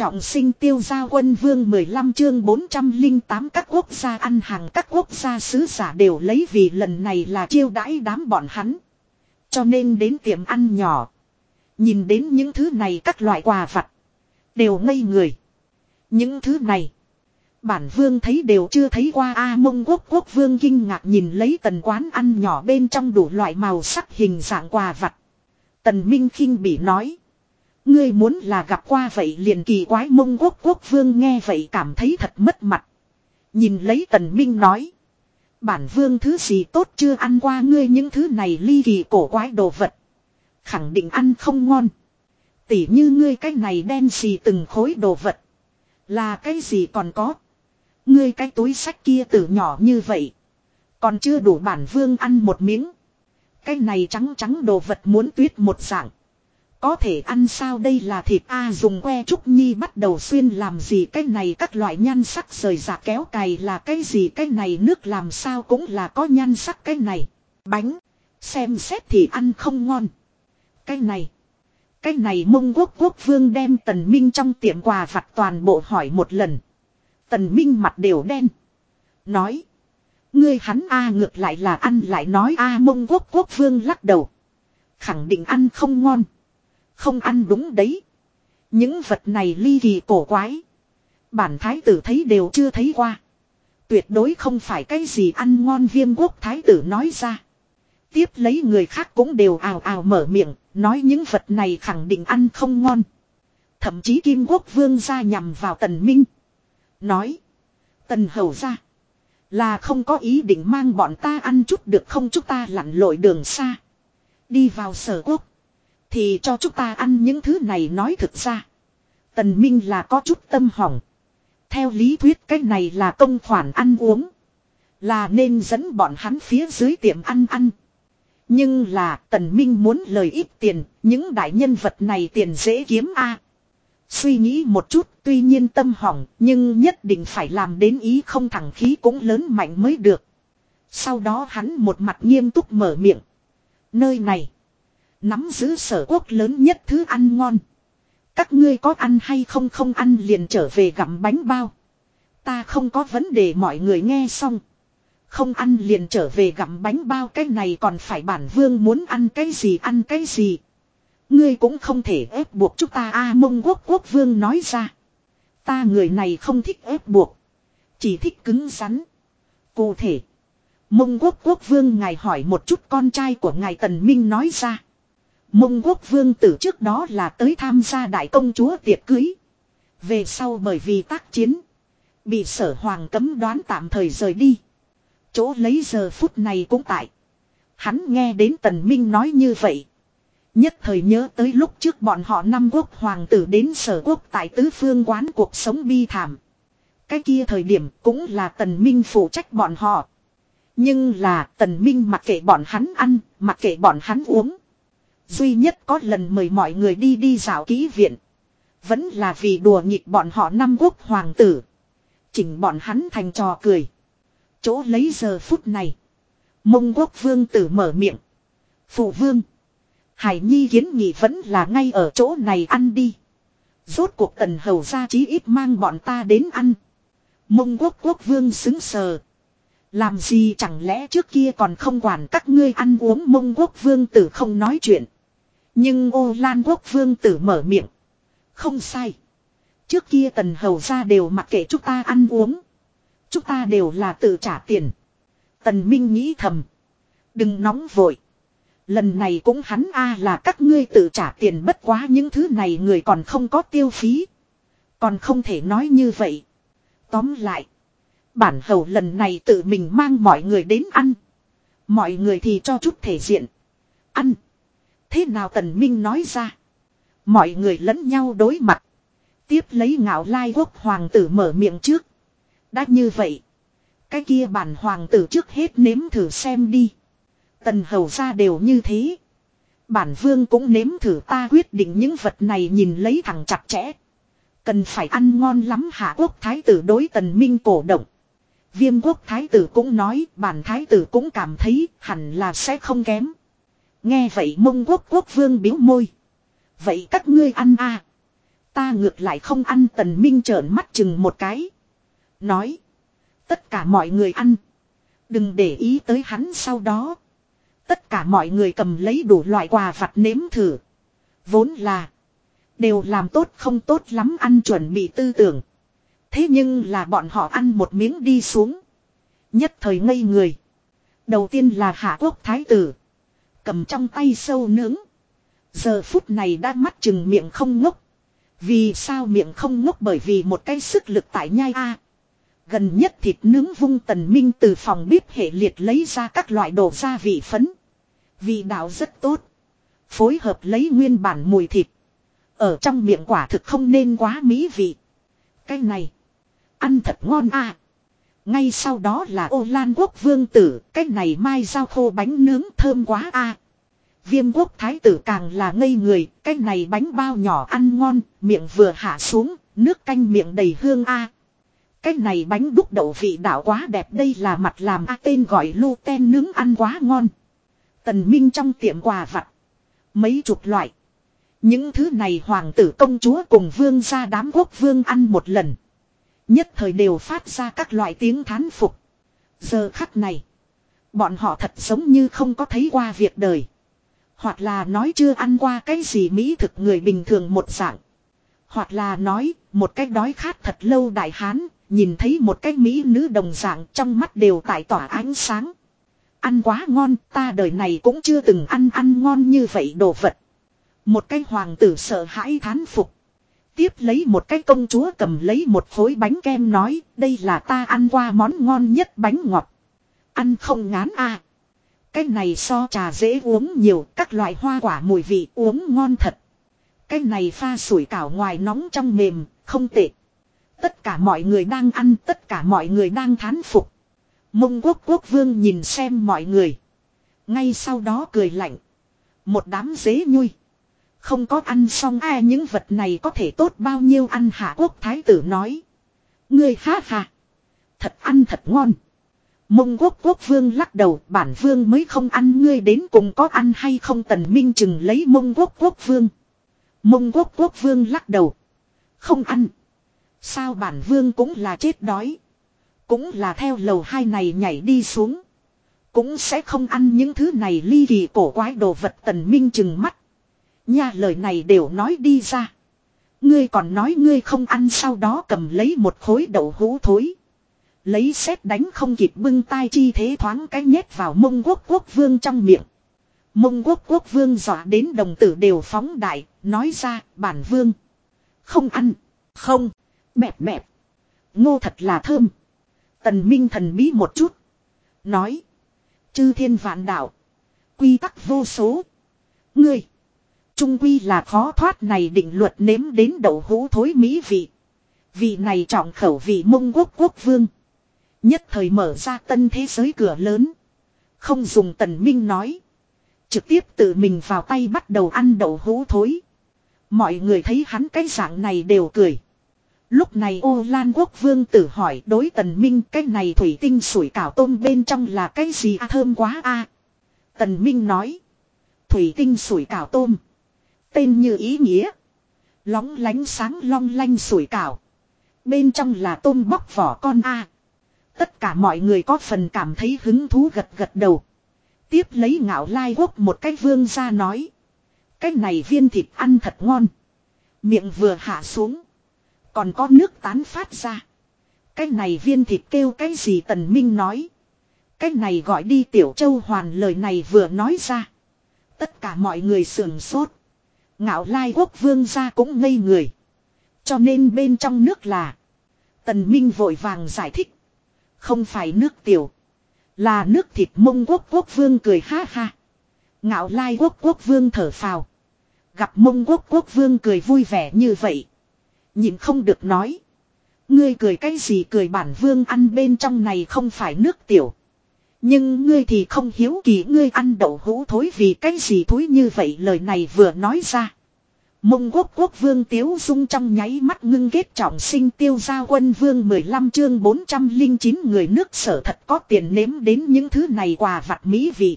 Trọng sinh tiêu gia quân vương 15 chương 408 các quốc gia ăn hàng, các quốc gia sứ giả đều lấy vì lần này là chiêu đãi đám bọn hắn. Cho nên đến tiệm ăn nhỏ. Nhìn đến những thứ này các loại quà vặt. Đều ngây người. Những thứ này. Bản vương thấy đều chưa thấy qua A mông quốc quốc vương kinh ngạc nhìn lấy tần quán ăn nhỏ bên trong đủ loại màu sắc hình dạng quà vặt. Tần Minh khinh bị nói. Ngươi muốn là gặp qua vậy liền kỳ quái mông quốc quốc vương nghe vậy cảm thấy thật mất mặt. Nhìn lấy tần minh nói. Bản vương thứ gì tốt chưa ăn qua ngươi những thứ này ly kỳ cổ quái đồ vật. Khẳng định ăn không ngon. Tỉ như ngươi cái này đen xì từng khối đồ vật. Là cái gì còn có. Ngươi cái túi sách kia từ nhỏ như vậy. Còn chưa đủ bản vương ăn một miếng. Cái này trắng trắng đồ vật muốn tuyết một dạng. Có thể ăn sao đây là thịt A dùng que trúc nhi bắt đầu xuyên làm gì cái này các loại nhan sắc rời giả kéo cày là cái gì cái này nước làm sao cũng là có nhan sắc cái này. Bánh. Xem xét thì ăn không ngon. Cái này. Cái này mông quốc quốc vương đem tần minh trong tiệm quà vặt toàn bộ hỏi một lần. Tần minh mặt đều đen. Nói. Ngươi hắn A ngược lại là ăn lại nói A mông quốc quốc vương lắc đầu. Khẳng định ăn không ngon. Không ăn đúng đấy. Những vật này ly kỳ cổ quái. Bản thái tử thấy đều chưa thấy qua. Tuyệt đối không phải cái gì ăn ngon viêm quốc thái tử nói ra. Tiếp lấy người khác cũng đều ào ào mở miệng, nói những vật này khẳng định ăn không ngon. Thậm chí Kim Quốc Vương ra nhằm vào Tần Minh. Nói. Tần Hầu ra. Là không có ý định mang bọn ta ăn chút được không chúng ta lặn lội đường xa. Đi vào sở quốc. Thì cho chúng ta ăn những thứ này nói thực ra. Tần Minh là có chút tâm hỏng. Theo lý thuyết cái này là công khoản ăn uống. Là nên dẫn bọn hắn phía dưới tiệm ăn ăn. Nhưng là tần minh muốn lời ít tiền, những đại nhân vật này tiền dễ kiếm a. Suy nghĩ một chút, tuy nhiên tâm hỏng, nhưng nhất định phải làm đến ý không thẳng khí cũng lớn mạnh mới được. Sau đó hắn một mặt nghiêm túc mở miệng. Nơi này, Nắm giữ sở quốc lớn nhất thứ ăn ngon. Các ngươi có ăn hay không không ăn liền trở về gặm bánh bao. Ta không có vấn đề mọi người nghe xong. Không ăn liền trở về gặm bánh bao, cái này còn phải bản vương muốn ăn cái gì ăn cái gì. Ngươi cũng không thể ép buộc chúng ta a, mông quốc quốc vương nói ra. Ta người này không thích ép buộc. Chỉ thích cứng rắn. Cụ thể. Mông quốc quốc vương ngài hỏi một chút con trai của ngài tần minh nói ra. Mông quốc vương tử trước đó là tới tham gia đại công chúa tiệc cưới. Về sau bởi vì tác chiến. Bị sở hoàng cấm đoán tạm thời rời đi. Chỗ lấy giờ phút này cũng tại. Hắn nghe đến tần minh nói như vậy. Nhất thời nhớ tới lúc trước bọn họ năm quốc hoàng tử đến sở quốc tại tứ phương quán cuộc sống bi thảm. Cái kia thời điểm cũng là tần minh phụ trách bọn họ. Nhưng là tần minh mặc kệ bọn hắn ăn, mặc kệ bọn hắn uống. Duy nhất có lần mời mọi người đi đi dạo ký viện. Vẫn là vì đùa nghịch bọn họ năm quốc hoàng tử. Chỉnh bọn hắn thành trò cười. Chỗ lấy giờ phút này. Mông quốc vương tử mở miệng. Phụ vương. Hải Nhi kiến nghị vẫn là ngay ở chỗ này ăn đi. Rốt cuộc tần hầu ra chí ít mang bọn ta đến ăn. Mông quốc quốc vương xứng sờ. Làm gì chẳng lẽ trước kia còn không quản các ngươi ăn uống mông quốc vương tử không nói chuyện. Nhưng ô lan quốc vương tử mở miệng. Không sai. Trước kia tần hầu ra đều mặc kệ chúng ta ăn uống. Chúng ta đều là tự trả tiền. Tần Minh nghĩ thầm. Đừng nóng vội. Lần này cũng hắn a là các ngươi tự trả tiền bất quá những thứ này người còn không có tiêu phí. Còn không thể nói như vậy. Tóm lại. Bản hầu lần này tự mình mang mọi người đến ăn. Mọi người thì cho chút thể diện. Ăn. Thế nào Tần Minh nói ra. Mọi người lẫn nhau đối mặt. Tiếp lấy ngạo lai quốc hoàng tử mở miệng trước. Đã như vậy. Cái kia bản hoàng tử trước hết nếm thử xem đi. Tần hầu ra đều như thế. Bản vương cũng nếm thử ta quyết định những vật này nhìn lấy thằng chặt chẽ. Cần phải ăn ngon lắm hạ quốc thái tử đối tần minh cổ động. Viêm quốc thái tử cũng nói, bản thái tử cũng cảm thấy hẳn là sẽ không kém. Nghe vậy mông quốc quốc vương biếu môi. Vậy các ngươi ăn à. Ta ngược lại không ăn, tần minh trợn mắt chừng một cái. Nói. Tất cả mọi người ăn. Đừng để ý tới hắn sau đó. Tất cả mọi người cầm lấy đủ loại quà vặt nếm thử. Vốn là. Đều làm tốt không tốt lắm ăn chuẩn bị tư tưởng. Thế nhưng là bọn họ ăn một miếng đi xuống. Nhất thời ngây người. Đầu tiên là hạ quốc thái tử. Cầm trong tay sâu nướng. Giờ phút này đã mắt chừng miệng không ngốc. Vì sao miệng không ngốc bởi vì một cái sức lực tại nhai A. Gần nhất thịt nướng vung tần minh từ phòng bếp hệ liệt lấy ra các loại đồ gia vị phấn. Vị đạo rất tốt. Phối hợp lấy nguyên bản mùi thịt. Ở trong miệng quả thực không nên quá mỹ vị. Cái này. Ăn thật ngon a. Ngay sau đó là ô lan quốc vương tử. Cái này mai giao khô bánh nướng thơm quá a. Viêm quốc thái tử càng là ngây người. Cái này bánh bao nhỏ ăn ngon. Miệng vừa hạ xuống. Nước canh miệng đầy hương a. Cái này bánh đúc đậu vị đảo quá đẹp, đây là mặt làm a, tên gọi lu ten nướng ăn quá ngon. Tần Minh trong tiệm quà vặt. Mấy chục loại. Những thứ này hoàng tử công chúa cùng vương gia đám quốc vương ăn một lần. Nhất thời đều phát ra các loại tiếng thán phục. Giờ khắc này. Bọn họ thật giống như không có thấy qua việc đời. Hoặc là nói chưa ăn qua cái gì mỹ thực người bình thường một dạng. Hoặc là nói, một cái đói khát thật lâu đại hán. Nhìn thấy một cái mỹ nữ đồng dạng trong mắt đều tại tỏa ánh sáng. Ăn quá ngon, ta đời này cũng chưa từng ăn ăn ngon như vậy đồ vật. Một cái hoàng tử sợ hãi thán phục. Tiếp lấy một cái công chúa cầm lấy một khối bánh kem nói, đây là ta ăn qua món ngon nhất bánh ngọt. Ăn không ngán à. Cái này so trà dễ uống nhiều các loại hoa quả mùi vị uống ngon thật. Cái này pha sủi cảo ngoài nóng trong mềm, không tệ. Tất cả mọi người đang ăn, tất cả mọi người đang thán phục. Mông quốc quốc vương nhìn xem mọi người. Ngay sau đó cười lạnh. Một đám dế nhui. Không có ăn xong ai những vật này có thể tốt bao nhiêu ăn hạ quốc thái tử nói. Ngươi ha ha. Thật ăn thật ngon. Mông quốc quốc vương lắc đầu, bản vương mới không ăn, ngươi đến cùng có ăn hay không tần minh chừng lấy mông quốc quốc vương. Mông quốc quốc vương lắc đầu. Không ăn. Sao bản vương cũng là chết đói. Cũng là theo lầu hai này nhảy đi xuống. Cũng sẽ không ăn những thứ này ly kỳ cổ quái đồ vật tần minh chừng mắt. Nha, lời này đều nói đi ra. Ngươi còn nói ngươi không ăn, sau đó cầm lấy một khối đậu hũ thối. Lấy xét đánh không kịp bưng tay chi thế thoáng cái nhét vào mông quốc quốc vương trong miệng. Mông quốc quốc vương dọa đến đồng tử đều phóng đại, nói ra bản vương. Không ăn, không, bẹp bẹp. Ngô thật là thơm. Tần Minh thần bí một chút. Nói. Chư thiên vạn đạo. Quy tắc vô số. Ngươi. Trung quy là khó thoát này định luật nếm đến đậu hũ thối mỹ vị. Vị này trọng khẩu vị mông quốc quốc vương. Nhất thời mở ra tân thế giới cửa lớn. Không dùng tần minh nói. Trực tiếp tự mình vào tay bắt đầu ăn đậu hũ thối. Mọi người thấy hắn cái dạng này đều cười. Lúc này ô lan quốc vương tử hỏi đối tần minh cái này thủy tinh sủi cảo tôm bên trong là cái gì à, thơm quá a Tần minh nói. Thủy tinh sủi cảo tôm. Tên như ý nghĩa. Lóng lánh sáng long lanh sủi cảo. Bên trong là tôm bóc vỏ con a Tất cả mọi người có phần cảm thấy hứng thú gật gật đầu. Tiếp lấy ngạo lai quốc một cái vương ra nói. Cái này viên thịt ăn thật ngon. Miệng vừa hạ xuống. Còn có nước tán phát ra. Cái này viên thịt kêu cái gì tần minh nói. Cái này gọi đi tiểu châu hoàn lời này vừa nói ra. Tất cả mọi người sườn sốt. Ngạo lai quốc vương gia cũng ngây người. Cho nên bên trong nước là. Tần Minh vội vàng giải thích. Không phải nước tiểu. Là nước thịt mông quốc quốc vương cười ha ha. Ngạo lai quốc quốc vương thở phào. Gặp mông quốc quốc vương cười vui vẻ như vậy. Nhìn không được nói. Ngươi cười cái gì cười bản vương ăn bên trong này không phải nước tiểu. Nhưng ngươi thì không hiếu kỳ ngươi ăn đậu hũ thối vì cái gì thối như vậy lời này vừa nói ra. Mông quốc quốc vương tiếu dung trong nháy mắt ngưng kết trọng sinh tiêu gia quân vương 15 chương 409 người nước sở thật có tiền nếm đến những thứ này quà vặt mỹ vị.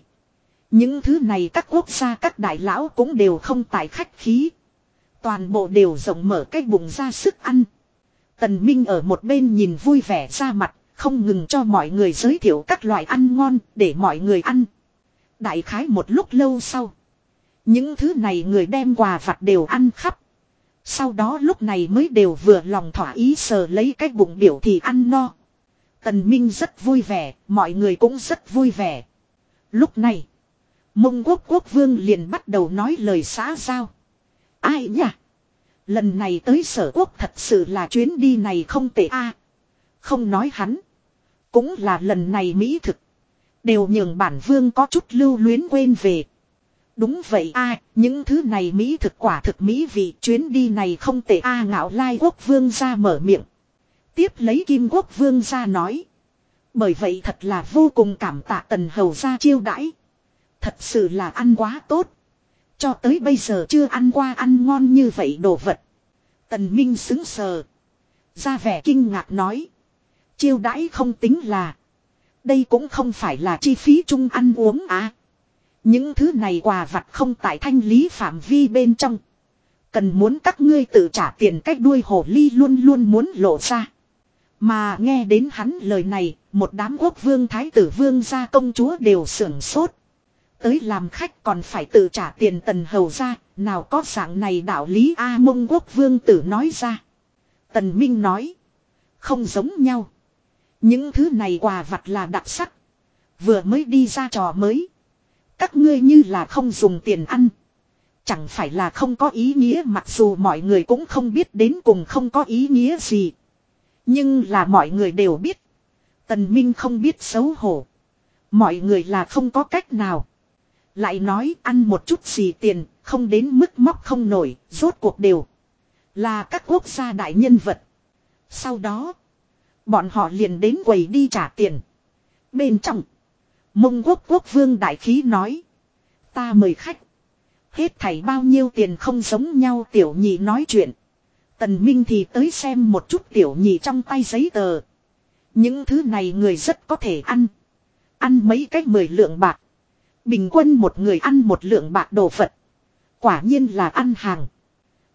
Những thứ này các quốc gia các đại lão cũng đều không tại khách khí. Toàn bộ đều rộng mở cái bụng ra sức ăn. Tần Minh ở một bên nhìn vui vẻ ra mặt, không ngừng cho mọi người giới thiệu các loại ăn ngon để mọi người ăn. Đại khái một lúc lâu sau. Những thứ này người đem quà vặt đều ăn khắp. Sau đó lúc này mới đều vừa lòng thỏa ý sờ lấy cái bụng biểu thì ăn no. Tần Minh rất vui vẻ, mọi người cũng rất vui vẻ. Lúc này, mông quốc quốc vương liền bắt đầu nói lời xã giao. Ai nhỉ? Lần này tới sở quốc thật sự là chuyến đi này không tệ a. không nói hắn. Cũng là lần này Mỹ thực. Đều nhường bản vương có chút lưu luyến quên về. Đúng vậy a, những thứ này Mỹ thực quả thực Mỹ vì chuyến đi này không tệ a, ngạo lai quốc vương ra mở miệng. Tiếp lấy kim quốc vương ra nói. Bởi vậy thật là vô cùng cảm tạ tần hầu ra chiêu đãi. Thật sự là ăn quá tốt. Cho tới bây giờ chưa ăn qua ăn ngon như vậy đồ vật. Tần Minh xứng sờ. Ra vẻ kinh ngạc nói. Chiêu đãi không tính là. Đây cũng không phải là chi phí chung ăn uống à. Những thứ này quà vặt không tại thanh lý phạm vi bên trong. Cần muốn các ngươi tự trả tiền cách đuôi hồ ly luôn luôn muốn lộ ra. Mà nghe đến hắn lời này, một đám quốc vương thái tử vương gia công chúa đều sưởng sốt. Tới làm khách còn phải tự trả tiền tần hầu ra, nào có dạng này đạo lý A mông quốc vương tử nói ra. Tần Minh nói, không giống nhau. Những thứ này quà vặt là đặc sắc. Vừa mới đi ra trò mới. Các ngươi như là không dùng tiền ăn. Chẳng phải là không có ý nghĩa mặc dù mọi người cũng không biết đến cùng không có ý nghĩa gì. Nhưng là mọi người đều biết. Tần Minh không biết xấu hổ. Mọi người là không có cách nào. Lại nói ăn một chút gì tiền, không đến mức móc không nổi, rốt cuộc đều. Là các quốc gia đại nhân vật. Sau đó, bọn họ liền đến quầy đi trả tiền. Bên trong, mông quốc quốc vương đại khí nói. Ta mời khách. Hết thảy bao nhiêu tiền không giống nhau tiểu nhị nói chuyện. Tần Minh thì tới xem một chút tiểu nhị trong tay giấy tờ. Những thứ này người rất có thể ăn. Ăn mấy cách mười lượng bạc. Bình quân một người ăn một lượng bạc đồ vật. Quả nhiên là ăn hàng.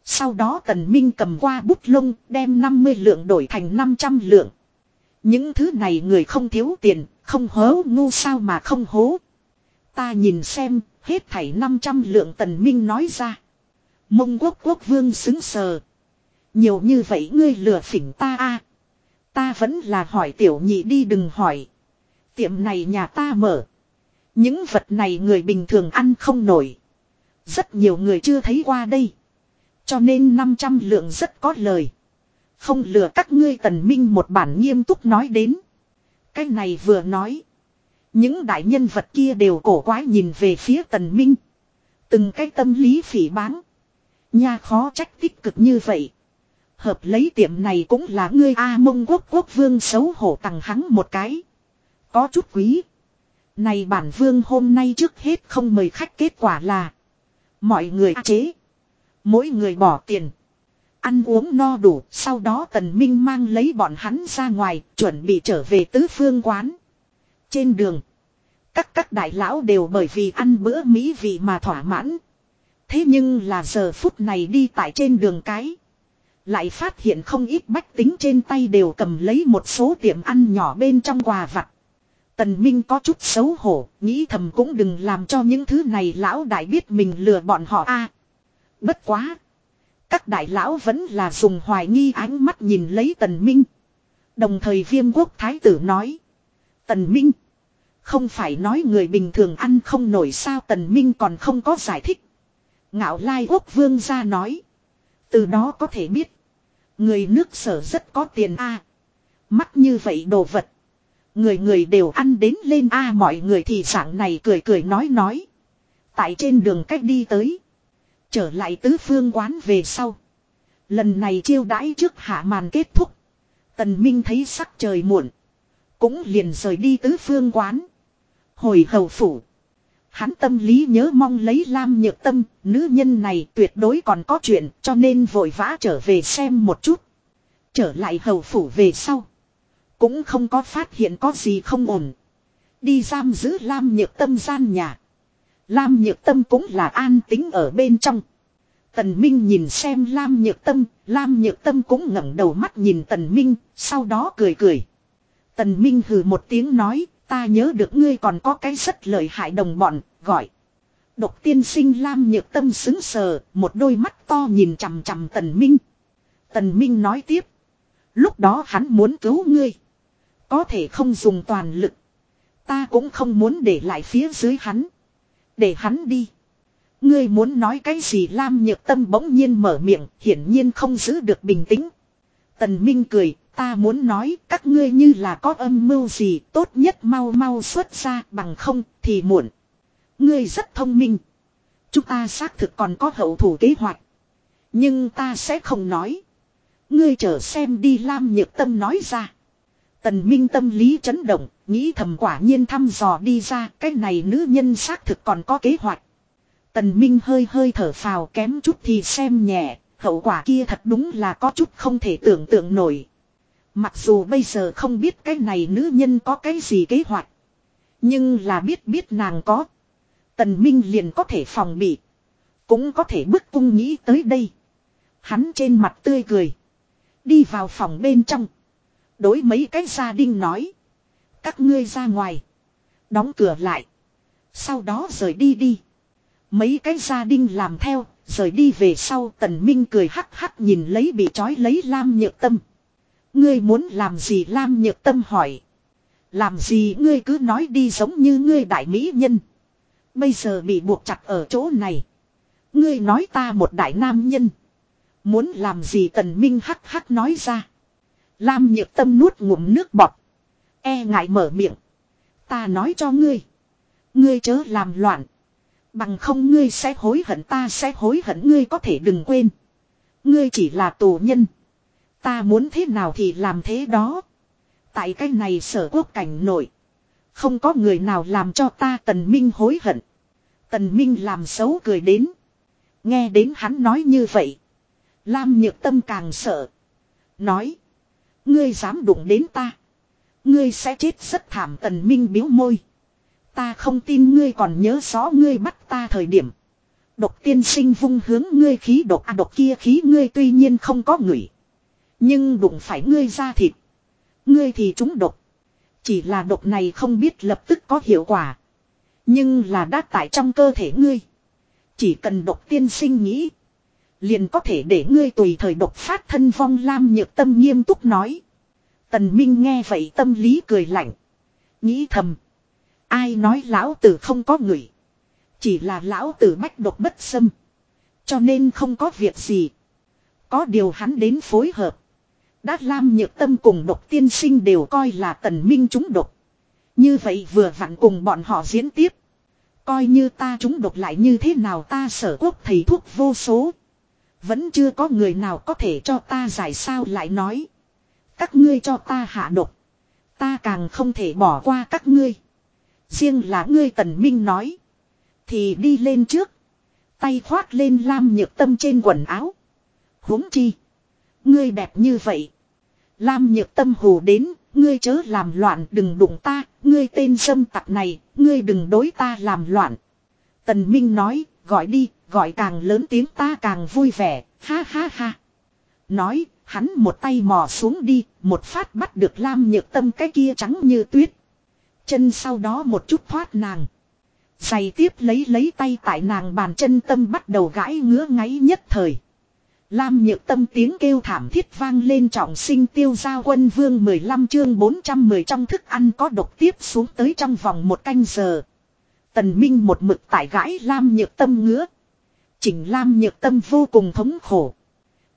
Sau đó tần minh cầm qua bút lông đem 50 lượng đổi thành 500 lượng. Những thứ này người không thiếu tiền, không hố ngu sao mà không hố. Ta nhìn xem, hết thảy 500 lượng tần minh nói ra. Mông quốc quốc vương xứng sờ. Nhiều như vậy ngươi lừa phỉnh ta a Ta vẫn là hỏi tiểu nhị đi đừng hỏi. Tiệm này nhà ta mở. Những vật này người bình thường ăn không nổi. Rất nhiều người chưa thấy qua đây. Cho nên 500 lượng rất có lời. Không lừa các ngươi tần minh một bản nghiêm túc nói đến. Cái này vừa nói. Những đại nhân vật kia đều cổ quái nhìn về phía tần minh. Từng cái tâm lý phỉ bán. Nha khó trách tích cực như vậy. Hợp lấy tiệm này cũng là ngươi A mông quốc quốc vương xấu hổ tặng hắn một cái. Có chút quý. Này bản vương hôm nay trước hết không mời khách kết quả là. Mọi người chế. Mỗi người bỏ tiền. Ăn uống no đủ. Sau đó tần minh mang lấy bọn hắn ra ngoài. Chuẩn bị trở về tứ phương quán. Trên đường. Các các đại lão đều bởi vì ăn bữa mỹ vị mà thỏa mãn. Thế nhưng là giờ phút này đi tại trên đường cái. Lại phát hiện không ít bách tính trên tay đều cầm lấy một số tiệm ăn nhỏ bên trong quà vặt. Tần Minh có chút xấu hổ, nghĩ thầm cũng đừng làm cho những thứ này lão đại biết mình lừa bọn họ a. bất quá. Các đại lão vẫn là dùng hoài nghi ánh mắt nhìn lấy Tần Minh. Đồng thời viêm quốc thái tử nói. Tần Minh. Không phải nói người bình thường ăn không nổi sao Tần Minh còn không có giải thích. Ngạo lai quốc vương ra nói. Từ đó có thể biết. Người nước sở rất có tiền a à, Mắt như vậy đồ vật. Người người đều ăn đến lên a mọi người thì dạng này cười cười nói nói. Tại trên đường cách đi tới. Trở lại tứ phương quán về sau. Lần này chiêu đãi trước hạ màn kết thúc. Tần Minh thấy sắc trời muộn. Cũng liền rời đi tứ phương quán. Hồi hầu phủ. Hắn tâm lý nhớ mong lấy Lam Nhược Tâm, nữ nhân này tuyệt đối còn có chuyện cho nên vội vã trở về xem một chút. Trở lại hầu phủ về sau. Cũng không có phát hiện có gì không ổn. Đi giam giữ Lam Nhược Tâm gian nhà. Lam Nhược Tâm cũng là an tính ở bên trong. Tần Minh nhìn xem Lam Nhược Tâm, Lam Nhược Tâm cũng ngẩng đầu mắt nhìn Tần Minh, sau đó cười cười. Tần Minh hừ một tiếng nói, ta nhớ được ngươi còn có cái rất lợi hại đồng bọn, gọi. Độc tiên sinh Lam Nhược Tâm xứng sờ, một đôi mắt to nhìn chằm chằm Tần Minh. Tần Minh nói tiếp. Lúc đó hắn muốn cứu ngươi. Có thể không dùng toàn lực. Ta cũng không muốn để lại phía dưới hắn. Để hắn đi. Ngươi muốn nói cái gì Lam Nhược Tâm bỗng nhiên mở miệng, hiển nhiên không giữ được bình tĩnh. Tần Minh cười, ta muốn nói các ngươi như là có âm mưu gì tốt nhất mau mau xuất ra bằng không thì muộn. Ngươi rất thông minh. Chúng ta xác thực còn có hậu thủ kế hoạch. Nhưng ta sẽ không nói. Ngươi chờ xem đi Lam Nhược Tâm nói ra. Tần Minh tâm lý chấn động, nghĩ thầm quả nhiên thăm dò đi ra, cái này nữ nhân xác thực còn có kế hoạch. Tần Minh hơi hơi thở phào kém chút thì xem nhẹ, hậu quả kia thật đúng là có chút không thể tưởng tượng nổi. Mặc dù bây giờ không biết cái này nữ nhân có cái gì kế hoạch. Nhưng là biết biết nàng có. Tần Minh liền có thể phòng bị. Cũng có thể bức cung nghĩ tới đây. Hắn trên mặt tươi cười. Đi vào phòng bên trong. Đối mấy cái gia đình nói. Các ngươi ra ngoài. Đóng cửa lại. Sau đó rời đi đi. Mấy cái gia đình làm theo. Rời đi về sau tần minh cười hắc hắc nhìn lấy bị trói lấy Lam Nhược Tâm. Ngươi muốn làm gì Lam Nhược Tâm hỏi. Làm gì ngươi cứ nói đi giống như ngươi đại mỹ nhân. Bây giờ bị buộc chặt ở chỗ này. Ngươi nói ta một đại nam nhân. Muốn làm gì tần minh hắc hắc nói ra. Lam nhược tâm nuốt ngụm nước bọt. E ngại mở miệng. Ta nói cho ngươi. Ngươi chớ làm loạn. Bằng không ngươi sẽ hối hận, ta sẽ hối hận, ngươi có thể đừng quên. Ngươi chỉ là tù nhân. Ta muốn thế nào thì làm thế đó. Tại cái này sở quốc cảnh nổi. Không có người nào làm cho ta tần minh hối hận. Tần minh làm xấu cười đến. Nghe đến hắn nói như vậy. Lam nhược tâm càng sợ. Nói. Ngươi dám đụng đến ta. Ngươi sẽ chết rất thảm tần minh biếu môi. Ta không tin ngươi còn nhớ rõ ngươi bắt ta thời điểm. Độc tiên sinh vung hướng ngươi khí độc à độc kia khí ngươi tuy nhiên không có ngửi. Nhưng đụng phải ngươi ra thịt. Ngươi thì trúng độc. Chỉ là độc này không biết lập tức có hiệu quả. Nhưng là đã tại trong cơ thể ngươi. Chỉ cần độc tiên sinh nghĩ. Liền có thể để ngươi tùy thời độc phát thân vong lam nhược tâm nghiêm túc nói. Tần Minh nghe vậy tâm lý cười lạnh. Nghĩ thầm. Ai nói lão tử không có người. Chỉ là lão tử bách độc bất xâm. Cho nên không có việc gì. Có điều hắn đến phối hợp. Đã Lam Nhược Tâm cùng độc tiên sinh đều coi là tần minh chúng độc. Như vậy vừa vặn cùng bọn họ diễn tiếp. Coi như ta chúng độc lại như thế nào ta sở quốc thầy thuốc vô số. Vẫn chưa có người nào có thể cho ta giải sao lại nói. Các ngươi cho ta hạ độc. Ta càng không thể bỏ qua các ngươi. Riêng là ngươi tần minh nói. Thì đi lên trước. Tay khoát lên lam nhược tâm trên quần áo. huống chi. Ngươi đẹp như vậy. Lam nhược tâm hù đến. Ngươi chớ làm loạn, đừng đụng ta. Ngươi tên dâm tặc này. Ngươi đừng đối ta làm loạn. Tần Minh nói. Gọi đi. Gọi càng lớn tiếng ta càng vui vẻ. Ha ha ha. Nói Hắn một tay mò xuống đi, một phát bắt được Lam Nhược Tâm cái kia trắng như tuyết. Chân sau đó một chút thoát nàng. Giày tiếp lấy lấy tay tại nàng bàn chân tâm bắt đầu gãi ngứa ngáy nhất thời. Lam nhược tâm tiếng kêu thảm thiết vang lên trọng sinh tiêu gia quân vương 15 chương 410 trong thức ăn có độc tiếp xuống tới trong vòng một canh giờ. Tần Minh một mực tại gãi Lam nhược tâm ngứa. Chỉnh Lam nhược tâm vô cùng thống khổ.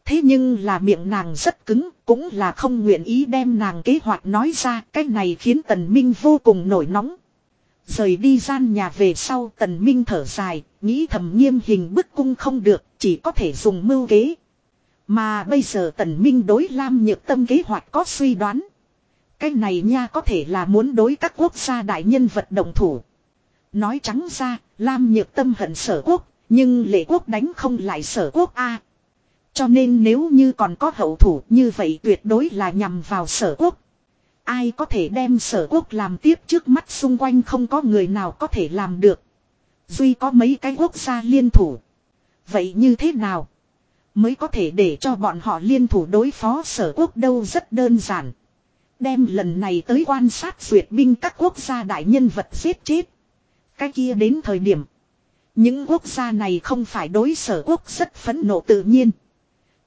Thế nhưng là miệng nàng rất cứng, cũng là không nguyện ý đem nàng kế hoạch nói ra, cái này khiến Tần Minh vô cùng nổi nóng. Rời đi gian nhà về sau Tần Minh thở dài, nghĩ thầm nghiêm hình bức cung không được, chỉ có thể dùng mưu kế. Mà bây giờ Tần Minh đối Lam Nhược Tâm kế hoạch có suy đoán. Cái này nha có thể là muốn đối các quốc gia đại nhân vật đồng thủ. Nói trắng ra, Lam Nhược Tâm hận sở quốc, nhưng lệ quốc đánh không lại sở quốc A. Cho nên nếu như còn có hậu thủ như vậy tuyệt đối là nhằm vào sở quốc. Ai có thể đem sở quốc làm tiếp trước mắt xung quanh không có người nào có thể làm được. Duy có mấy cái quốc gia liên thủ. Vậy như thế nào? Mới có thể để cho bọn họ liên thủ đối phó sở quốc đâu rất đơn giản. Đem lần này tới quan sát duyệt binh các quốc gia đại nhân vật giết chết. Cái kia đến thời điểm. Những quốc gia này không phải đối sở quốc rất phẫn nộ tự nhiên.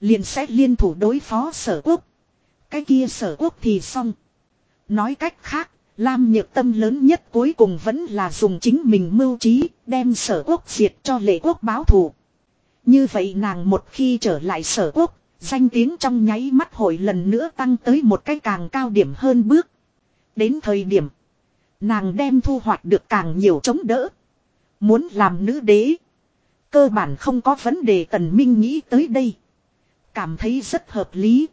Liền sẽ liên thủ đối phó sở quốc. Cái kia sở quốc thì xong. Nói cách khác, Lam nhược tâm lớn nhất cuối cùng vẫn là dùng chính mình mưu trí, đem sở quốc diệt cho lệ quốc báo thù. Như vậy nàng một khi trở lại sở quốc, danh tiếng trong nháy mắt hội lần nữa tăng tới một cái càng cao điểm hơn bước. Đến thời điểm, nàng đem thu hoạch được càng nhiều chống đỡ. Muốn làm nữ đế, cơ bản không có vấn đề tần minh nghĩ tới đây. Cảm thấy rất hợp lý.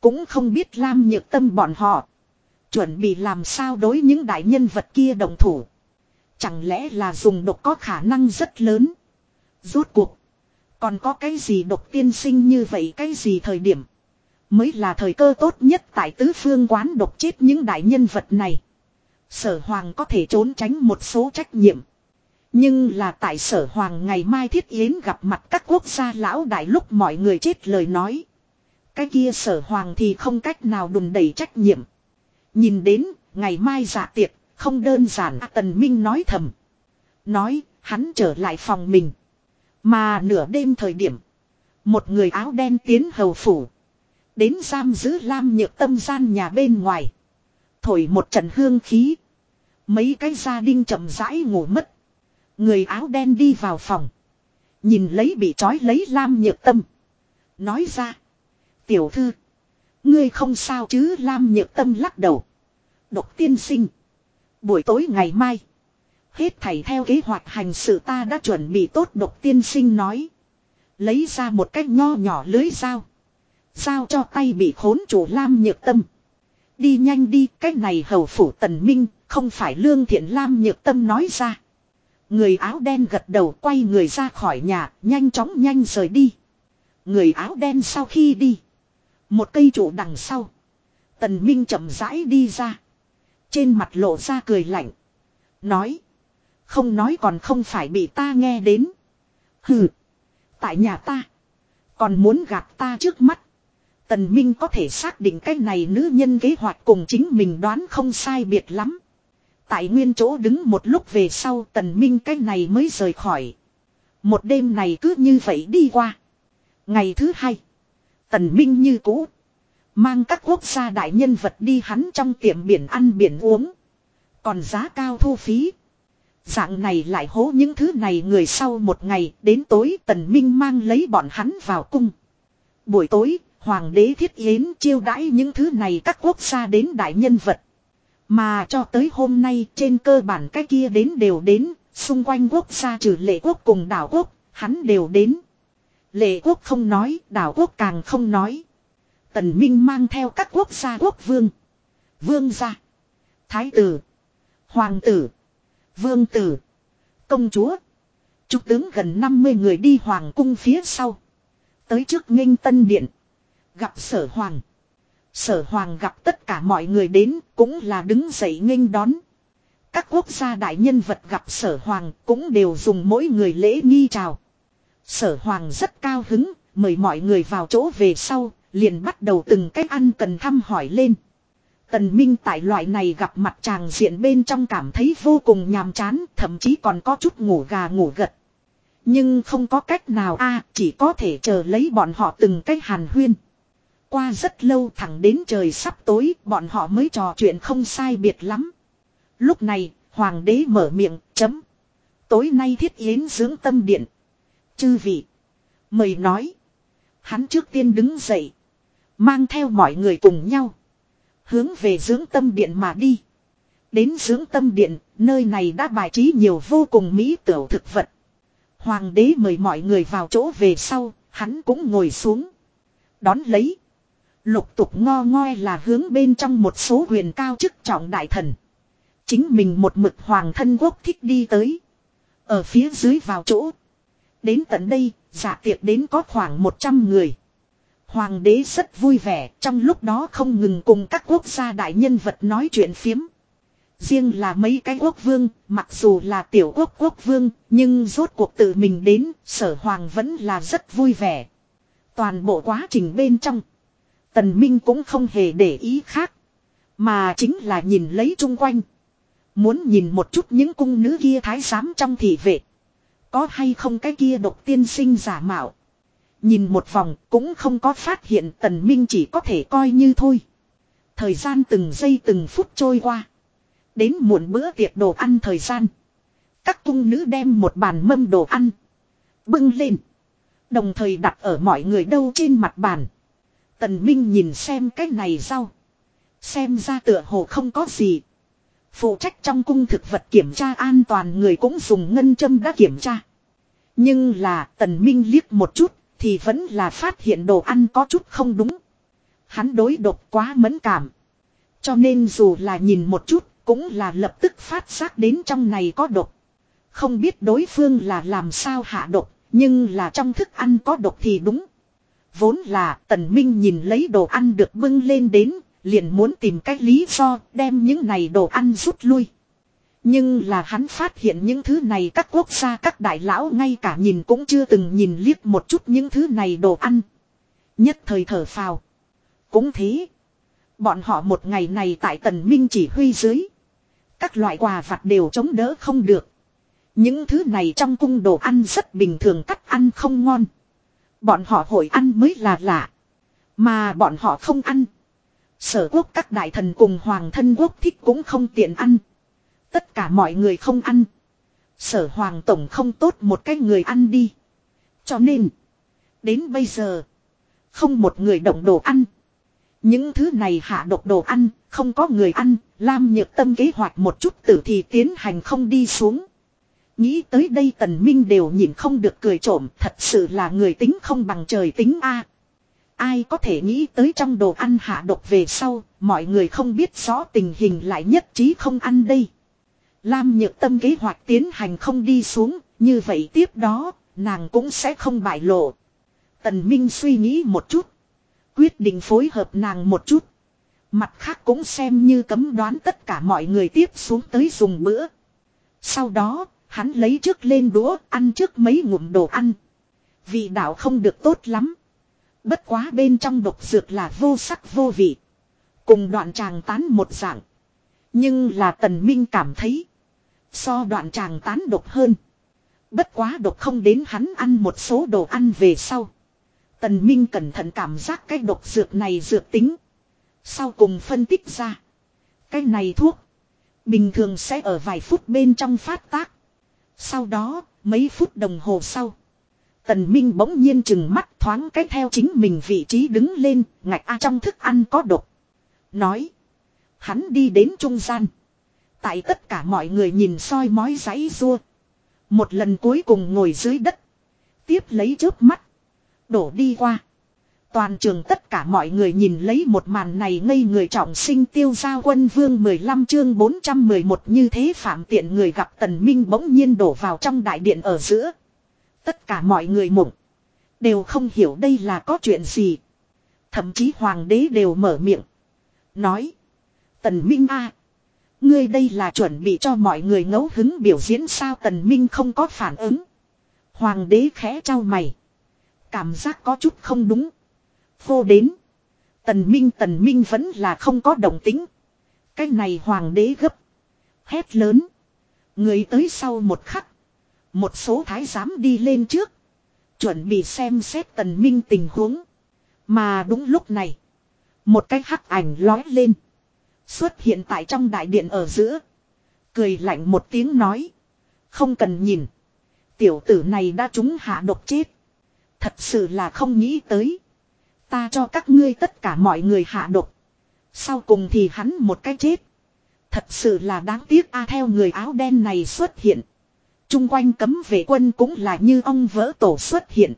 Cũng không biết Lam nhược tâm bọn họ. Chuẩn bị làm sao đối những đại nhân vật kia đồng thủ. Chẳng lẽ là dùng độc có khả năng rất lớn. Rốt cuộc. Còn có cái gì độc tiên sinh như vậy cái gì thời điểm. Mới là thời cơ tốt nhất tại tứ phương quán độc chết những đại nhân vật này. Sở hoàng có thể trốn tránh một số trách nhiệm. Nhưng là tại sở hoàng ngày mai thiết yến gặp mặt các quốc gia lão đại lúc mọi người chết lời nói. Cái kia sở hoàng thì không cách nào đùn đẩy trách nhiệm. Nhìn đến, ngày mai giả tiệc, không đơn giản à, Tần Minh nói thầm. Nói, hắn trở lại phòng mình. Mà nửa đêm thời điểm, một người áo đen tiến hầu phủ. Đến giam giữ Lam nhược tâm gian nhà bên ngoài. Thổi một trận hương khí. Mấy cái gia đình chậm rãi ngủ mất. Người áo đen đi vào phòng. Nhìn lấy bị trói lấy Lam nhược tâm. Nói ra. Tiểu thư. Ngươi không sao chứ Lam nhược tâm lắc đầu. Độc tiên sinh. Buổi tối ngày mai. Hết thảy theo kế hoạch hành sự ta đã chuẩn bị tốt độc tiên sinh nói. Lấy ra một cái nho nhỏ lưới dao. sao cho tay bị khốn chủ Lam nhược tâm. Đi nhanh đi, cái này hầu phủ tần minh, không phải lương thiện Lam nhược tâm nói ra. Người áo đen gật đầu quay người ra khỏi nhà, nhanh chóng nhanh rời đi. Người áo đen sau khi đi. Một cây trụ đằng sau. Tần Minh chậm rãi đi ra. Trên mặt lộ ra cười lạnh. Nói. Không nói còn không phải bị ta nghe đến. Hừ. Tại nhà ta. Còn muốn gạt ta trước mắt. Tần Minh có thể xác định cái này nữ nhân kế hoạch cùng chính mình đoán không sai biệt lắm. Tại nguyên chỗ đứng một lúc về sau tần minh cái này mới rời khỏi. Một đêm này cứ như vậy đi qua. Ngày thứ hai. Tần minh như cũ. Mang các quốc gia đại nhân vật đi hắn trong tiệm biển ăn biển uống. Còn giá cao thu phí. Dạng này lại hố những thứ này người sau một ngày đến tối tần minh mang lấy bọn hắn vào cung. Buổi tối, hoàng đế thiết yến chiêu đãi những thứ này các quốc gia đến đại nhân vật. Mà cho tới hôm nay trên cơ bản cái kia đến đều đến, xung quanh quốc gia trừ lệ quốc cùng đảo quốc, hắn đều đến. Lệ quốc không nói, đảo quốc càng không nói. Tần Minh mang theo các quốc gia quốc vương. Vương gia. Thái tử. Hoàng tử. Vương tử. Công chúa. trục tướng gần 50 người đi hoàng cung phía sau. Tới trước nghênh tân điện. Gặp sở hoàng. Sở hoàng gặp tất cả mọi người đến cũng là đứng dậy nghênh đón. Các quốc gia đại nhân vật gặp sở hoàng cũng đều dùng mỗi người lễ nghi chào. Sở hoàng rất cao hứng, mời mọi người vào chỗ về sau, liền bắt đầu từng cách ăn cần thăm hỏi lên. Tần Minh tại loại này gặp mặt chàng diện bên trong cảm thấy vô cùng nhàm chán, thậm chí còn có chút ngủ gà ngủ gật. Nhưng không có cách nào a, chỉ có thể chờ lấy bọn họ từng cách hàn huyên. Qua rất lâu thẳng đến trời sắp tối, bọn họ mới trò chuyện không sai biệt lắm. Lúc này, hoàng đế mở miệng, chấm. Tối nay thiết yến dưỡng tâm điện. Chư vị. Mời nói. Hắn trước tiên đứng dậy. Mang theo mọi người cùng nhau. Hướng về dưỡng tâm điện mà đi. Đến dưỡng tâm điện, nơi này đã bài trí nhiều vô cùng mỹ tiểu thực vật. Hoàng đế mời mọi người vào chỗ về sau, hắn cũng ngồi xuống. Đón lấy. Lục tục ngo ngoi là hướng bên trong một số huyền cao chức trọng đại thần. Chính mình một mực hoàng thân quốc thích đi tới. Ở phía dưới vào chỗ. Đến tận đây, giả tiệc đến có khoảng 100 người. Hoàng đế rất vui vẻ, trong lúc đó không ngừng cùng các quốc gia đại nhân vật nói chuyện phiếm. Riêng là mấy cái quốc vương, mặc dù là tiểu quốc quốc vương, nhưng rốt cuộc tự mình đến, sở hoàng vẫn là rất vui vẻ. Toàn bộ quá trình bên trong. Tần Minh cũng không hề để ý khác. Mà chính là nhìn lấy chung quanh. Muốn nhìn một chút những cung nữ kia thái giám trong thị vệ. Có hay không cái kia độc tiên sinh giả mạo. Nhìn một vòng cũng không có phát hiện tần minh chỉ có thể coi như thôi. Thời gian từng giây từng phút trôi qua. Đến muộn bữa tiệc đồ ăn thời gian. Các cung nữ đem một bàn mâm đồ ăn. Bưng lên. Đồng thời đặt ở mọi người đâu trên mặt bàn. Tần Minh nhìn xem cái này rau. Xem ra tựa hồ không có gì. Phụ trách trong cung thực vật kiểm tra an toàn người cũng dùng ngân châm đã kiểm tra. Nhưng là tần minh liếc một chút thì vẫn là phát hiện đồ ăn có chút không đúng. Hắn đối độc quá mẫn cảm. Cho nên dù là nhìn một chút cũng là lập tức phát giác đến trong này có độc. Không biết đối phương là làm sao hạ độc, nhưng là trong thức ăn có độc thì đúng. Vốn là tần minh nhìn lấy đồ ăn được bưng lên đến, liền muốn tìm cách lý do đem những này đồ ăn rút lui. Nhưng là hắn phát hiện những thứ này các quốc gia các đại lão ngay cả nhìn cũng chưa từng nhìn liếc một chút những thứ này đồ ăn. Nhất thời thở phào. Cũng thế. Bọn họ một ngày này tại tần minh chỉ huy dưới. Các loại quà vặt đều chống đỡ không được. Những thứ này trong cung đồ ăn rất bình thường cắt ăn không ngon. Bọn họ hội ăn mới là lạ. Mà bọn họ không ăn. Sở quốc các đại thần cùng hoàng thân quốc thích cũng không tiện ăn. Tất cả mọi người không ăn. Sở hoàng tổng không tốt một cái người ăn đi. Cho nên. Đến bây giờ. Không một người động đồ ăn. Những thứ này hạ độc đồ ăn. Không có người ăn. Lam nhược tâm kế hoạch một chút tử thì tiến hành không đi xuống. Nghĩ tới đây tần minh đều nhìn không được cười trộm. Thật sự là người tính không bằng trời tính A. Ai có thể nghĩ tới trong đồ ăn hạ độc về sau, mọi người không biết rõ tình hình lại nhất trí không ăn đây. Lam nhược tâm kế hoạch tiến hành không đi xuống, như vậy tiếp đó, nàng cũng sẽ không bại lộ. Tần Minh suy nghĩ một chút. Quyết định phối hợp nàng một chút. Mặt khác cũng xem như cấm đoán tất cả mọi người tiếp xuống tới dùng bữa. Sau đó, hắn lấy trước lên đũa, ăn trước mấy ngụm đồ ăn. Vị đạo không được tốt lắm. Bất quá bên trong độc dược là vô sắc vô vị. Cùng đoạn tràng tán một dạng. Nhưng là tần minh cảm thấy. So đoạn tràng tán độc hơn. Bất quá độc không đến hắn ăn một số đồ ăn về sau. Tần Minh cẩn thận cảm giác cái độc dược này dược tính. Sau cùng phân tích ra. Cái này thuốc. Bình thường sẽ ở vài phút bên trong phát tác. Sau đó, mấy phút đồng hồ sau. Tần Minh bỗng nhiên chừng mắt thoáng cách theo chính mình vị trí đứng lên, ngạch A trong thức ăn có độc. Nói. Hắn đi đến trung gian. Tại tất cả mọi người nhìn soi mói giấy rua. Một lần cuối cùng ngồi dưới đất. Tiếp lấy chớp mắt. Đổ đi qua. Toàn trường tất cả mọi người nhìn lấy một màn này ngây người trọng sinh tiêu giao quân vương 15 chương 411 như thế phạm tiện người gặp tần minh bỗng nhiên đổ vào trong đại điện ở giữa. Tất cả mọi người mộng. Đều không hiểu đây là có chuyện gì. Thậm chí hoàng đế đều mở miệng. Nói. Tần Minh a, Ngươi đây là chuẩn bị cho mọi người ngẫu hứng biểu diễn sao tần minh không có phản ứng. Hoàng đế khẽ trao mày. Cảm giác có chút không đúng. Vô đến. Tần minh tần minh vẫn là không có động tính. Cái này hoàng đế gấp. Hét lớn. Người tới sau một khắc. Một số thái giám đi lên trước. Chuẩn bị xem xét tần minh tình huống. Mà đúng lúc này. Một cái hắc ảnh lói lên. Xuất hiện tại trong đại điện ở giữa. Cười lạnh một tiếng nói. Không cần nhìn. Tiểu tử này đã trúng hạ độc chết. Thật sự là không nghĩ tới. Ta cho các ngươi tất cả mọi người hạ độc. Sau cùng thì hắn một cái chết. Thật sự là đáng tiếc a theo người áo đen này xuất hiện. Trung quanh cấm vệ quân cũng là như ông vỡ tổ xuất hiện.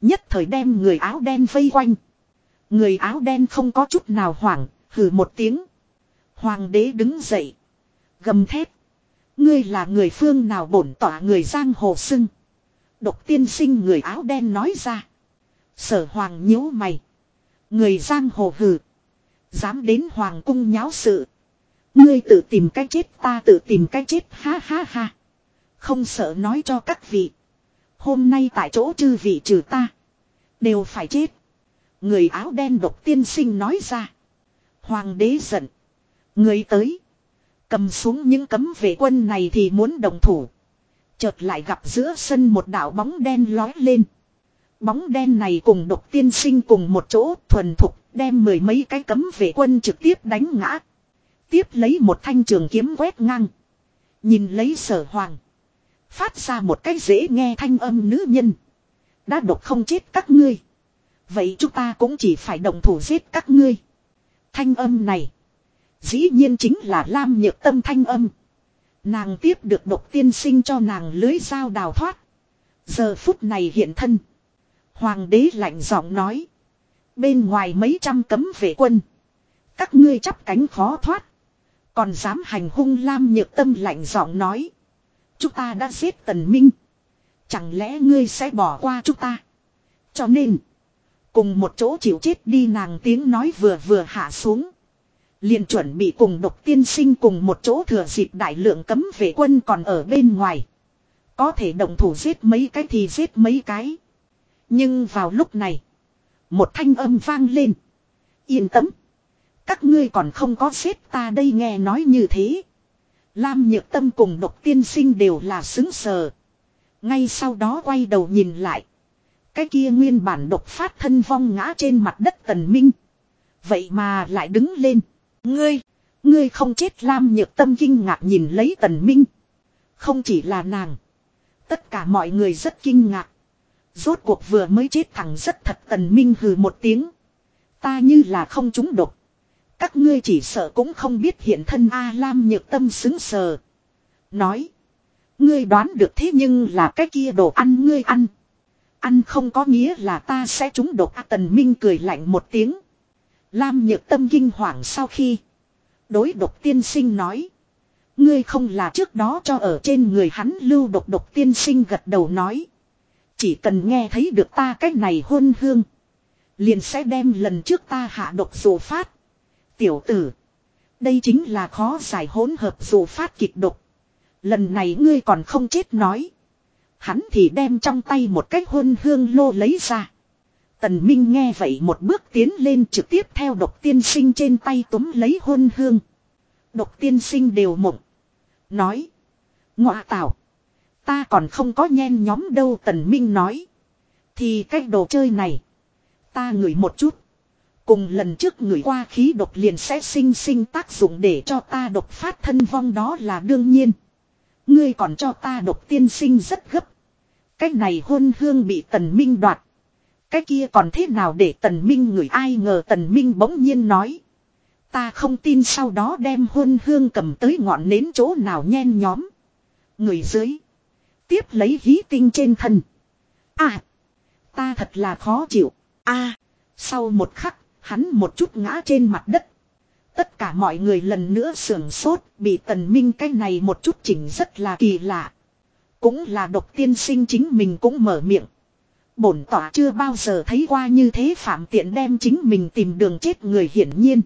Nhất thời đem người áo đen vây quanh. Người áo đen không có chút nào hoảng, hừ một tiếng. Hoàng đế đứng dậy. Gầm thép. Ngươi là người phương nào bổn tỏa người giang hồ sưng. Độc tiên sinh người áo đen nói ra. Sở hoàng nhíu mày. Người giang hồ hừ. Dám đến hoàng cung nháo sự. Ngươi tự tìm cách chết ta tự tìm cách chết, ha ha ha. Không sợ nói cho các vị. Hôm nay tại chỗ chư vị trừ ta. Đều phải chết. Người áo đen độc tiên sinh nói ra. Hoàng đế giận. Người tới. Cầm xuống những cấm vệ quân này thì muốn đồng thủ. Chợt lại gặp giữa sân một đạo bóng đen lói lên. Bóng đen này cùng độc tiên sinh cùng một chỗ thuần thục, đem mười mấy cái cấm vệ quân trực tiếp đánh ngã. Tiếp lấy một thanh trường kiếm quét ngang. Nhìn lấy sở hoàng. Phát ra một cái dễ nghe thanh âm nữ nhân. Đã độc không chết các ngươi. Vậy chúng ta cũng chỉ phải đồng thủ giết các ngươi. Thanh âm này. Dĩ nhiên chính là Lam Nhược Tâm thanh âm. Nàng tiếp được độc tiên sinh cho nàng lưới dao đào thoát. Giờ phút này hiện thân. Hoàng đế lạnh giọng nói. Bên ngoài mấy trăm cấm vệ quân. Các ngươi chắp cánh khó thoát. Còn dám hành hung Lam Nhược Tâm lạnh giọng nói. Chúng ta đã giết Tần Minh. Chẳng lẽ ngươi sẽ bỏ qua chúng ta? Cho nên. Cùng một chỗ chịu chết đi nàng tiếng nói vừa vừa hạ xuống. liền chuẩn bị cùng độc tiên sinh cùng một chỗ thừa dịp đại lượng cấm vệ quân còn ở bên ngoài. Có thể đồng thủ giết mấy cái thì giết mấy cái. Nhưng vào lúc này. Một thanh âm vang lên. Yên tâm. Các ngươi còn không có xếp ta đây nghe nói như thế. Lam nhược tâm cùng độc tiên sinh đều là xứng sờ. Ngay sau đó quay đầu nhìn lại. Cái kia nguyên bản độc phát thân vong ngã trên mặt đất tần minh. Vậy mà lại đứng lên. Ngươi, ngươi không chết Lam nhược tâm kinh ngạc nhìn lấy tần minh. Không chỉ là nàng. Tất cả mọi người rất kinh ngạc. Rốt cuộc vừa mới chết thẳng rất thật tần minh hừ một tiếng. Ta như là không trúng độc. Các ngươi chỉ sợ cũng không biết hiện thân A Lam nhược tâm xứng sờ. Nói. Ngươi đoán được thế nhưng là cái kia đồ ăn ngươi ăn. Ăn không có nghĩa là ta sẽ trúng độc A Tần Minh cười lạnh một tiếng. Lam nhược tâm kinh hoàng sau khi. Đối độc tiên sinh nói. Ngươi không là trước đó cho ở trên người hắn lưu độc độc tiên sinh gật đầu nói. Chỉ cần nghe thấy được ta cách này hôn hương. Liền sẽ đem lần trước ta hạ độc dù phát. Tiểu tử. Đây chính là khó giải hỗn hợp dù phát kịch độc. Lần này ngươi còn không chết nói. Hắn thì đem trong tay một cái hôn hương lô lấy ra. Tần Minh nghe vậy một bước tiến lên trực tiếp theo độc tiên sinh trên tay túm lấy hôn hương. Độc tiên sinh đều mộng. Nói. Ngọa tảo. Ta còn không có nhen nhóm đâu, Tần Minh nói. Thì cái đồ chơi này. Ta ngửi một chút. Cùng lần trước người qua khí độc liền sẽ sinh sinh tác dụng để cho ta độc phát thân vong đó là đương nhiên. Ngươi còn cho ta độc tiên sinh rất gấp. Cái này hôn hương bị tần minh đoạt. Cái kia còn thế nào để tần minh người ai ngờ tần minh bỗng nhiên nói. Ta không tin sau đó đem hôn hương cầm tới ngọn nến chỗ nào nhen nhóm. Người dưới. Tiếp lấy hí tinh trên thân. À. Ta thật là khó chịu. a Sau một khắc Hắn một chút ngã trên mặt đất. Tất cả mọi người lần nữa sưởng sốt, bị tần minh cái này một chút chỉnh rất là kỳ lạ. Cũng là độc tiên sinh chính mình cũng mở miệng. Bổn tỏa chưa bao giờ thấy qua như thế phạm tiện đem chính mình tìm đường chết người hiển nhiên.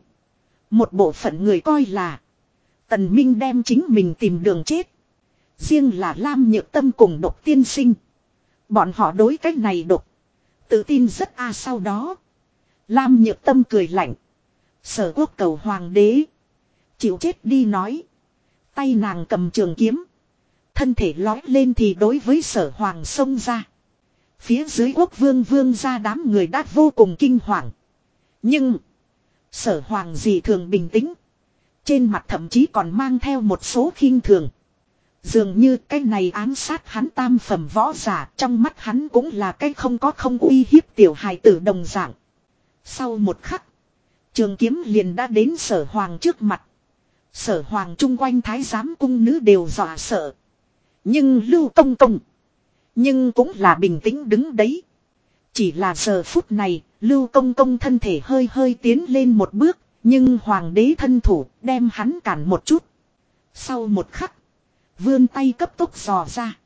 Một bộ phận người coi là Tần Minh đem chính mình tìm đường chết. Riêng là Lam Nhược Tâm cùng độc tiên sinh. Bọn họ đối cách này độc. Tự tin rất a sau đó. Lam nhược tâm cười lạnh. Sở quốc cầu hoàng đế. Chịu chết đi nói. Tay nàng cầm trường kiếm. Thân thể lói lên thì đối với sở hoàng xông ra. Phía dưới quốc vương vương ra đám người đã vô cùng kinh hoàng. Nhưng. Sở hoàng gì thường bình tĩnh. Trên mặt thậm chí còn mang theo một số khinh thường. Dường như cái này ám sát hắn tam phẩm võ giả trong mắt hắn cũng là cái không có không uy hiếp tiểu hài tử đồng dạng. Sau một khắc. Trường kiếm liền đã đến sở hoàng trước mặt. Sở hoàng chung quanh thái giám cung nữ đều dọa sợ. Nhưng lưu công công. Nhưng cũng là bình tĩnh đứng đấy. Chỉ là giờ phút này, lưu công công thân thể hơi hơi tiến lên một bước. Nhưng hoàng đế thân thủ đem hắn cản một chút. Sau một khắc. Vươn tay cấp tốc dò ra.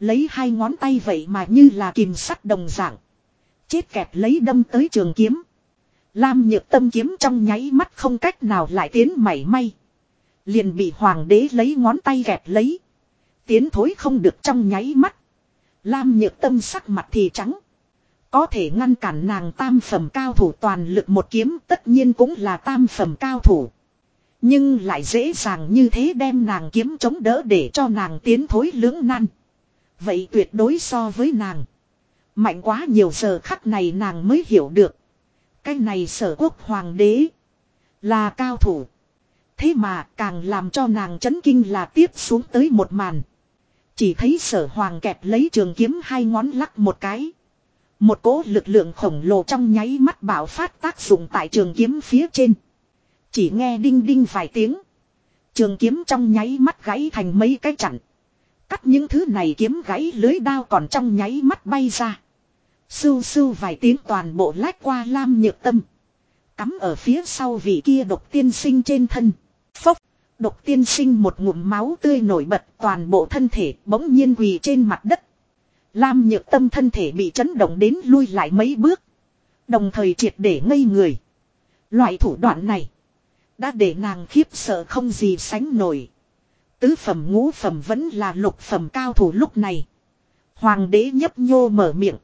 Lấy hai ngón tay vậy mà như là kìm sắt đồng dạng. Chết kẹt lấy đâm tới trường kiếm. Lam nhược tâm kiếm trong nháy mắt không cách nào lại tiến mảy may. Liền bị hoàng đế lấy ngón tay kẹp lấy. Tiến thối không được trong nháy mắt. Lam nhược tâm sắc mặt thì trắng. Có thể ngăn cản nàng tam phẩm cao thủ toàn lực một kiếm, tất nhiên cũng là tam phẩm cao thủ. Nhưng lại dễ dàng như thế đem nàng kiếm chống đỡ để cho nàng tiến thối lưỡng nan. Vậy tuyệt đối so với nàng. Mạnh quá nhiều giờ khắc này nàng mới hiểu được. Cái này sở quốc hoàng đế. Là cao thủ. Thế mà càng làm cho nàng chấn kinh là tiếp xuống tới một màn. Chỉ thấy sở hoàng kẹp lấy trường kiếm hai ngón lắc một cái. Một cỗ lực lượng khổng lồ trong nháy mắt bảo phát tác dụng tại trường kiếm phía trên. Chỉ nghe đinh đinh vài tiếng. Trường kiếm trong nháy mắt gãy thành mấy cái chặn. Cắt những thứ này kiếm gãy lưới đao còn trong nháy mắt bay ra. Sưu sưu vài tiếng toàn bộ lách qua lam nhược tâm. Cắm ở phía sau vị kia độc tiên sinh trên thân. Phốc, độc tiên sinh một ngụm máu tươi nổi bật toàn bộ thân thể bỗng nhiên quỳ trên mặt đất. Lam nhược tâm thân thể bị chấn động đến lui lại mấy bước. Đồng thời triệt để ngây người. Loại thủ đoạn này. Đã để nàng khiếp sợ không gì sánh nổi. Tứ phẩm ngũ phẩm vẫn là lục phẩm cao thủ lúc này. Hoàng đế nhấp nhô mở miệng.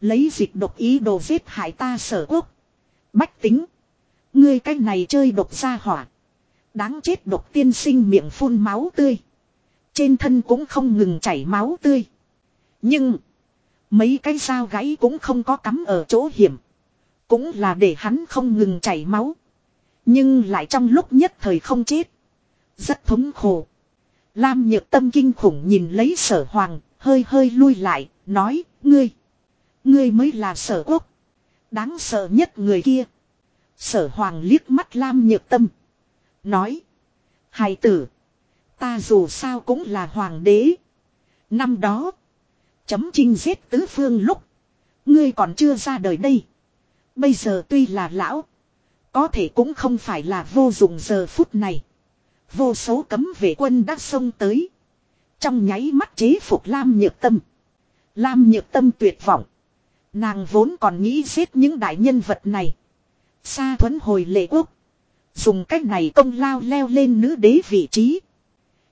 Lấy dịch độc ý đồ giết hại ta sở quốc. Bách tính. Ngươi cái này chơi độc ra hỏa. Đáng chết độc tiên sinh miệng phun máu tươi. Trên thân cũng không ngừng chảy máu tươi. Nhưng. Mấy cái dao gãy cũng không có cắm ở chỗ hiểm. Cũng là để hắn không ngừng chảy máu. Nhưng lại trong lúc nhất thời không chết. Rất thống khổ. Lam nhược tâm kinh khủng nhìn lấy sở hoàng, hơi hơi lui lại, nói, ngươi. Ngươi mới là sở quốc. Đáng sợ nhất người kia. Sở hoàng liếc mắt Lam nhược tâm. Nói. Hài tử. Ta dù sao cũng là hoàng đế. Năm đó. Chấm chinh giết tứ phương lúc. Ngươi còn chưa ra đời đây. Bây giờ tuy là lão. Có thể cũng không phải là vô dụng giờ phút này. Vô số cấm vệ quân đã xông tới. Trong nháy mắt chế phục Lam Nhược Tâm. Lam Nhược Tâm tuyệt vọng. Nàng vốn còn nghĩ giết những đại nhân vật này. Sa thuấn hồi lệ quốc. Dùng cách này công lao leo lên nữ đế vị trí.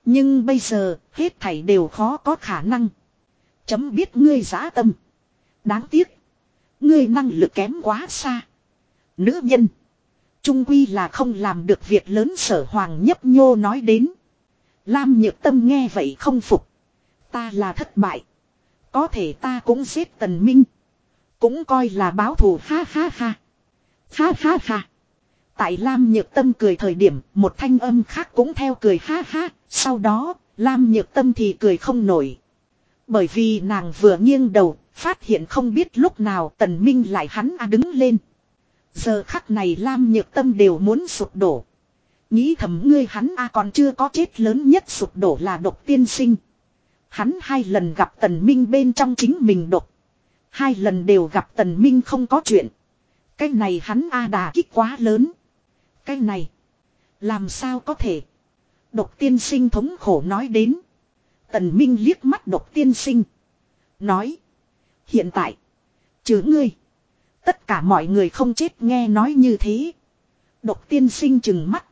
Nhưng bây giờ, hết thảy đều khó có khả năng. Chấm biết ngươi giá tâm. Đáng tiếc. Ngươi năng lực kém quá xa. Nữ nhân. Trung quy là không làm được việc lớn sở hoàng nhấp nhô nói đến. Lam nhược tâm nghe vậy không phục. Ta là thất bại. Có thể ta cũng giết tần minh. Cũng coi là báo thù ha ha ha. Ha ha ha. Tại Lam Nhược Tâm cười thời điểm, một thanh âm khác cũng theo cười ha ha, sau đó, Lam Nhược Tâm thì cười không nổi. Bởi vì nàng vừa nghiêng đầu, phát hiện không biết lúc nào Tần Minh lại hắn a đứng lên. Giờ khắc này Lam Nhược Tâm đều muốn sụp đổ. Nghĩ thầm ngươi hắn a còn chưa có chết lớn nhất sụp đổ là độc tiên sinh. Hắn hai lần gặp Tần Minh bên trong chính mình độc. Hai lần đều gặp Tần Minh không có chuyện. Cái này hắn a đà kích quá lớn. Cái này. Làm sao có thể. Độc tiên sinh thống khổ nói đến. Tần Minh liếc mắt độc tiên sinh. Nói. Hiện tại. Chứ ngươi. Tất cả mọi người không chết nghe nói như thế. Độc tiên sinh chừng mắt.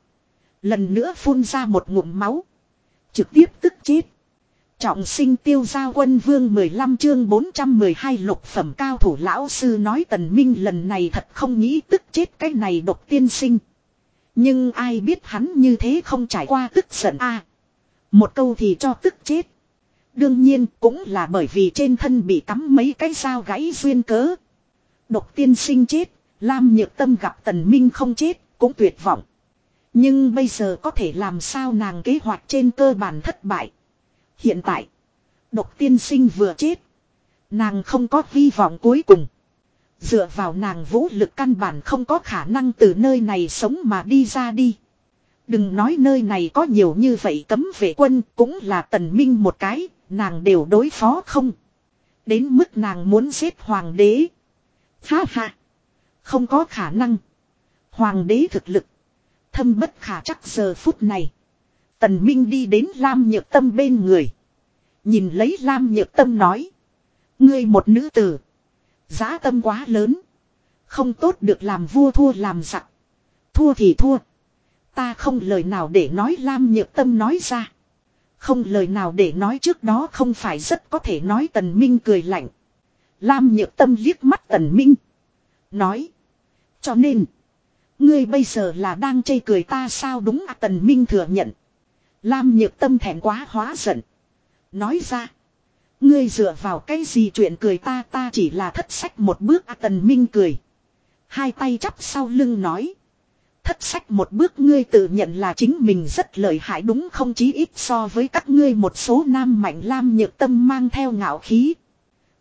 Lần nữa phun ra một ngụm máu. Trực tiếp tức chết. Trọng sinh tiêu gia quân vương 15 chương 412 lục phẩm cao thủ lão sư nói tần minh lần này thật không nghĩ tức chết cái này độc tiên sinh. Nhưng ai biết hắn như thế không trải qua tức giận a Một câu thì cho tức chết. Đương nhiên cũng là bởi vì trên thân bị cắm mấy cái dao gãy duyên cớ. Độc tiên sinh chết, Lam nhược tâm gặp tần minh không chết, cũng tuyệt vọng. Nhưng bây giờ có thể làm sao nàng kế hoạch trên cơ bản thất bại. Hiện tại, độc tiên sinh vừa chết. Nàng không có hy vọng cuối cùng. Dựa vào nàng vũ lực căn bản không có khả năng từ nơi này sống mà đi ra đi. Đừng nói nơi này có nhiều như vậy cấm vệ quân cũng là tần minh một cái, nàng đều đối phó không. Đến mức nàng muốn giết hoàng đế. Ha ha. Không có khả năng. Hoàng đế thực lực. Thâm bất khả chắc giờ phút này. Tần Minh đi đến Lam Nhược Tâm bên người. Nhìn lấy Lam Nhược Tâm nói. Ngươi một nữ tử. Giá tâm quá lớn. Không tốt được làm vua thua làm giặc. Thua thì thua. Ta không lời nào để nói Lam Nhược Tâm nói ra. Không lời nào để nói trước đó không phải rất có thể nói Tần Minh cười lạnh. Lam Nhược Tâm liếc mắt Tần Minh. Nói. Cho nên. Ngươi bây giờ là đang chây cười ta sao đúng à Tần Minh thừa nhận. Lam Nhược Tâm thẹn quá hóa giận. Nói ra. Ngươi dựa vào cái gì chuyện cười ta ta chỉ là thất sách một bước à Tần Minh cười. Hai tay chắp sau lưng nói. Thất sách một bước ngươi tự nhận là chính mình rất lợi hại đúng không chí ít so với các ngươi một số nam mạnh lam nhược tâm mang theo ngạo khí.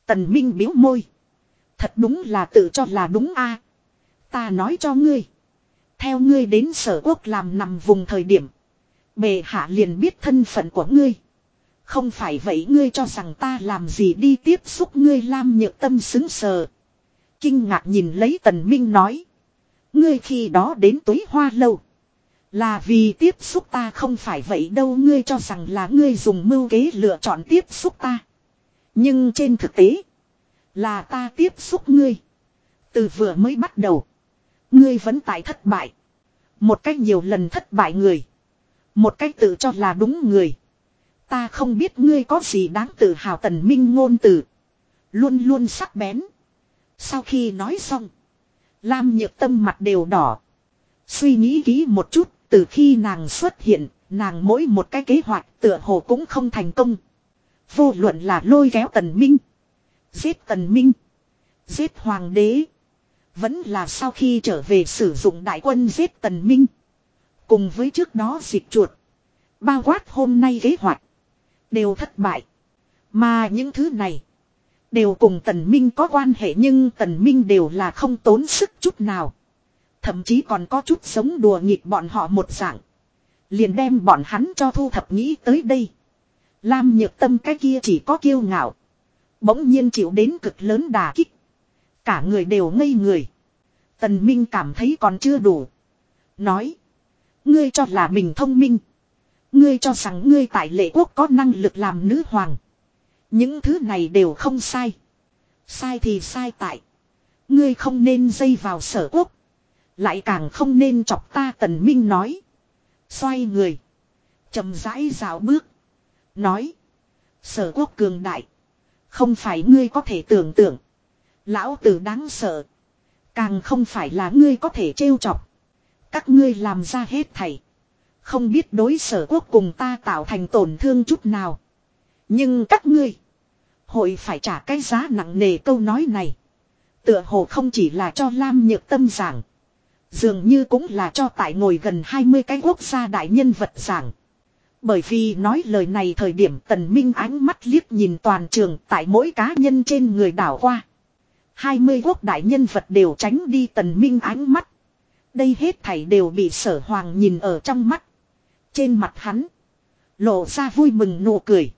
Tần Minh biếu môi. Thật đúng là tự cho là đúng a. Ta nói cho ngươi. Theo ngươi đến sở quốc làm nằm vùng thời điểm. Bề hạ liền biết thân phận của ngươi. Không phải vậy ngươi cho rằng ta làm gì đi tiếp xúc ngươi lam nhược tâm xứng sờ. Kinh ngạc nhìn lấy tần minh nói. Ngươi khi đó đến túi hoa lâu. Là vì tiếp xúc ta không phải vậy đâu, ngươi cho rằng là ngươi dùng mưu kế lựa chọn tiếp xúc ta. Nhưng trên thực tế. Là ta tiếp xúc ngươi. Từ vừa mới bắt đầu. Ngươi vẫn tại thất bại. Một cách nhiều lần thất bại người. Một cách tự cho là đúng người. Ta không biết ngươi có gì đáng tự hào tần minh ngôn từ. Luôn luôn sắc bén. Sau khi nói xong. Lam nhược tâm mặt đều đỏ. Suy nghĩ kỹ một chút. Từ khi nàng xuất hiện. Nàng mỗi một cái kế hoạch tựa hồ cũng không thành công. Vô luận là lôi kéo tần minh. Giết tần minh. Giết hoàng đế. Vẫn là sau khi trở về sử dụng đại quân giết tần minh. Cùng với trước đó dịch chuột. Bao quát hôm nay kế hoạch. Đều thất bại. Mà những thứ này. Đều cùng tần minh có quan hệ nhưng tần minh đều là không tốn sức chút nào. Thậm chí còn có chút sống đùa nghịch bọn họ một dạng. Liền đem bọn hắn cho thu thập nghĩ tới đây. Lam nhược tâm cái kia chỉ có kiêu ngạo. Bỗng nhiên chịu đến cực lớn đà kích. Cả người đều ngây người. Tần Minh cảm thấy còn chưa đủ. Nói. Ngươi cho là mình thông minh. Ngươi cho rằng ngươi tại lệ quốc có năng lực làm nữ hoàng. Những thứ này đều không sai. Sai thì sai tại. Ngươi không nên dây vào sở quốc. Lại càng không nên chọc ta tần minh nói. Xoay người. chậm rãi dạo bước. Nói. Sở quốc cường đại. Không phải ngươi có thể tưởng tượng. Lão tử đáng sợ. Càng không phải là ngươi có thể trêu chọc. Các ngươi làm ra hết thảy. Không biết đối sở quốc cùng ta tạo thành tổn thương chút nào. Nhưng các ngươi. Hội phải trả cái giá nặng nề câu nói này. Tựa hồ không chỉ là cho Lam Nhược Tâm giảng. Dường như cũng là cho tại ngồi gần 20 cái quốc gia đại nhân vật giảng. Bởi vì nói lời này thời điểm tần minh ánh mắt liếc nhìn toàn trường tại mỗi cá nhân trên người đảo qua. 20 quốc đại nhân vật đều tránh đi tần minh ánh mắt. Đây hết thảy đều bị sở hoàng nhìn ở trong mắt. Trên mặt hắn. Lộ ra vui mừng nụ cười.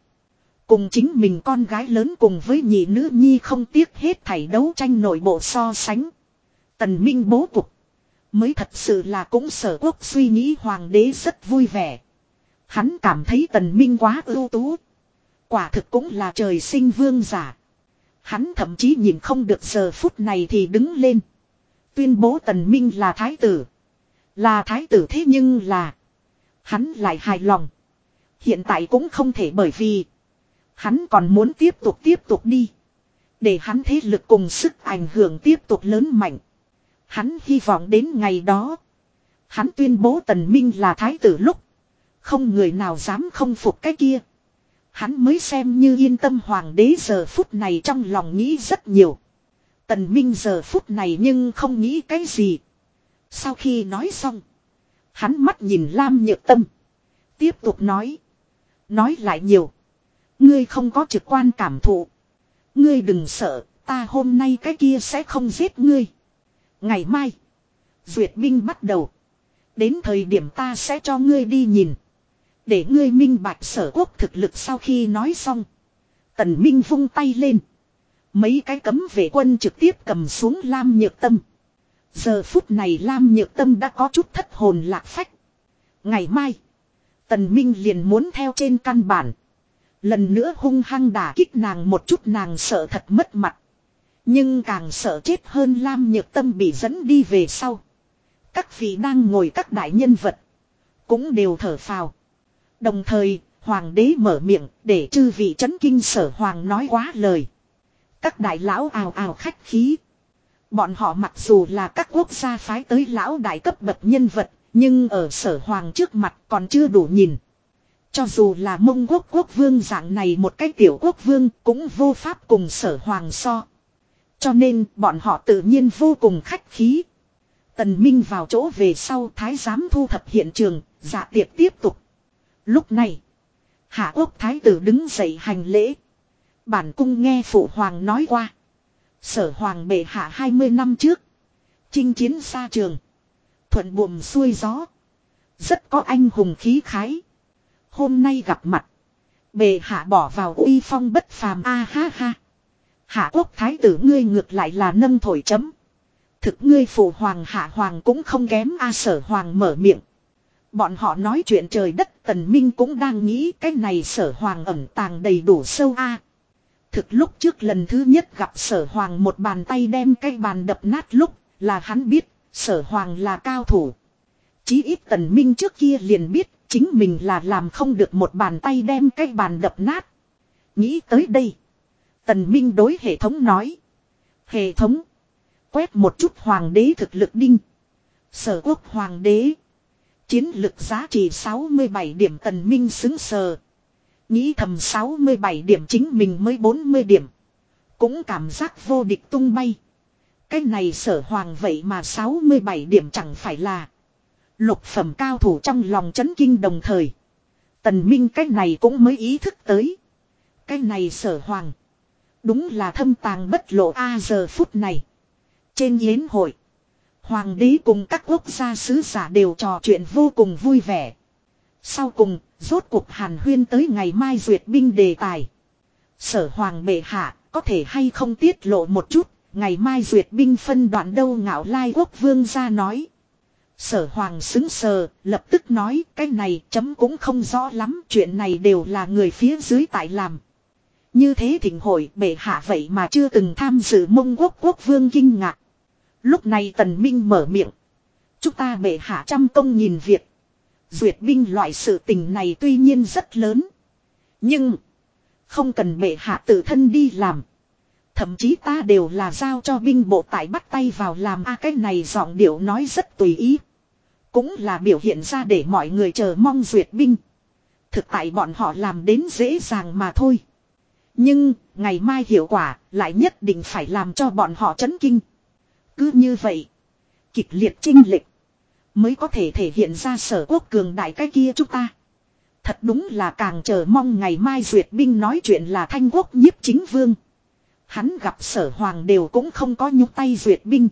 Cùng chính mình con gái lớn cùng với nhị nữ nhi không tiếc hết thảy đấu tranh nội bộ so sánh. Tần Minh bố cục. Mới thật sự là cũng sở quốc suy nghĩ hoàng đế rất vui vẻ. Hắn cảm thấy tần minh quá ưu tú. Quả thực cũng là trời sinh vương giả. Hắn thậm chí nhìn không được giờ phút này thì đứng lên. Tuyên bố tần minh là thái tử. Là thái tử thế nhưng là. Hắn lại hài lòng. Hiện tại cũng không thể bởi vì. Hắn còn muốn tiếp tục tiếp tục đi. Để hắn thế lực cùng sức ảnh hưởng tiếp tục lớn mạnh. Hắn hy vọng đến ngày đó. Hắn tuyên bố tần minh là thái tử lúc. Không người nào dám không phục cái kia. Hắn mới xem như yên tâm hoàng đế giờ phút này trong lòng nghĩ rất nhiều. Tần Minh giờ phút này nhưng không nghĩ cái gì. Sau khi nói xong. Hắn mắt nhìn Lam Nhược Tâm. Tiếp tục nói. Nói lại nhiều. Ngươi không có trực quan cảm thụ. Ngươi đừng sợ, ta hôm nay cái kia sẽ không giết ngươi. Ngày mai. Duyệt binh bắt đầu. Đến thời điểm ta sẽ cho ngươi đi nhìn. Để ngươi minh bạch sở quốc thực lực sau khi nói xong. Tần Minh vung tay lên. Mấy cái cấm vệ quân trực tiếp cầm xuống Lam Nhược Tâm. Giờ phút này Lam Nhược Tâm đã có chút thất hồn lạc phách. Ngày mai. Tần Minh liền muốn theo trên căn bản. Lần nữa hung hăng đả kích nàng một chút nàng sợ thật mất mặt. Nhưng càng sợ chết hơn Lam Nhược Tâm bị dẫn đi về sau. Các vị đang ngồi các đại nhân vật. cũng đều thở phào. Đồng thời, hoàng đế mở miệng để chư vị chấn kinh sở hoàng nói quá lời. Các đại lão ào ào khách khí. Bọn họ mặc dù là các quốc gia phái tới lão đại cấp bậc nhân vật, nhưng ở sở hoàng trước mặt còn chưa đủ nhìn. Cho dù là mông quốc quốc vương dạng này một cái tiểu quốc vương cũng vô pháp cùng sở hoàng so. Cho nên bọn họ tự nhiên vô cùng khách khí. Tần Minh vào chỗ về sau thái giám thu thập hiện trường, dạ tiệc tiếp tục. Lúc này, Hạ quốc thái tử đứng dậy hành lễ. Bản cung nghe phụ hoàng nói qua. Sở hoàng bệ hạ 20 năm trước. Chinh chiến xa trường. Thuận buồm xuôi gió. Rất có anh hùng khí khái. Hôm nay gặp mặt. Bệ hạ bỏ vào uy phong bất phàm a ha ha. Hạ quốc thái tử ngươi ngược lại là nâng thổi chấm. Thực ngươi phụ hoàng hạ hoàng cũng không kém a sở hoàng mở miệng. Bọn họ nói chuyện trời đất, tần minh cũng đang nghĩ cái này sở hoàng ẩn tàng đầy đủ sâu a. Thực lúc trước lần thứ nhất gặp sở hoàng một bàn tay đem cái bàn đập nát lúc, là hắn biết, sở hoàng là cao thủ. Chí ít tần minh trước kia liền biết, chính mình là làm không được một bàn tay đem cái bàn đập nát. Nghĩ tới đây. Tần minh đối hệ thống nói. Hệ thống. Quét một chút hoàng đế thực lực đinh. Sở quốc hoàng đế. Chiến lực giá trị 67 điểm tần minh xứng sờ. Nghĩ thầm 67 điểm chính mình mới 40 điểm. Cũng cảm giác vô địch tung bay. Cái này sở hoàng vậy mà 67 điểm chẳng phải là. Lục phẩm cao thủ trong lòng chấn kinh đồng thời. Tần Minh cái này cũng mới ý thức tới. Cái này sở hoàng. Đúng là thâm tàng bất lộ A giờ phút này. Trên yến hội. Hoàng đế cùng các quốc gia sứ giả đều trò chuyện vô cùng vui vẻ. Sau cùng, rốt cuộc hàn huyên tới ngày mai duyệt binh đề tài. Sở hoàng bệ hạ, có thể hay không tiết lộ một chút, ngày mai duyệt binh phân đoạn đâu ngạo lai quốc vương ra nói. Sở hoàng xứng sờ, lập tức nói cái này chấm cũng không rõ lắm, chuyện này đều là người phía dưới tại làm. Như thế thỉnh hội bệ hạ vậy mà chưa từng tham dự mông quốc quốc vương kinh ngạc. Lúc này tần minh mở miệng. Chúng ta bệ hạ trăm công nhìn việc. Duyệt binh loại sự tình này tuy nhiên rất lớn. Nhưng. Không cần bệ hạ tự thân đi làm. Thậm chí ta đều là giao cho binh bộ tại bắt tay vào làm a cái này giọng điệu nói rất tùy ý. Cũng là biểu hiện ra để mọi người chờ mong duyệt binh. Thực tại bọn họ làm đến dễ dàng mà thôi. Nhưng, ngày mai hiệu quả lại nhất định phải làm cho bọn họ chấn kinh. Cứ như vậy, kịch liệt trinh lệch mới có thể thể hiện ra sở quốc cường đại cái kia chúng ta. Thật đúng là càng chờ mong ngày mai duyệt binh nói chuyện là thanh quốc nhiếp chính vương. Hắn gặp sở hoàng đều cũng không có nhúc tay duyệt binh.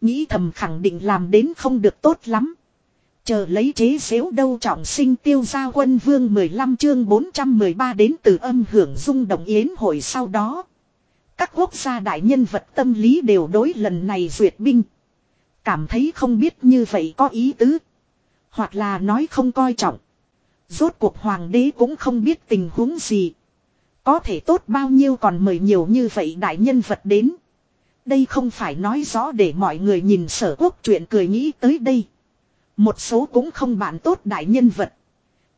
Nghĩ thầm khẳng định làm đến không được tốt lắm. Chờ lấy chế xếu đâu trọng sinh tiêu gia quân vương 15 chương 413 đến từ âm hưởng dung động yến hội sau đó. Các quốc gia đại nhân vật tâm lý đều đối lần này duyệt binh. Cảm thấy không biết như vậy có ý tứ. Hoặc là nói không coi trọng. Rốt cuộc hoàng đế cũng không biết tình huống gì. Có thể tốt bao nhiêu còn mời nhiều như vậy đại nhân vật đến. Đây không phải nói rõ để mọi người nhìn sở quốc chuyện cười nghĩ tới đây. Một số cũng không bạn tốt đại nhân vật.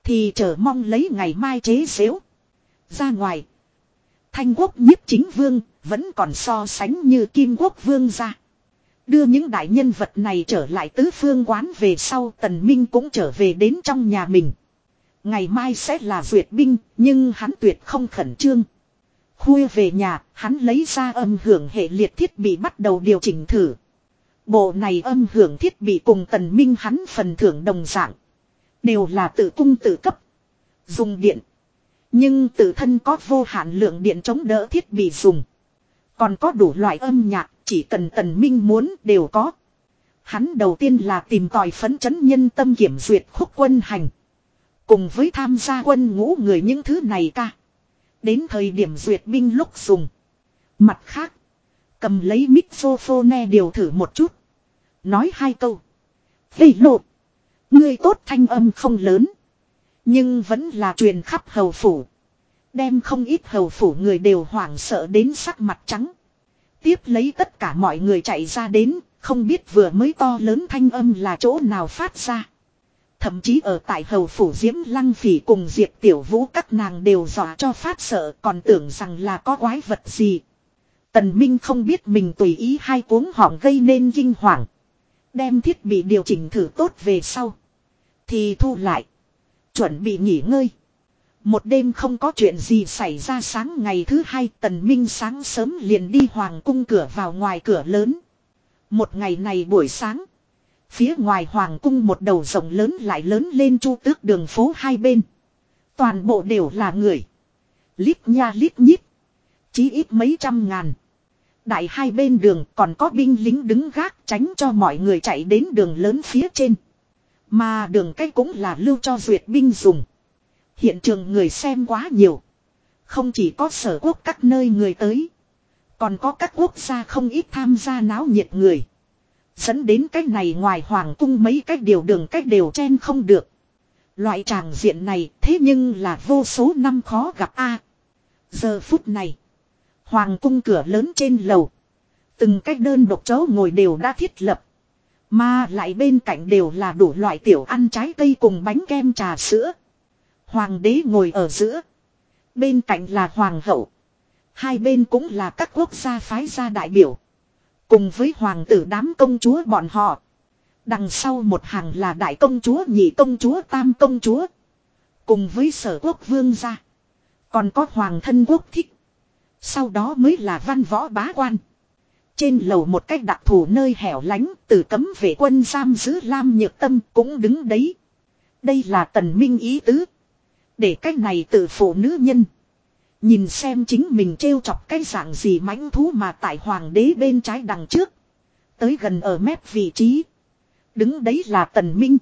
Thì chờ mong lấy ngày mai chế xếu. Ra ngoài. Thanh quốc nhiếp chính vương vẫn còn so sánh như kim quốc vương ra. Đưa những đại nhân vật này trở lại tứ phương quán về sau tần minh cũng trở về đến trong nhà mình. Ngày mai sẽ là duyệt binh, nhưng hắn tuyệt không khẩn trương. Khuya về nhà, hắn lấy ra âm hưởng hệ liệt thiết bị bắt đầu điều chỉnh thử. Bộ này âm hưởng thiết bị cùng tần minh hắn phần thưởng đồng dạng. Đều là tự cung tự cấp. Dùng điện. Nhưng tự thân có vô hạn lượng điện chống đỡ thiết bị dùng. Còn có đủ loại âm nhạc, chỉ cần tần minh muốn đều có. Hắn đầu tiên là tìm tòi phấn chấn nhân tâm kiểm duyệt khúc quân hành. Cùng với tham gia quân ngũ người những thứ này ca. Đến thời điểm duyệt binh lúc dùng. Mặt khác. Cầm lấy mixophone điều thử một chút. Nói hai câu. Hey lộ. Ngươi tốt thanh âm không lớn. Nhưng vẫn là truyền khắp hầu phủ. Đem không ít hầu phủ người đều hoảng sợ đến sắc mặt trắng. Tiếp lấy tất cả mọi người chạy ra đến, không biết vừa mới to lớn thanh âm là chỗ nào phát ra. Thậm chí ở tại hầu phủ diễm lăng phỉ cùng diệp tiểu vũ các nàng đều dọa cho phát sợ còn tưởng rằng là có quái vật gì. Tần Minh không biết mình tùy ý hai cuốn họng gây nên kinh hoàng. Đem thiết bị điều chỉnh thử tốt về sau. Thì thu lại. Chuẩn bị nghỉ ngơi. Một đêm không có chuyện gì xảy ra sáng ngày thứ hai, tần minh sáng sớm liền đi hoàng cung cửa vào ngoài cửa lớn. Một ngày này buổi sáng. Phía ngoài hoàng cung một đầu rộng lớn lại lớn lên chu tước đường phố hai bên. Toàn bộ đều là người. Lít nha lít nhít. Chí ít mấy trăm ngàn. Đại hai bên đường còn có binh lính đứng gác tránh cho mọi người chạy đến đường lớn phía trên. Mà đường cách cũng là lưu cho duyệt binh dùng. Hiện trường người xem quá nhiều. Không chỉ có sở quốc các nơi người tới. Còn có các quốc gia không ít tham gia náo nhiệt người. Dẫn đến cách này ngoài hoàng cung mấy cách điều đường cách đều chen không được. Loại tràng diện này thế nhưng là vô số năm khó gặp a. giờ phút này. Hoàng cung cửa lớn trên lầu. Từng cách đơn độc chỗ ngồi đều đã thiết lập. Mà lại bên cạnh đều là đủ loại tiểu ăn trái cây cùng bánh kem trà sữa. Hoàng đế ngồi ở giữa. Bên cạnh là hoàng hậu. Hai bên cũng là các quốc gia phái gia đại biểu. Cùng với hoàng tử đám công chúa bọn họ. Đằng sau một hàng là đại công chúa, nhị công chúa, tam công chúa. Cùng với sở quốc vương gia. Còn có hoàng thân quốc thích. Sau đó mới là văn võ bá quan. Trên lầu một cách đặc thù nơi hẻo lánh từ cấm vệ quân giam giữ Lam Nhược Tâm cũng đứng đấy. Đây là tần minh ý tứ. Để cách này tự phụ nữ nhân. Nhìn xem chính mình trêu chọc cái dạng gì mãnh thú mà tại hoàng đế bên trái đằng trước. Tới gần ở mép vị trí. Đứng đấy là tần minh.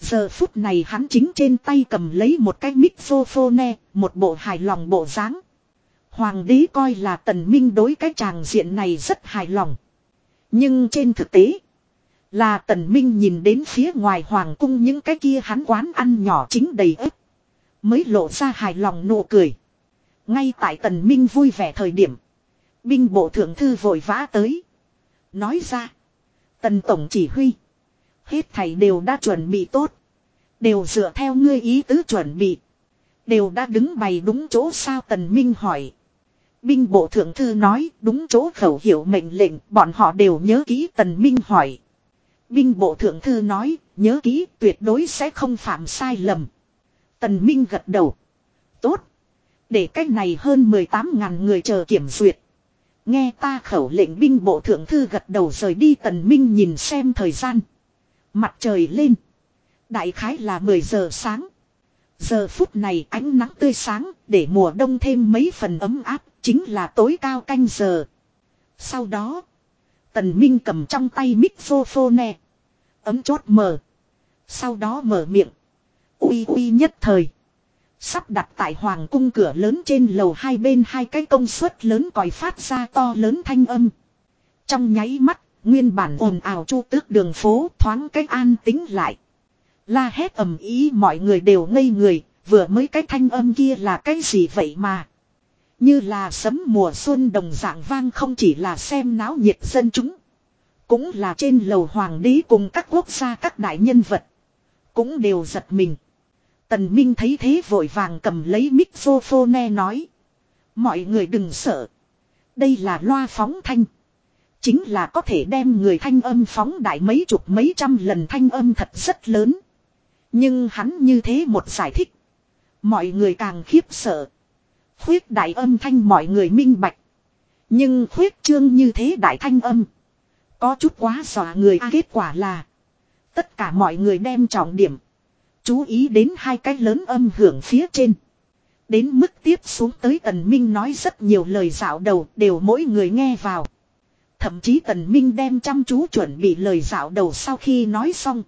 Giờ phút này hắn chính trên tay cầm lấy một cái microphone, một bộ hài lòng bộ dáng. Hoàng đế coi là tần minh đối cái tràng diện này rất hài lòng. Nhưng trên thực tế, là tần minh nhìn đến phía ngoài hoàng cung những cái kia hắn quán ăn nhỏ chính đầy ếp. Mới lộ ra hài lòng nụ cười. Ngay tại tần minh vui vẻ thời điểm. Binh bộ thượng thư vội vã tới. Nói ra. Tần tổng chỉ huy. Hết thầy đều đã chuẩn bị tốt. Đều dựa theo ngươi ý tứ chuẩn bị. Đều đã đứng bày đúng chỗ sao tần minh hỏi. Binh bộ thượng thư nói, đúng chỗ khẩu hiệu mệnh lệnh, bọn họ đều nhớ ký tần minh hỏi. Binh bộ thượng thư nói, nhớ ký tuyệt đối sẽ không phạm sai lầm. Tần minh gật đầu. Tốt. Để cách này hơn 18.000 người chờ kiểm duyệt. Nghe ta khẩu lệnh binh bộ thượng thư gật đầu rời đi tần minh nhìn xem thời gian. Mặt trời lên. Đại khái là 10 giờ sáng. Giờ phút này ánh nắng tươi sáng, để mùa đông thêm mấy phần ấm áp chính là tối cao canh giờ. Sau đó, tần minh cầm trong tay microphone. Ấm chốt mở. Sau đó mở miệng. Uy uy nhất thời. Sắp đặt tại hoàng cung cửa lớn trên lầu hai bên hai cái công suất lớn còi phát ra to lớn thanh âm. Trong nháy mắt, nguyên bản ồn ào chu tước đường phố thoáng cách an tính lại. La hét ầm ý mọi người đều ngây người, vừa mới cái thanh âm kia là cái gì vậy mà. Như là sấm mùa xuân đồng dạng vang không chỉ là xem náo nhiệt dân chúng. Cũng là trên lầu hoàng đế cùng các quốc gia các đại nhân vật. Cũng đều giật mình. Tần Minh thấy thế vội vàng cầm lấy microphone nói. Mọi người đừng sợ. Đây là loa phóng thanh. Chính là có thể đem người thanh âm phóng đại mấy chục mấy trăm lần thanh âm thật rất lớn. Nhưng hắn như thế một giải thích. Mọi người càng khiếp sợ. Khuyết đại âm thanh mọi người minh bạch. Nhưng khuyết trương như thế đại thanh âm. Có chút quá xòa người à, kết quả là. Tất cả mọi người đem trọng điểm. Chú ý đến hai cái lớn âm hưởng phía trên. Đến mức tiếp xuống tới tần minh nói rất nhiều lời dạo đầu đều mỗi người nghe vào. Thậm chí tần minh đem chăm chú chuẩn bị lời dạo đầu sau khi nói xong.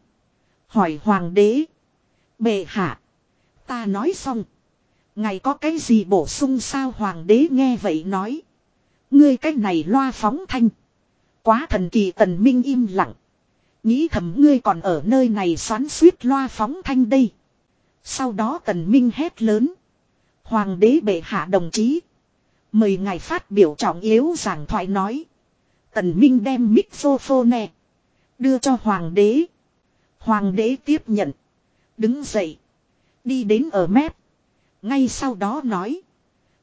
Hỏi hoàng đế. Bệ hạ. Ta nói xong. Ngày có cái gì bổ sung sao hoàng đế nghe vậy nói. Ngươi cái này loa phóng thanh. Quá thần kỳ tần minh im lặng. Nghĩ thầm ngươi còn ở nơi này xoắn suýt loa phóng thanh đây. Sau đó tần minh hét lớn. Hoàng đế bệ hạ đồng chí. Mời ngài phát biểu trọng yếu giảng thoại nói. Tần minh đem microphone Đưa cho hoàng đế. Hoàng đế tiếp nhận. Đứng dậy. Đi đến ở mép. Ngay sau đó nói.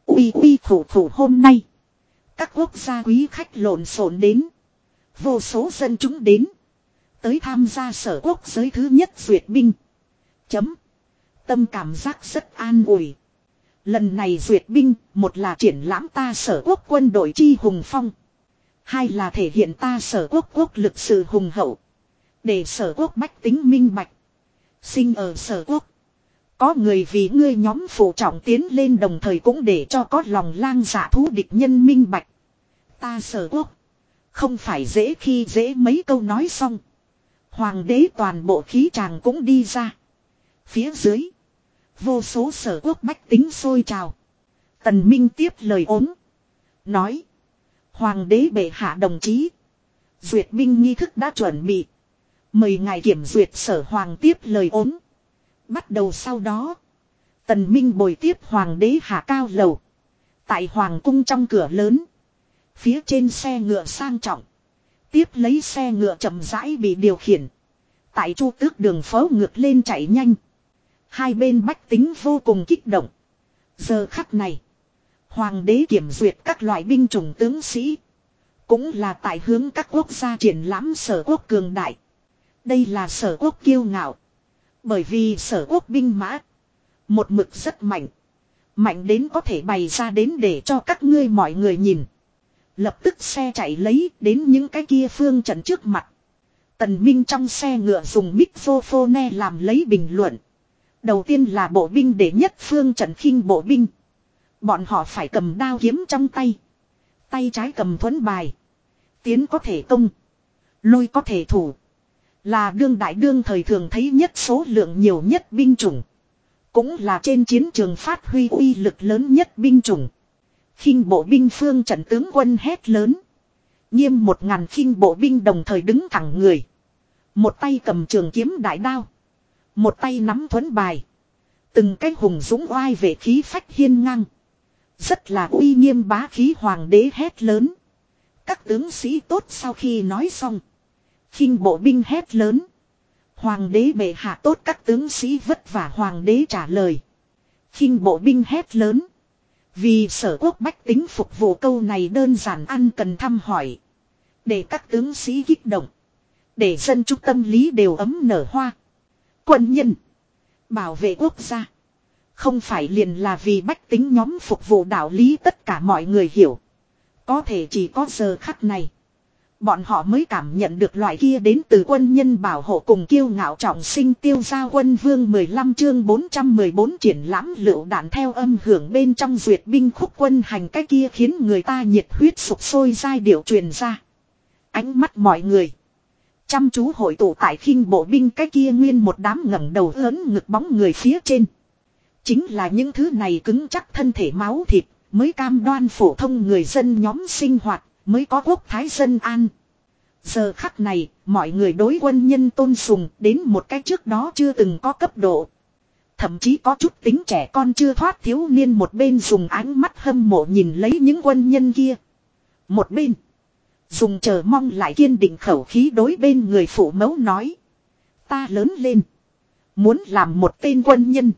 Uy uy thủ thủ hôm nay. Các quốc gia quý khách lộn xộn đến. Vô số dân chúng đến. Tới tham gia sở quốc giới thứ nhất duyệt binh. Chấm. Tâm cảm giác rất an ủi. Lần này duyệt binh, một là triển lãm ta sở quốc quân đội chi hùng phong. Hai là thể hiện ta sở quốc quốc lực sự hùng hậu. Để sở quốc bách tính minh bạch. Sinh ở sở quốc. Có người vì ngươi nhóm phụ trọng tiến lên đồng thời cũng để cho có lòng lang giả dạ thú địch nhân minh bạch. Ta sở quốc. Không phải dễ khi dễ mấy câu nói xong. Hoàng đế toàn bộ khí tràng cũng đi ra. Phía dưới. Vô số sở quốc bách tính sôi trào. Tần Minh tiếp lời ốm. Nói. Hoàng đế bệ hạ đồng chí. Duyệt binh nghi thức đã chuẩn bị. Mời ngài kiểm duyệt sở hoàng tiếp lời ốm. Bắt đầu sau đó. Tần Minh bồi tiếp hoàng đế hạ cao lầu. Tại hoàng cung trong cửa lớn. Phía trên xe ngựa sang trọng. Tiếp lấy xe ngựa chậm rãi bị điều khiển. Tại chu tước đường phố ngược lên chạy nhanh. Hai bên bách tính vô cùng kích động. Giờ khắc này. Hoàng đế kiểm duyệt các loại binh chủng tướng sĩ. Cũng là tại hướng các quốc gia triển lãm sở quốc cường đại. Đây là sở quốc kiêu ngạo. Bởi vì sở quốc binh mã. Một mực rất mạnh. Mạnh đến có thể bày ra đến để cho các ngươi mọi người nhìn. Lập tức xe chạy lấy đến những cái kia phương trận trước mặt. Tần Minh trong xe ngựa dùng microphone làm lấy bình luận. Đầu tiên là bộ binh để nhất phương trận khinh bộ binh. Bọn họ phải cầm đao kiếm trong tay. Tay trái cầm thuẫn bài. Tiến có thể công. Lôi có thể thủ. Là đương đại đương thời thường thấy nhất số lượng nhiều nhất binh chủng. Cũng là trên chiến trường phát huy uy lực lớn nhất binh chủng. khinh bộ binh phương trận tướng quân hét lớn. Nghiêm một ngàn khinh bộ binh đồng thời đứng thẳng người. Một tay cầm trường kiếm đại đao. Một tay nắm thuấn bài. Từng cái hùng dũng oai về khí phách hiên ngang. Rất là uy nghiêm bá khí hoàng đế hét lớn. Các tướng sĩ tốt sau khi nói xong khinh bộ binh hét lớn. Hoàng đế bệ hạ tốt các tướng sĩ vất vả hoàng đế trả lời. khinh bộ binh hét lớn. Vì sở quốc bách tính phục vụ câu này đơn giản ăn cần thăm hỏi. Để các tướng sĩ kích động. Để dân chúng tâm lý đều ấm nở hoa. Quân nhân. Bảo vệ quốc gia. Không phải liền là vì bách tính nhóm phục vụ đạo lý tất cả mọi người hiểu. Có thể chỉ có giờ khắc này. Bọn họ mới cảm nhận được loại kia đến từ quân nhân bảo hộ cùng kiêu ngạo trọng sinh tiêu gia quân vương 15 chương 414 triển lãm lựu đạn theo âm hưởng bên trong duyệt binh khúc quân hành cái kia khiến người ta nhiệt huyết sục sôi giai điệu truyền ra. Ánh mắt mọi người. Chăm chú hội tụ tại khinh bộ binh cái kia nguyên một đám ngẩng đầu lớn ngực bóng người phía trên. Chính là những thứ này cứng chắc thân thể máu thịt, mới cam đoan phổ thông người dân nhóm sinh hoạt, mới có quốc thái dân an. Giờ khắc này, mọi người đối quân nhân tôn sùng đến một cái trước đó chưa từng có cấp độ. Thậm chí có chút tính trẻ con chưa thoát thiếu niên một bên dùng ánh mắt hâm mộ nhìn lấy những quân nhân kia. Một bên, dùng chờ mong lại kiên định khẩu khí đối bên người phụ mẫu nói. Ta lớn lên, muốn làm một tên quân nhân.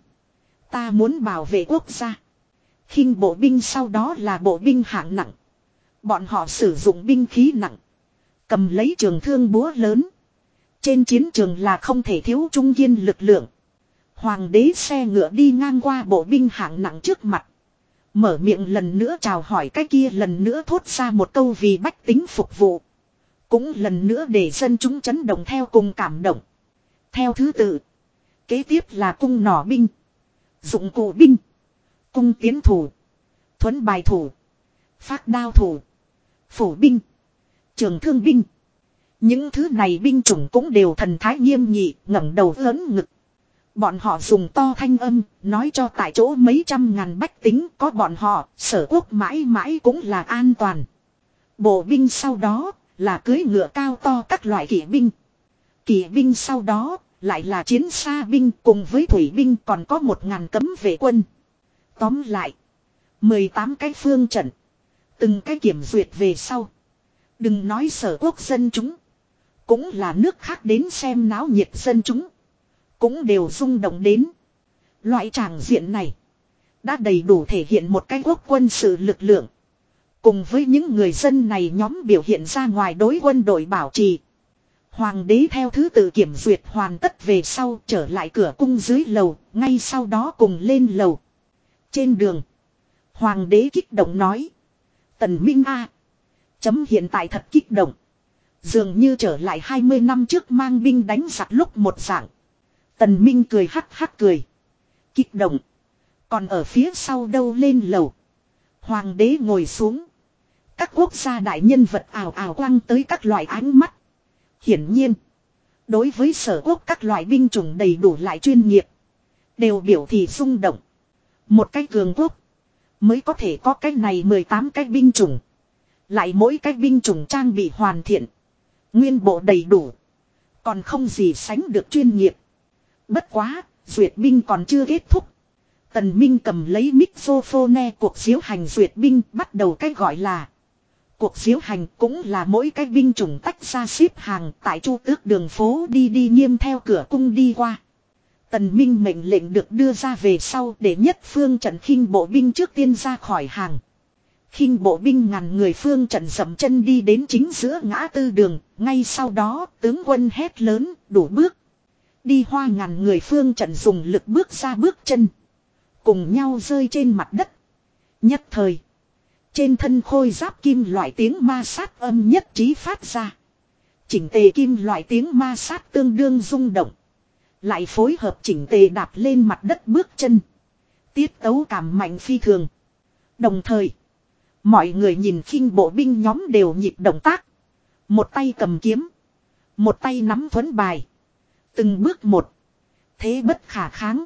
Ta muốn bảo vệ quốc gia. khinh bộ binh sau đó là bộ binh hạng nặng. Bọn họ sử dụng binh khí nặng. Cầm lấy trường thương búa lớn. Trên chiến trường là không thể thiếu trung kiên lực lượng. Hoàng đế xe ngựa đi ngang qua bộ binh hạng nặng trước mặt. Mở miệng lần nữa chào hỏi cái kia lần nữa thốt ra một câu vì bách tính phục vụ. Cũng lần nữa để dân chúng chấn động theo cùng cảm động. Theo thứ tự. Kế tiếp là cung nỏ binh. Dụng cụ binh. Cung tiến thủ. Thuấn bài thủ. Phát đao thủ. Phủ binh. Trường thương binh. Những thứ này binh chủng cũng đều thần thái nghiêm nghị, ngẩng đầu lớn ngực. Bọn họ dùng to thanh âm, nói cho tại chỗ mấy trăm ngàn bách tính có bọn họ, sở quốc mãi mãi cũng là an toàn. Bộ binh sau đó, là cưới ngựa cao to các loại kỵ binh. Kỵ binh sau đó, lại là chiến xa binh cùng với thủy binh còn có một ngàn cấm vệ quân. Tóm lại, 18 cái phương trận. Từng cái kiểm duyệt về sau. Đừng nói sở quốc dân chúng. Cũng là nước khác đến xem náo nhiệt dân chúng. Cũng đều rung động đến. Loại tràng diện này. Đã đầy đủ thể hiện một cái quốc quân sự lực lượng. Cùng với những người dân này nhóm biểu hiện ra ngoài đối quân đội bảo trì. Hoàng đế theo thứ tự kiểm duyệt hoàn tất về sau trở lại cửa cung dưới lầu, ngay sau đó cùng lên lầu. Trên đường, Hoàng đế kích động nói. Tần Minh A. Chấm hiện tại thật kích động. Dường như trở lại 20 năm trước mang binh đánh giặc lúc một dạng. Tần Minh cười hắc hắc cười. Kích động. Còn ở phía sau đâu lên lầu. Hoàng đế ngồi xuống. Các quốc gia đại nhân vật ảo ảo quăng tới các loại ánh mắt. Hiển nhiên. Đối với sở quốc các loại binh chủng đầy đủ lại chuyên nghiệp. Đều biểu thị rung động. Một cái cường quốc. Mới có thể có cái này 18 cái binh chủng. Lại mỗi cái binh chủng trang bị hoàn thiện. Nguyên bộ đầy đủ. Còn không gì sánh được chuyên nghiệp. Bất quá, duyệt binh còn chưa kết thúc. Tần Minh cầm lấy mixophone cuộc diễu hành duyệt binh bắt đầu cái gọi là Cuộc diễu hành cũng là mỗi cái binh chủng tách ra xếp hàng tại chu tước đường phố đi đi nghiêm theo cửa cung đi qua. Tần Minh mệnh lệnh được đưa ra về sau để nhất phương trận khinh bộ binh trước tiên ra khỏi hàng. khinh bộ binh ngàn người phương trận dậm chân đi đến chính giữa ngã tư đường, ngay sau đó tướng quân hét lớn, đủ bước. Đi hoa ngàn người phương trận dùng lực bước ra bước chân. Cùng nhau rơi trên mặt đất. Nhất thời. Trên thân khôi giáp kim loại tiếng ma sát âm nhất trí phát ra. Chỉnh tề kim loại tiếng ma sát tương đương rung động. Lại phối hợp chỉnh tề đạp lên mặt đất bước chân. Tiết tấu cảm mạnh phi thường. Đồng thời. Mọi người nhìn khinh bộ binh nhóm đều nhịp động tác. Một tay cầm kiếm. Một tay nắm thuấn bài. Từng bước một. Thế bất khả kháng.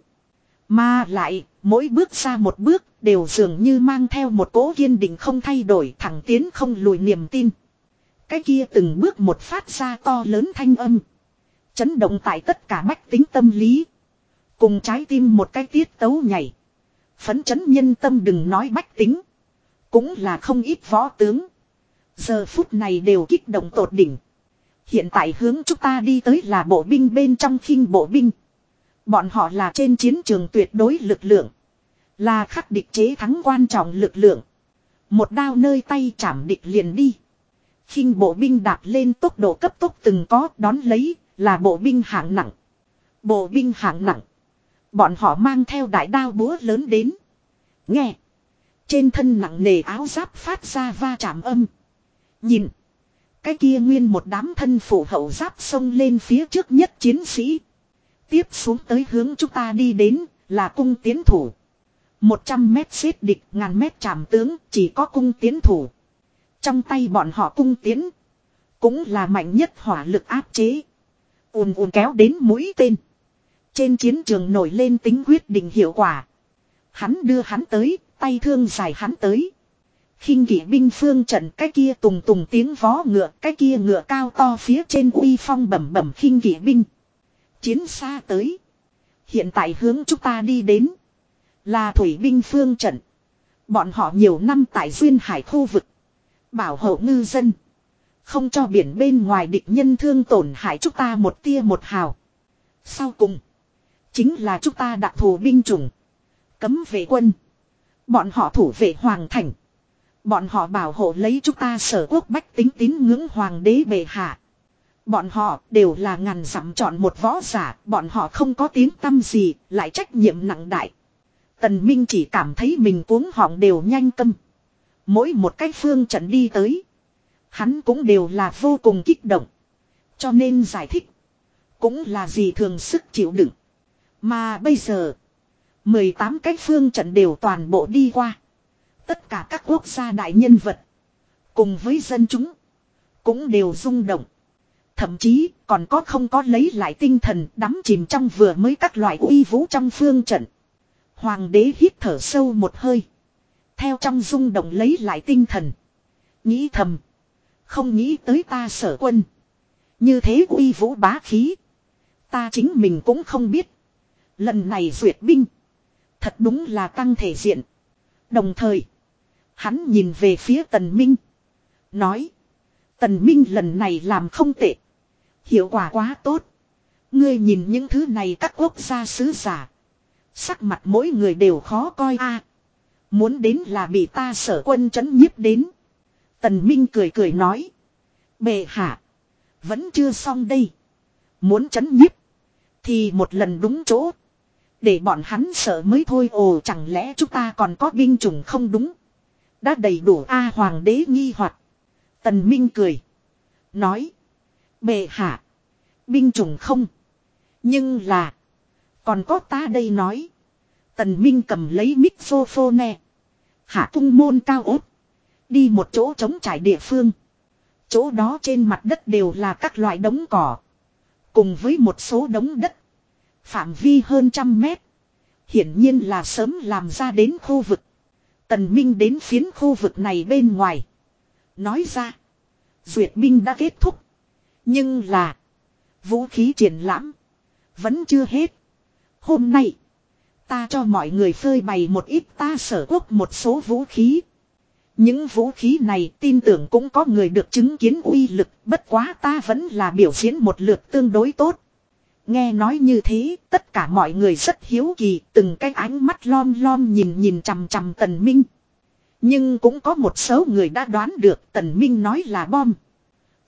Mà lại, mỗi bước ra một bước, đều dường như mang theo một cố kiên định không thay đổi thẳng tiến không lùi niềm tin. Cái kia từng bước một phát ra to lớn thanh âm. Chấn động tại tất cả bách tính tâm lý. Cùng trái tim một cái tiết tấu nhảy. Phấn chấn nhân tâm đừng nói bách tính. Cũng là không ít võ tướng. Giờ phút này đều kích động tột đỉnh. Hiện tại hướng chúng ta đi tới là bộ binh bên trong khinh bộ binh. Bọn họ là trên chiến trường tuyệt đối lực lượng. Là khắc địch chế thắng quan trọng lực lượng. Một đao nơi tay chạm địch liền đi. khinh bộ binh đạp lên tốc độ cấp tốc từng có đón lấy là bộ binh hạng nặng. Bộ binh hạng nặng. Bọn họ mang theo đại đao búa lớn đến. Nghe. Trên thân nặng nề áo giáp phát ra va chạm âm. Nhìn. Cái kia nguyên một đám thân phủ hậu giáp xông lên phía trước nhất chiến sĩ. Tiếp xuống tới hướng chúng ta đi đến là cung tiến thủ. 100 mét xếp địch, ngàn mét chạm tướng, chỉ có cung tiến thủ. Trong tay bọn họ cung tiến. Cũng là mạnh nhất hỏa lực áp chế ùn ùn kéo đến mũi tên. Trên chiến trường nổi lên tính quyết định hiệu quả. Hắn đưa hắn tới, tay thương dài hắn tới. Khinh kỷ binh phương trận cái kia tùng tùng tiếng vó ngựa cái kia ngựa cao to phía trên uy phong bẩm bẩm khinh kỷ binh. Chiến xa tới. Hiện tại hướng chúng ta đi đến. Là thủy binh phương trận. Bọn họ nhiều năm tại duyên hải khu vực. Bảo hộ ngư dân không cho biển bên ngoài địch nhân thương tổn hại chúng ta một tia một hào sau cùng chính là chúng ta đặc thù binh chủng cấm vệ quân bọn họ thủ vệ hoàng thành Bọn họ bảo hộ lấy chúng ta sở quốc bách tính tín ngưỡng hoàng đế bệ hạ. Bọn họ đều là ngàn dặm chọn một võ giả, bọn họ không có tiếng tâm gì, lại trách nhiệm nặng đại. Tần Minh chỉ cảm thấy mình cuống họng đều nhanh tâm. Mỗi một cái phương trận đi tới. Hắn cũng đều là vô cùng kích động. Cho nên giải thích. Cũng là gì thường sức chịu đựng. Mà bây giờ. 18 cái phương trận đều toàn bộ đi qua. Tất cả các quốc gia đại nhân vật. Cùng với dân chúng. Cũng đều rung động. Thậm chí còn có không có lấy lại tinh thần đắm chìm trong vừa mới các loại uy vũ trong phương trận. Hoàng đế hít thở sâu một hơi. Theo trong rung động lấy lại tinh thần. Nghĩ thầm. Không nghĩ tới ta sở quân. Như thế uy vũ bá khí. Ta chính mình cũng không biết. Lần này duyệt binh. Thật đúng là tăng thể diện. Đồng thời. Hắn nhìn về phía Tần Minh. Nói. Tần Minh lần này làm không tệ. Hiệu quả quá tốt. Ngươi nhìn những thứ này các quốc gia sứ giả. Sắc mặt mỗi người đều khó coi a. Muốn đến là bị ta sở quân chấn nhiếp đến. Tần Minh cười cười nói. Bệ hạ. Vẫn chưa xong đây. Muốn chấn nhiếp. Thì một lần đúng chỗ. Để bọn hắn sợ mới thôi, ồ, chẳng lẽ chúng ta còn có binh chủng không đúng. Đã đầy đủ A hoàng đế nghi hoặc Tần Minh cười. Nói. Bệ hạ. Binh chủng không. Nhưng là. Còn có ta đây nói. Tần Minh cầm lấy mic phô phô nè. Hạ tung môn cao ốt. Đi một chỗ trống trải địa phương. Chỗ đó trên mặt đất đều là các loại đống cỏ. Cùng với một số đống đất. Phạm vi hơn trăm mét. Hiển nhiên là sớm làm ra đến khu vực. Tần Minh đến phiến khu vực này bên ngoài. Nói ra. Duyệt binh đã kết thúc. Nhưng là. Vũ khí triển lãm. Vẫn chưa hết. Hôm nay. Ta cho mọi người phơi bày một ít ta sở quốc một số vũ khí. Những vũ khí này tin tưởng cũng có người được chứng kiến uy lực bất quá ta vẫn là biểu diễn một lượt tương đối tốt. Nghe nói như thế, tất cả mọi người rất hiếu kỳ, từng cái ánh mắt lom lom nhìn nhìn chằm chằm Tần Minh. Nhưng cũng có một số người đã đoán được Tần Minh nói là bom.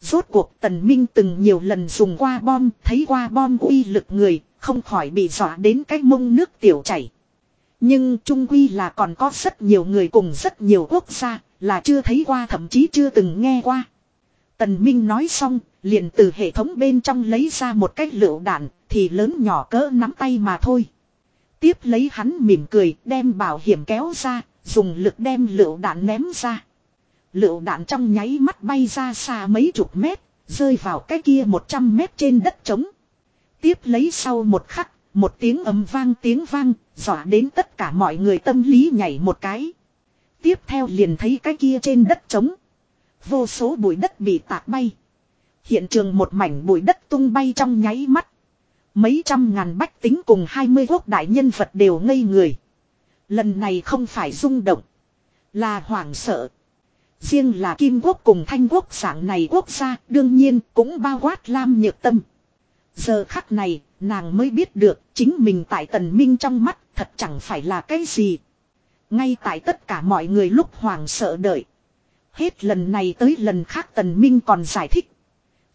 Rốt cuộc Tần Minh từng nhiều lần dùng qua bom, thấy qua bom uy lực người, không khỏi bị dọa đến cái mông nước tiểu chảy. Nhưng trung quy là còn có rất nhiều người cùng rất nhiều quốc gia, là chưa thấy qua thậm chí chưa từng nghe qua. Tần Minh nói xong, liền từ hệ thống bên trong lấy ra một cái lựu đạn, thì lớn nhỏ cỡ nắm tay mà thôi. Tiếp lấy hắn mỉm cười, đem bảo hiểm kéo ra, dùng lực đem lựu đạn ném ra. Lựu đạn trong nháy mắt bay ra xa mấy chục mét, rơi vào cái kia 100 mét trên đất trống. Tiếp lấy sau một khắc, một tiếng ầm vang tiếng vang, dọa đến tất cả mọi người tâm lý nhảy một cái. Tiếp theo liền thấy cái kia trên đất trống. Vô số bụi đất bị tạc bay. Hiện trường một mảnh bụi đất tung bay trong nháy mắt. Mấy trăm ngàn bách tính cùng hai mươi quốc đại nhân vật đều ngây người. Lần này không phải rung động. Là hoảng sợ. Riêng là Kim Quốc cùng Thanh Quốc dạng này quốc gia đương nhiên cũng bao quát Lam Nhược Tâm. Giờ khắc này, nàng mới biết được chính mình tại tần minh trong mắt thật chẳng phải là cái gì. Ngay tại tất cả mọi người lúc hoảng sợ đợi. Hết lần này tới lần khác tần minh còn giải thích.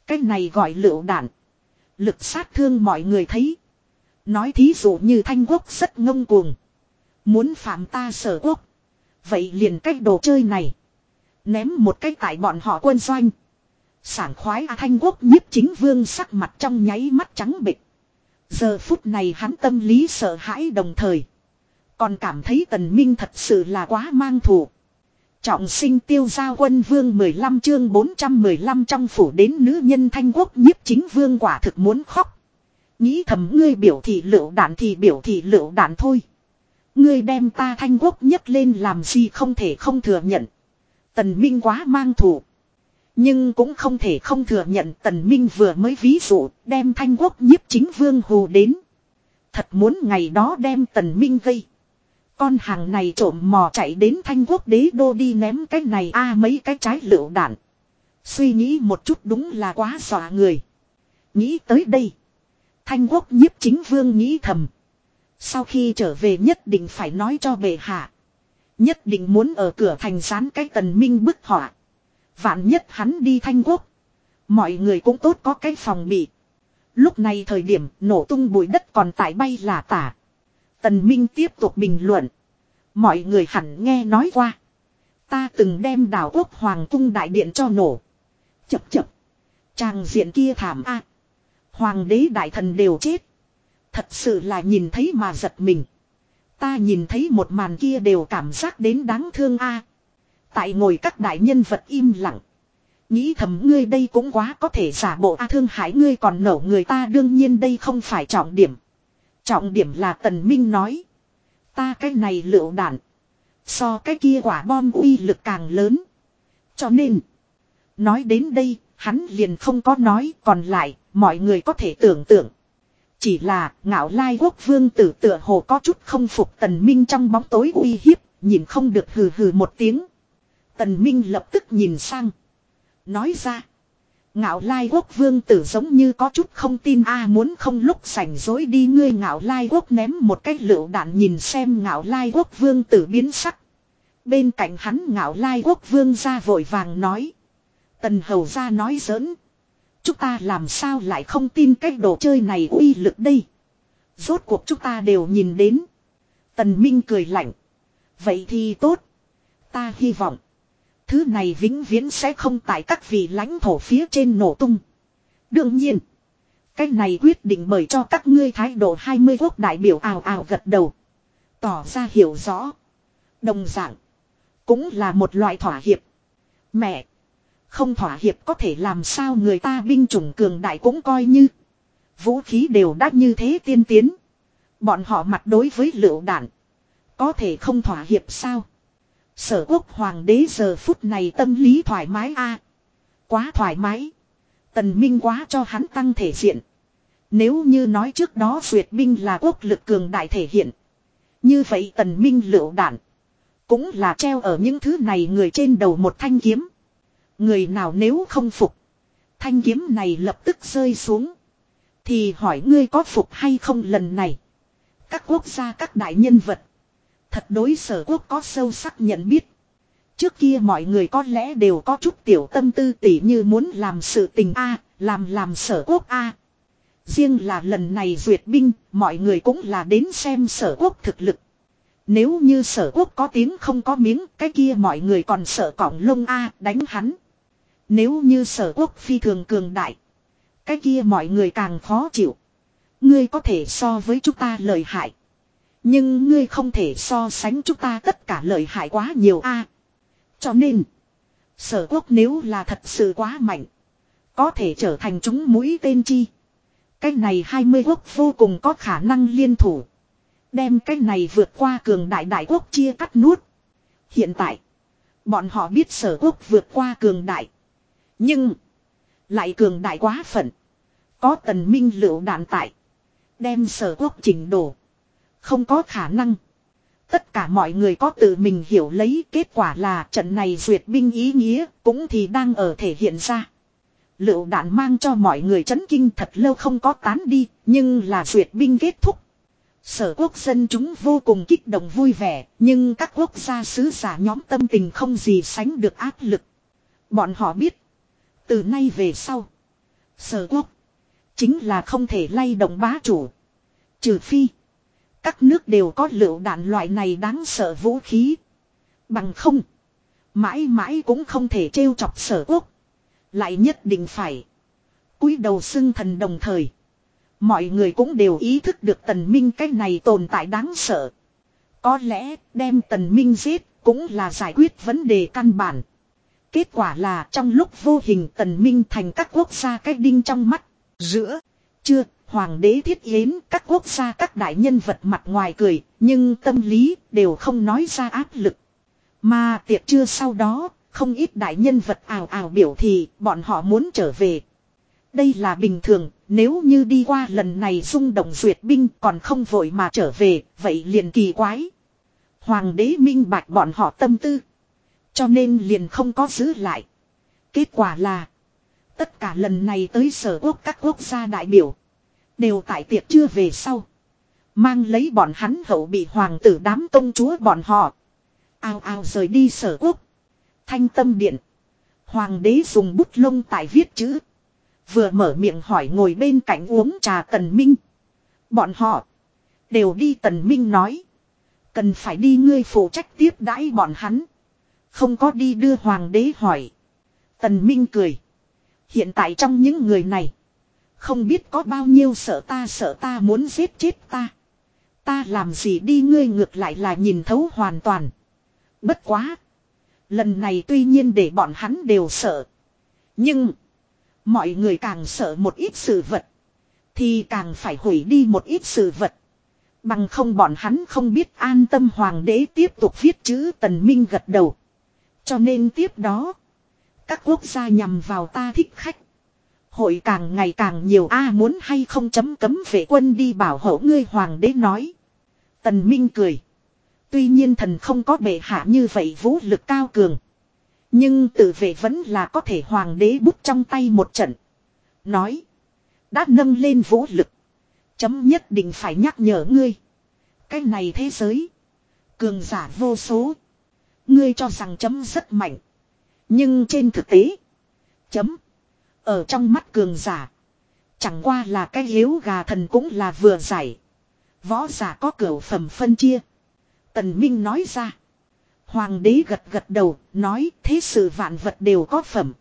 Cái này gọi lựu đạn. Lực sát thương mọi người thấy. Nói thí dụ như thanh quốc rất ngông cuồng. Muốn phạm ta sở quốc. Vậy liền cách đồ chơi này. Ném một cái tại bọn họ quân doanh. Sảng khoái A Thanh Quốc nhiếp chính vương sắc mặt trong nháy mắt trắng bịch. Giờ phút này hắn tâm lý sợ hãi đồng thời. Còn cảm thấy tần minh thật sự là quá mang thù. Trọng sinh tiêu giao quân vương 15 chương 415 trong phủ đến nữ nhân thanh quốc nhiếp chính vương quả thực muốn khóc. Nghĩ thầm ngươi biểu thị lựu đạn thì biểu thị lựu đạn thôi. Ngươi đem ta thanh quốc nhất lên làm gì không thể không thừa nhận. Tần Minh quá mang thủ. Nhưng cũng không thể không thừa nhận Tần Minh vừa mới ví dụ đem thanh quốc nhiếp chính vương hù đến. Thật muốn ngày đó đem Tần Minh gây. Con hàng này trộm mò chạy đến thanh quốc đế đô đi ném cái này a à, mấy cái trái lựu đạn. Suy nghĩ một chút đúng là quá xòa người. Nghĩ tới đây. Thanh quốc nhiếp chính vương nghĩ thầm. Sau khi trở về nhất định phải nói cho bệ hạ. Nhất định muốn ở cửa thành sán cái tần minh bức họa. Vạn nhất hắn đi thanh quốc. Mọi người cũng tốt có cái phòng bị. Lúc này thời điểm nổ tung bụi đất còn tại bay là tả. Tần Minh tiếp tục bình luận. Mọi người hẳn nghe nói qua. Ta từng đem đảo quốc hoàng cung đại điện cho nổ. Chập chập. Tràng diện kia thảm a. Hoàng đế đại thần đều chết. Thật sự là nhìn thấy mà giật mình. Ta nhìn thấy một màn kia đều cảm giác đến đáng thương a. Tại ngồi các đại nhân vật im lặng. Nghĩ thầm ngươi đây cũng quá có thể giả bộ a thương hại ngươi còn nổ người ta đương nhiên đây không phải trọng điểm. Trọng điểm là Tần Minh nói. Ta cái này lựu đạn. So cái kia quả bom uy lực càng lớn. Cho nên. Nói đến đây, hắn liền không có nói, còn lại, mọi người có thể tưởng tượng. Chỉ là, ngạo lai quốc vương tử tựa hồ có chút không phục tần minh trong bóng tối uy hiếp, nhìn không được hừ hừ một tiếng. Tần minh lập tức nhìn sang. Nói ra. Ngạo lai quốc vương tử giống như có chút không tin a à, muốn không lúc sảnh dối đi ngươi ngạo lai quốc ném một cái lựu đạn nhìn xem ngạo lai quốc vương tử biến sắc. Bên cạnh hắn ngạo lai quốc vương ra vội vàng nói. Tần hầu ra nói giỡn. Chúng ta làm sao lại không tin cái đồ chơi này uy lực đây. Rốt cuộc chúng ta đều nhìn đến. Tần Minh cười lạnh. Vậy thì tốt. Ta hy vọng. Thứ này vĩnh viễn sẽ không tại các vị lãnh thổ phía trên nổ tung. Đương nhiên. Cái này quyết định bởi cho các ngươi thái độ 20 quốc đại biểu ào ào gật đầu. Tỏ ra hiểu rõ. Đồng dạng. Cũng là một loại thỏa hiệp. Mẹ. Không thỏa hiệp có thể làm sao người ta binh chủng cường đại cũng coi như. Vũ khí đều đã như thế tiên tiến. Bọn họ mặt đối với lựu đạn. Có thể không thỏa hiệp sao? Sở quốc hoàng đế giờ phút này tâm lý thoải mái a Quá thoải mái. Tần Minh quá cho hắn tăng thể diện. Nếu như nói trước đó duyệt binh là quốc lực cường đại thể hiện. Như vậy tần Minh lựu đạn. Cũng là treo ở những thứ này người trên đầu một thanh kiếm. Người nào nếu không phục. Thanh kiếm này lập tức rơi xuống. Thì hỏi ngươi có phục hay không lần này. Các quốc gia các đại nhân vật. Thật đối sở quốc có sâu sắc nhận biết. Trước kia mọi người có lẽ đều có chút tiểu tâm tư tỉ như muốn làm sự tình A, làm làm sở quốc A. Riêng là lần này duyệt binh, mọi người cũng là đến xem sở quốc thực lực. Nếu như sở quốc có tiếng không có miếng, cái kia mọi người còn sợ cỏng lông A đánh hắn. Nếu như sở quốc phi thường cường đại, cái kia mọi người càng khó chịu. Ngươi có thể so với chúng ta lợi hại. Nhưng ngươi không thể so sánh chúng ta tất cả lợi hại quá nhiều a. cho nên, sở quốc nếu là thật sự quá mạnh, có thể trở thành chúng mũi tên chi. Cái này 20 quốc vô cùng có khả năng liên thủ. Đem cái này vượt qua cường đại đại quốc chia cắt nuốt. Hiện tại, bọn họ biết sở quốc vượt qua cường đại. Nhưng, lại cường đại quá phận. Có tần minh lựu đạn tại. Đem sở quốc chỉnh đổ. Không có khả năng. Tất cả mọi người có tự mình hiểu lấy kết quả là trận này duyệt binh ý nghĩa cũng thì đang ở thể hiện ra. Lựu đạn mang cho mọi người chấn kinh thật lâu không có tán đi, nhưng là duyệt binh kết thúc. Sở quốc dân chúng vô cùng kích động vui vẻ, nhưng các quốc gia sứ giả nhóm tâm tình không gì sánh được áp lực. Bọn họ biết, từ nay về sau, sở quốc chính là không thể lay động bá chủ. Trừ phi, các nước đều có lựu đạn loại này đáng sợ vũ khí. Bằng không. Mãi mãi cũng không thể trêu chọc sở quốc. Lại nhất định phải. cúi đầu xưng thần đồng thời. Mọi người cũng đều ý thức được tần minh cái này tồn tại đáng sợ. Có lẽ đem tần minh giết cũng là giải quyết vấn đề căn bản. Kết quả là trong lúc vô hình tần minh thành các quốc gia cái đinh trong mắt. Giữa. Chưa Hoàng đế thiết yến các quốc gia các đại nhân vật mặt ngoài cười, nhưng tâm lý đều không nói ra áp lực. Mà tiệc trưa sau đó, không ít đại nhân vật ảo ảo biểu thì bọn họ muốn trở về. Đây là bình thường, nếu như đi qua lần này xung động duyệt binh còn không vội mà trở về, vậy liền kỳ quái. Hoàng đế minh bạch bọn họ tâm tư. Cho nên liền không có giữ lại. Kết quả là, tất cả lần này tới sở quốc các quốc gia đại biểu. Đều tại tiệc chưa về sau. Mang lấy bọn hắn hậu bị hoàng tử đám công chúa bọn họ. Ao ao rời đi sở quốc. Thanh tâm điện. Hoàng đế dùng bút lông tại viết chữ. Vừa mở miệng hỏi ngồi bên cạnh uống trà tần minh. Bọn họ. Đều đi tần minh nói. Cần phải đi ngươi phụ trách tiếp đãi bọn hắn. Không có đi đưa hoàng đế hỏi. Tần minh cười. Hiện tại trong những người này. Không biết có bao nhiêu sợ ta sợ ta muốn giết chết ta. Ta làm gì đi ngươi ngược lại là nhìn thấu hoàn toàn. Bất quá. Lần này tuy nhiên để bọn hắn đều sợ. Nhưng. Mọi người càng sợ một ít sự vật. Thì càng phải hủy đi một ít sự vật. Bằng không bọn hắn không biết an tâm hoàng đế tiếp tục viết chữ tần minh gật đầu. Cho nên tiếp đó. Các quốc gia nhằm vào ta thích khách. Hội càng ngày càng nhiều a, muốn hay không chấm cấm vệ quân đi bảo hộ ngươi hoàng đế nói. Tần Minh cười. Tuy nhiên thần không có bệ hạ như vậy vũ lực cao cường. Nhưng tự vệ vẫn là có thể hoàng đế bút trong tay một trận. Nói. Đã nâng lên vũ lực. Chấm nhất định phải nhắc nhở ngươi. Cái này thế giới. Cường giả vô số. Ngươi cho rằng chấm rất mạnh. Nhưng trên thực tế. Chấm. Ở trong mắt cường giả. Chẳng qua là cái hiếu gà thần cũng là vừa giải. Võ giả có cửa phẩm phân chia. Tần Minh nói ra. Hoàng đế gật gật đầu, nói thế sự vạn vật đều có phẩm.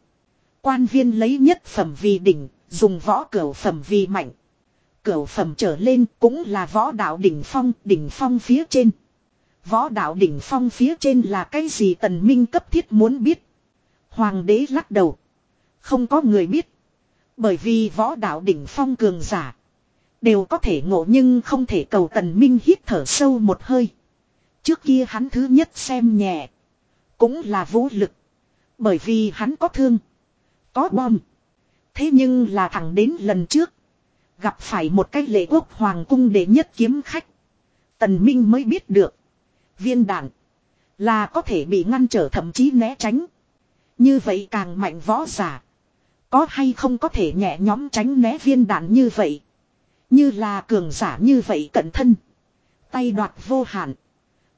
Quan viên lấy nhất phẩm vì đỉnh, dùng võ cửu phẩm vì mạnh. Cửu phẩm trở lên cũng là võ đạo đỉnh phong, đỉnh phong phía trên. Võ đạo đỉnh phong phía trên là cái gì tần minh cấp thiết muốn biết. Hoàng đế lắc đầu. Không có người biết. Bởi vì võ đạo đỉnh phong cường giả. Đều có thể ngộ nhưng không thể cầu tần minh hít thở sâu một hơi. Trước kia hắn thứ nhất xem nhẹ. Cũng là vũ lực. Bởi vì hắn có thương. Có bom. Thế nhưng là thẳng đến lần trước. Gặp phải một cái lệ quốc hoàng cung để nhất kiếm khách. Tần Minh mới biết được. Viên đạn. Là có thể bị ngăn trở thậm chí né tránh. Như vậy càng mạnh võ giả. Có hay không có thể nhẹ nhóm tránh né viên đạn như vậy. Như là cường giả như vậy cẩn thân. Tay đoạt vô hạn.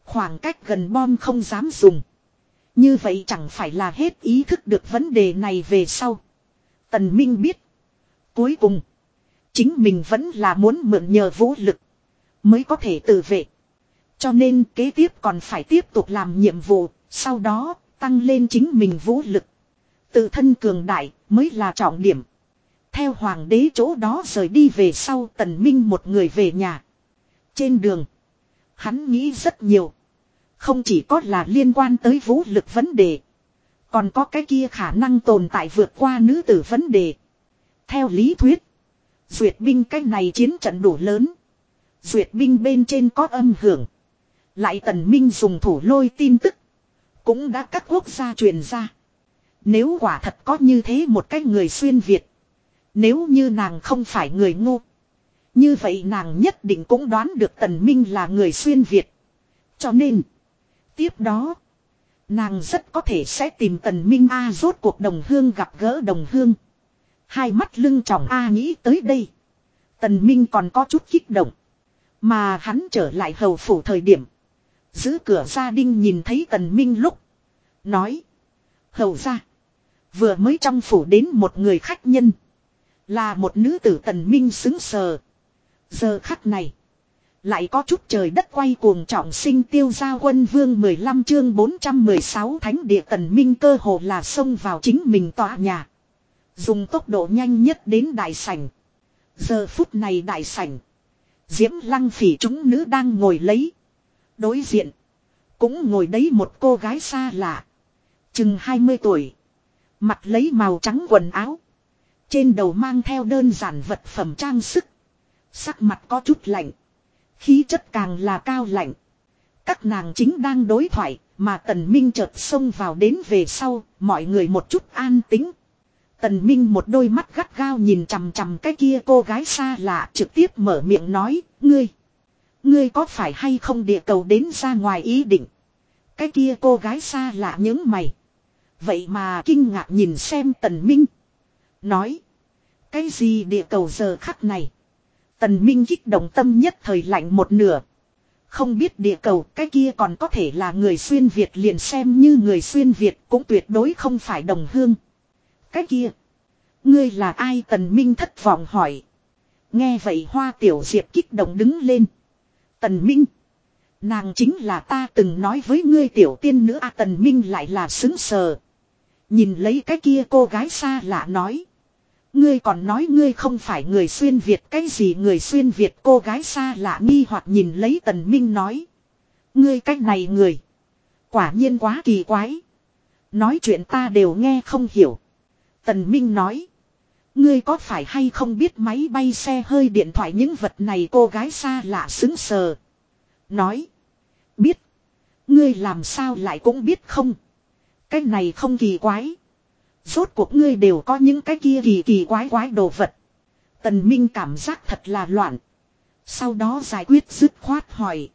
Khoảng cách gần bom không dám dùng. Như vậy chẳng phải là hết ý thức được vấn đề này về sau. Tần Minh biết. Cuối cùng. Chính mình vẫn là muốn mượn nhờ vũ lực. Mới có thể tự vệ. Cho nên kế tiếp còn phải tiếp tục làm nhiệm vụ. Sau đó tăng lên chính mình vũ lực. Tự thân cường đại mới là trọng điểm. Theo hoàng đế chỗ đó rời đi về sau tần minh một người về nhà. Trên đường. Hắn nghĩ rất nhiều. Không chỉ có là liên quan tới vũ lực vấn đề. Còn có cái kia khả năng tồn tại vượt qua nữ tử vấn đề. Theo lý thuyết. Duyệt binh cái này chiến trận đủ lớn. Duyệt binh bên trên có âm hưởng. Lại tần minh dùng thủ lôi tin tức. Cũng đã các quốc gia truyền ra. Nếu quả thật có như thế một cái người xuyên Việt. Nếu như nàng không phải người ngu. Như vậy nàng nhất định cũng đoán được tần minh là người xuyên Việt. Cho nên. Tiếp đó. Nàng rất có thể sẽ tìm tần minh A rốt cuộc đồng hương gặp gỡ đồng hương. Hai mắt lưng trọng A nghĩ tới đây. Tần minh còn có chút kích động. Mà hắn trở lại hầu phủ thời điểm. Giữ cửa gia đình nhìn thấy tần minh lúc. Nói. Hầu ra. Vừa mới trong phủ đến một người khách nhân. Là một nữ tử tần minh xứng sờ. Giờ khắc này. Lại có chút trời đất quay cuồng trọng sinh tiêu gia quân vương 15 chương 416 thánh địa tần minh cơ hồ là xông vào chính mình tòa nhà. Dùng tốc độ nhanh nhất đến đại sảnh. Giờ phút này đại sảnh. Diễm lăng phỉ chúng nữ đang ngồi lấy. Đối diện. Cũng ngồi đấy một cô gái xa lạ. Chừng 20 tuổi. Mặt lấy màu trắng quần áo. Trên đầu mang theo đơn giản vật phẩm trang sức. Sắc mặt có chút lạnh. Khí chất càng là cao lạnh. Các nàng chính đang đối thoại, mà Tần Minh chợt xông vào đến về sau, mọi người một chút an tính. Tần Minh một đôi mắt gắt gao nhìn chằm chằm cái kia cô gái xa lạ trực tiếp mở miệng nói, ngươi. Ngươi có phải hay không địa cầu đến ra ngoài ý định. Cái kia cô gái xa lạ những mày. Vậy mà kinh ngạc nhìn xem Tần Minh. Nói. Cái gì địa cầu giờ khắc này. Tần Minh kích động tâm nhất thời lạnh một nửa. Không biết địa cầu, cái kia còn có thể là người xuyên Việt liền xem như người xuyên Việt cũng tuyệt đối không phải đồng hương. Cái kia. Ngươi là ai Tần Minh thất vọng hỏi. Nghe vậy hoa tiểu diệp kích động đứng lên. Tần Minh. Nàng chính là ta từng nói với ngươi tiểu tiên nữ a Tần Minh lại là xứng sờ. Nhìn lấy cái kia cô gái xa lạ nói. Ngươi còn nói ngươi không phải người xuyên Việt, cái gì người xuyên Việt cô gái xa lạ nghi hoặc nhìn lấy tần minh nói. Ngươi cách này người. Quả nhiên quá kỳ quái. Nói chuyện ta đều nghe không hiểu. Tần minh nói. Ngươi có phải hay không biết máy bay xe hơi điện thoại những vật này cô gái xa lạ xứng sờ. Nói. Biết. Ngươi làm sao lại cũng biết không. Cái này không kỳ quái. Rốt cuộc ngươi đều có những cái kia kỳ kỳ quái quái đồ vật. Tần Minh cảm giác thật là loạn. Sau đó giải quyết dứt khoát hỏi.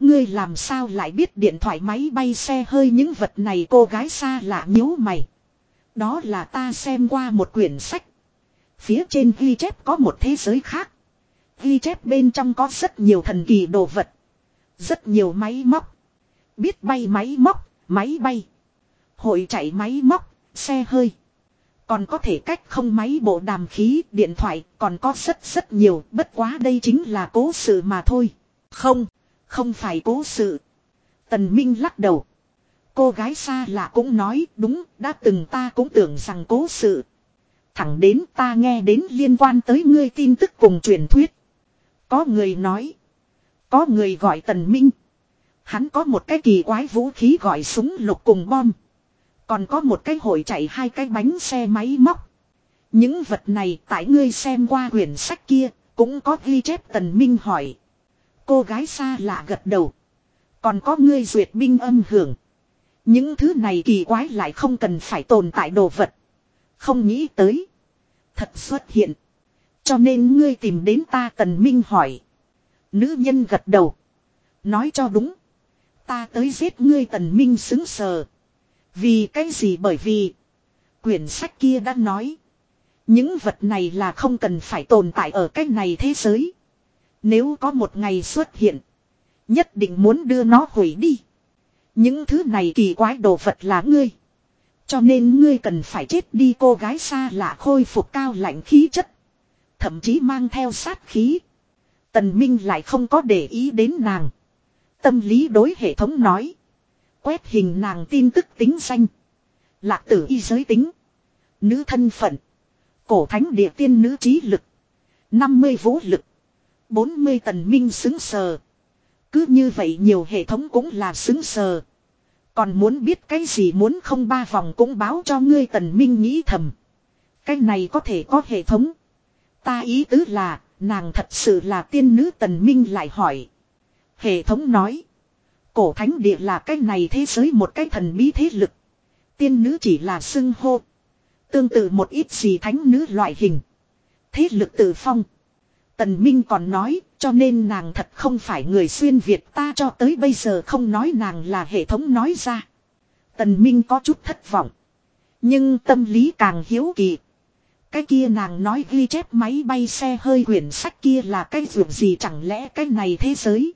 Ngươi làm sao lại biết điện thoại máy bay xe hơi những vật này cô gái xa lạ nhíu mày. Đó là ta xem qua một quyển sách. Phía trên ghi chép có một thế giới khác. Ghi chép bên trong có rất nhiều thần kỳ đồ vật. Rất nhiều máy móc. Biết bay máy móc, máy bay. Hội chạy máy móc, xe hơi. Còn có thể cách không máy bộ đàm khí, điện thoại, còn có rất rất nhiều, bất quá đây chính là cố sự mà thôi. Không, không phải cố sự. Tần Minh lắc đầu. Cô gái xa lạ cũng nói đúng, đã từng ta cũng tưởng rằng cố sự. Thẳng đến ta nghe đến liên quan tới ngươi tin tức cùng truyền thuyết. Có người nói. Có người gọi Tần Minh. Hắn có một cái kỳ quái vũ khí gọi súng lục cùng bom. Còn có một cái hội chạy hai cái bánh xe máy móc. Những vật này tại ngươi xem qua quyển sách kia, cũng có ghi chép Tần Minh hỏi. Cô gái xa lạ gật đầu. Còn có ngươi duyệt binh âm hưởng. Những thứ này kỳ quái lại không cần phải tồn tại đồ vật. Không nghĩ tới. Thật xuất hiện. Cho nên ngươi tìm đến ta Tần Minh hỏi. Nữ nhân gật đầu. Nói cho đúng. Ta tới giết ngươi Tần Minh xứng sờ. Vì cái gì bởi vì. Quyển sách kia đã nói. Những vật này là không cần phải tồn tại ở cái này thế giới. Nếu có một ngày xuất hiện. Nhất định muốn đưa nó hủy đi. Những thứ này kỳ quái đồ vật là ngươi. Cho nên ngươi cần phải chết đi cô gái xa lạ khôi phục cao lạnh khí chất. Thậm chí mang theo sát khí. Tần Minh lại không có để ý đến nàng. Tâm lý đối hệ thống nói. Quét hình nàng tin tức tính danh. Lạc tử y giới tính. Nữ thân phận. Cổ thánh địa tiên nữ trí lực. 50 vũ lực. 40 tần minh xứng sờ. Cứ như vậy nhiều hệ thống cũng là xứng sờ. Còn muốn biết cái gì muốn không ba vòng cũng báo cho ngươi tần minh nghĩ thầm. Cái này có thể có hệ thống. Ta ý tứ là, nàng thật sự là tiên nữ tần minh lại hỏi. Hệ thống nói. Cổ thánh địa là cái này thế giới một cái thần bí thế lực. Tiên nữ chỉ là xưng hô. Tương tự một ít gì thánh nữ loại hình. Thế lực tự phong. Tần Minh còn nói, cho nên nàng thật không phải người xuyên Việt ta cho tới bây giờ không nói nàng là hệ thống nói ra. Tần Minh có chút thất vọng. Nhưng tâm lý càng hiếu kỳ. Cái kia nàng nói ghi chép máy bay xe hơi quyển sách kia là cái dụng gì chẳng lẽ cái này thế giới.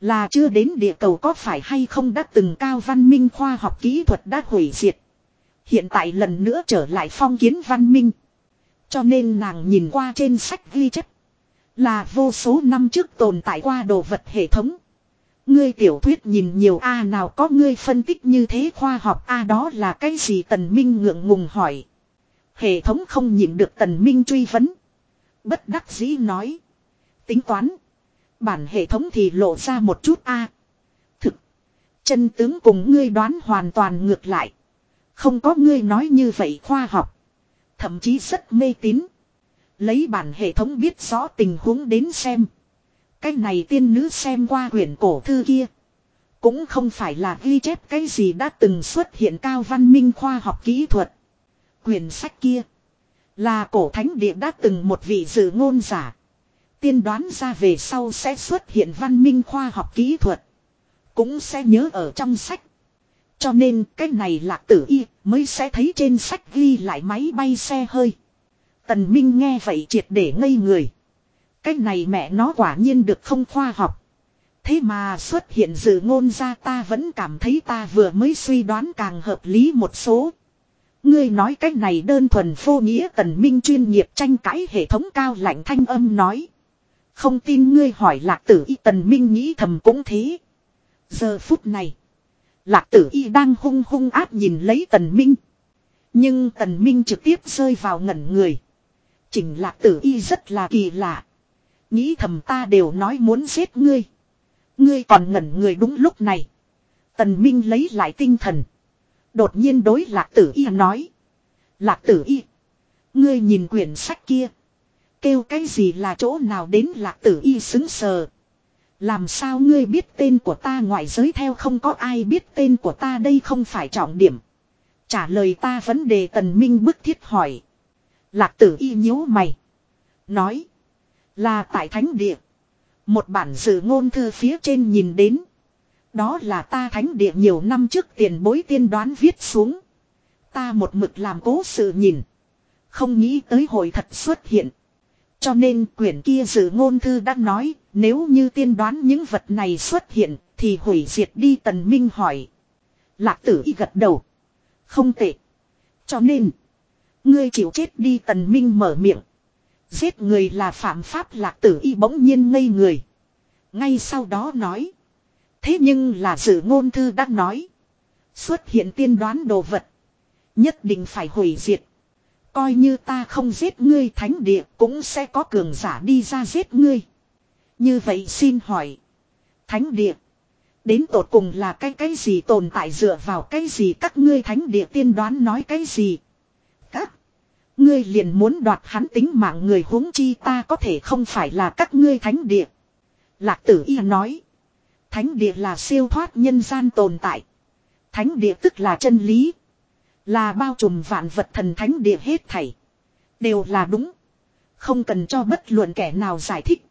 Là chưa đến địa cầu có phải hay không đã từng cao văn minh khoa học kỹ thuật đã hủy diệt. Hiện tại lần nữa trở lại phong kiến văn minh. Cho nên nàng nhìn qua trên sách ghi chép. Là vô số năm trước tồn tại qua đồ vật hệ thống. Ngươi tiểu thuyết nhìn nhiều A nào có ngươi phân tích như thế khoa học A đó là cái gì tần minh ngượng ngùng hỏi. Hệ thống không nhìn được tần minh truy vấn. Bất đắc dĩ nói. Tính toán. Bản hệ thống thì lộ ra một chút A. Thực. Chân tướng cùng ngươi đoán hoàn toàn ngược lại. Không có ngươi nói như vậy khoa học. Thậm chí rất mê tín. Lấy bản hệ thống biết rõ tình huống đến xem. Cái này tiên nữ xem qua quyển cổ thư kia. Cũng không phải là ghi chép cái gì đã từng xuất hiện cao văn minh khoa học kỹ thuật. Quyển sách kia. Là cổ thánh địa đã từng một vị dự ngôn giả. Tiên đoán ra về sau sẽ xuất hiện văn minh khoa học kỹ thuật. Cũng sẽ nhớ ở trong sách. Cho nên cái này là tử y, mới sẽ thấy trên sách ghi lại máy bay xe hơi. Tần Minh nghe vậy triệt để ngây người. Cái này mẹ nó quả nhiên được không khoa học. Thế mà xuất hiện dự ngôn ra ta vẫn cảm thấy ta vừa mới suy đoán càng hợp lý một số. Ngươi nói cách này đơn thuần vô nghĩa tần minh chuyên nghiệp tranh cãi hệ thống cao lạnh thanh âm nói. Không tin ngươi hỏi lạc tử y tần minh nghĩ thầm cũng thế. Giờ phút này. Lạc tử y đang hung hung áp nhìn lấy tần minh. Nhưng tần minh trực tiếp rơi vào ngẩn người. Chỉnh lạc tử y rất là kỳ lạ. Nghĩ thầm ta đều nói muốn giết ngươi. Ngươi còn ngẩn người đúng lúc này. Tần Minh lấy lại tinh thần. Đột nhiên đối lạc tử y nói. Lạc tử y. Ngươi nhìn quyển sách kia. Kêu cái gì là chỗ nào đến lạc tử y xứng sờ. Làm sao ngươi biết tên của ta ngoại giới theo không có ai biết tên của ta đây không phải trọng điểm. Trả lời ta vấn đề tần minh bức thiết hỏi. Lạc tử y nhíu mày. Nói. Là tại thánh địa. Một bản dự ngôn thư phía trên nhìn đến. Đó là ta thánh địa nhiều năm trước tiền bối tiên đoán viết xuống. Ta một mực làm cố sự nhìn. Không nghĩ tới hồi thật xuất hiện. Cho nên quyển kia dự ngôn thư đã nói, nếu như tiên đoán những vật này xuất hiện, thì hủy diệt đi tần minh hỏi. Lạc tử y gật đầu. Không tệ. Cho nên, ngươi chịu chết đi tần minh mở miệng. Giết người là phạm pháp lạc tử y bỗng nhiên ngây người. Ngay sau đó nói. Thế nhưng là dự ngôn thư đã nói. Xuất hiện tiên đoán đồ vật. Nhất định phải hủy diệt. Coi như ta không giết ngươi thánh địa cũng sẽ có cường giả đi ra giết ngươi. Như vậy xin hỏi. Thánh địa. Đến tột cùng là cái cái gì tồn tại dựa vào cái gì các ngươi thánh địa tiên đoán nói cái gì. Các. Ngươi liền muốn đoạt hắn tính mạng người huống chi ta có thể không phải là các ngươi thánh địa. Lạc tử y nói. Thánh địa là siêu thoát nhân gian tồn tại. Thánh địa tức là chân lý. Là bao trùm vạn vật thần thánh địa hết thảy. Đều là đúng. Không cần cho bất luận kẻ nào giải thích.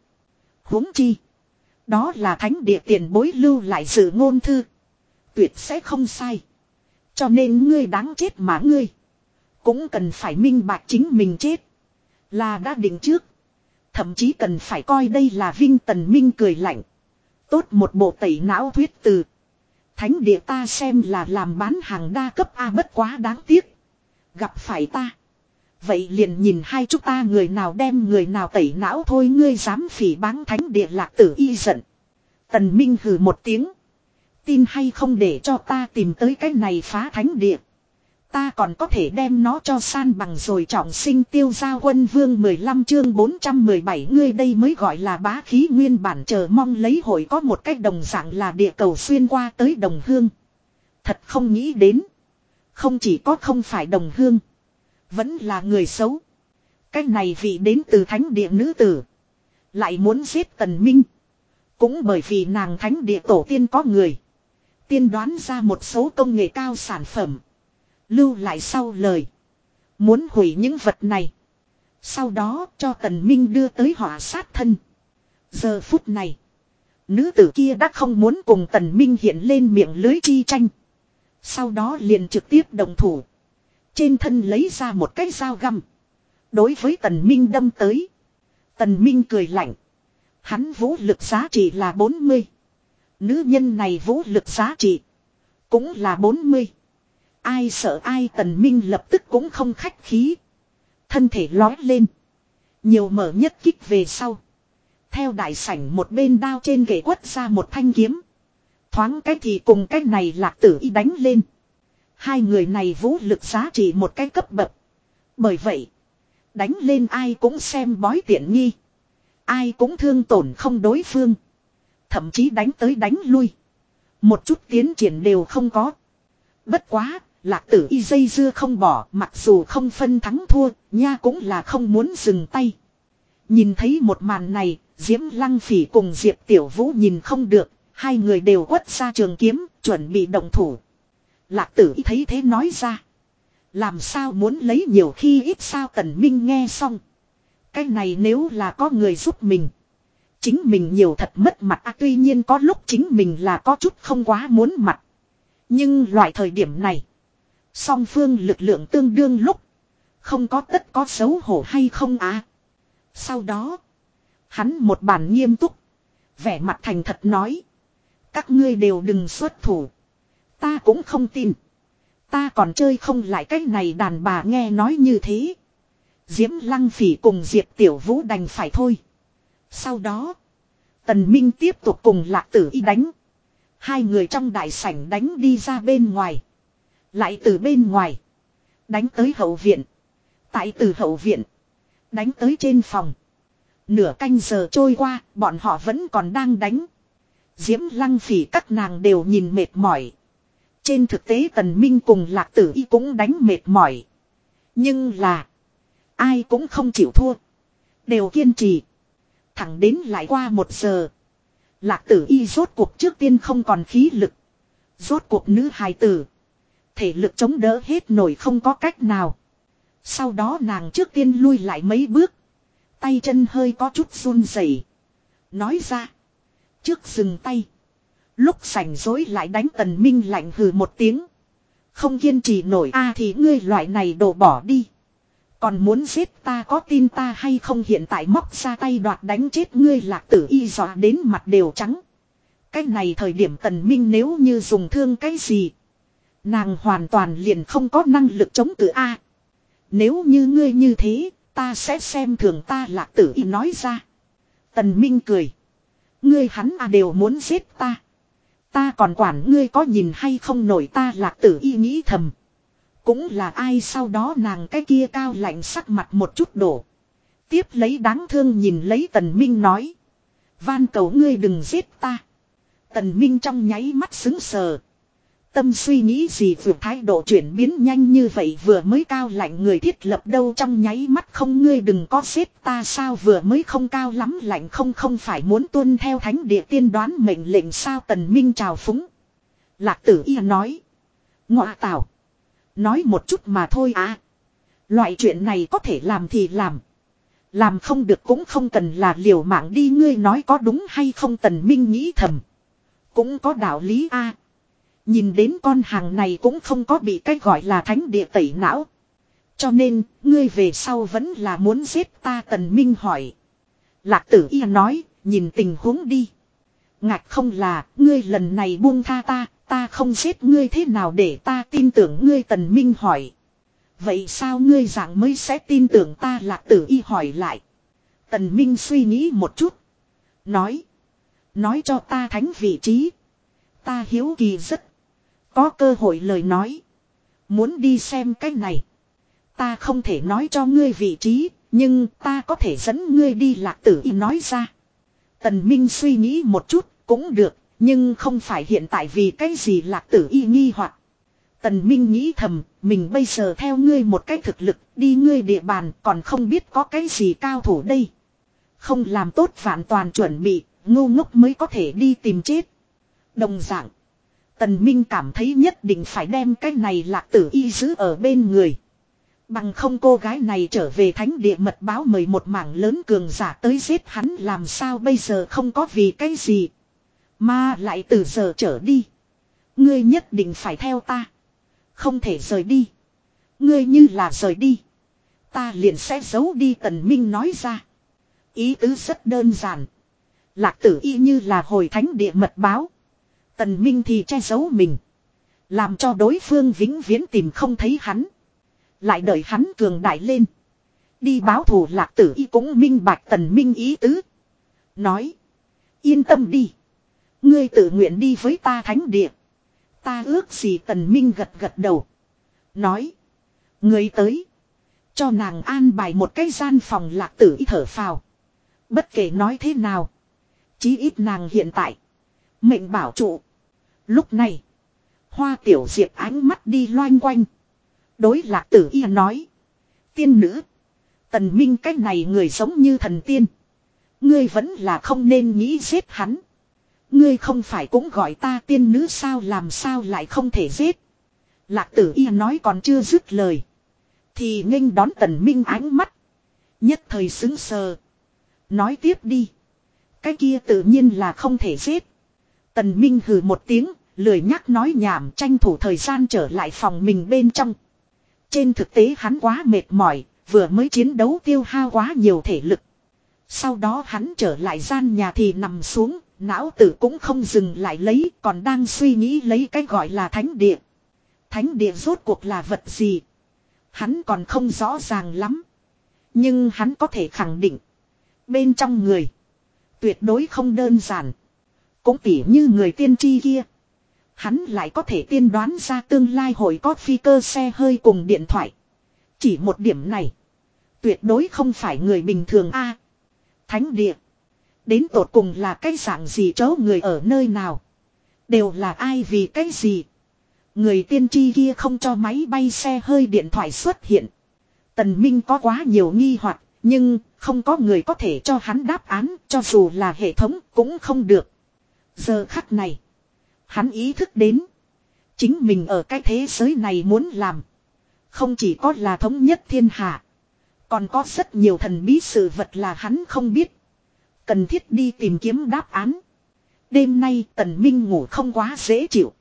huống chi. Đó là thánh địa tiền bối lưu lại sự ngôn thư. Tuyệt sẽ không sai. Cho nên ngươi đáng chết mà ngươi. Cũng cần phải minh bạch chính mình chết. Là đã định trước. Thậm chí cần phải coi đây là vinh tần minh cười lạnh. Tốt một bộ tẩy não thuyết từ. Thánh địa ta xem là làm bán hàng đa cấp A bất quá đáng tiếc. Gặp phải ta. Vậy liền nhìn hai chúng ta người nào đem người nào tẩy não thôi ngươi dám phỉ báng thánh địa lạc tử y giận. Tần Minh hừ một tiếng. Tin hay không để cho ta tìm tới cái này phá thánh địa. Ta còn có thể đem nó cho san bằng rồi trọng sinh tiêu gia quân vương 15 chương 417 ngươi đây mới gọi là bá khí nguyên bản chờ mong lấy hội có một cách đồng dạng là địa cầu xuyên qua tới đồng hương. Thật không nghĩ đến. Không chỉ có không phải đồng hương. Vẫn là người xấu. Cái này vị đến từ thánh địa nữ tử. Lại muốn giết tần minh. Cũng bởi vì nàng thánh địa tổ tiên có người. Tiên đoán ra một số công nghệ cao sản phẩm. Lưu lại sau lời. Muốn hủy những vật này. Sau đó cho tần minh đưa tới họa sát thân. Giờ phút này. Nữ tử kia đã không muốn cùng tần minh hiện lên miệng lưới chi tranh. Sau đó liền trực tiếp đồng thủ. Trên thân lấy ra một cái dao găm. Đối với tần minh đâm tới. Tần minh cười lạnh. Hắn vũ lực giá trị là 40. Nữ nhân này vũ lực giá trị. Cũng là 40. Ai sợ ai tần minh lập tức cũng không khách khí. Thân thể lói lên. Nhiều mở nhất kích về sau. Theo đại sảnh một bên đao trên ghế quất ra một thanh kiếm. Thoáng cái thì cùng cái này lạc tử y đánh lên. Hai người này vũ lực giá trị một cái cấp bậc. Bởi vậy. Đánh lên ai cũng xem bói tiện nghi. Ai cũng thương tổn không đối phương. Thậm chí đánh tới đánh lui. Một chút tiến triển đều không có. Bất quá, lạc tử y dây dưa không bỏ, mặc dù không phân thắng thua, nha cũng là không muốn dừng tay. Nhìn thấy một màn này, Diễm Lăng Phỉ cùng Diệp Tiểu Vũ nhìn không được, hai người đều quất ra trường kiếm, chuẩn bị động thủ. Lạc tử y thấy thế nói ra. Làm sao muốn lấy nhiều khi ít sao tần minh nghe xong. Cái này nếu là có người giúp mình. Chính mình nhiều thật mất mặt à, tuy nhiên có lúc chính mình là có chút không quá muốn mặt. Nhưng loại thời điểm này. Song phương lực lượng tương đương lúc. Không có tất có xấu hổ hay không à. Sau đó. Hắn một bản nghiêm túc. Vẻ mặt thành thật nói. Các ngươi đều đừng xuất thủ. Ta cũng không tin. Ta còn chơi không lại cái này đàn bà nghe nói như thế. Diễm Lăng Phỉ cùng Diệp Tiểu Vũ đành phải thôi. Sau đó, Tần Minh tiếp tục cùng Lạc Tử Y đánh. Hai người trong đại sảnh đánh đi ra bên ngoài. Lại từ bên ngoài, đánh tới hậu viện. Tại từ hậu viện, đánh tới trên phòng. Nửa canh giờ trôi qua, bọn họ vẫn còn đang đánh. Diễm Lăng Phỉ các nàng đều nhìn mệt mỏi. Trên thực tế Tần Minh cùng Lạc Tử Y cũng đánh mệt mỏi. Nhưng là Ai cũng không chịu thua. Đều kiên trì. Thẳng đến lại qua một giờ. Lạc tử y rốt cuộc trước tiên không còn khí lực. Rốt cuộc nữ hài tử. Thể lực chống đỡ hết nổi không có cách nào. Sau đó nàng trước tiên lui lại mấy bước. Tay chân hơi có chút run rẩy. Nói ra. Trước dừng tay. Lúc sảnh dối lại đánh tần minh lạnh hừ một tiếng. Không kiên trì nổi, a thì ngươi loại này đổ bỏ đi. Còn muốn giết ta có tin ta hay không hiện tại móc ra tay đoạt đánh chết ngươi lạc tử y dọa đến mặt đều trắng. Cái này thời điểm tần minh nếu như dùng thương cái gì. Nàng hoàn toàn liền không có năng lực chống cự A. Nếu như ngươi như thế, ta sẽ xem thường ta lạc tử y nói ra. Tần minh cười. Ngươi hắn à đều muốn giết ta. Ta còn quản ngươi có nhìn hay không nổi ta lạc tử y nghĩ thầm. Cũng là ai sau đó nàng cái kia cao lạnh sắc mặt một chút đổ. Tiếp lấy đáng thương nhìn lấy tần minh nói. Van cầu ngươi đừng giết ta. Tần minh trong nháy mắt xứng sờ. Tâm suy nghĩ gì vượt thái độ chuyển biến nhanh như vậy vừa mới cao lạnh người thiết lập đâu trong nháy mắt không ngươi đừng có xếp ta sao vừa mới không cao lắm lạnh không không phải muốn tuân theo thánh địa tiên đoán mệnh lệnh sao tần minh chào phúng. Lạc tử y nói. Ngọa tào Nói một chút mà thôi à. Loại chuyện này có thể làm thì làm. Làm không được cũng không cần là liều mạng đi ngươi nói có đúng hay không tần minh nghĩ thầm. Cũng có đạo lý a. Nhìn đến con hàng này cũng không có bị cái gọi là thánh địa tẩy não. Cho nên, ngươi về sau vẫn là muốn giết ta tần minh hỏi. Lạc tử y nói, nhìn tình huống đi. Ngạch không là, ngươi lần này buông tha ta, ta không giết ngươi thế nào để ta tin tưởng ngươi tần minh hỏi. Vậy sao ngươi dạng mới sẽ tin tưởng ta lạc tử y hỏi lại. Tần minh suy nghĩ một chút. Nói. Nói cho ta thánh vị trí. Ta hiếu kỳ rất. Có cơ hội lời nói. Muốn đi xem cái này. Ta không thể nói cho ngươi vị trí. Nhưng ta có thể dẫn ngươi đi lạc tử y nói ra. Tần Minh suy nghĩ một chút cũng được. Nhưng không phải hiện tại vì cái gì lạc tử y nghi hoặc Tần Minh nghĩ thầm, mình bây giờ theo ngươi một cái thực lực, đi ngươi địa bàn còn không biết có cái gì cao thủ đây. Không làm tốt vạn toàn chuẩn bị, ngu ngốc mới có thể đi tìm chết. Đồng dạng. Tần Minh cảm thấy nhất định phải đem cái này lạc tử y giữ ở bên người. Bằng không cô gái này trở về thánh địa mật báo mời một mảng lớn cường giả tới giết hắn làm sao bây giờ không có vì cái gì. Mà lại từ giờ trở đi. Ngươi nhất định phải theo ta. Không thể rời đi. Ngươi như là rời đi. Ta liền sẽ giấu đi tần minh nói ra. Ý tứ rất đơn giản. Lạc tử y như là hồi thánh địa mật báo. Tần Minh thì che giấu mình. Làm cho đối phương vĩnh viễn tìm không thấy hắn. Lại đợi hắn cường đại lên. Đi báo thù lạc tử y cũng minh bạch tần minh ý tứ. Nói. Yên tâm đi. Ngươi tự nguyện đi với ta thánh địa. Ta ước gì tần minh gật gật đầu. Nói. Ngươi tới. Cho nàng an bài một cái gian phòng lạc tử y thở phào. Bất kể nói thế nào. Chí ít nàng hiện tại. Mệnh bảo trụ. Lúc này. Hoa tiểu diệp ánh mắt đi loanh quanh. Đối lạc tử y nói. Tiên nữ. Tần minh cái này người giống như thần tiên. Ngươi vẫn là không nên nghĩ giết hắn. Ngươi không phải cũng gọi ta tiên nữ sao làm sao lại không thể giết. Lạc tử y nói còn chưa dứt lời. Thì nghênh đón tần minh ánh mắt. Nhất thời xứng sờ. Nói tiếp đi. Cái kia tự nhiên là không thể giết. Tần Minh hừ một tiếng, lười nhắc nói nhảm tranh thủ thời gian trở lại phòng mình bên trong. Trên thực tế hắn quá mệt mỏi, vừa mới chiến đấu tiêu hao quá nhiều thể lực. Sau đó hắn trở lại gian nhà thì nằm xuống, não tử cũng không dừng lại lấy, còn đang suy nghĩ lấy cái gọi là thánh địa. Thánh địa rốt cuộc là vật gì? Hắn còn không rõ ràng lắm. Nhưng hắn có thể khẳng định. Bên trong người. Tuyệt đối không đơn giản. Cũng tỉ như người tiên tri kia. Hắn lại có thể tiên đoán ra tương lai hội có phi cơ xe hơi cùng điện thoại. Chỉ một điểm này. Tuyệt đối không phải người bình thường a Thánh địa. Đến tột cùng là cái dạng gì chớ người ở nơi nào. Đều là ai vì cái gì. Người tiên tri kia không cho máy bay xe hơi điện thoại xuất hiện. Tần Minh có quá nhiều nghi hoặc, nhưng không có người có thể cho hắn đáp án, cho dù là hệ thống cũng không được. Giờ khắc này. Hắn ý thức đến. Chính mình ở cái thế giới này muốn làm. Không chỉ có là thống nhất thiên hạ. Còn có rất nhiều thần bí sự vật là hắn không biết. Cần thiết đi tìm kiếm đáp án. Đêm nay tần minh ngủ không quá dễ chịu.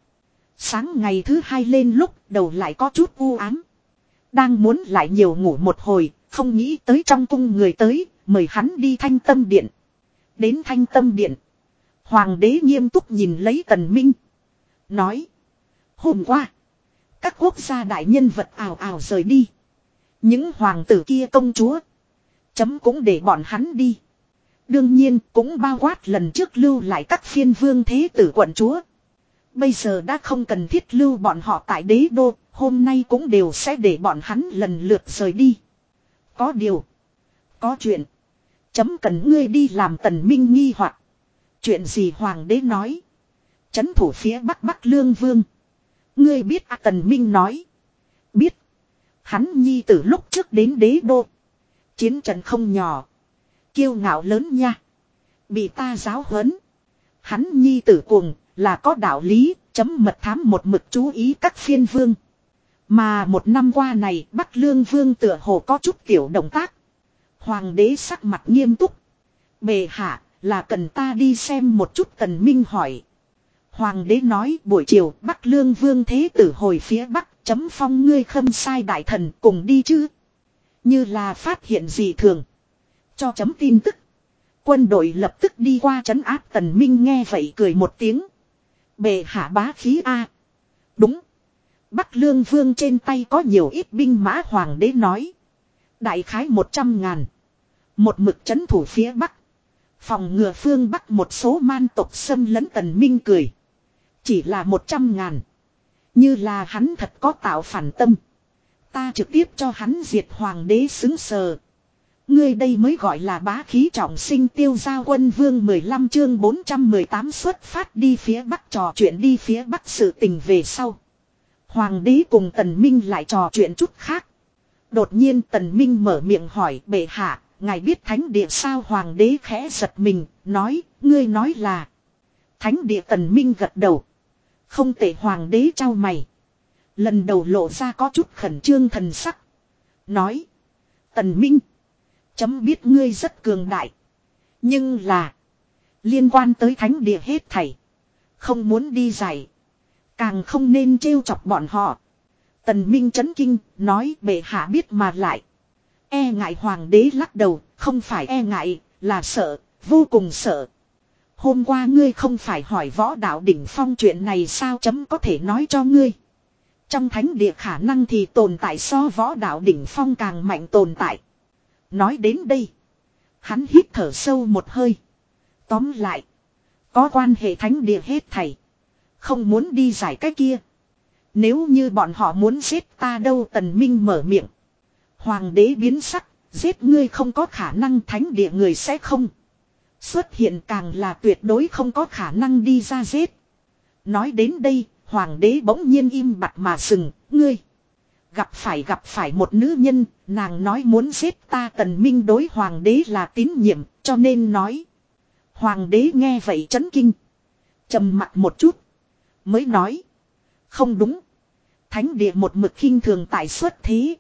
Sáng ngày thứ hai lên lúc đầu lại có chút u ám. Đang muốn lại nhiều ngủ một hồi, không nghĩ tới trong cung người tới, mời hắn đi thanh tâm điện. Đến thanh tâm điện. Hoàng đế nghiêm túc nhìn lấy tần minh. Nói. Hôm qua. Các quốc gia đại nhân vật ảo ảo rời đi. Những hoàng tử kia công chúa. Chấm cũng để bọn hắn đi. Đương nhiên cũng bao quát lần trước lưu lại các phiên vương thế tử quận chúa. Bây giờ đã không cần thiết lưu bọn họ tại đế đô, hôm nay cũng đều sẽ để bọn hắn lần lượt rời đi. Có điều. Có chuyện. Chấm cần ngươi đi làm tần minh nghi hoặc Chuyện gì hoàng đế nói. Chấn thủ phía bắc bắc lương vương. Ngươi biết à, tần minh nói. Biết. Hắn nhi từ lúc trước đến đế đô. Chiến trận không nhỏ. Kiêu ngạo lớn nha. Bị ta giáo huấn. Hắn nhi tử cuồng là có đạo lý. Chấm mật thám một mực chú ý các phiên vương. Mà một năm qua này Bắc Lương Vương tựa hồ có chút tiểu động tác. Hoàng đế sắc mặt nghiêm túc. Bề hạ là cần ta đi xem một chút tần minh hỏi. Hoàng đế nói, buổi chiều, Bắc Lương Vương Thế Tử hồi phía Bắc, chấm phong ngươi khâm sai đại thần cùng đi chứ. Như là phát hiện gì thường. Cho chấm tin tức. Quân đội lập tức đi qua trấn áp tần minh nghe vậy cười một tiếng. Bề hạ bá khí A. Đúng. Bắc Lương Vương trên tay có nhiều ít binh mã hoàng đế nói. Đại khái một trăm ngàn. Một mực chấn thủ phía Bắc. Phòng ngừa phương Bắc một số man tộc xâm lấn tần minh cười. Chỉ là một trăm ngàn. Như là hắn thật có tạo phản tâm. Ta trực tiếp cho hắn diệt hoàng đế xứng sờ. Ngươi đây mới gọi là bá khí trọng sinh tiêu giao quân vương 15 chương 418 xuất phát đi phía bắc trò chuyện đi phía bắc sự tình về sau. Hoàng đế cùng tần minh lại trò chuyện chút khác. Đột nhiên tần minh mở miệng hỏi bệ hạ, ngài biết thánh địa sao hoàng đế khẽ giật mình, nói, ngươi nói là. Thánh địa tần minh gật đầu. Không tệ hoàng đế trao mày. Lần đầu lộ ra có chút khẩn trương thần sắc. Nói. Tần minh. Chấm biết ngươi rất cường đại. Nhưng là. Liên quan tới thánh địa hết thảy. Không muốn đi giải. Càng không nên trêu chọc bọn họ. Tần Minh chấn kinh, nói bệ hạ biết mà lại. E ngại hoàng đế lắc đầu, không phải e ngại, là sợ, vô cùng sợ. Hôm qua ngươi không phải hỏi võ đạo đỉnh phong chuyện này sao chấm có thể nói cho ngươi. Trong thánh địa khả năng thì tồn tại so võ đạo đỉnh phong càng mạnh tồn tại. Nói đến đây. Hắn hít thở sâu một hơi. Tóm lại. Có quan hệ thánh địa hết thảy. Không muốn đi giải cái kia. Nếu như bọn họ muốn giết ta đâu tần minh mở miệng. Hoàng đế biến sắc. Giết ngươi không có khả năng thánh địa người sẽ không. Xuất hiện càng là tuyệt đối không có khả năng đi ra giết. Nói đến đây, hoàng đế bỗng nhiên im bặt mà sừng, ngươi. Gặp phải gặp phải một nữ nhân, nàng nói muốn giết ta tần minh đối hoàng đế là tín nhiệm, cho nên nói. Hoàng đế nghe vậy chấn kinh. trầm mặt một chút. Mới nói. Không đúng. Thánh địa một mực khinh thường tại xuất thế.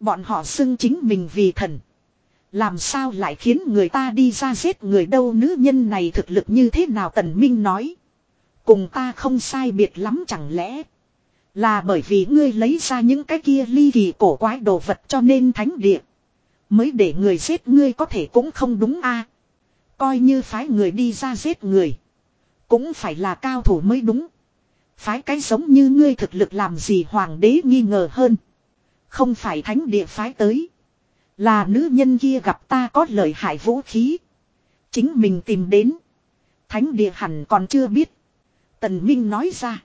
Bọn họ xưng chính mình vì thần. Làm sao lại khiến người ta đi ra giết người đâu nữ nhân này thực lực như thế nào tần minh nói. Cùng ta không sai biệt lắm chẳng lẽ. Là bởi vì ngươi lấy ra những cái kia ly kỳ cổ quái đồ vật cho nên thánh địa. Mới để người giết ngươi có thể cũng không đúng a Coi như phái người đi ra giết người. Cũng phải là cao thủ mới đúng. Phái cái giống như ngươi thực lực làm gì hoàng đế nghi ngờ hơn. Không phải thánh địa phái tới. Là nữ nhân kia gặp ta có lợi hại vũ khí. Chính mình tìm đến. Thánh địa hẳn còn chưa biết. Tần Minh nói ra.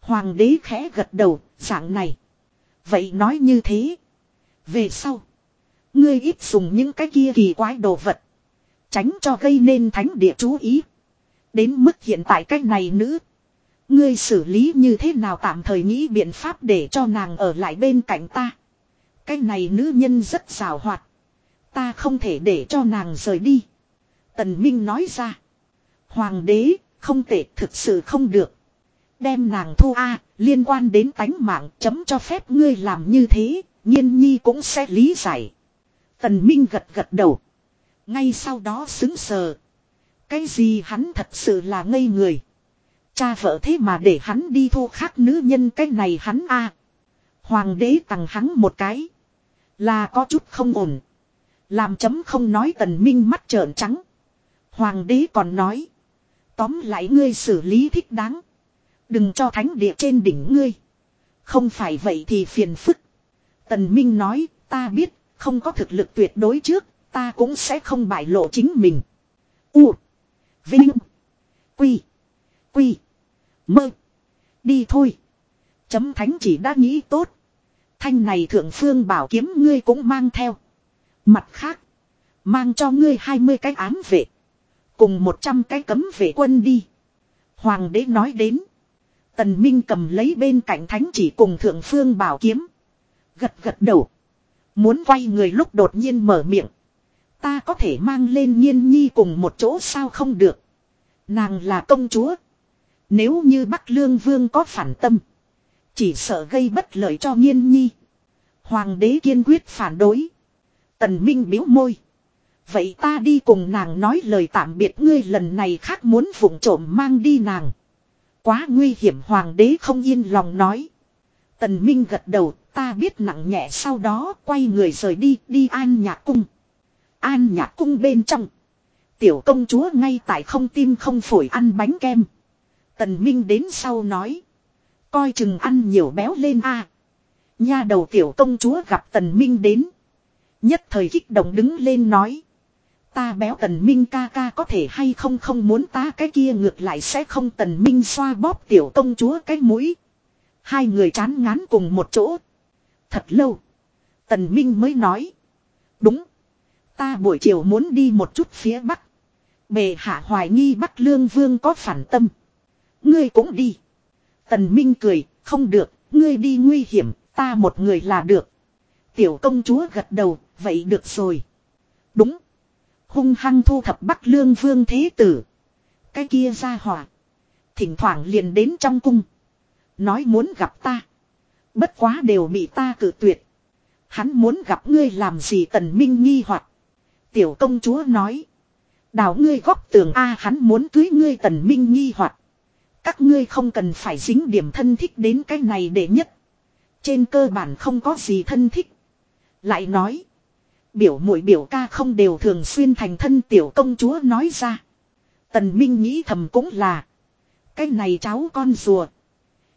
Hoàng đế khẽ gật đầu, dạng này. Vậy nói như thế. Về sau. Ngươi ít dùng những cái kia kỳ quái đồ vật. Tránh cho gây nên thánh địa chú ý. Đến mức hiện tại cách này nữ. Ngươi xử lý như thế nào tạm thời nghĩ biện pháp để cho nàng ở lại bên cạnh ta. Cái này nữ nhân rất xào hoạt. Ta không thể để cho nàng rời đi. Tần Minh nói ra. Hoàng đế, không thể thực sự không được. Đem nàng thu A, liên quan đến tánh mạng chấm cho phép ngươi làm như thế, nhiên nhi cũng sẽ lý giải. Tần Minh gật gật đầu. Ngay sau đó xứng sờ. Cái gì hắn thật sự là ngây người. Cha vợ thế mà để hắn đi thu khác nữ nhân cái này hắn a Hoàng đế tặng hắn một cái. Là có chút không ổn. Làm chấm không nói tần minh mắt trợn trắng. Hoàng đế còn nói. Tóm lại ngươi xử lý thích đáng. Đừng cho thánh địa trên đỉnh ngươi. Không phải vậy thì phiền phức. Tần Minh nói, ta biết, không có thực lực tuyệt đối trước, ta cũng sẽ không bại lộ chính mình. U. Vinh. Quy. Quy. Mơ. Đi thôi. Chấm thánh chỉ đã nghĩ tốt. Thanh này thượng phương bảo kiếm ngươi cũng mang theo. Mặt khác. Mang cho ngươi 20 cái ám vệ. Cùng 100 cái cấm vệ quân đi. Hoàng đế nói đến. Tần Minh cầm lấy bên cạnh thánh chỉ cùng thượng phương bảo kiếm. Gật gật đầu. Muốn quay người lúc đột nhiên mở miệng. Ta có thể mang lên nhiên nhi cùng một chỗ sao không được. Nàng là công chúa. Nếu như Bắc Lương Vương có phản tâm. Chỉ sợ gây bất lợi cho nhiên nhi. Hoàng đế kiên quyết phản đối. Tần Minh biếu môi. Vậy ta đi cùng nàng nói lời tạm biệt ngươi lần này khác muốn vụng trộm mang đi nàng. Quá nguy hiểm hoàng đế không yên lòng nói. Tần Minh gật đầu, ta biết nặng nhẹ sau đó quay người rời đi, đi an nhạc cung. An nhạc cung bên trong. Tiểu công chúa ngay tại không tim không phổi ăn bánh kem. Tần Minh đến sau nói. Coi chừng ăn nhiều béo lên a. Nha đầu tiểu công chúa gặp Tần Minh đến. Nhất thời kích động đứng lên nói. Ta béo tần minh ca ca có thể hay không không muốn ta cái kia ngược lại sẽ không tần minh xoa bóp tiểu công chúa cái mũi. Hai người chán ngán cùng một chỗ. Thật lâu. Tần minh mới nói. Đúng. Ta buổi chiều muốn đi một chút phía bắc. Bề hạ hoài nghi bắc lương vương có phản tâm. Ngươi cũng đi. Tần minh cười. Không được. Ngươi đi nguy hiểm. Ta một người là được. Tiểu công chúa gật đầu. Vậy được rồi. Đúng hung hăng thu thập Bắc Lương Vương Thế Tử. Cái kia ra hỏa. Thỉnh thoảng liền đến trong cung. Nói muốn gặp ta. Bất quá đều bị ta cử tuyệt. Hắn muốn gặp ngươi làm gì tần minh nghi hoặc Tiểu công chúa nói. Đào ngươi góc tường A, hắn muốn cưới ngươi tần minh nghi hoặc các ngươi không cần phải dính điểm thân thích đến cái này để nhất. Trên cơ bản không có gì thân thích. Lại nói biểu mũi biểu ca không đều thường xuyên thành thân tiểu công chúa nói ra. Tần Minh nghĩ thầm cũng là. Cái này cháu con rùa.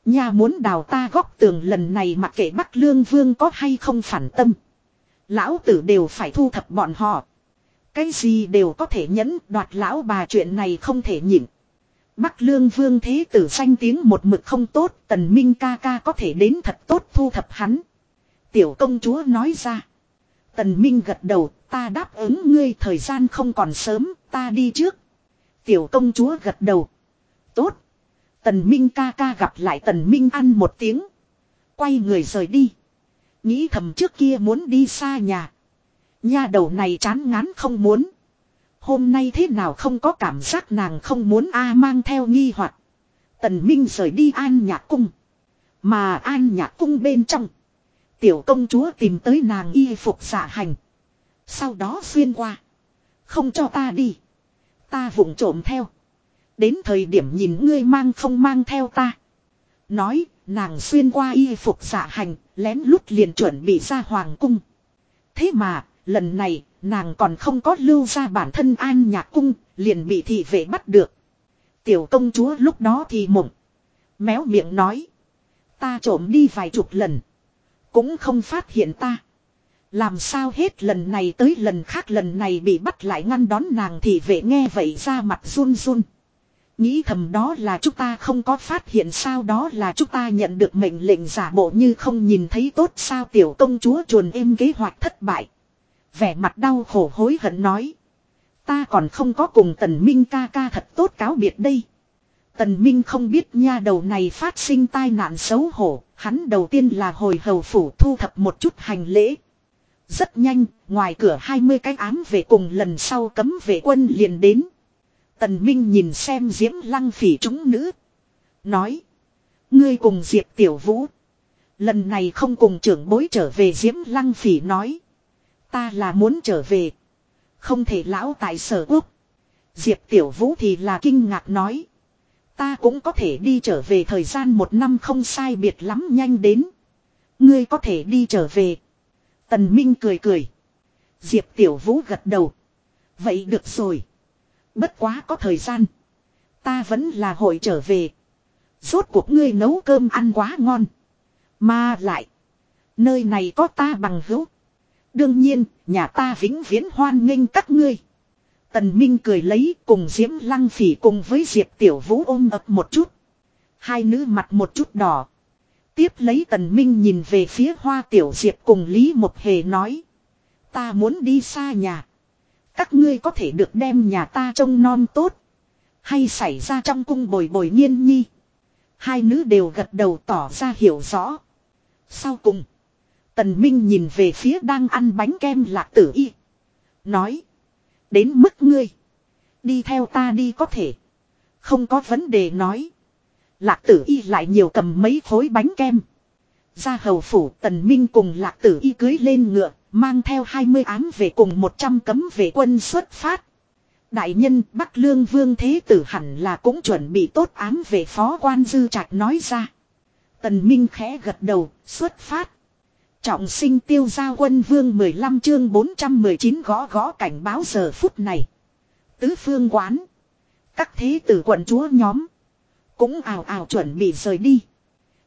Nhà muốn đào ta góc tường lần này mặc kệ Bắc Lương Vương có hay không phản tâm. Lão tử đều phải thu thập bọn họ. Cái gì đều có thể nhẫn đoạt lão bà chuyện này không thể nhịn. Bắc Lương Vương thế tử danh tiếng một mực không tốt, tần minh ca ca có thể đến thật tốt thu thập hắn. Tiểu công chúa nói ra. Tần Minh gật đầu, ta đáp ứng ngươi thời gian không còn sớm, ta đi trước. Tiểu công chúa gật đầu. Tốt. Tần Minh ca ca gặp lại Tần Minh ăn một tiếng. Quay người rời đi. Nghĩ thầm trước kia muốn đi xa nhà. Nhà đầu này chán ngán không muốn. Hôm nay thế nào không có cảm giác nàng không muốn a mang theo nghi hoặc Tần Minh rời đi an nhạc cung. Mà an nhạc cung bên trong. Tiểu công chúa tìm tới nàng y phục giả hành. Sau đó xuyên qua. Không cho ta đi. Ta vụng trộm theo. Đến thời điểm nhìn ngươi mang không mang theo ta. Nói, nàng xuyên qua y phục giả hành, lén lút liền chuẩn bị ra hoàng cung. Thế mà, lần này, nàng còn không có lưu ra bản thân an nhạc cung, liền bị thị vệ bắt được. Tiểu công chúa lúc đó thì mộng. Méo miệng nói. Ta trộm đi vài chục lần. Cũng không phát hiện ta. Làm sao hết lần này tới lần khác lần này bị bắt lại ngăn đón nàng thì vệ nghe vậy ra mặt run run. Nghĩ thầm đó là chúng ta không có phát hiện sao đó là chúng ta nhận được mệnh lệnh giả bộ như không nhìn thấy tốt sao tiểu công chúa chuồn êm kế hoạch thất bại. Vẻ mặt đau khổ hối hận nói. Ta còn không có cùng tần minh ca ca thật tốt cáo biệt đây. Tần Minh không biết nha đầu này phát sinh tai nạn xấu hổ, hắn đầu tiên là hồi hầu phủ thu thập một chút hành lễ. Rất nhanh, ngoài cửa 20 cái ám về cùng lần sau cấm vệ quân liền đến. Tần Minh nhìn xem Diễm Lăng phỉ chúng nữ. Nói. Ngươi cùng Diệp Tiểu Vũ. Lần này không cùng trưởng bối trở về Diễm Lăng phỉ nói. Ta là muốn trở về. Không thể lão tại sở quốc. Diệp Tiểu Vũ thì là kinh ngạc nói. Ta cũng có thể đi trở về thời gian một năm không sai biệt lắm nhanh đến. Ngươi có thể đi trở về. Tần Minh cười cười. Diệp Tiểu Vũ gật đầu. Vậy được rồi. Bất quá có thời gian. Ta vẫn là hội trở về. Rốt cuộc ngươi nấu cơm ăn quá ngon. Mà lại. Nơi này có ta bằng hữu. Đương nhiên, nhà ta vĩnh viễn hoan nghênh các ngươi. Tần Minh cười lấy cùng Diễm Lăng Phỉ cùng với Diệp Tiểu Vũ ôm ập một chút. Hai nữ mặt một chút đỏ. Tiếp lấy Tần Minh nhìn về phía Hoa Tiểu Diệp cùng Lý Mộc Hề nói. Ta muốn đi xa nhà. Các ngươi có thể được đem nhà ta trông non tốt. Hay xảy ra trong cung bồi bồi nghiên nhi. Hai nữ đều gật đầu tỏ ra hiểu rõ. Sau cùng. Tần Minh nhìn về phía đang ăn bánh kem lạc tử y. Nói. Đến mức ngươi. Đi theo ta đi có thể. Không có vấn đề nói. Lạc tử y lại nhiều cầm mấy khối bánh kem. Ra hầu phủ tần minh cùng lạc tử y cưới lên ngựa. Mang theo 20 ám về cùng 100 cấm về quân xuất phát. Đại nhân Bắc Lương Vương Thế Tử hẳn là cũng chuẩn bị tốt ám về phó quan dư trạch nói ra. Tần Minh khẽ gật đầu, xuất phát. Trọng sinh tiêu gia quân vương 15 chương 419 gõ gõ cảnh báo giờ phút này. Tứ phương quán. Các thế tử quận chúa nhóm. Cũng ào ào chuẩn bị rời đi.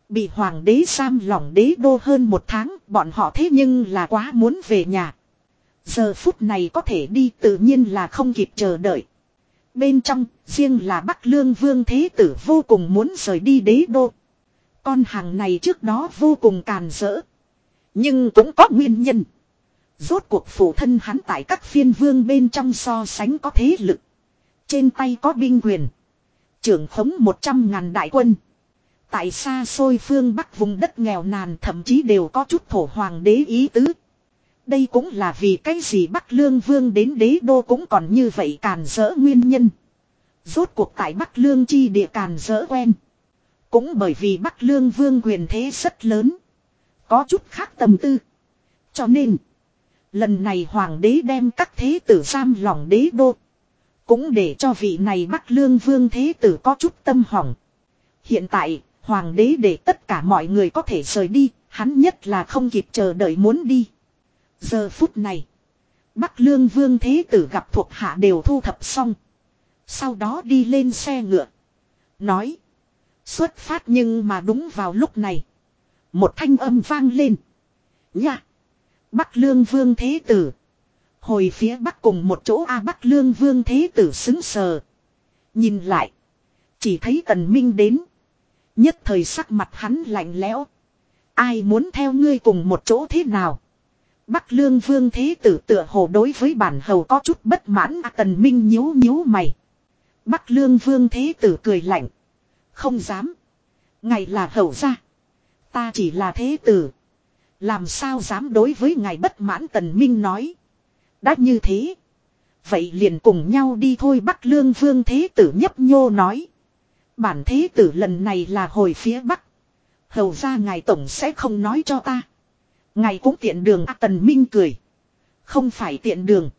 Bị hoàng đế giam lỏng đế đô hơn một tháng, bọn họ thế nhưng là quá muốn về nhà. Giờ phút này có thể đi tự nhiên là không kịp chờ đợi. Bên trong, riêng là Bắc Lương Vương Thế Tử vô cùng muốn rời đi đế đô. Con hàng này trước đó vô cùng càn rỡ. Nhưng cũng có nguyên nhân. Rốt cuộc phụ thân hắn tại các phiên vương bên trong so sánh có thế lực. Trên tay có binh quyền. Trưởng khống 100 ngàn đại quân. Tại xa xôi phương Bắc vùng đất nghèo nàn thậm chí đều có chút thổ hoàng đế ý tứ. Đây cũng là vì cái gì Bắc Lương Vương đến đế đô cũng còn như vậy càn rỡ nguyên nhân. Rốt cuộc tại Bắc Lương chi địa càn rỡ quen. Cũng bởi vì Bắc Lương Vương quyền thế rất lớn. Có chút khác tâm tư. Cho nên. Lần này hoàng đế đem các thế tử giam lòng đế đô. Cũng để cho vị này Bắc Lương Vương thế tử có chút tâm hỏng. Hiện tại, hoàng đế để tất cả mọi người có thể rời đi, hắn nhất là không kịp chờ đợi muốn đi. Giờ phút này, Bắc Lương Vương thế tử gặp thuộc hạ đều thu thập xong. Sau đó đi lên xe ngựa. Nói. Xuất phát nhưng mà đúng vào lúc này. Một thanh âm vang lên. Nha. Bắc Lương Vương Thế Tử. Hồi phía bắc cùng một chỗ A Bắc Lương Vương Thế Tử xứng sờ. Nhìn lại. Chỉ thấy Tần Minh đến. Nhất thời sắc mặt hắn lạnh lẽo. Ai muốn theo ngươi cùng một chỗ thế nào? Bắc Lương Vương Thế Tử tựa hồ đối với bản hầu có chút bất mãn. A Tần Minh nhíu nhíu mày. Bắc Lương Vương Thế Tử cười lạnh. Không dám. Ngày là hầu gia. Ta chỉ là thế tử. Làm sao dám đối với ngài bất mãn tần minh nói. Đã như thế. Vậy liền cùng nhau đi thôi Bắc Lương Vương Thế Tử nhấp nhô nói. Bản Thế Tử lần này là hồi phía Bắc. Hầu ra ngài tổng sẽ không nói cho ta. Ngài cũng tiện đường à, Tần Minh cười. Không phải tiện đường.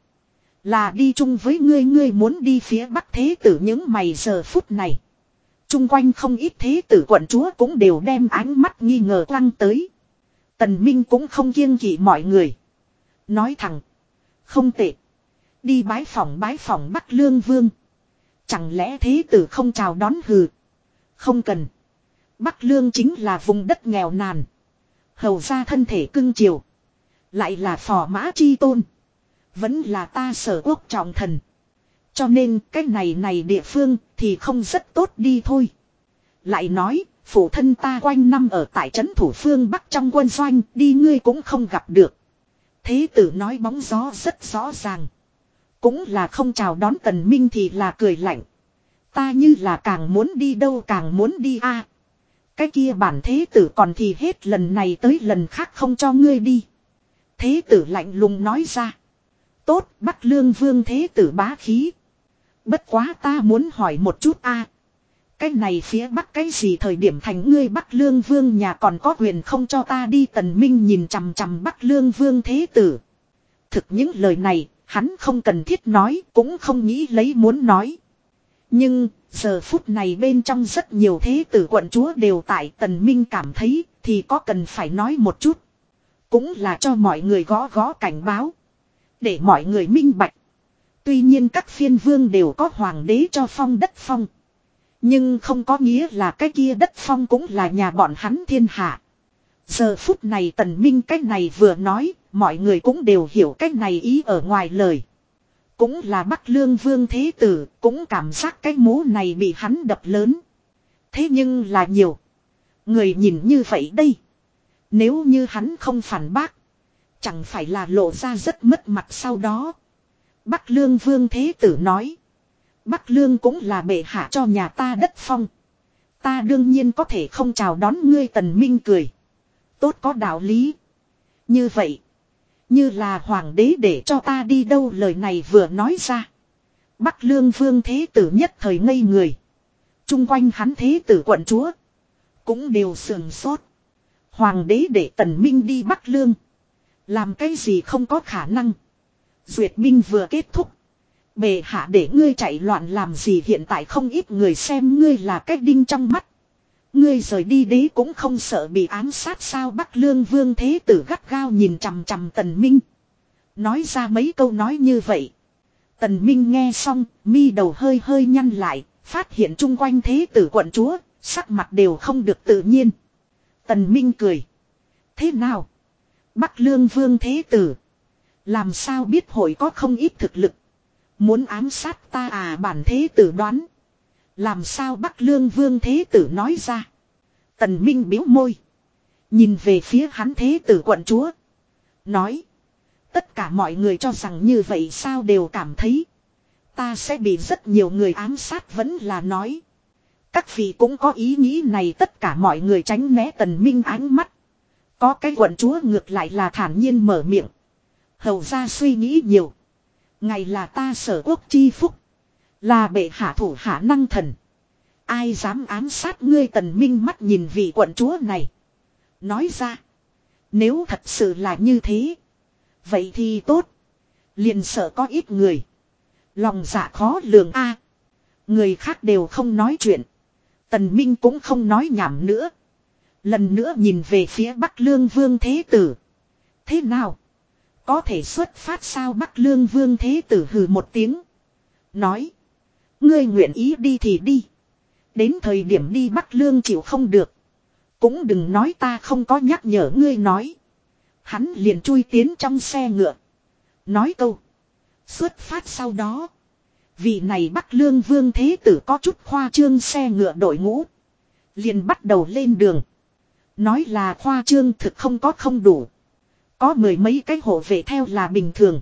Là đi chung với ngươi ngươi muốn đi phía Bắc Thế Tử những mày giờ phút này. Trung quanh không ít thế tử quận chúa cũng đều đem ánh mắt nghi ngờ quăng tới. Tần Minh cũng không kiêng kỵ mọi người. Nói thẳng. Không tệ. Đi bái phòng bái phòng Bắc Lương Vương. Chẳng lẽ thế tử không chào đón hừ. Không cần. Bắc Lương chính là vùng đất nghèo nàn. Hầu ra thân thể cưng chiều. Lại là phò mã chi tôn. Vẫn là ta sở quốc trọng thần. Cho nên cái này này địa phương thì không rất tốt đi thôi. Lại nói, phụ thân ta quanh năm ở tại trấn thủ phương Bắc trong quân doanh, đi ngươi cũng không gặp được. Thế tử nói bóng gió rất rõ ràng. Cũng là không chào đón tần minh thì là cười lạnh. Ta như là càng muốn đi đâu càng muốn đi a. cái kia bản thế tử còn thì hết lần này tới lần khác không cho ngươi đi. Thế tử lạnh lùng nói ra. Tốt, Bắc Lương Vương thế tử bá khí. Bất quá ta muốn hỏi một chút a Cái này phía bắc cái gì thời điểm thành ngươi bắc lương vương nhà còn có quyền không cho ta đi tần minh nhìn chằm chằm bắc lương vương thế tử. Thực những lời này, Hắn không cần thiết nói, cũng không nghĩ lấy muốn nói. Nhưng, giờ phút này bên trong rất nhiều thế tử quận chúa đều tại tần minh cảm thấy, thì có cần phải nói một chút. Cũng là cho mọi người gõ gõ cảnh báo. Để mọi người minh bạch. Tuy nhiên các phiên vương đều có hoàng đế cho phong đất phong. Nhưng không có nghĩa là cái kia đất phong cũng là nhà bọn hắn thiên hạ. Giờ phút này tần minh cái này vừa nói, mọi người cũng đều hiểu cái này ý ở ngoài lời. Cũng là Bắc Lương Vương Thế Tử, cũng cảm giác cái mố này bị hắn đập lớn. Thế nhưng là nhiều. Người nhìn như vậy đây. Nếu như hắn không phản bác. Chẳng phải là lộ ra rất mất mặt sau đó. Bắc Lương Vương Thế Tử nói. Bắc Lương cũng là bệ hạ cho nhà ta đất phong. Ta đương nhiên có thể không chào đón ngươi tần minh cười. Tốt có đạo lý. Như vậy. Như là hoàng đế để cho ta đi đâu lời này vừa nói ra. Bắc Lương Vương Thế Tử nhất thời ngây người. Trung quanh hắn Thế Tử quận chúa. Cũng đều sườn sốt. Hoàng đế để tần minh đi Bắc Lương. Làm cái gì không có khả năng. Duyệt binh vừa kết thúc. Bề hạ để ngươi chạy loạn làm gì hiện tại không ít người xem ngươi là cái đinh trong mắt. Ngươi rời đi đấy cũng không sợ bị ám sát sao Bắc Lương Vương Thế Tử gắt gao nhìn chằm chằm Tần Minh. Nói ra mấy câu nói như vậy. Tần Minh nghe xong, mi đầu hơi hơi nhăn lại, phát hiện chung quanh Thế Tử quận chúa, sắc mặt đều không được tự nhiên. Tần Minh cười. Thế nào? Bắc Lương Vương Thế Tử. Làm sao biết hội có không ít thực lực. Muốn ám sát ta à bản Thế Tử đoán. Làm sao Bắc Lương Vương Thế Tử nói ra. Tần Minh biếu môi. Nhìn về phía hắn Thế Tử quận chúa. Nói. Tất cả mọi người cho rằng như vậy sao đều cảm thấy. Ta sẽ bị rất nhiều người ám sát vẫn là nói. Các vị cũng có ý nghĩ này tất cả mọi người tránh né tần minh ánh mắt. Có cái quận chúa ngược lại là thản nhiên mở miệng. Hầu ra suy nghĩ nhiều. Ngày là ta sở quốc chi phúc. Là bệ hạ thủ hạ năng thần. Ai dám ám sát ngươi tần minh mắt nhìn vị quận chúa này. Nói ra. Nếu thật sự là như thế. Vậy thì tốt. Liền sợ có ít người. Lòng dạ khó lường a. người khác đều không nói chuyện. Tần Minh cũng không nói nhảm nữa. Lần nữa nhìn về phía Bắc Lương Vương Thế Tử. Thế nào? Có thể xuất phát sao Bắc Lương Vương Thế Tử hừ một tiếng. Nói. Ngươi nguyện ý đi thì đi. Đến thời điểm đi Bắc Lương chịu không được. Cũng đừng nói ta không có nhắc nhở ngươi nói. Hắn liền chui tiến trong xe ngựa. Nói câu. Xuất phát sau đó. Vị này Bắc Lương Vương Thế Tử có chút khoa trương xe ngựa đội ngũ. Liền bắt đầu lên đường. Nói là khoa trương thực không có không đủ. Có mười mấy cái hộ vệ theo là bình thường.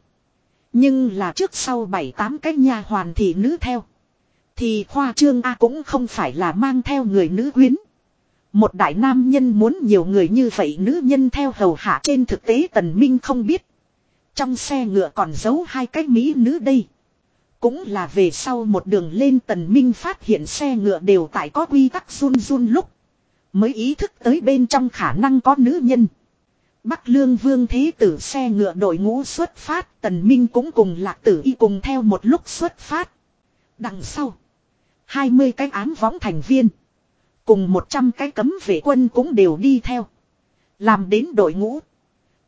Nhưng là trước sau bảy, tám cái nha hoàn thị nữ theo. Thì khoa trương A cũng không phải là mang theo người nữ quyến. Một đại nam nhân muốn nhiều người như vậy nữ nhân theo hầu hạ trên thực tế tần minh không biết. Trong xe ngựa còn giấu hai cái mỹ nữ đây. Cũng là về sau một đường lên tần minh phát hiện xe ngựa đều tại có quy tắc run run lúc. Mới ý thức tới bên trong khả năng có nữ nhân. Bắc lương vương thế tử xe ngựa đội ngũ xuất phát, tần minh cũng cùng lạc tử y cùng theo một lúc xuất phát. Đằng sau. 20 cái ám võng thành viên. Cùng 100 cái cấm vệ quân cũng đều đi theo. Làm đến đội ngũ.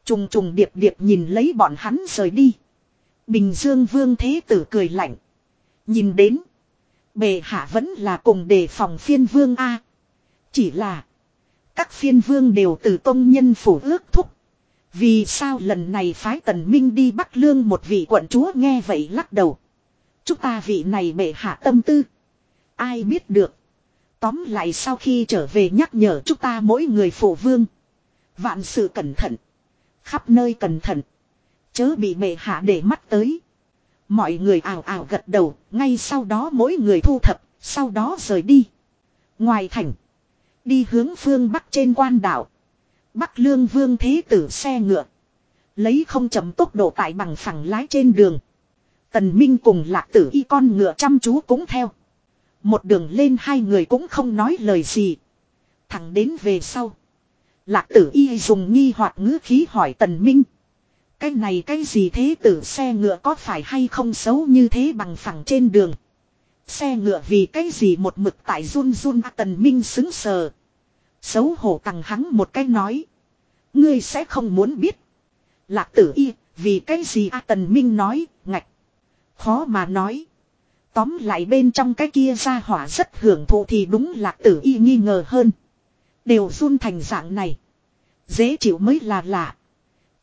Trùng trùng điệp điệp nhìn lấy bọn hắn rời đi. Bình Dương Vương Thế Tử cười lạnh. Nhìn đến. Bề hạ vẫn là cùng đề phòng phiên vương A. Chỉ là. Các phiên vương đều từ công nhân phủ ước thúc. Vì sao lần này phái tần minh đi bắt lương một vị quận chúa nghe vậy lắc đầu. Chúng ta vị này bệ hạ tâm tư. Ai biết được. Tóm lại sau khi trở về nhắc nhở chúng ta mỗi người phổ vương. Vạn sự cẩn thận. Khắp nơi cẩn thận. Chớ bị bệ hạ để mắt tới. Mọi người ảo ảo gật đầu, ngay sau đó mỗi người thu thập, sau đó rời đi. Ngoài thành, đi hướng phương bắc trên quan đảo. Bắc lương vương thế tử xe ngựa. Lấy không chậm tốc độ tại bằng phẳng lái trên đường. Tần Minh cùng lạc tử y con ngựa chăm chú cũng theo. Một đường lên hai người cũng không nói lời gì. Thẳng đến về sau. Lạc tử y dùng nghi hoặc ngữ khí hỏi tần minh. Cái này cái gì thế tử xe ngựa có phải hay không xấu như thế bằng phẳng trên đường. Xe ngựa vì cái gì một mực tại run run à, tần minh xứng sờ. Xấu hổ tằng hắn một cái nói. Ngươi sẽ không muốn biết. Lạc tử y, vì cái gì a tần minh nói, ngạch. Khó mà nói. Tóm lại bên trong cái kia ra hỏa rất hưởng thụ thì đúng lạc tử y nghi ngờ hơn. Đều run thành dạng này. Dễ chịu mới là lạ.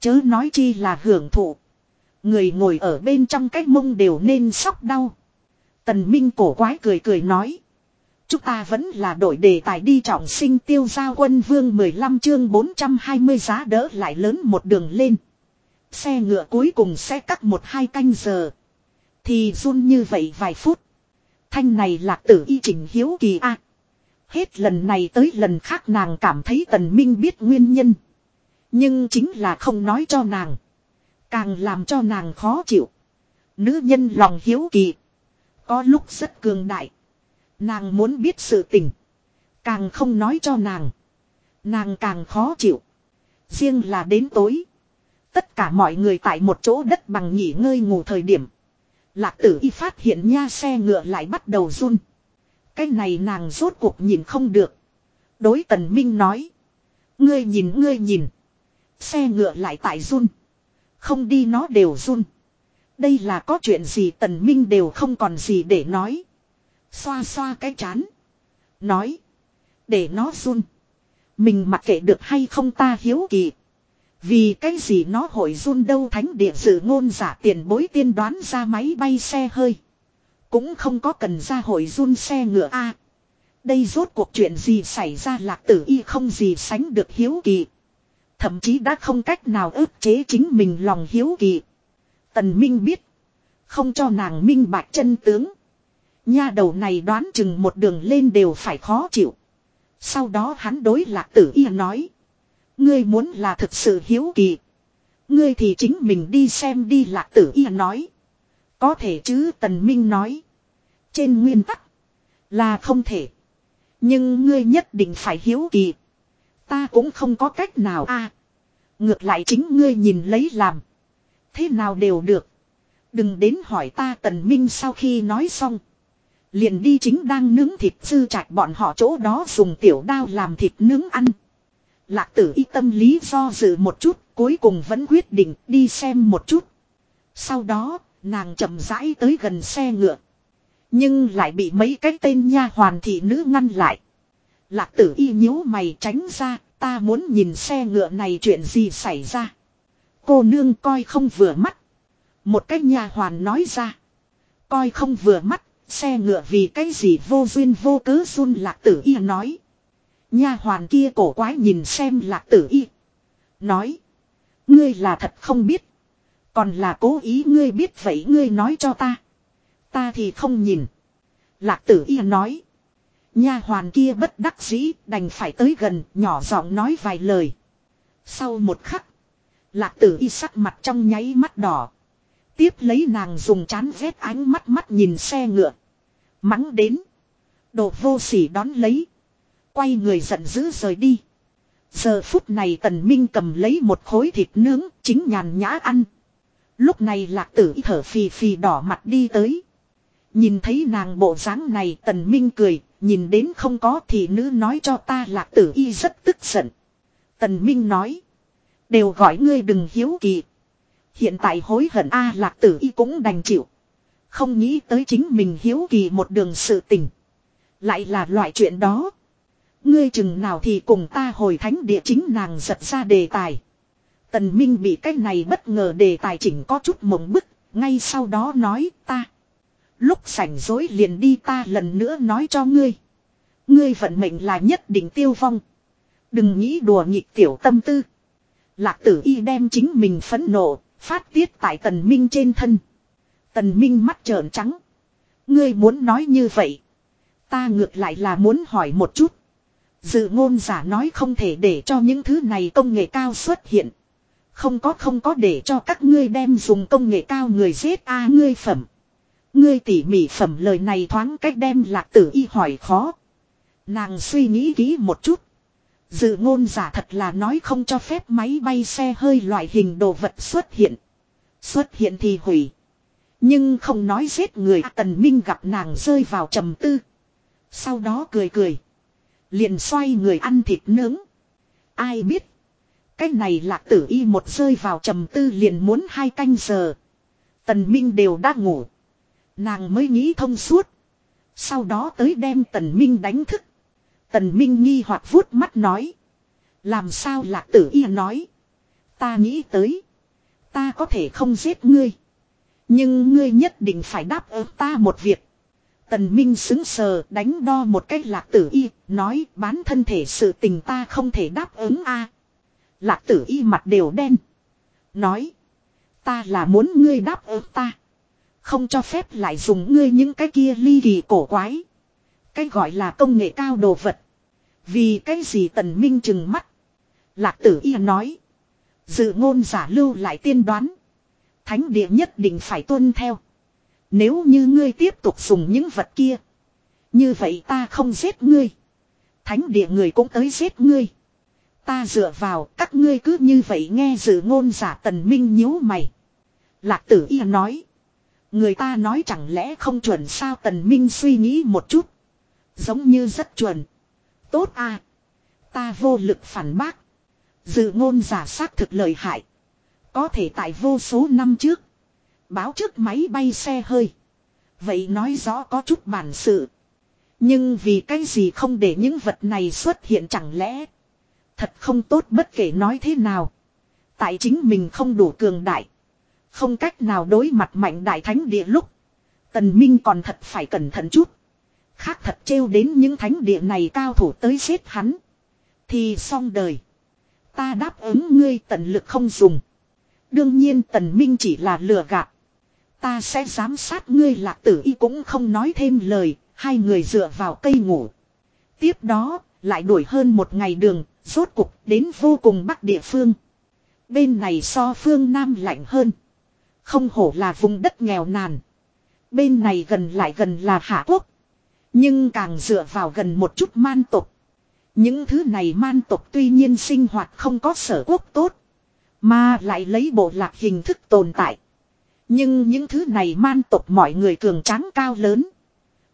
Chớ nói chi là hưởng thụ. Người ngồi ở bên trong cái mông đều nên sóc đau. Tần Minh cổ quái cười cười nói. Chúng ta vẫn là đổi đề tài đi trọng sinh tiêu giao quân vương 15 chương 420 giá đỡ lại lớn một đường lên. Xe ngựa cuối cùng sẽ cắt một hai canh giờ. Thì run như vậy vài phút. Thanh này là tử y trình hiếu kỳ a à, Hết lần này tới lần khác nàng cảm thấy tần minh biết nguyên nhân. Nhưng chính là không nói cho nàng. Càng làm cho nàng khó chịu. Nữ nhân lòng hiếu kỳ. Có lúc rất cường đại. Nàng muốn biết sự tình. Càng không nói cho nàng. Nàng càng khó chịu. Riêng là đến tối. Tất cả mọi người tại một chỗ đất bằng nghỉ ngơi ngủ thời điểm. Lạc tử y phát hiện nha xe ngựa lại bắt đầu run. Cái này nàng rốt cuộc nhìn không được. Đối tần minh nói. Ngươi nhìn ngươi nhìn. Xe ngựa lại tại run. Không đi nó đều run. Đây là có chuyện gì tần minh đều không còn gì để nói. Xoa xoa cái chán. Nói. Để nó run. Mình mặc kệ được hay không ta hiếu kỳ. Vì cái gì nó hội run đâu thánh địa dự ngôn giả tiền bối tiên đoán ra máy bay xe hơi. Cũng không có cần ra hội run xe ngựa A. đây rốt cuộc chuyện gì xảy ra lạc tử y không gì sánh được hiếu kỳ. Thậm chí đã không cách nào ức chế chính mình lòng hiếu kỳ. Tần Minh biết. Không cho nàng minh bạch chân tướng. Nha đầu này đoán chừng một đường lên đều phải khó chịu. Sau đó hắn đối lạc tử y nói. Ngươi muốn là thực sự hiếu kỳ. Ngươi thì chính mình đi xem đi lạc tử y nói. Có thể chứ tần minh nói. Trên nguyên tắc. Là không thể. Nhưng ngươi nhất định phải hiếu kỳ. Ta cũng không có cách nào a. ngược lại chính ngươi nhìn lấy làm. Thế nào đều được. Đừng đến hỏi ta tần minh sau khi nói xong. Liền đi chính đang nướng thịt sư chạch bọn họ chỗ đó dùng tiểu đao làm thịt nướng ăn. Lạc tử y tâm lý do dự một chút, cuối cùng vẫn quyết định đi xem một chút. Sau đó, nàng chậm rãi tới gần xe ngựa. Nhưng lại bị mấy cái tên nha hoàn thị nữ ngăn lại. Lạc tử y nhíu mày tránh ra, ta muốn nhìn xe ngựa này chuyện gì xảy ra. Cô nương coi không vừa mắt. Một cách nha hoàn nói ra. Coi không vừa mắt, xe ngựa vì cái gì vô duyên vô cớ run lạc tử y nói. Nha hoàn kia cổ quái nhìn xem lạc tử y. Nói. Ngươi là thật không biết. Còn là cố ý ngươi biết vậy ngươi nói cho ta. Ta thì không nhìn. Lạc tử y nói. Nha hoàn kia bất đắc dĩ đành phải tới gần nhỏ giọng nói vài lời. Sau một khắc. Lạc tử y sắc mặt trong nháy mắt đỏ. Tiếp lấy nàng dùng chán rét ánh mắt mắt nhìn xe ngựa. Mắng đến. Đồ vô sỉ đón lấy. Quay người giận dữ rời đi. Giờ phút này tần minh cầm lấy một khối thịt nướng chính nhàn nhã ăn. Lúc này lạc tử Y thở phì phì đỏ mặt đi tới. Nhìn thấy nàng bộ dáng này tần minh cười, nhìn đến không có thì nữ nói cho ta lạc tử y rất tức giận. Tần minh nói. Đều gọi ngươi đừng hiếu kỳ. Hiện tại hối hận A lạc tử y cũng đành chịu. Không nghĩ tới chính mình hiếu kỳ một đường sự tình. Lại là loại chuyện đó. Ngươi chừng nào thì cùng ta hồi thánh địa chính nàng giật ra đề tài. Tần Minh bị cái này bất ngờ đề tài chỉnh có chút mộng bức, ngay sau đó nói ta. Lúc sảnh dối liền đi ta lần nữa nói cho ngươi. Ngươi vận mệnh là nhất định tiêu vong. Đừng nghĩ đùa nghịch tiểu tâm tư. Lạc tử y đem chính mình phẫn nộ, phát tiết tại tần minh trên thân. Tần minh mắt trợn trắng. Ngươi muốn nói như vậy. Ta ngược lại là muốn hỏi một chút. Dự ngôn giả nói không thể để cho những thứ này công nghệ cao xuất hiện. Không có không có để cho các ngươi đem dùng công nghệ cao người giết a ngươi phẩm. Ngươi tỉ mỉ phẩm lời này thoáng cách đem lạc tử y hỏi khó. Nàng suy nghĩ kỹ một chút. Dự ngôn giả thật là nói không cho phép máy bay xe hơi loại hình đồ vật xuất hiện. Xuất hiện thì hủy. Nhưng không nói giết người, tần minh gặp nàng rơi vào trầm tư. Sau đó cười cười. Liền xoay người ăn thịt nướng. Ai biết. Cái này là tử y một rơi vào trầm tư liền muốn hai canh giờ. Tần Minh đều đã ngủ. Nàng mới nghĩ thông suốt. Sau đó tới đem Tần Minh đánh thức. Tần Minh nghi hoặc vuốt mắt nói. Làm sao lạc tử y nói. Ta nghĩ tới. Ta có thể không giết ngươi. Nhưng ngươi nhất định phải đáp ứng ta một việc. Tần Minh xứng sờ đánh đo một cách lạc tử y, nói bán thân thể sự tình ta không thể đáp ứng a. Lạc tử y mặt đều đen. Nói. Ta là muốn ngươi đáp ứng ta. Không cho phép lại dùng ngươi những cái kia ly kỳ cổ quái. Cái gọi là công nghệ cao đồ vật. Vì cái gì tần minh chừng mắt. Lạc tử y nói. Dự ngôn giả lưu lại tiên đoán. Thánh địa nhất định phải tuân theo. Nếu như ngươi tiếp tục dùng những vật kia. Như vậy ta không giết ngươi. Thánh địa người cũng tới giết ngươi. Ta dựa vào các ngươi cứ như vậy nghe dự ngôn giả tần minh nhíu mày. Lạc tử y nói. Người ta nói chẳng lẽ không chuẩn sao tần minh suy nghĩ một chút. Giống như rất chuẩn. Tốt à. Ta vô lực phản bác. Dự ngôn giả xác thực lợi hại. Có thể tại vô số năm trước. Báo trước máy bay xe hơi. Vậy nói rõ có chút bản sự. Nhưng vì cái gì không để những vật này xuất hiện chẳng lẽ. Thật không tốt bất kể nói thế nào. Tại chính mình không đủ cường đại. Không cách nào đối mặt mạnh đại thánh địa lúc. Tần Minh còn thật phải cẩn thận chút. Khác thật trêu đến những thánh địa này cao thủ tới giết hắn. Thì xong đời. Ta đáp ứng ngươi tận lực không dùng. Đương nhiên tần minh chỉ là lừa gạt. Ta sẽ giám sát ngươi lạc tử y cũng không nói thêm lời. Hai người dựa vào cây ngủ. Tiếp đó, lại đuổi hơn một ngày đường, rốt cục đến vô cùng bắc địa phương. Bên này so phương Nam lạnh hơn. Không hổ là vùng đất nghèo nàn. Bên này gần lại gần là Hạ Quốc. Nhưng càng dựa vào gần một chút man tộc. Những thứ này man tộc tuy nhiên sinh hoạt không có sở quốc tốt. Mà lại lấy bộ lạc hình thức tồn tại. Nhưng những thứ này man tộc mọi người cường tráng cao lớn.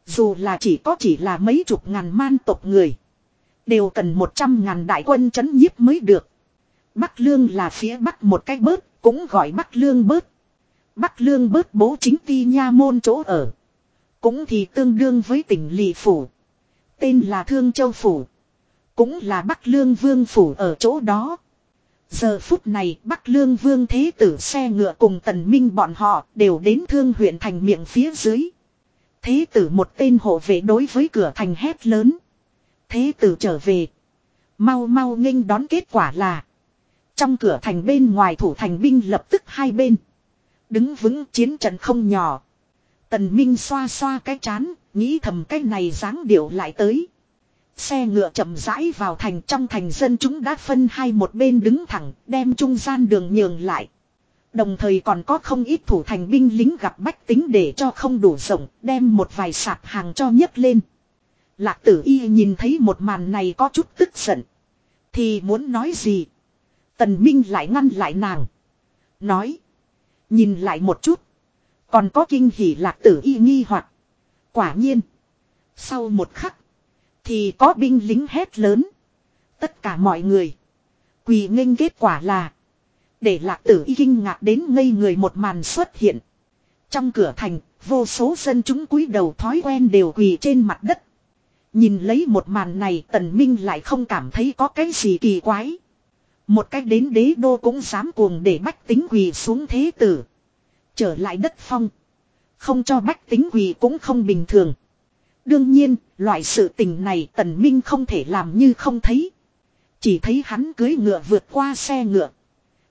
Dù là chỉ có chỉ là mấy chục ngàn man tộc người. Đều cần một trăm ngàn đại quân chấn nhiếp mới được. Bắc Lương là phía Bắc một cái bớt, cũng gọi Bắc Lương bớt. Bắc Lương bớt bố chính ti nha môn chỗ ở. Cũng thì tương đương với tỉnh lỵ Phủ. Tên là Thương Châu Phủ. Cũng là Bắc Lương Vương Phủ ở chỗ đó. Giờ phút này, Bắc Lương Vương Thế Tử xe ngựa cùng Tần Minh bọn họ đều đến thương huyện thành miệng phía dưới. Thế Tử một tên hộ vệ đối với cửa thành hét lớn. Thế Tử trở về. Mau mau nghênh đón kết quả là. Trong cửa thành bên ngoài thủ thành binh lập tức hai bên. Đứng vững chiến trận không nhỏ. Tần Minh xoa xoa cái chán, nghĩ thầm cái này dáng điệu lại tới. Xe ngựa chậm rãi vào thành trong thành dân chúng đã phân hai một bên đứng thẳng, đem trung gian đường nhường lại. Đồng thời còn có không ít thủ thành binh lính gặp bách tính để cho không đủ rộng, đem một vài sạp hàng cho nhấc lên. Lạc tử y nhìn thấy một màn này có chút tức giận. Thì muốn nói gì? Tần Minh lại ngăn lại nàng. Nói. Nhìn lại một chút. Còn có kinh hỉ lạc tử y nghi hoặc Quả nhiên. Sau một khắc. Thì có binh lính hét lớn. Tất cả mọi người. Quỳ nghênh kết quả là. Để lạc tử y kinh ngạc đến ngây người một màn xuất hiện. Trong cửa thành, vô số dân chúng cúi đầu thói quen đều quỳ trên mặt đất. Nhìn lấy một màn này tần minh lại không cảm thấy có cái gì kỳ quái. Một cách đến đế đô cũng dám cuồng để bách tính quỳ xuống thế tử. Trở lại đất phong. Không cho bách tính quỳ cũng không bình thường. Đương nhiên, loại sự tình này tần minh không thể làm như không thấy. Chỉ thấy hắn cưới ngựa vượt qua xe ngựa.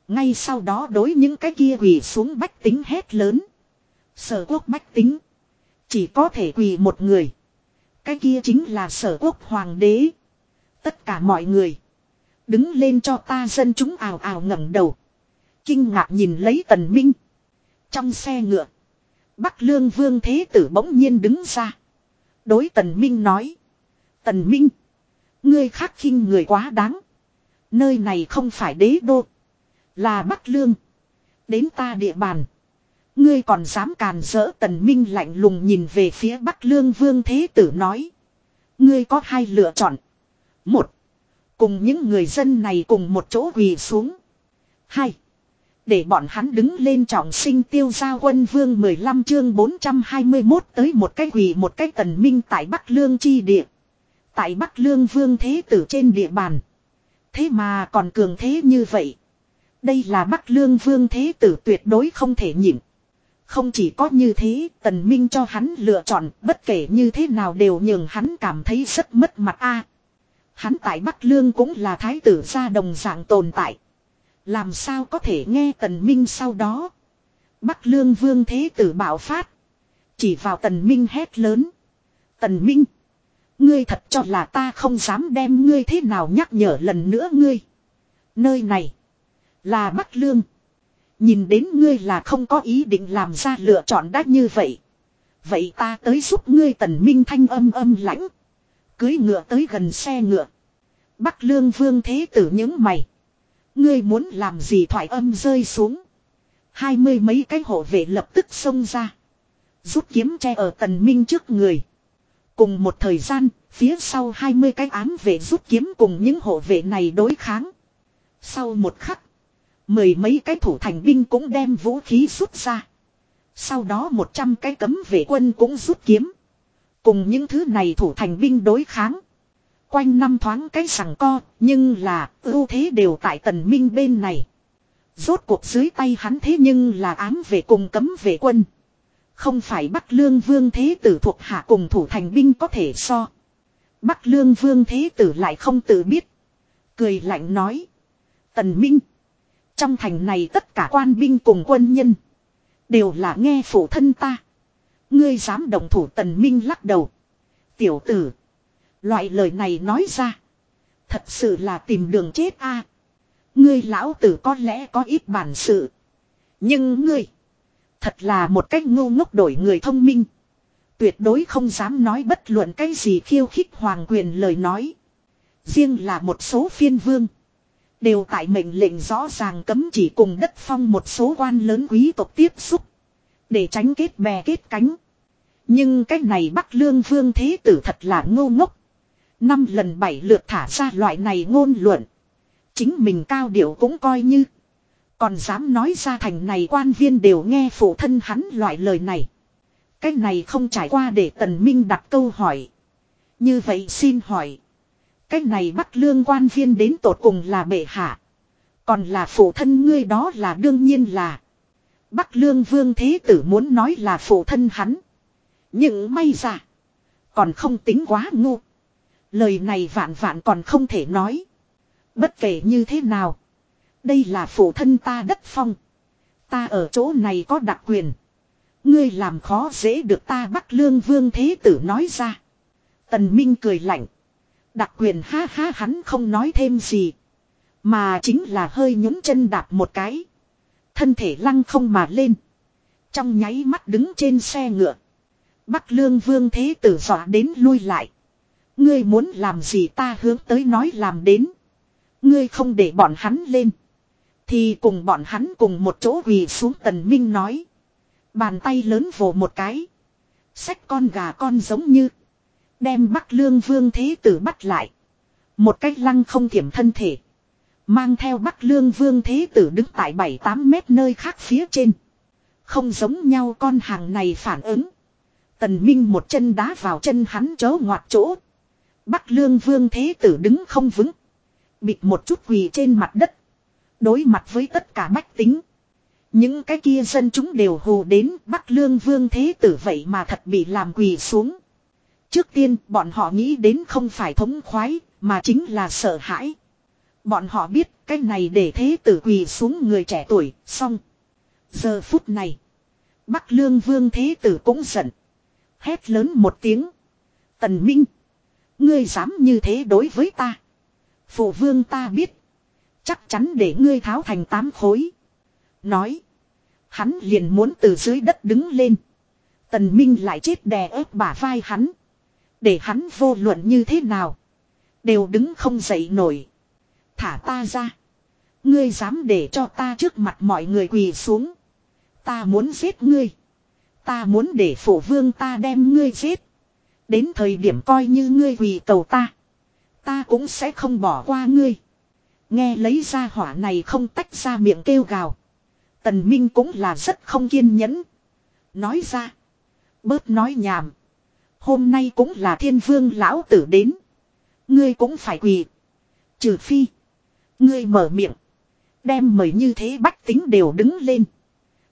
Ngay sau đó đối những cái kia quỳ xuống bách tính hét lớn. Sở quốc bách tính. Chỉ có thể quỳ một người. Cái kia chính là sở quốc hoàng đế. Tất cả mọi người. Đứng lên cho ta dân chúng ào ào ngẩng đầu. Kinh ngạc nhìn lấy tần minh. Trong xe ngựa. Bắc lương vương thế tử bỗng nhiên đứng ra. Đối tần minh nói. Tần minh. Ngươi khác khinh người quá đáng. Nơi này không phải đế đô. Là Bắc Lương. Đến ta địa bàn. Ngươi còn dám càn rỡ tần minh lạnh lùng nhìn về phía Bắc Lương Vương Thế Tử nói. Ngươi có hai lựa chọn. Một. Cùng những người dân này cùng một chỗ quỳ xuống. Hai. Để bọn hắn đứng lên trọng sinh tiêu gia quân vương 15 chương 421 tới một cái quỷ một cái tần minh tại Bắc Lương chi địa. Tại Bắc Lương vương thế tử trên địa bàn. Thế mà còn cường thế như vậy. Đây là Bắc Lương vương thế tử tuyệt đối không thể nhịn. Không chỉ có như thế, tần minh cho hắn lựa chọn, bất kể như thế nào đều nhường hắn cảm thấy rất mất mặt a. hắn tại Bắc Lương cũng là thái tử gia đồng dạng tồn tại. Làm sao có thể nghe tần minh sau đó. Bắc Lương vương thế tử bảo phát. Chỉ vào tần minh hét lớn. Tần minh. Ngươi thật cho là ta không dám đem ngươi thế nào nhắc nhở lần nữa ngươi. Nơi này. Là Bắc Lương. Nhìn đến ngươi là không có ý định làm ra lựa chọn đã như vậy. Vậy ta tới giúp ngươi tần minh thanh âm âm lãnh. Cưới ngựa tới gần xe ngựa. Bắc lương vương thế tử những mày. Ngươi muốn làm gì thoại âm rơi xuống. Hai mươi mấy cái hộ vệ lập tức xông ra. Rút kiếm che ở tần minh trước người. Cùng một thời gian, phía sau hai mươi cái ám vệ rút kiếm cùng những hộ vệ này đối kháng. Sau một khắc, Mười mấy cái thủ thành binh cũng đem vũ khí rút ra. Sau đó một trăm cái cấm vệ quân cũng rút kiếm. Cùng những thứ này thủ thành binh đối kháng. Quanh năm thoáng cái sằng co, nhưng là ưu thế đều tại tần minh bên này. Rốt cuộc dưới tay hắn thế nhưng là ám vệ cùng cấm vệ quân. Không phải Bắc Lương Vương Thế Tử thuộc hạ cùng thủ thành binh có thể so. Bắc Lương Vương Thế Tử lại không tự biết. Cười lạnh nói. Tần Minh. Trong thành này tất cả quan binh cùng quân nhân. Đều là nghe phụ thân ta. Ngươi dám động thủ tần minh lắc đầu. Tiểu tử. Loại lời này nói ra. Thật sự là tìm đường chết a. Ngươi lão tử có lẽ có ít bản sự. Nhưng ngươi. Thật là một cách ngu ngốc đổi người thông minh. Tuyệt đối không dám nói bất luận cái gì khiêu khích hoàng quyền lời nói. Riêng là một số phiên vương. Đều tại mệnh lệnh rõ ràng cấm chỉ cùng đất phong một số quan lớn quý tộc tiếp xúc. Để tránh kết bè kết cánh. Nhưng cái này Bắc Lương Vương Thế Tử thật là ngô ngốc. Năm lần bảy lượt thả ra loại này ngôn luận. Chính mình cao điệu cũng coi như. Còn dám nói ra thành này quan viên đều nghe phụ thân hắn loại lời này. Cái này không trải qua để Tần Minh đặt câu hỏi. Như vậy xin hỏi. Cái này bắt lương quan viên đến tột cùng là bệ hạ. Còn là phụ thân ngươi đó là đương nhiên là. Bắc lương vương thế tử muốn nói là phụ thân hắn. Nhưng may ra. Còn không tính quá ngu. Lời này vạn vạn còn không thể nói. Bất kể như thế nào. Đây là phụ thân ta đất phong. Ta ở chỗ này có đặc quyền. Ngươi làm khó dễ được ta Bắc Lương Vương Thế Tử nói ra. Tần Minh cười lạnh. Đặc quyền ha ha hắn không nói thêm gì. Mà chính là hơi nhún chân đạp một cái. Thân thể lăng không mà lên. Trong nháy mắt đứng trên xe ngựa. Bắc lương vương thế tử dọa đến lui lại. Ngươi muốn làm gì ta hướng tới nói làm đến. Ngươi không để bọn hắn lên. Thì cùng bọn hắn cùng một chỗ quỳ xuống tần minh nói. Bàn tay lớn vồ một cái. Xách con gà con giống như. Đem Bắc Lương Vương Thế Tử bắt lại. Một cách lăng không thiểm thân thể. Mang theo Bắc Lương Vương Thế Tử đứng tại 7-8 mét nơi khác phía trên. Không giống nhau con hàng này phản ứng. Tần Minh một chân đá vào chân hắn chớ ngoặt chỗ. Bắc Lương Vương Thế Tử đứng không vững. Bịt một chút quỳ trên mặt đất. Đối mặt với tất cả bách tính. Những cái kia dân chúng đều hù đến Bắc Lương Vương Thế Tử vậy mà thật bị làm quỳ xuống. Trước tiên bọn họ nghĩ đến không phải thống khoái, mà chính là sợ hãi. Bọn họ biết cái này để thế tử quỳ xuống người trẻ tuổi, xong. Giờ phút này, Bắc Lương Vương Thế Tử cũng giận. Hét lớn một tiếng. Tần Minh, ngươi dám như thế đối với ta. Phụ vương ta biết. Chắc chắn để ngươi tháo thành tám khối. Nói. Hắn liền muốn từ dưới đất đứng lên. Tần Minh lại chết đè ép bả vai hắn. Để hắn vô luận như thế nào. Đều đứng không dậy nổi. Thả ta ra. Ngươi dám để cho ta trước mặt mọi người quỳ xuống. Ta muốn giết ngươi. Ta muốn để phổ vương ta đem ngươi giết. Đến thời điểm coi như ngươi quỳ cầu ta. Ta cũng sẽ không bỏ qua ngươi. Nghe lấy ra hỏa này không tách ra miệng kêu gào. Tần Minh cũng là rất không kiên nhẫn. Nói ra. Bớt nói nhảm. Hôm nay cũng là thiên vương lão tử đến. Ngươi cũng phải quỳ. Trừ phi. Ngươi mở miệng. Đem mời như thế bách tính đều đứng lên.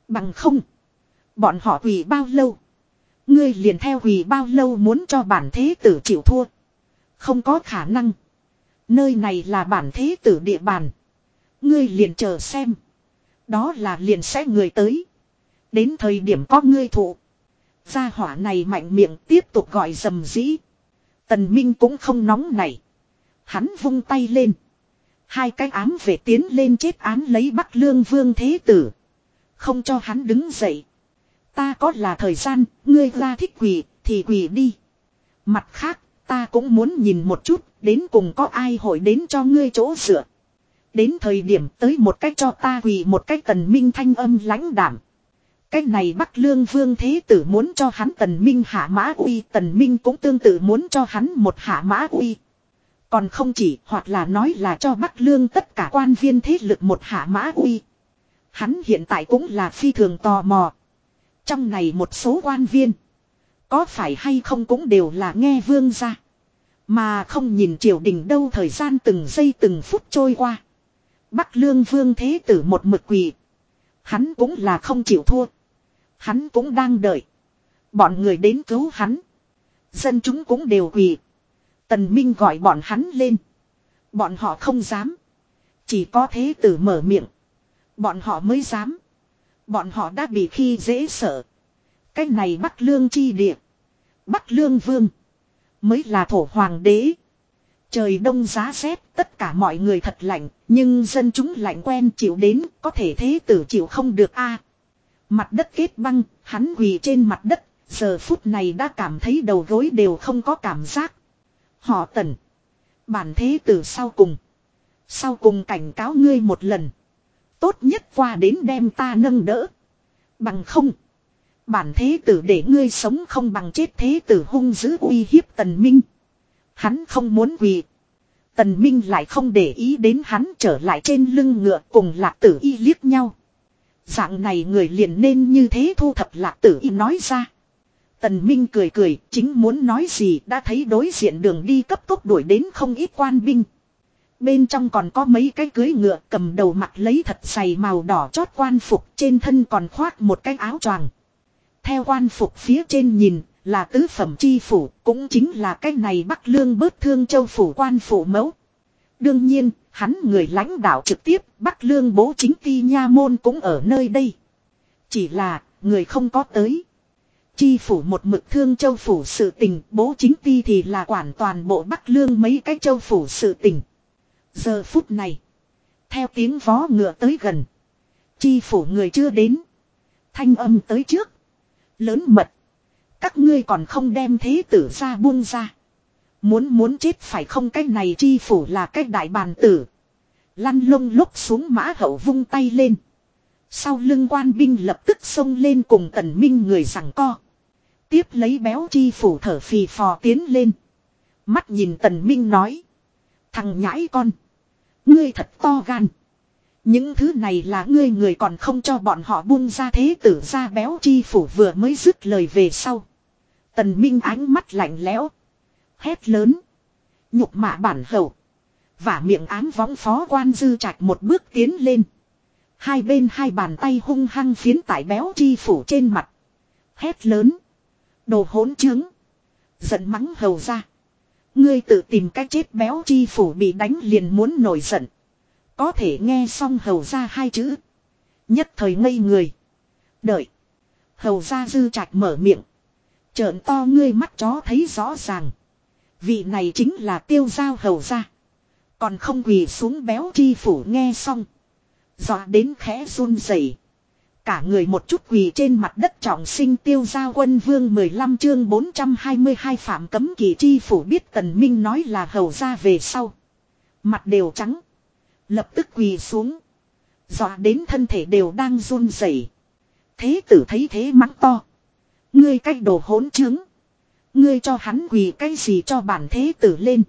Bằng không. Bọn họ quỳ bao lâu. Ngươi liền theo hủy bao lâu muốn cho bản thế tử chịu thua. Không có khả năng. Nơi này là bản thế tử địa bàn. Ngươi liền chờ xem. Đó là liền sẽ người tới. Đến thời điểm có ngươi thụ. Gia hỏa này mạnh miệng tiếp tục gọi dầm dĩ. Tần Minh cũng không nóng nảy. Hắn vung tay lên. Hai cái ám về tiến lên chết án lấy Bắc Lương Vương Thế Tử. Không cho hắn đứng dậy. Ta có là thời gian, ngươi ra thích quỳ, thì quỳ đi. Mặt khác, ta cũng muốn nhìn một chút, đến cùng có ai hội đến cho ngươi chỗ dựa. Đến thời điểm tới một cách cho ta quỳ một cách tần minh thanh âm lãnh đảm. Cách này Bắc Lương Vương Thế Tử muốn cho hắn tần minh hạ mã uy, tần minh cũng tương tự muốn cho hắn một hạ mã uy. Còn không chỉ hoặc là nói là cho Bắc Lương tất cả quan viên thế lực một hạ mã uy. Hắn hiện tại cũng là phi thường tò mò. Trong này một số quan viên. Có phải hay không cũng đều là nghe vương ra. Mà không nhìn triều đình đâu thời gian từng giây từng phút trôi qua. Bắc lương vương thế tử một mực quỳ. Hắn cũng là không chịu thua. Hắn cũng đang đợi. Bọn người đến cứu hắn. Dân chúng cũng đều quỳ. Tần Minh gọi bọn hắn lên. Bọn họ không dám. Chỉ có thế tử mở miệng. Bọn họ mới dám. Bọn họ đã bị khi dễ sợ. Cái này bắt Lương chi địa. bắt Lương Vương. Mới là thổ hoàng đế. Trời đông giá rét, tất cả mọi người thật lạnh, nhưng dân chúng lạnh quen chịu đến, có thể thế tử chịu không được a. Mặt đất kết băng, hắn quỳ trên mặt đất, giờ phút này đã cảm thấy đầu gối đều không có cảm giác. Họ tần. Bản thế tử sau cùng. Sau cùng cảnh cáo ngươi một lần. Tốt nhất qua đến đem ta nâng đỡ. Bằng không. Bản thế tử để ngươi sống không bằng chết thế tử hung dữ uy hiếp tần minh. Hắn không muốn quỳ. Tần minh lại không để ý đến hắn trở lại trên lưng ngựa cùng lạc tử y liếc nhau. Dạng này người liền nên như thế thu thập lạc tử y nói ra. Tần Minh cười cười, chính muốn nói gì đã thấy đối diện đường đi cấp tốc đuổi đến không ít quan binh. Bên trong còn có mấy cái cưới ngựa cầm đầu mặt lấy thật dày màu đỏ chót quan phục trên thân còn khoác một cái áo choàng. Theo quan phục phía trên nhìn là tứ phẩm chi phủ cũng chính là cái này bắc lương bớt thương châu phủ quan phủ mẫu. Đương nhiên, hắn người lãnh đạo trực tiếp bắc lương bố chính ti nha môn cũng ở nơi đây. Chỉ là, người không có tới. Chi phủ một mực thương châu phủ sự tình, bố chính ti thì là quản toàn bộ Bắc Lương mấy cái châu phủ sự tình. Giờ phút này, theo tiếng vó ngựa tới gần, chi phủ người chưa đến. Thanh âm tới trước. Lớn mật. Các ngươi còn không đem thế tử ra buông ra. Muốn muốn chết phải không cái này chi phủ là cái đại bàn tử. Lăn lông lúc xuống mã hậu vung tay lên. Sau lưng quan binh lập tức xông lên cùng tần minh người rằng co. Tiếp lấy béo chi phủ thở phì phò tiến lên. Mắt nhìn tần minh nói. Thằng nhãi con. Ngươi thật to gan. Những thứ này là ngươi người còn không cho bọn họ buông ra thế tử ra béo chi phủ vừa mới dứt lời về sau. Tần Minh ánh mắt lạnh lẽo. Hét lớn. Nhục mạ bản hậu. Và miệng ám võng phó quan dư trạch một bước tiến lên. Hai bên hai bàn tay hung hăng phiến tại béo chi phủ trên mặt. Hét lớn. Đồ hỗn trướng. Giận mắng hầu ra. Ngươi tự tìm cách chết béo chi phủ bị đánh liền muốn nổi giận. Có thể nghe xong hầu ra hai chữ. Nhất thời ngây người. Đợi. Hầu ra dư trạch mở miệng. Trợn to ngươi mắt chó thấy rõ ràng. Vị này chính là tiêu giao hầu ra. Còn không quỳ xuống béo chi phủ nghe xong. Dọa đến khẽ run rẩy. Cả người một chút quỳ trên mặt đất trọng sinh tiêu giao quân vương 15 chương 422 phạm cấm kỳ chi phủ biết tần minh nói là hầu ra về sau. Mặt đều trắng. Lập tức quỳ xuống. Dọa đến thân thể đều đang run rẩy. Thế tử thấy thế mắng to. Ngươi cách đồ hỗn trứng Ngươi cho hắn quỳ cái gì cho bản thế tử lên.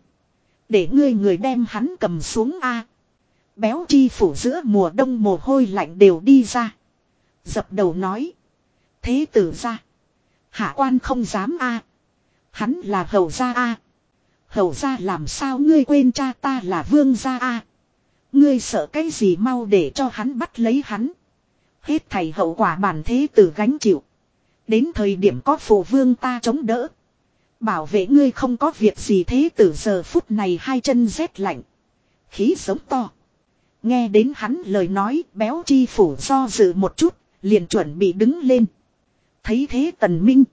Để ngươi người đem hắn cầm xuống a. Béo chi phủ giữa mùa đông mồ hôi lạnh đều đi ra. Dập đầu nói. Thế tử ra. Hạ quan không dám a. Hắn là hầu gia a. Hầu gia làm sao ngươi quên cha ta là vương gia a. Ngươi sợ cái gì mau để cho hắn bắt lấy hắn. Hết thầy hậu quả bản thế tử gánh chịu. Đến thời điểm có phụ vương ta chống đỡ. Bảo vệ ngươi không có việc gì thế từ giờ phút này hai chân rét lạnh. Khí sống to. Nghe đến hắn lời nói béo chi phủ do dự một chút, liền chuẩn bị đứng lên. Thấy thế tần minh.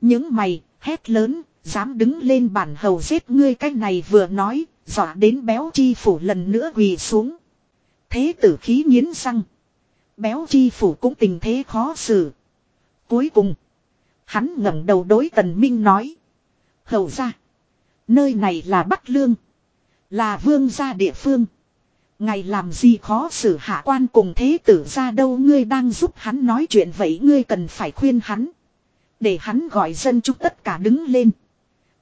Những mày, hét lớn, dám đứng lên bản hầu giết ngươi cái này vừa nói, dọa đến béo chi phủ lần nữa quỳ xuống. Thế tử khí nghiến răng. Béo chi phủ cũng tình thế khó xử. Cuối cùng, hắn ngẩng đầu đối tần minh nói. Hầu ra, nơi này là Bắc Lương, là vương gia địa phương. Ngày làm gì khó xử hạ quan cùng thế tử ra đâu ngươi đang giúp hắn nói chuyện vậy ngươi cần phải khuyên hắn. Để hắn gọi dân chúng tất cả đứng lên.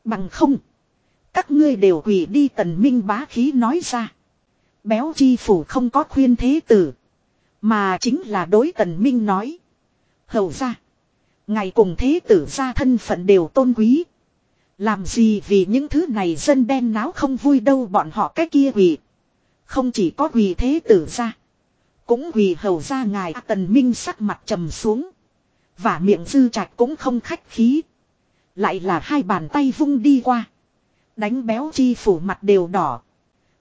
Bằng không. Các ngươi đều quỷ đi tần minh bá khí nói ra. Béo chi phủ không có khuyên thế tử. Mà chính là đối tần minh nói. Hầu ra. Ngày cùng thế tử ra thân phận đều tôn quý. Làm gì vì những thứ này dân đen náo không vui đâu bọn họ cái kia quỷ. Không chỉ có quỳ thế tử ra. Cũng quỳ hầu ra ngài tần minh sắc mặt trầm xuống. Và miệng dư trạch cũng không khách khí. Lại là hai bàn tay vung đi qua. Đánh béo chi phủ mặt đều đỏ.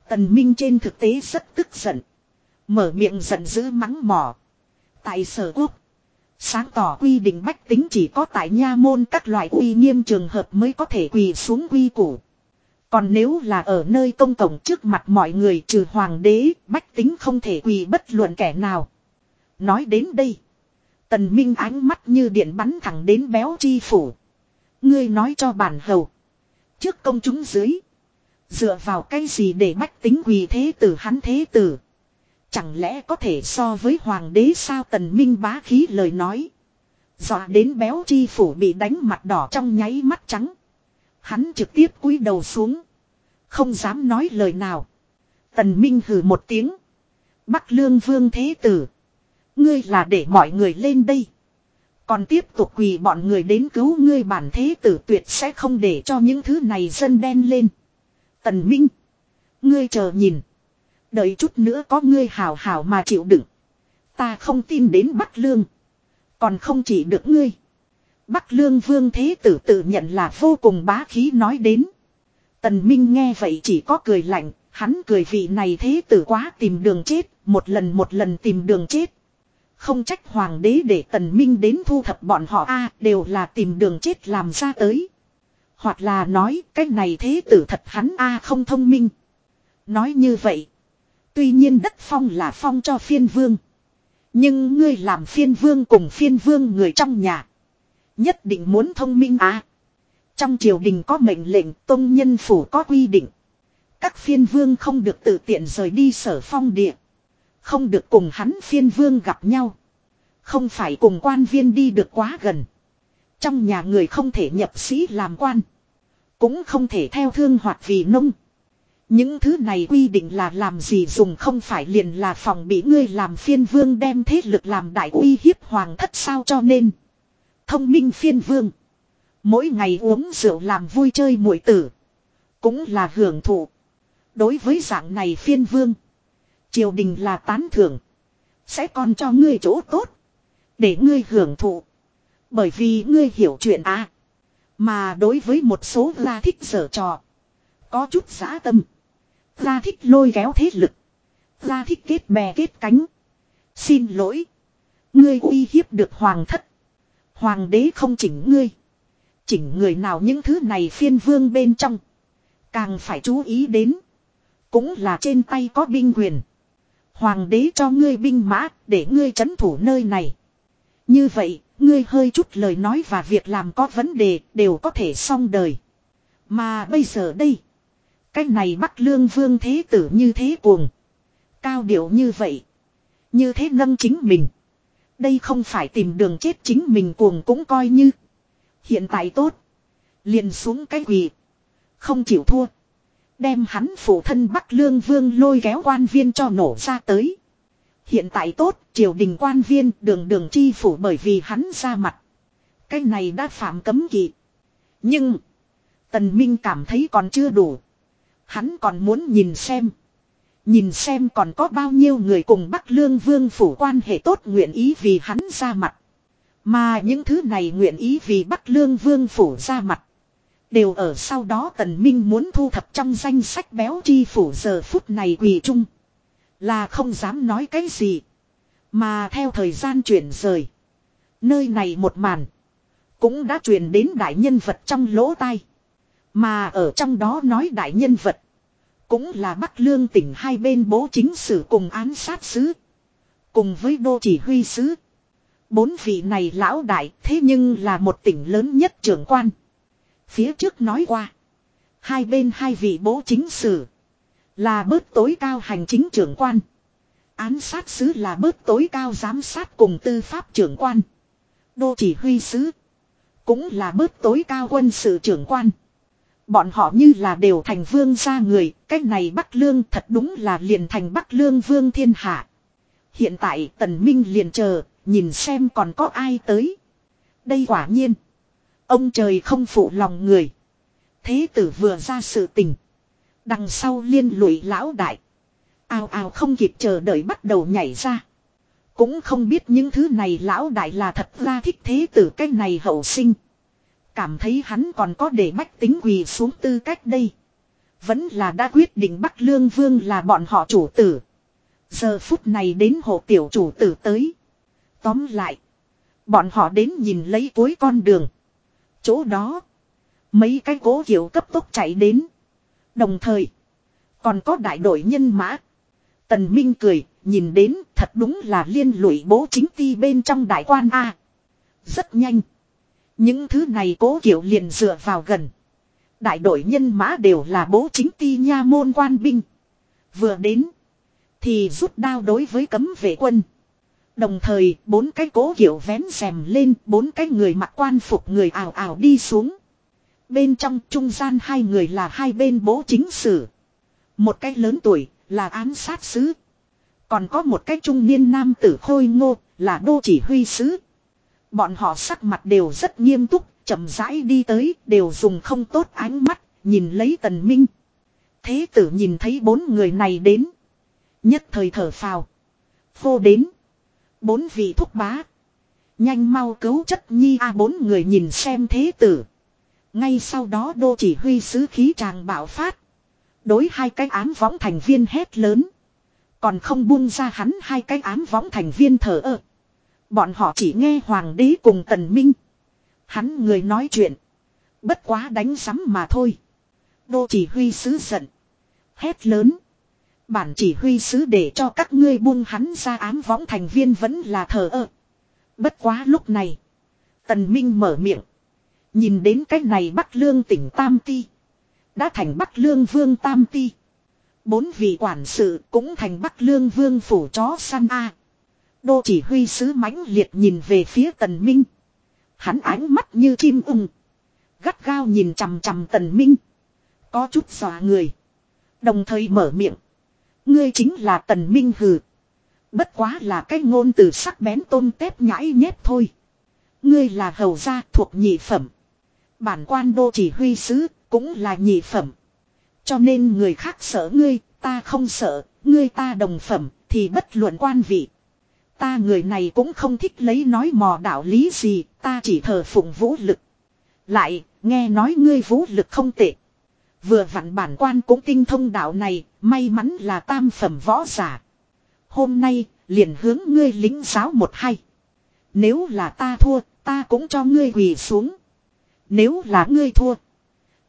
Tần Minh trên thực tế rất tức giận. Mở miệng giận dữ mắng mỏ. Tại sở quốc. Sáng tỏ quy định bách tính chỉ có tại nha môn các loại uy nghiêm trường hợp mới có thể quỳ xuống quy củ. Còn nếu là ở nơi công cộng trước mặt mọi người trừ hoàng đế, bách tính không thể quỳ bất luận kẻ nào. Nói đến đây. Tần Minh ánh mắt như điện bắn thẳng đến béo chi phủ. Ngươi nói cho bản hầu. Trước công chúng dưới. Dựa vào cái gì để bách tính quỳ thế tử hắn thế tử. Chẳng lẽ có thể so với hoàng đế sao tần minh bá khí lời nói. Dọa đến béo chi phủ bị đánh mặt đỏ trong nháy mắt trắng. Hắn trực tiếp cúi đầu xuống. Không dám nói lời nào. Tần Minh hừ một tiếng. Bắc lương vương thế tử. Ngươi là để mọi người lên đây. Còn tiếp tục quỳ bọn người đến cứu ngươi bản thế tử tuyệt sẽ không để cho những thứ này dân đen lên. Tần Minh. Ngươi chờ nhìn. Đợi chút nữa có ngươi hào hào mà chịu đựng. Ta không tin đến Bắc Lương. Còn không chỉ được ngươi. Bắc Lương Vương Thế Tử tự nhận là vô cùng bá khí nói đến. Tần Minh nghe vậy chỉ có cười lạnh, hắn cười vị này Thế Tử quá tìm đường chết, một lần một lần tìm đường chết. Không trách hoàng đế để tần minh đến thu thập bọn họ a đều là tìm đường chết làm ra tới. Hoặc là nói cái này thế tử thật hắn a không thông minh. Nói như vậy. Tuy nhiên đất phong là phong cho phiên vương. Nhưng ngươi làm phiên vương cùng phiên vương người trong nhà. Nhất định muốn thông minh à. Trong triều đình có mệnh lệnh, tông nhân phủ có quy định. Các phiên vương không được tự tiện rời đi sở phong địa. Không được cùng hắn phiên vương gặp nhau. Không phải cùng quan viên đi được quá gần. Trong nhà người không thể nhập sĩ làm quan. Cũng không thể theo thương hoặc vì nông. Những thứ này quy định là làm gì dùng không phải liền là phòng bị ngươi làm phiên vương đem thế lực làm đại uy hiếp hoàng thất sao cho nên. Thông minh phiên vương. Mỗi ngày uống rượu làm vui chơi muội tử. Cũng là hưởng thụ. Đối với dạng này phiên vương. Triều đình là tán thưởng. Sẽ còn cho ngươi chỗ tốt. Để ngươi hưởng thụ. Bởi vì ngươi hiểu chuyện à. Mà đối với một số la thích sở trò. Có chút giã tâm. La thích lôi kéo thế lực. La thích kết bè kết cánh. Xin lỗi. Ngươi uy hiếp được hoàng thất. Hoàng đế không chỉnh ngươi. Chỉnh người nào những thứ này phiên vương bên trong. Càng phải chú ý đến. Cũng là trên tay có binh quyền. Hoàng đế cho ngươi binh mã để ngươi chấn thủ nơi này. Như vậy, ngươi hơi chút lời nói và việc làm có vấn đề đều có thể xong đời. Mà bây giờ đây, cái này bắt lương vương thế tử như thế cuồng. Cao điệu như vậy. Như thế nâng chính mình. Đây không phải tìm đường chết chính mình cuồng cũng coi như. Hiện tại tốt. Liền xuống cái quỳ. Không chịu thua. Đem hắn phụ thân Bắc Lương Vương lôi kéo quan viên cho nổ ra tới. Hiện tại tốt, triều đình quan viên đường đường chi phủ bởi vì hắn ra mặt. Cái này đã phạm cấm kỵ. Nhưng, Tần Minh cảm thấy còn chưa đủ. Hắn còn muốn nhìn xem. Nhìn xem còn có bao nhiêu người cùng Bắc Lương Vương phủ quan hệ tốt nguyện ý vì hắn ra mặt. Mà những thứ này nguyện ý vì Bắc Lương Vương phủ ra mặt. Đều ở sau đó Tần Minh muốn thu thập trong danh sách béo chi phủ giờ phút này quỳ chung. Là không dám nói cái gì. Mà theo thời gian chuyển rời. Nơi này một màn. Cũng đã truyền đến đại nhân vật trong lỗ tai. Mà ở trong đó nói đại nhân vật. Cũng là Bắc Lương tỉnh hai bên bố chính sử cùng án sát sứ. Cùng với đô chỉ huy sứ. Bốn vị này lão đại, thế nhưng là một tỉnh lớn nhất trưởng quan. Phía trước nói qua. Hai bên hai vị bố chính sử. Là bớt tối cao hành chính trưởng quan. Án sát sứ là bớt tối cao giám sát cùng tư pháp trưởng quan. Đô chỉ huy sứ. Cũng là bớt tối cao quân sự trưởng quan. Bọn họ như là đều thành vương gia người, cách này Bắc Lương thật đúng là liền thành Bắc Lương vương thiên hạ. Hiện tại Tần Minh liền chờ, nhìn xem còn có ai tới. Đây quả nhiên. Ông trời không phụ lòng người. Thế tử vừa ra sự tình. Đằng sau liên lụy lão đại. Ao ao không kịp chờ đợi bắt đầu nhảy ra. Cũng không biết những thứ này lão đại là thật ra thích thế tử cái này hậu sinh. Cảm thấy hắn còn có để bách tính quỳ xuống tư cách đây. Vẫn là đã quyết định Bắc Lương Vương là bọn họ chủ tử. Giờ phút này đến hộ tiểu chủ tử tới. Tóm lại. Bọn họ đến nhìn lấy cuối con đường. Chỗ đó. Mấy cái cố hiểu cấp tốc chạy đến. Đồng thời. Còn có đại đội nhân mã. Tần Minh cười. Nhìn đến thật đúng là liên lụy bố chính ti bên trong đại quan A. Rất nhanh. Những thứ này cố kiểu liền dựa vào gần. Đại đội nhân mã đều là bố chính ti nha môn quan binh. Vừa đến. Thì rút đao đối với cấm vệ quân. Đồng thời, bốn cái cố kiểu vén rèm lên. Bốn cái người mặc quan phục người ảo ảo đi xuống. Bên trong trung gian hai người là hai bên bố chính sử. Một cái lớn tuổi, là án sát sứ. Còn có một cái trung niên nam tử khôi ngô, là đô chỉ huy sứ. Bọn họ sắc mặt đều rất nghiêm túc, chậm rãi đi tới, đều dùng không tốt ánh mắt, nhìn lấy tần minh. Thế tử nhìn thấy bốn người này đến. Nhất thời thở phào. Phô đến. Bốn vị thúc bá. Nhanh mau cứu chất nhi a bốn người nhìn xem thế tử. Ngay sau đó đô chỉ huy sứ khí tràng bạo phát. Đối hai cái ám võng thành viên hét lớn. Còn không buông ra hắn hai cái ám võng thành viên thở ơ. Bọn họ chỉ nghe hoàng đế cùng tần minh. Hắn người nói chuyện. Bất quá đánh sắm mà thôi. Đô chỉ huy sứ giận. Hét lớn. Bản chỉ huy sứ để cho các ngươi buông hắn ra ám võng thành viên vẫn là thờ ơ. Bất quá lúc này. Tần Minh mở miệng. Nhìn đến cái này Bắc Lương tỉnh Tam Ti. Đã thành Bắc Lương Vương Tam Ti. Bốn vị quản sự cũng thành Bắc Lương Vương phủ chó săn A. Đô chỉ huy sứ mãnh liệt nhìn về phía tần minh. Hắn ánh mắt như chim ung. Gắt gao nhìn chằm chằm tần minh. Có chút xòa người. Đồng thời mở miệng. Ngươi chính là tần minh hừ. Bất quá là cái ngôn từ sắc bén tôm tép nhãi nhép thôi. Ngươi là hầu gia thuộc nhị phẩm. Bản quan đô chỉ huy sứ cũng là nhị phẩm. Cho nên người khác sợ ngươi, ta không sợ, ngươi ta đồng phẩm, thì bất luận quan vị. Ta người này cũng không thích lấy nói mò đạo lý gì, ta chỉ thờ phụng vũ lực. Lại, nghe nói ngươi vũ lực không tệ. Vừa vặn bản quan cũng tinh thông đạo này, may mắn là tam phẩm võ giả. Hôm nay, liền hướng ngươi lính giáo một hay. Nếu là ta thua, ta cũng cho ngươi quỳ xuống. Nếu là ngươi thua,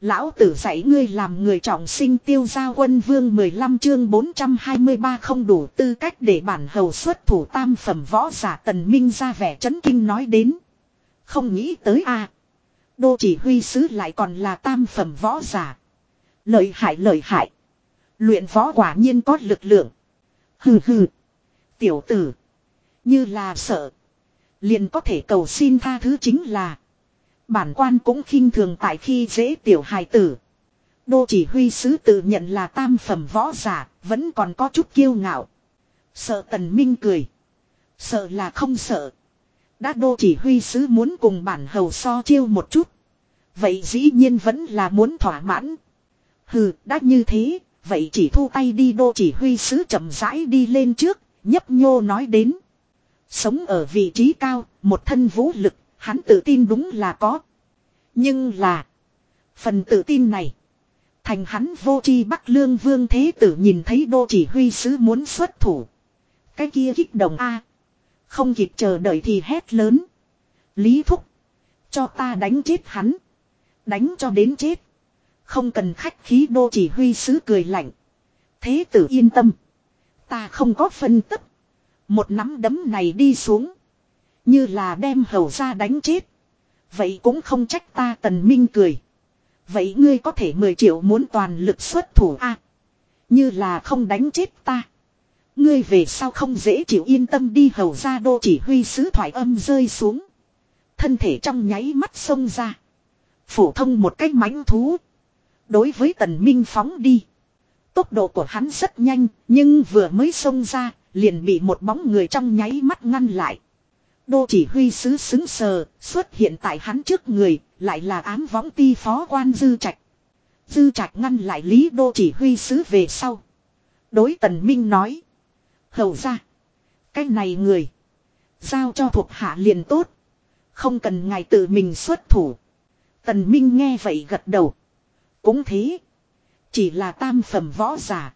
Lão tử dạy ngươi làm người trọng sinh tiêu gia quân vương 15 chương 423 không đủ tư cách để bản hầu xuất thủ tam phẩm võ giả tần minh ra vẻ chấn kinh nói đến. Không nghĩ tới a Đô chỉ huy sứ lại còn là tam phẩm võ giả. Lợi hại lợi hại. Luyện võ quả nhiên có lực lượng. Hừ hừ. Tiểu tử. Như là sợ. Liền có thể cầu xin tha thứ chính là. Bản quan cũng khinh thường tại khi dễ tiểu hài tử. Đô chỉ huy sứ tự nhận là tam phẩm võ giả, vẫn còn có chút kiêu ngạo. Sợ tần minh cười. Sợ là không sợ. Đã đô chỉ huy sứ muốn cùng bản hầu so chiêu một chút. Vậy dĩ nhiên vẫn là muốn thỏa mãn. Hừ, đã như thế, vậy chỉ thu tay đi đô chỉ huy sứ chậm rãi đi lên trước, nhấp nhô nói đến. Sống ở vị trí cao, một thân vũ lực, hắn tự tin đúng là có. Nhưng là, phần tự tin này, thành hắn vô chi bắc lương vương thế tử nhìn thấy đô chỉ huy sứ muốn xuất thủ. Cái kia kích động a Không kịp chờ đợi thì hét lớn. Lý thúc, cho ta đánh chết hắn. Đánh cho đến chết. Không cần khách khí đô chỉ huy sứ cười lạnh. Thế tử yên tâm. Ta không có phân tức. Một nắm đấm này đi xuống. Như là đem hầu ra đánh chết. Vậy cũng không trách ta tần minh cười. Vậy ngươi có thể 10 triệu muốn toàn lực xuất thủ a Như là không đánh chết ta. Ngươi về sao không dễ chịu yên tâm đi hầu ra đô chỉ huy sứ thoại âm rơi xuống. Thân thể trong nháy mắt xông ra. Phổ thông một cách mãnh thú. Đối với tần minh phóng đi. Tốc độ của hắn rất nhanh, nhưng vừa mới xông ra, liền bị một bóng người trong nháy mắt ngăn lại. Đô chỉ huy sứ xứng sờ, xuất hiện tại hắn trước người, lại là ám võng ti phó quan dư trạch. Dư trạch ngăn lại lý đô chỉ huy sứ về sau. Đối tần minh nói. Hầu ra. Cái này người. Giao cho thuộc hạ liền tốt. Không cần ngài tự mình xuất thủ. Tần minh nghe vậy gật đầu. Cũng thế. Chỉ là tam phẩm võ giả.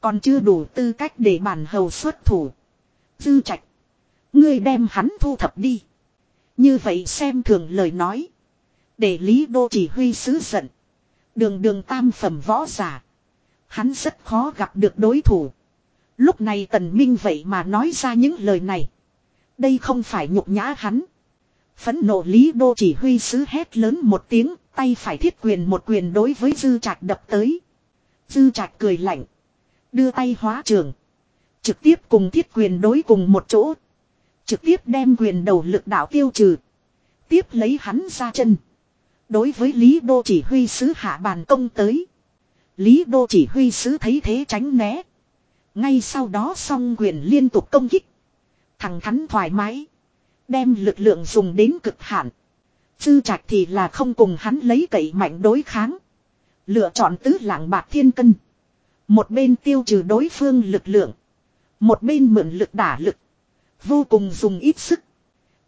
Còn chưa đủ tư cách để bản hầu xuất thủ. Dư trạch. Ngươi đem hắn thu thập đi. Như vậy xem thường lời nói. Để Lý Đô chỉ huy sứ giận. Đường đường tam phẩm võ giả. Hắn rất khó gặp được đối thủ. Lúc này tần minh vậy mà nói ra những lời này. Đây không phải nhục nhã hắn. Phấn nộ Lý Đô chỉ huy sứ hét lớn một tiếng, tay phải thiết quyền một quyền đối với Dư Trạch đập tới. Dư Trạch cười lạnh. Đưa tay hóa trường. Trực tiếp cùng thiết quyền đối cùng một chỗ. Trực tiếp đem quyền đầu lực đạo tiêu trừ. Tiếp lấy hắn ra chân. Đối với Lý Đô chỉ huy sứ hạ bàn công tới. Lý Đô chỉ huy sứ thấy thế tránh né. Ngay sau đó song quyền liên tục công kích. Thằng thắn thoải mái. Đem lực lượng dùng đến cực hạn. sư trạch thì là không cùng hắn lấy cậy mạnh đối kháng. Lựa chọn tứ lạng bạc thiên cân. Một bên tiêu trừ đối phương lực lượng. Một bên mượn lực đả lực. Vô cùng dùng ít sức.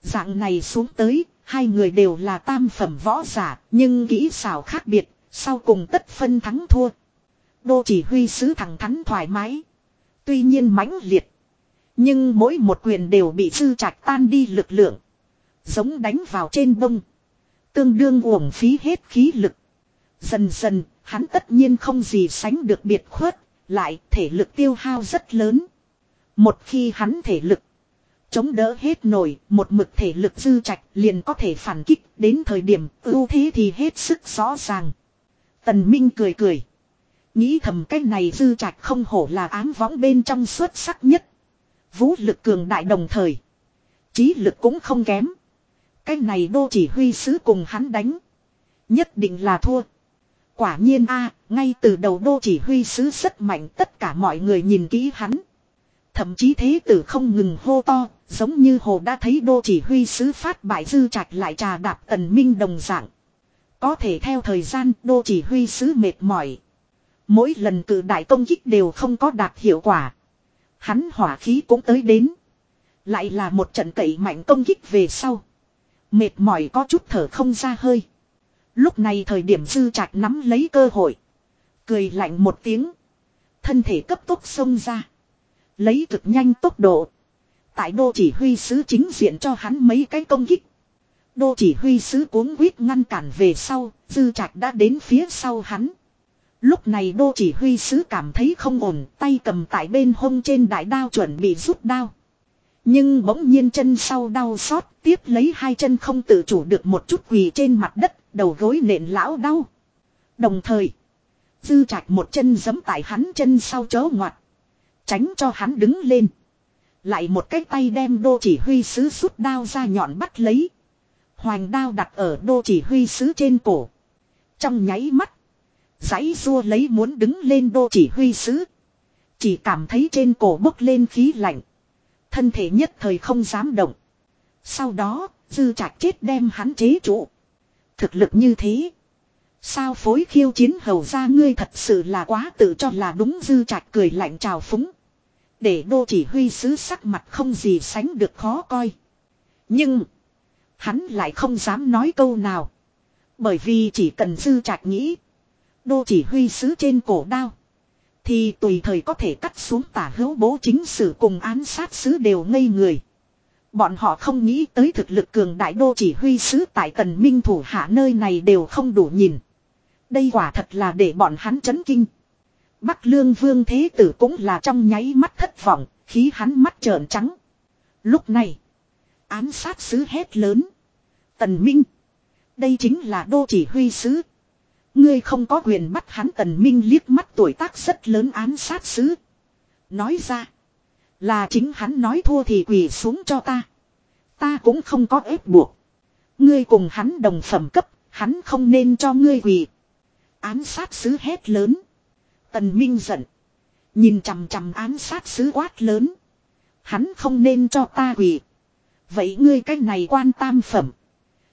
Dạng này xuống tới, hai người đều là tam phẩm võ giả, nhưng kỹ xảo khác biệt, sau cùng tất phân thắng thua. Đô chỉ huy sứ thẳng thắn thoải mái. Tuy nhiên mãnh liệt. Nhưng mỗi một quyền đều bị sư trạch tan đi lực lượng. Giống đánh vào trên bông. Tương đương uổng phí hết khí lực. Dần dần, hắn tất nhiên không gì sánh được biệt khuất, lại thể lực tiêu hao rất lớn. Một khi hắn thể lực chống đỡ hết nổi, một mực thể lực dư trạch liền có thể phản kích, đến thời điểm ưu thế thì hết sức rõ ràng. Tần Minh cười cười. Nghĩ thầm cái này dư trạch không hổ là ám võng bên trong xuất sắc nhất. Vũ lực cường đại đồng thời. Trí lực cũng không kém. Cái này đô chỉ huy sứ cùng hắn đánh. Nhất định là thua. Quả nhiên a ngay từ đầu đô chỉ huy sứ rất mạnh tất cả mọi người nhìn kỹ hắn. Thậm chí thế tử không ngừng hô to, giống như hồ đã thấy đô chỉ huy sứ phát bại dư trạch lại trà đạp tần minh đồng dạng. Có thể theo thời gian đô chỉ huy sứ mệt mỏi. Mỗi lần cử đại công kích đều không có đạt hiệu quả. Hắn hỏa khí cũng tới đến. Lại là một trận cậy mạnh công kích về sau. Mệt mỏi có chút thở không ra hơi. Lúc này thời điểm dư trạch nắm lấy cơ hội. Cười lạnh một tiếng. Thân thể cấp tốc xông ra. Lấy cực nhanh tốc độ. Tại đô chỉ huy sứ chính diện cho hắn mấy cái công kích. Đô chỉ huy sứ cuống quýt ngăn cản về sau, dư trạch đã đến phía sau hắn. Lúc này đô chỉ huy sứ cảm thấy không ổn, tay cầm tại bên hông trên đại đao chuẩn bị rút đao. Nhưng bỗng nhiên chân sau đau xót, tiếp lấy hai chân không tự chủ được một chút quỳ trên mặt đất, đầu gối nện lão đau. Đồng thời, dư trạch một chân giẫm tại hắn chân sau chớ ngoặt. Tránh cho hắn đứng lên. Lại một cái tay đem đô chỉ huy sứ rút đao ra nhọn bắt lấy. Hoành đao đặt ở đô chỉ huy sứ trên cổ. Trong nháy mắt. Giấy rua lấy muốn đứng lên đô chỉ huy sứ. Chỉ cảm thấy trên cổ bốc lên khí lạnh. Thân thể nhất thời không dám động. Sau đó, dư trạch chết đem hắn chế trụ. Thực lực như thế. Sao phối khiêu chiến hầu ra ngươi thật sự là quá tự cho là đúng dư trạch cười lạnh trào phúng. Để đô chỉ huy sứ sắc mặt không gì sánh được khó coi. Nhưng. Hắn lại không dám nói câu nào. Bởi vì chỉ cần dư trạch nghĩ. Đô chỉ huy sứ trên cổ đao. Thì tùy thời có thể cắt xuống tả hữu bố chính sử cùng án sát sứ đều ngây người. Bọn họ không nghĩ tới thực lực cường đại đô chỉ huy sứ tại tần minh thủ hạ nơi này đều không đủ nhìn. Đây quả thật là để bọn hắn chấn kinh. Bắc lương vương thế tử cũng là trong nháy mắt thất vọng, khí hắn mắt trợn trắng. Lúc này, án sát sứ hét lớn. Tần Minh, đây chính là đô chỉ huy sứ. Ngươi không có quyền bắt hắn tần minh liếc mắt tuổi tác rất lớn án sát sứ. Nói ra. Là chính hắn nói thua thì quỳ xuống cho ta. Ta cũng không có ép buộc. Ngươi cùng hắn đồng phẩm cấp. Hắn không nên cho ngươi quỳ. Án sát sứ hét lớn. Tần Minh giận. Nhìn chằm chằm án sát sứ quát lớn. Hắn không nên cho ta quỷ. Vậy ngươi cách này quan tam phẩm.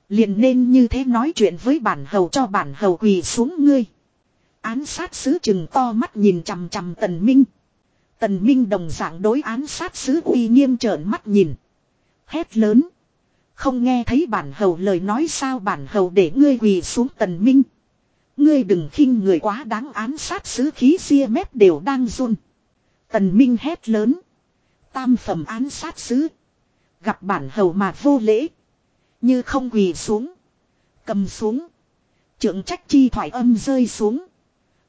Liền nên như thế nói chuyện với bản hầu cho bản hầu quỳ xuống ngươi. Án sát sứ chừng to mắt nhìn chằm chằm tần minh. Tần minh đồng dạng đối án sát sứ uy nghiêm trợn mắt nhìn. Hét lớn. Không nghe thấy bản hầu lời nói sao bản hầu để ngươi quỳ xuống tần minh. Ngươi đừng khinh người quá đáng án sát sứ khí xia mép đều đang run. Tần minh hét lớn. Tam phẩm án sát sứ. Gặp bản hầu mà vô lễ. Như không quỳ xuống. Cầm xuống. Trưởng trách chi thoại âm rơi xuống.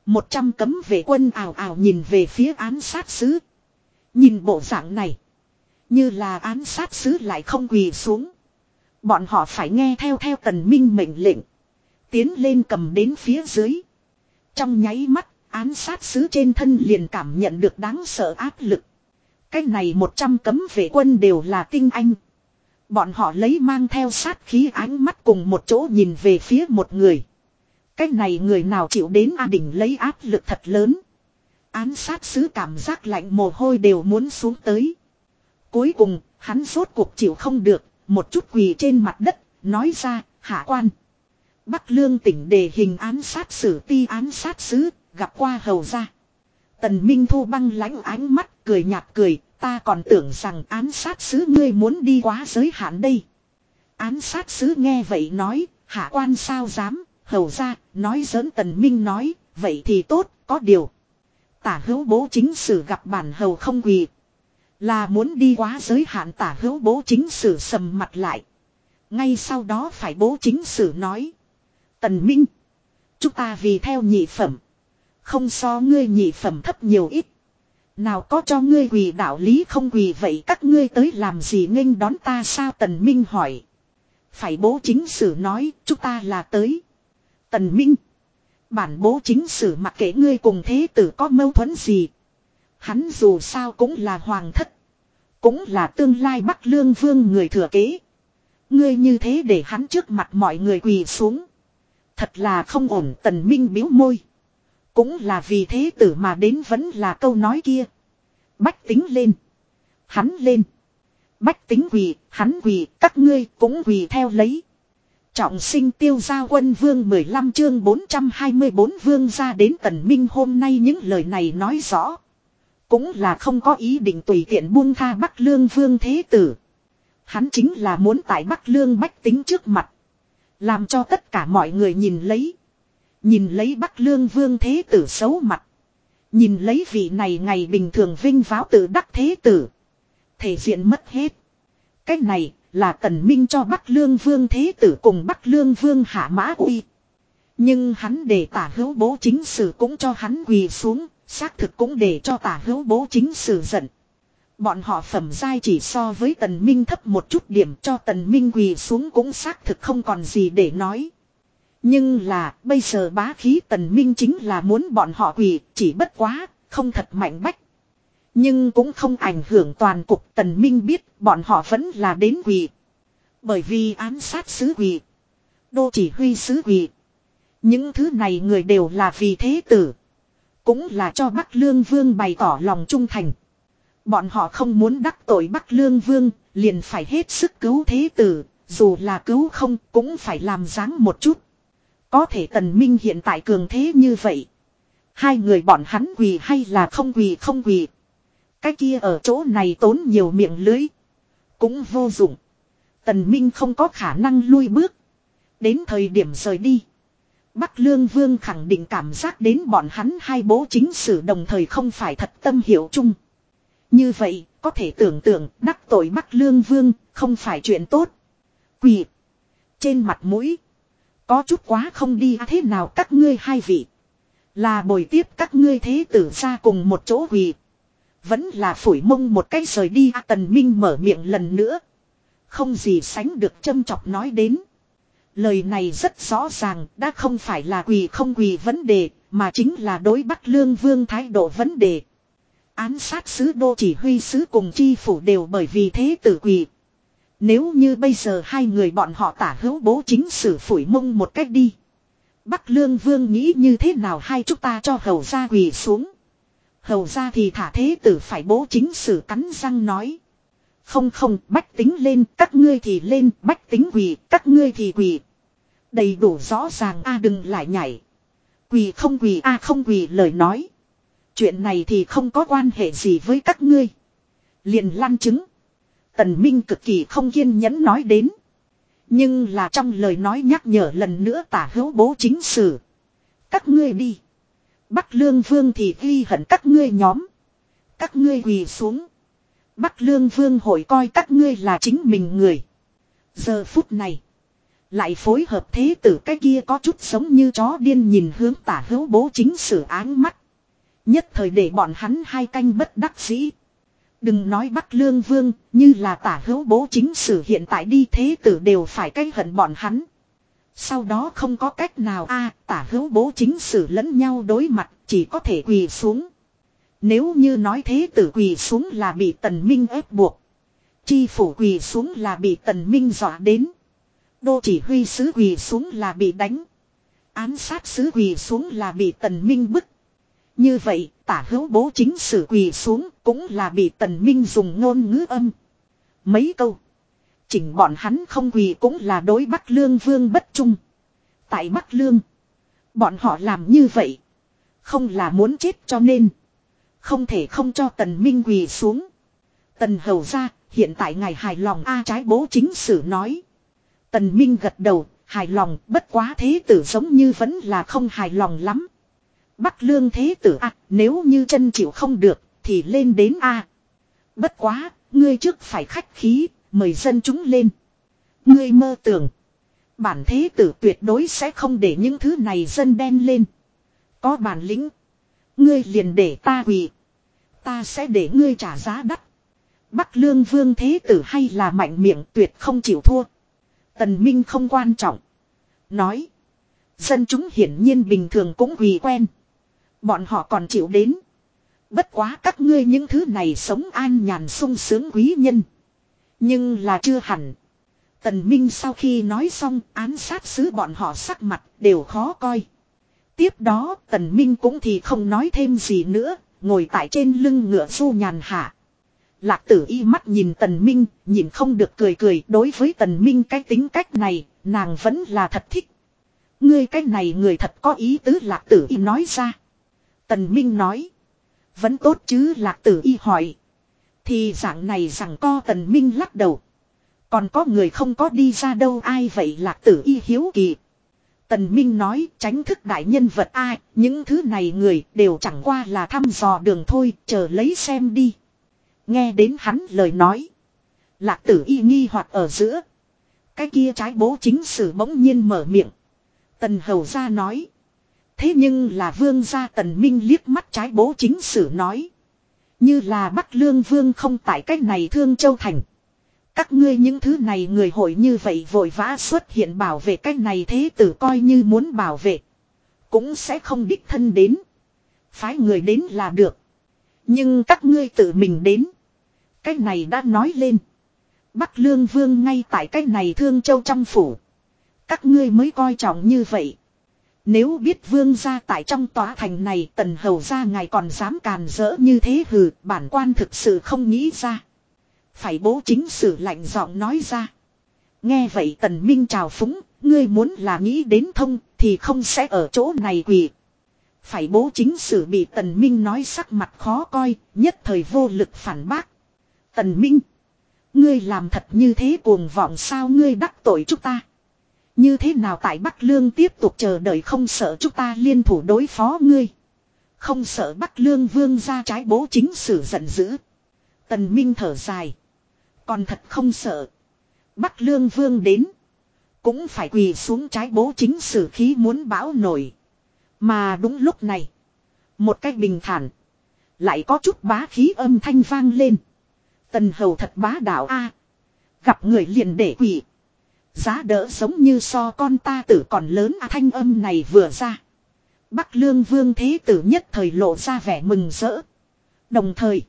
Một trăm cấm vệ quân ảo ảo nhìn về phía án sát sứ. Nhìn bộ dạng này. Như là án sát sứ lại không quỳ xuống. Bọn họ phải nghe theo theo tần minh mệnh lệnh. Tiến lên cầm đến phía dưới. Trong nháy mắt, án sát sứ trên thân liền cảm nhận được đáng sợ áp lực. Cái này một trăm cấm vệ quân đều là tinh anh. Bọn họ lấy mang theo sát khí ánh mắt cùng một chỗ nhìn về phía một người. Cái này người nào chịu đến A đỉnh lấy áp lực thật lớn. Án sát sứ cảm giác lạnh mồ hôi đều muốn xuống tới. Cuối cùng, hắn rốt cuộc chịu không được, một chút quỳ trên mặt đất, nói ra, hạ quan. Bắc lương tỉnh đề hình án sát xử ti án sát sứ, gặp qua hầu ra. Tần Minh Thu băng lãnh ánh mắt, cười nhạt cười, Ta còn tưởng rằng án sát sứ ngươi muốn đi quá giới hạn đây. Án sát sứ nghe vậy nói, hạ quan sao dám, hầu ra, nói giỡn tần minh nói, vậy thì tốt, có điều. Tả hữu bố chính sử gặp bản hầu không quỳ. Là muốn đi quá giới hạn tả hữu bố chính sử sầm mặt lại. Ngay sau đó phải bố chính sử nói. Tần Minh. Chúng ta vì theo nhị phẩm. Không so ngươi nhị phẩm thấp nhiều ít. Nào có cho ngươi quỳ đạo lý không quỳ vậy các ngươi tới làm gì nghênh đón ta sao Tần Minh hỏi. Phải bố chính sử nói, chúng ta là tới. Tần Minh. Bản bố chính sử mặc kệ ngươi cùng thế tử có mâu thuẫn gì. Hắn dù sao cũng là hoàng thất. Cũng là tương lai bắc lương vương người thừa kế. Ngươi như thế để hắn trước mặt mọi người quỳ xuống. Thật là không ổn tần minh biếu môi. Cũng là vì thế tử mà đến vẫn là câu nói kia. Bách tính lên. Hắn lên. Bách tính quỳ, hắn quỳ, các ngươi cũng quỳ theo lấy. Trọng sinh tiêu gia quân vương 15 chương 424 vương ra đến tần minh hôm nay những lời này nói rõ. Cũng là không có ý định tùy tiện buông tha Bắc Lương vương thế tử. Hắn chính là muốn tại Bắc Lương bách tính trước mặt. Làm cho tất cả mọi người nhìn lấy. Nhìn lấy Bắc Lương Vương Thế Tử xấu mặt. Nhìn lấy vị này ngày bình thường vinh váo tự đắc Thế Tử. Thể diện mất hết. Cái này, là tần minh cho Bắc Lương Vương Thế Tử cùng Bắc Lương Vương Hạ Mã Uy. Nhưng hắn để tả hữu bố chính sử cũng cho hắn quỳ xuống, xác thực cũng để cho tả hữu bố chính sử giận. Bọn họ phẩm giai chỉ so với tần minh thấp một chút điểm cho tần minh quỳ xuống cũng xác thực không còn gì để nói. Nhưng là bây giờ bá khí tần minh chính là muốn bọn họ quỳ chỉ bất quá, không thật mạnh bách. Nhưng cũng không ảnh hưởng toàn cục tần minh biết bọn họ vẫn là đến quỳ. Bởi vì án sát sứ quỳ. Đô chỉ huy sứ quỳ. Những thứ này người đều là vì thế tử. Cũng là cho Bắc Lương Vương bày tỏ lòng trung thành. Bọn họ không muốn đắc tội Bắc Lương Vương, liền phải hết sức cứu thế tử, dù là cứu không cũng phải làm dáng một chút. Có thể tần minh hiện tại cường thế như vậy. Hai người bọn hắn quỳ hay là không quỳ không quỳ. Cái kia ở chỗ này tốn nhiều miệng lưới. Cũng vô dụng. Tần Minh không có khả năng lui bước. Đến thời điểm rời đi. Bắc Lương Vương khẳng định cảm giác đến bọn hắn hai bố chính sử đồng thời không phải thật tâm hiểu chung. Như vậy, có thể tưởng tượng đắc tội Bắc Lương Vương không phải chuyện tốt. Quỳ. Trên mặt mũi. Có chút quá không đi à, thế nào các ngươi hai vị. Là bồi tiếp các ngươi thế tử ra cùng một chỗ quỳ. Vẫn là phủi mông một cái rời đi à, Tần Minh mở miệng lần nữa. Không gì sánh được châm chọc nói đến. Lời này rất rõ ràng đã không phải là quỳ không quỳ vấn đề mà chính là đối Bắc Lương Vương thái độ vấn đề. Án sát sứ đô chỉ huy sứ cùng chi phủ đều bởi vì thế tử quỳ. Nếu như bây giờ hai người bọn họ tả hữu bố chính sử phủi mông một cách đi. Bắc Lương Vương nghĩ như thế nào hai chúng ta cho hầu ra quỳ xuống. Hầu ra thì thả thế tử phải bố chính sử cắn răng nói. Không không, bách tính lên, các ngươi thì lên, bách tính quỳ, các ngươi thì quỳ. Đầy đủ rõ ràng a đừng lại nhảy. Quỳ không quỳ a không quỳ lời nói. Chuyện này thì không có quan hệ gì với các ngươi. Liền lăn chứng. Tần Minh cực kỳ không kiên nhẫn nói đến. Nhưng là trong lời nói nhắc nhở lần nữa tả hữu bố chính sử. Các ngươi đi. Bắc Lương Vương thì ghi hận các ngươi nhóm. Các ngươi quỳ xuống. Bắc Lương Vương hội coi các ngươi là chính mình người. Giờ phút này. Lại phối hợp thế tử cái kia có chút giống như chó điên nhìn hướng tả hữu bố chính sử áng mắt. Nhất thời để bọn hắn hai canh bất đắc dĩ. Đừng nói Bắc Lương Vương, như là tả hữu bố chính sử hiện tại đi thế tử đều phải cay hận bọn hắn. Sau đó không có cách nào a tả hữu bố chính sử lẫn nhau đối mặt, chỉ có thể quỳ xuống. Nếu như nói thế tử quỳ xuống là bị tần minh ép buộc. Chi phủ quỳ xuống là bị tần minh dọa đến. Đô chỉ huy sứ quỳ xuống là bị đánh. Án sát sứ quỳ xuống là bị tần minh bức. Như vậy, tả hữu bố chính sử quỳ xuống cũng là bị tần minh dùng ngôn ngữ âm. Mấy câu. Chỉnh bọn hắn không quỳ cũng là đối Bắc Lương Vương bất trung. Tại Bắc Lương. Bọn họ làm như vậy. Không là muốn chết cho nên. Không thể không cho tần minh quỳ xuống. Tần hầu ra, hiện tại ngài hài lòng A trái bố chính sử nói. Tần minh gật đầu, hài lòng, bất quá thế tử giống như vẫn là không hài lòng lắm. Bắc lương thế tử à, nếu như chân chịu không được, thì lên đến A. Bất quá, ngươi trước phải khách khí, mời dân chúng lên. Ngươi mơ tưởng. Bản thế tử tuyệt đối sẽ không để những thứ này dân đen lên. Có bản lĩnh. Ngươi liền để ta quỳ. Ta sẽ để ngươi trả giá đắt. Bắc lương vương thế tử hay là mạnh miệng tuyệt không chịu thua. Tần Minh không quan trọng. Nói. Dân chúng hiển nhiên bình thường cũng quỳ quen. Bọn họ còn chịu đến. Bất quá các ngươi những thứ này sống an nhàn sung sướng quý nhân. Nhưng là chưa hẳn. Tần Minh sau khi nói xong án sát sứ bọn họ sắc mặt đều khó coi. Tiếp đó Tần Minh cũng thì không nói thêm gì nữa, ngồi tại trên lưng ngựa du nhàn hạ. Lạc tử y mắt nhìn Tần Minh, nhìn không được cười cười đối với Tần Minh cái tính cách này, nàng vẫn là thật thích. Ngươi cái này người thật có ý tứ lạc tử y nói ra. Tần Minh nói. Vẫn tốt chứ lạc tử y hỏi. Thì dạng này rằng co Tần Minh lắc đầu. Còn có người không có đi ra đâu ai vậy lạc tử y hiếu kỳ. Tần Minh nói tránh thức đại nhân vật ai, những thứ này người đều chẳng qua là thăm dò đường thôi, chờ lấy xem đi. Nghe đến hắn lời nói. Lạc tử y nghi hoặc ở giữa. Cái kia trái bố chính sử bỗng nhiên mở miệng. Tần hầu ra nói. Thế nhưng là vương gia tần minh liếc mắt trái bố chính sử nói. Như là Bắc Lương Vương không tại cách này thương châu thành. Các ngươi những thứ này người hội như vậy vội vã xuất hiện bảo vệ cách này thế tử coi như muốn bảo vệ. Cũng sẽ không đích thân đến. Phái người đến là được. Nhưng các ngươi tự mình đến. Cách này đã nói lên. Bắc Lương Vương ngay tại cách này thương châu trong phủ. Các ngươi mới coi trọng như vậy. Nếu biết vương gia tại trong tòa thành này tần hầu gia ngài còn dám càn rỡ như thế hừ bản quan thực sự không nghĩ ra. Phải bố chính sử lạnh giọng nói ra. Nghe vậy tần minh chào phúng, ngươi muốn là nghĩ đến thông thì không sẽ ở chỗ này quỳ. Phải bố chính sử bị tần minh nói sắc mặt khó coi, nhất thời vô lực phản bác. Tần minh, ngươi làm thật như thế cuồng vọng sao ngươi đắc tội chúng ta. Như thế nào tại Bắc Lương tiếp tục chờ đợi không sợ chúng ta liên thủ đối phó ngươi. Không sợ Bắc Lương vương ra trái bố chính sử giận dữ. Tần Minh thở dài. Còn thật không sợ. Bắc Lương vương đến. Cũng phải quỳ xuống trái bố chính sử khí muốn bão nổi. Mà đúng lúc này. Một cách bình thản. Lại có chút bá khí âm thanh vang lên. Tần hầu thật bá đạo a Gặp người liền để quỳ. Giá đỡ giống như so con ta tử còn lớn à thanh âm này vừa ra. Bắc lương vương thế tử nhất thời lộ ra vẻ mừng rỡ. Đồng thời.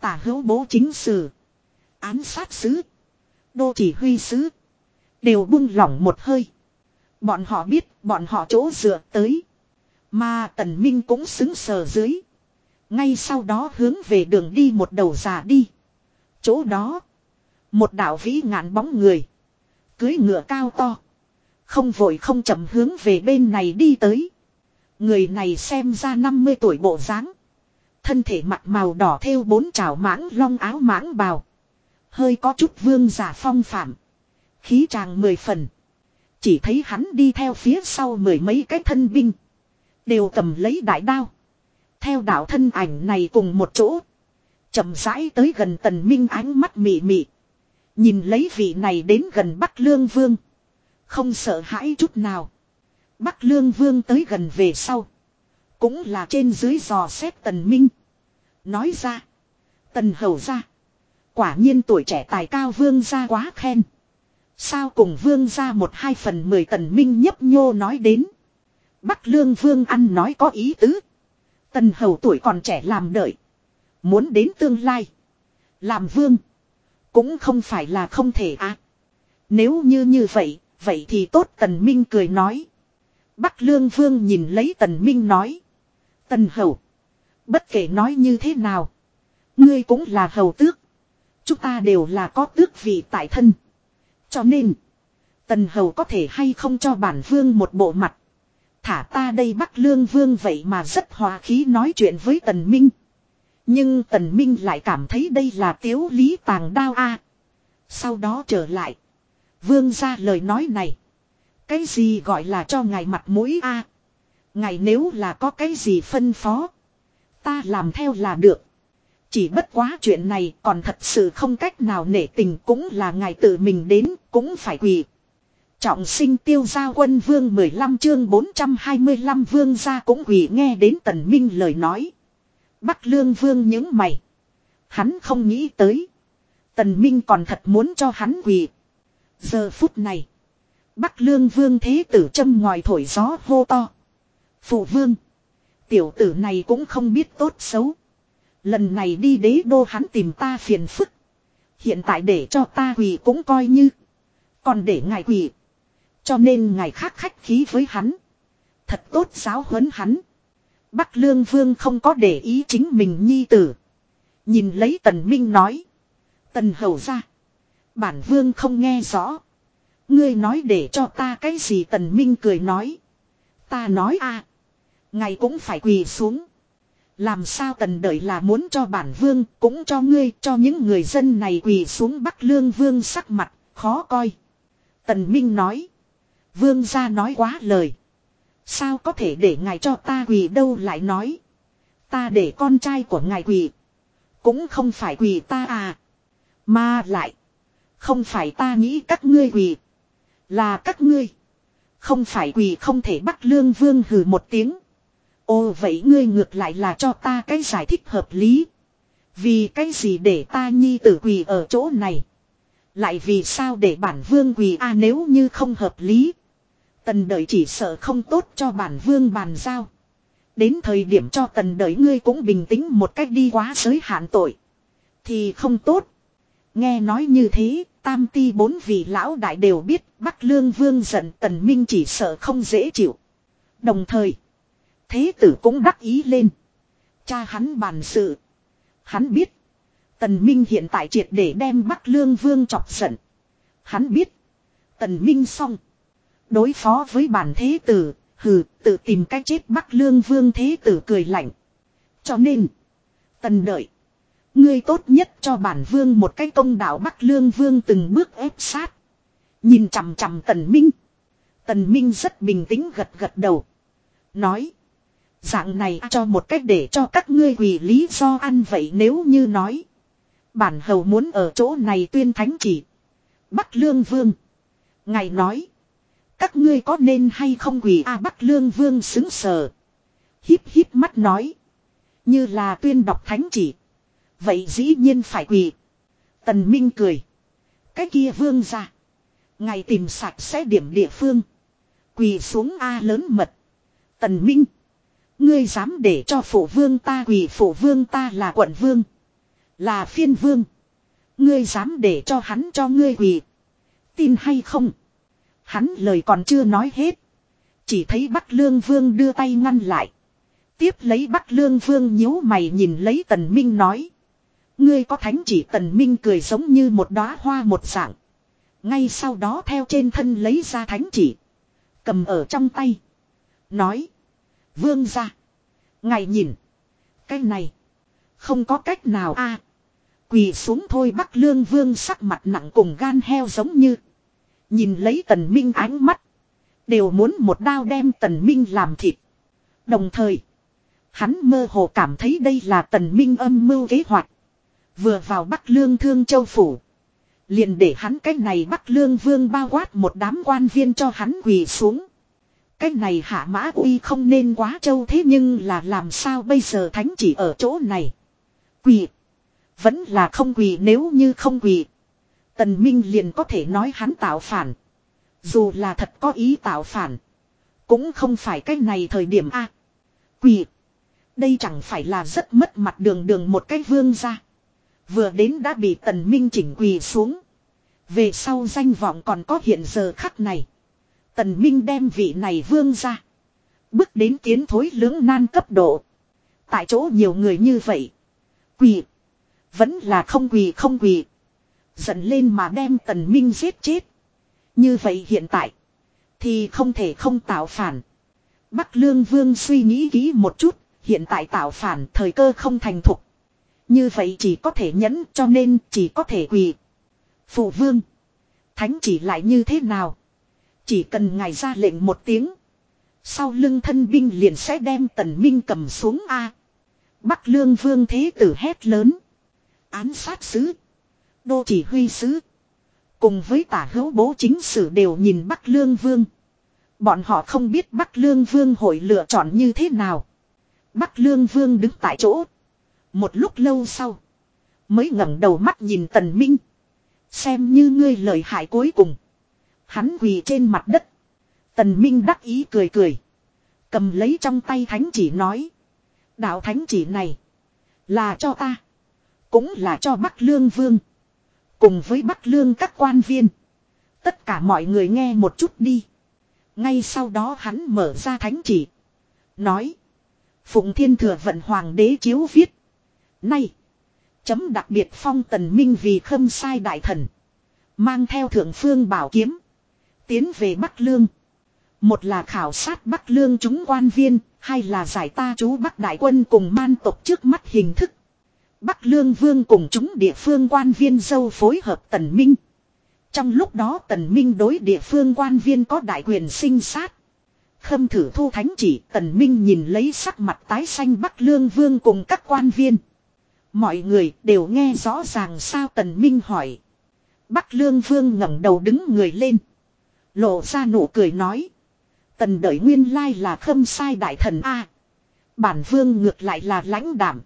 Tả hữu bố chính sử. Án sát sứ. Đô chỉ huy sứ. Đều buông lỏng một hơi. Bọn họ biết, bọn họ chỗ dựa tới. Mà tần minh cũng xứng sờ dưới. Ngay sau đó hướng về đường đi một đầu già đi. Chỗ đó. Một đạo vĩ ngạn bóng người. Cưới ngựa cao to. Không vội không chậm hướng về bên này đi tới. Người này xem ra 50 tuổi bộ dáng. Thân thể mặt màu đỏ thêu bốn trào mãng long áo mãng bào. Hơi có chút vương giả phong phạm. Khí tràng mười phần. Chỉ thấy hắn đi theo phía sau mười mấy cái thân binh. Đều cầm lấy đại đao. Theo đạo thân ảnh này cùng một chỗ. chậm rãi tới gần tần minh ánh mắt mị mị. Nhìn lấy vị này đến gần Bắc Lương Vương. Không sợ hãi chút nào. Bắc Lương Vương tới gần về sau. Cũng là trên dưới dò xét Tần Minh. Nói ra. Tần Hầu ra. Quả nhiên tuổi trẻ tài cao Vương ra quá khen. Sao cùng Vương ra một hai phần mười Tần Minh nhấp nhô nói đến. Bắc Lương Vương ăn nói có ý tứ. Tần Hầu tuổi còn trẻ làm đợi. Muốn đến tương lai. Làm Vương. Cũng không phải là không thể à. Nếu như như vậy, vậy thì tốt Tần Minh cười nói. Bắc Lương Vương nhìn lấy Tần Minh nói. Tần Hầu. Bất kể nói như thế nào. Ngươi cũng là hầu tước. Chúng ta đều là có tước vị tại thân. Cho nên. Tần Hầu có thể hay không cho bản vương một bộ mặt. Thả ta đây Bắc Lương Vương vậy mà rất hòa khí nói chuyện với Tần Minh. Nhưng Tần Minh lại cảm thấy đây là tiếu lý tàng đao a. Sau đó trở lại. Vương ra lời nói này. Cái gì gọi là cho ngài mặt mũi a? Ngài nếu là có cái gì phân phó. Ta làm theo là được. Chỉ bất quá chuyện này còn thật sự không cách nào nể tình cũng là ngài tự mình đến, cũng phải quỳ. Trọng sinh tiêu gia quân vương 15 chương 425 vương gia cũng quỳ nghe đến tần minh lời nói. Bắc Lương Vương những mày. Hắn không nghĩ tới. Tần Minh còn thật muốn cho hắn quỳ. Giờ phút này. Bắc Lương Vương thế tử châm ngoài thổi gió hô to. Phụ vương. Tiểu tử này cũng không biết tốt xấu. Lần này đi đế đô hắn tìm ta phiền phức. Hiện tại để cho ta quỳ cũng coi như. Còn để ngài quỳ. Cho nên ngài khác khách khí với hắn. Thật tốt giáo huấn hắn. Bắc Lương Vương không có để ý chính mình nhi tử. Nhìn lấy Tần Minh nói. Tần hầu ra. Bản Vương không nghe rõ. Ngươi nói để cho ta cái gì Tần Minh cười nói. Ta nói a, à, Ngày cũng phải quỳ xuống. Làm sao tần đợi là muốn cho bản vương cũng cho ngươi cho những người dân này quỳ xuống Bắc Lương Vương sắc mặt khó coi. Tần Minh nói. Vương gia nói quá lời. Sao có thể để ngài cho ta quỳ đâu lại nói. Ta để con trai của ngài quỳ. Cũng không phải quỳ ta à. Mà lại. Không phải ta nghĩ các ngươi quỳ. Là các ngươi. Không phải quỳ không thể bắt lương vương hừ một tiếng. ô, vậy ngươi ngược lại là cho ta cái giải thích hợp lý. Vì cái gì để ta nhi tử quỳ ở chỗ này. Lại vì sao để bản vương quỳ a nếu như không hợp lý. Tần đợi chỉ sợ không tốt cho bản vương bàn giao. Đến thời điểm cho tần đợi ngươi cũng bình tĩnh một cách đi quá giới hạn tội. Thì không tốt. Nghe nói như thế, tam ti bốn vị lão đại đều biết Bắc Lương Vương giận tần minh chỉ sợ không dễ chịu. Đồng thời, thế tử cũng đắc ý lên. Cha hắn bàn sự. Hắn biết, tần minh hiện tại triệt để đem Bắc Lương Vương chọc giận. Hắn biết, tần minh xong. Đối phó với bản thế tử, hừ, tự tìm cách chết Bắc Lương Vương thế tử cười lạnh. Cho nên, tần đợi. Ngươi tốt nhất cho bản vương một cái công đạo Bắc Lương Vương từng bước ép sát. Nhìn chằm chằm Tần Minh. Tần Minh rất bình tĩnh gật gật đầu. Nói. Dạng này cho một cách để cho các ngươi quỳ lý do ăn vậy nếu như nói. Bản hầu muốn ở chỗ này tuyên thánh chỉ. Bắc Lương Vương. Ngài nói. Các ngươi có nên hay không quỳ a Bắc Lương Vương xứng sờ. Híp híp mắt nói. Như là tuyên đọc thánh chỉ. Vậy dĩ nhiên phải quỳ. Tần Minh cười. Cái kia vương ra. Ngày tìm sạch sẽ điểm địa phương. Quỳ xuống A lớn mật. Tần Minh. Ngươi dám để cho phụ vương ta quỳ, phụ vương ta là quận vương. Là phiên vương. Ngươi dám để cho hắn cho ngươi quỳ. Tin hay không? Hắn lời còn chưa nói hết. Chỉ thấy Bắc Lương Vương đưa tay ngăn lại. Tiếp lấy Bắc Lương Vương nhíu mày nhìn lấy Tần Minh nói. Ngươi có thánh chỉ tần minh cười giống như một đóa hoa một dạng. Ngay sau đó theo trên thân lấy ra thánh chỉ. Cầm ở trong tay. Nói. Vương ra. Ngài nhìn. Cái này. Không có cách nào a Quỳ xuống thôi bắc lương vương sắc mặt nặng cùng gan heo giống như. Nhìn lấy tần minh ánh mắt. Đều muốn một đao đem tần minh làm thịt. Đồng thời. Hắn mơ hồ cảm thấy đây là tần minh âm mưu kế hoạch. Vừa vào Bắc Lương Thương Châu Phủ. Liền để hắn cái này Bắc Lương Vương bao quát một đám quan viên cho hắn quỳ xuống. Cái này hạ mã uy không nên quá châu thế nhưng là làm sao bây giờ thánh chỉ ở chỗ này. Quỳ. Vẫn là không quỳ nếu như không quỳ. Tần Minh liền có thể nói hắn tạo phản. Dù là thật có ý tạo phản. Cũng không phải cái này thời điểm A. quỳ. Đây chẳng phải là rất mất mặt đường đường một cái vương ra. Vừa đến đã bị tần minh chỉnh quỳ xuống. Về sau danh vọng còn có hiện giờ khắc này. Tần minh đem vị này vương ra. Bước đến tiến thối lưỡng nan cấp độ. Tại chỗ nhiều người như vậy. Quỳ. Vẫn là không quỳ không quỳ. Giận lên mà đem tần minh giết chết. Như vậy hiện tại. Thì không thể không tạo phản. Bắc Lương Vương suy nghĩ kỹ một chút. Hiện tại tạo phản thời cơ không thành thục. Như vậy chỉ có thể nhẫn cho nên chỉ có thể quỳ. Phụ vương. Thánh chỉ lại như thế nào? Chỉ cần ngài ra lệnh một tiếng. Sau lưng thân binh liền sẽ đem tần minh cầm xuống A. Bắc lương vương thế tử hét lớn. Án sát sứ. Đô chỉ huy sứ. Cùng với tả hữu bố chính sử đều nhìn Bắc lương vương. Bọn họ không biết Bắc lương vương hội lựa chọn như thế nào. Bắc lương vương đứng tại chỗ một lúc lâu sau. Mới ngẩng đầu mắt nhìn tần minh. Xem như ngươi lời hại cuối cùng. Hắn quỳ trên mặt đất. Tần minh đắc ý cười cười. Cầm lấy trong tay thánh chỉ nói. Đạo thánh chỉ này. Là cho ta. Cũng là cho Bắc Lương Vương. Cùng với Bắc Lương các quan viên. Tất cả mọi người nghe một chút đi. Ngay sau đó hắn mở ra thánh chỉ. Nói. Phụng Thiên Thừa Vận Hoàng đế chiếu viết. Nay. Chấm đặc biệt phong tần minh vì khâm sai đại thần. Mang theo thượng phương bảo kiếm. Tiến về Bắc Lương. Một là khảo sát Bắc Lương chúng quan viên. Hai là giải ta chú Bắc Đại quân cùng man tộc trước mắt hình thức. Bắc Lương Vương cùng chúng địa phương quan viên dâu phối hợp tần minh. Trong lúc đó tần minh đối địa phương quan viên có đại quyền sinh sát. Khâm thử thu thánh chỉ, tần minh nhìn lấy sắc mặt tái xanh Bắc Lương Vương cùng các quan viên. Mọi người đều nghe rõ ràng sao Tần Minh hỏi. Bắc Lương Vương ngẩng đầu đứng người lên. Lộ ra nụ cười nói. Tần đợi nguyên lai là khâm sai đại thần A. bản vương ngược lại là lãnh đảm.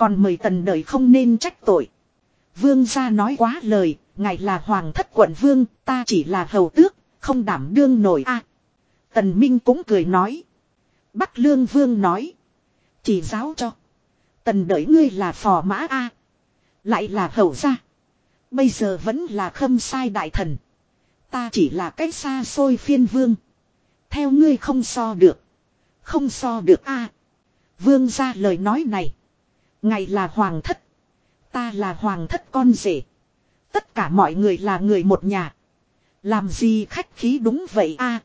Còn mời tần đợi không nên trách tội. Vương gia nói quá lời, ngài là hoàng thất quận vương, ta chỉ là hầu tước, không đảm đương nổi a. tần Minh cũng cười nói. Bắc Lương Vương nói. Chỉ giáo cho. Tần đợi ngươi là phò mã a. Lại là hầu gia. Bây giờ vẫn là khâm sai đại thần. Ta chỉ là cách xa xôi phiên vương. Theo ngươi không so được. Không so được a. Vương gia lời nói này. Ngày là hoàng thất. Ta là hoàng thất con rể. Tất cả mọi người là người một nhà. Làm gì khách khí đúng vậy a?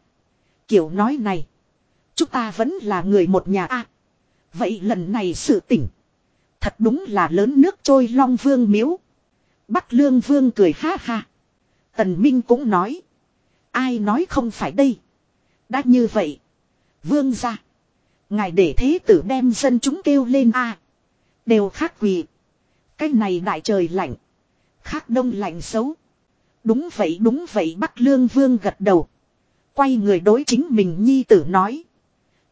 kiểu nói này. Chúng ta vẫn là người một nhà a. vậy lần này sự tỉnh. Thật đúng là lớn nước trôi long vương miếu. Bắc lương vương cười ha ha. Tần Minh cũng nói. Ai nói không phải đây. Đã như vậy. Vương ra. Ngài để thế tử đem dân chúng kêu lên a Đều khác quỳ. Cái này đại trời lạnh. Khác đông lạnh xấu. Đúng vậy đúng vậy Bắc Lương Vương gật đầu. Quay người đối chính mình nhi tử nói.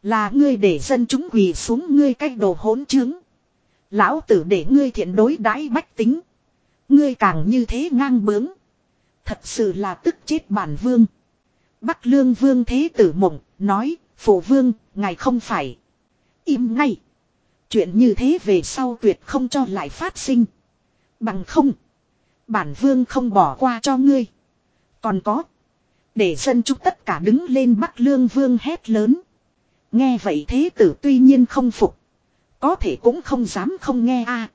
Là ngươi để dân chúng quỳ xuống ngươi cách đồ hỗn chứng. Lão tử để ngươi thiện đối đãi bách tính. Ngươi càng như thế ngang bướng. Thật sự là tức chết bản vương. Bắc lương vương thế tử mộng, nói, phổ vương, ngài không phải. Im ngay. Chuyện như thế về sau tuyệt không cho lại phát sinh. Bằng không. Bản vương không bỏ qua cho ngươi. Còn có. Để dân chúng tất cả đứng lên bắt lương vương hét lớn. Nghe vậy thế tử tuy nhiên không phục. Có thể cũng không dám không nghe a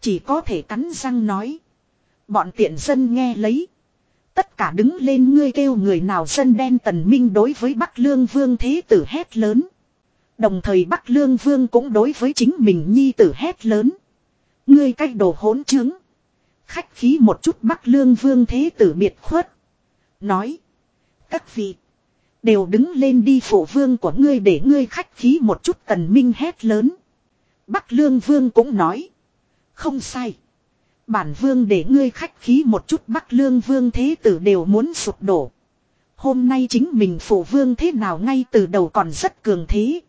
Chỉ có thể cắn răng nói. Bọn tiện dân nghe lấy. Tất cả đứng lên ngươi kêu người nào dân đen tần minh đối với Bắc Lương Vương thế tử hét lớn. Đồng thời Bắc Lương Vương cũng đối với chính mình nhi tử hét lớn. Ngươi cách đồ hỗn trướng. Khách khí một chút Bắc Lương Vương thế tử biệt khuất. Nói. Các vị. Đều đứng lên đi phổ vương của ngươi để ngươi khách khí một chút tần minh hét lớn. Bắc Lương Vương cũng nói. Không sai. Bản vương để ngươi khách khí một chút Bắc Lương Vương thế tử đều muốn sụp đổ. Hôm nay chính mình phổ vương thế nào ngay từ đầu còn rất cường thế.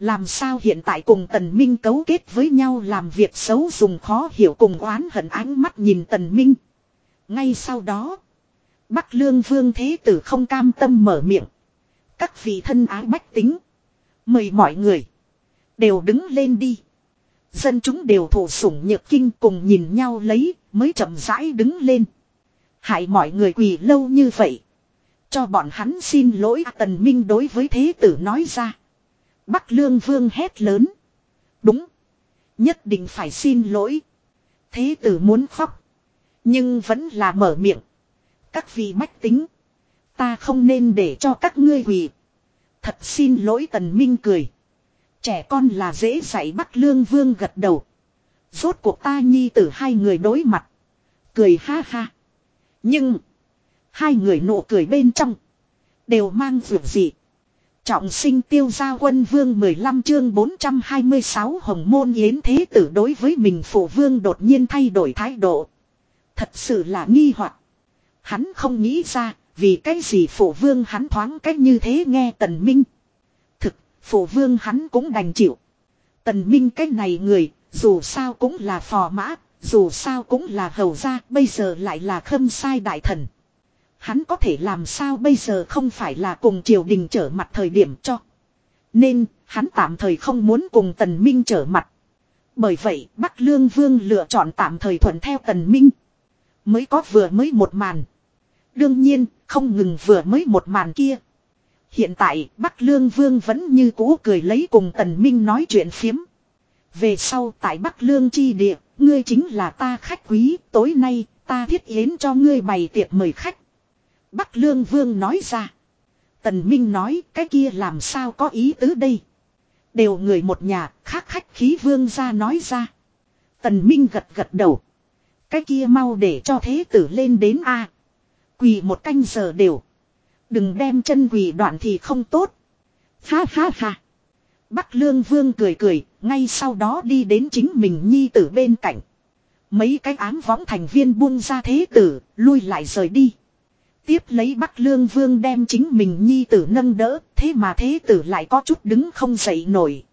Làm sao hiện tại cùng Tần Minh cấu kết với nhau làm việc xấu dùng khó hiểu cùng oán hận ánh mắt nhìn Tần Minh. Ngay sau đó, Bắc Lương Vương Thế Tử không cam tâm mở miệng. Các vị thân ái bách tính. Mời mọi người. Đều đứng lên đi. Dân chúng đều thổ sủng nhược kinh cùng nhìn nhau lấy, mới chậm rãi đứng lên. Hại mọi người quỳ lâu như vậy. Cho bọn hắn xin lỗi tần minh đối với thế tử nói ra. Bắc lương vương hét lớn. Đúng. Nhất định phải xin lỗi. Thế tử muốn khóc. Nhưng vẫn là mở miệng. Các vị bách tính. Ta không nên để cho các ngươi quỳ. Thật xin lỗi tần minh cười. Trẻ con là dễ dạy Bắc Lương Vương gật đầu. Rốt cuộc ta nhi tử hai người đối mặt. Cười ha ha. Nhưng. Hai người nụ cười bên trong. Đều mang vượt dị. Trọng sinh tiêu gia quân vương 15 chương 426 hồng môn yến thế tử đối với mình phụ vương đột nhiên thay đổi thái độ. Thật sự là nghi hoặc Hắn không nghĩ ra, vì cái gì phụ vương hắn thoáng cách như thế nghe tần minh. thực Phụ vương hắn cũng đành chịu. Tần Minh cái này người, dù sao cũng là phò mã, dù sao cũng là hầu gia, bây giờ lại là khâm sai đại thần. Hắn có thể làm sao bây giờ không phải là cùng triều đình trở mặt thời điểm cho. Nên, hắn tạm thời không muốn cùng Tần Minh trở mặt. Bởi vậy, Bắc Lương Vương lựa chọn tạm thời thuận theo Tần Minh. Mới có vừa mới một màn. Đương nhiên, không ngừng vừa mới một màn kia, Hiện tại Bắc Lương Vương vẫn như cũ cười lấy cùng Tần Minh nói chuyện phiếm. Về sau tại Bắc Lương chi địa, ngươi chính là ta khách quý, tối nay ta thiết yến cho ngươi bày tiệc mời khách. Bắc Lương Vương nói ra. Tần Minh nói cái kia làm sao có ý tứ đây. Đều người một nhà, khác khách khí vương ra nói ra. Tần Minh gật gật đầu. Cái kia mau để cho thế tử lên đến A. Quỳ một canh giờ đều. Đừng đem chân quỳ đoạn thì không tốt. Ha ha ha. Bắc Lương Vương cười cười, ngay sau đó đi đến chính mình nhi tử bên cạnh. Mấy cái ám võng thành viên buông ra thế tử, lui lại rời đi. Tiếp lấy Bắc Lương Vương đem chính mình nhi tử nâng đỡ, thế mà thế tử lại có chút đứng không dậy nổi.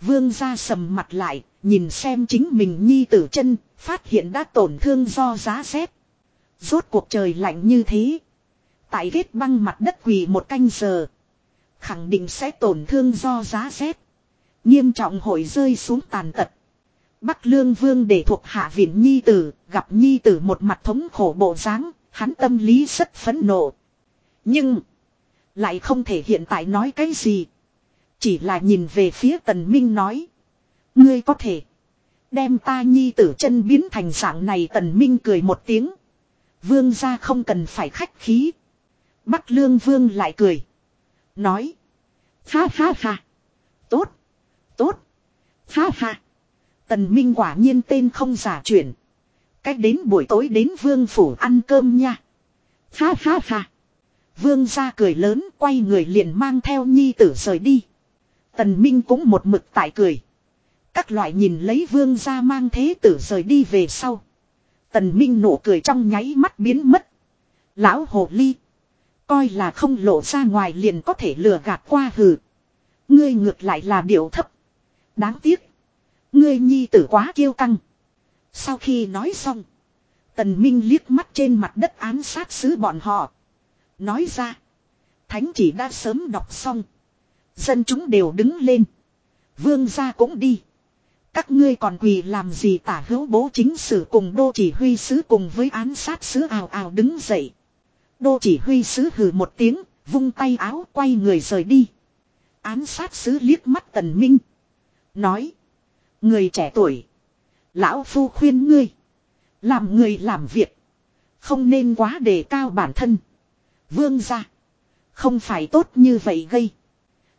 Vương ra sầm mặt lại, nhìn xem chính mình nhi tử chân, phát hiện đã tổn thương do giá rét. Rốt cuộc trời lạnh như thế. Tại vết băng mặt đất quỳ một canh giờ. Khẳng định sẽ tổn thương do giá rét. Nghiêm trọng hội rơi xuống tàn tật. Bắc Lương Vương để thuộc hạ viện Nhi Tử, gặp Nhi Tử một mặt thống khổ bộ dáng, hắn tâm lý rất phẫn nộ. Nhưng, lại không thể hiện tại nói cái gì. Chỉ là nhìn về phía Tần Minh nói. Ngươi có thể đem ta Nhi Tử chân biến thành dạng này Tần Minh cười một tiếng. Vương gia không cần phải khách khí. Bắc Lương Vương lại cười. Nói. Ha ha ha. Tốt. Tốt. Ha ha. Tần Minh quả nhiên tên không giả chuyển. Cách đến buổi tối đến vương phủ ăn cơm nha. Ha ha ha. Vương ra cười lớn quay người liền mang theo nhi tử rời đi. Tần Minh cũng một mực tại cười. Các loại nhìn lấy vương ra mang thế tử rời đi về sau. Tần Minh nụ cười trong nháy mắt biến mất. Lão hồ ly. Coi là không lộ ra ngoài liền có thể lừa gạt qua hừ. Ngươi ngược lại là điều thấp. Đáng tiếc. Ngươi nhi tử quá kiêu căng. Sau khi nói xong. Tần Minh liếc mắt trên mặt đất án sát sứ bọn họ. Nói ra. Thánh chỉ đã sớm đọc xong. Dân chúng đều đứng lên. Vương gia cũng đi. Các ngươi còn quỳ làm gì tả hữu bố chính sử cùng đô chỉ huy sứ cùng với án sát sứ ào ào đứng dậy. Đô chỉ huy sứ hừ một tiếng, vung tay áo quay người rời đi. Án sát sứ liếc mắt tần minh. Nói. Người trẻ tuổi. Lão phu khuyên ngươi. Làm người làm việc. Không nên quá đề cao bản thân. Vương ra. Không phải tốt như vậy gây.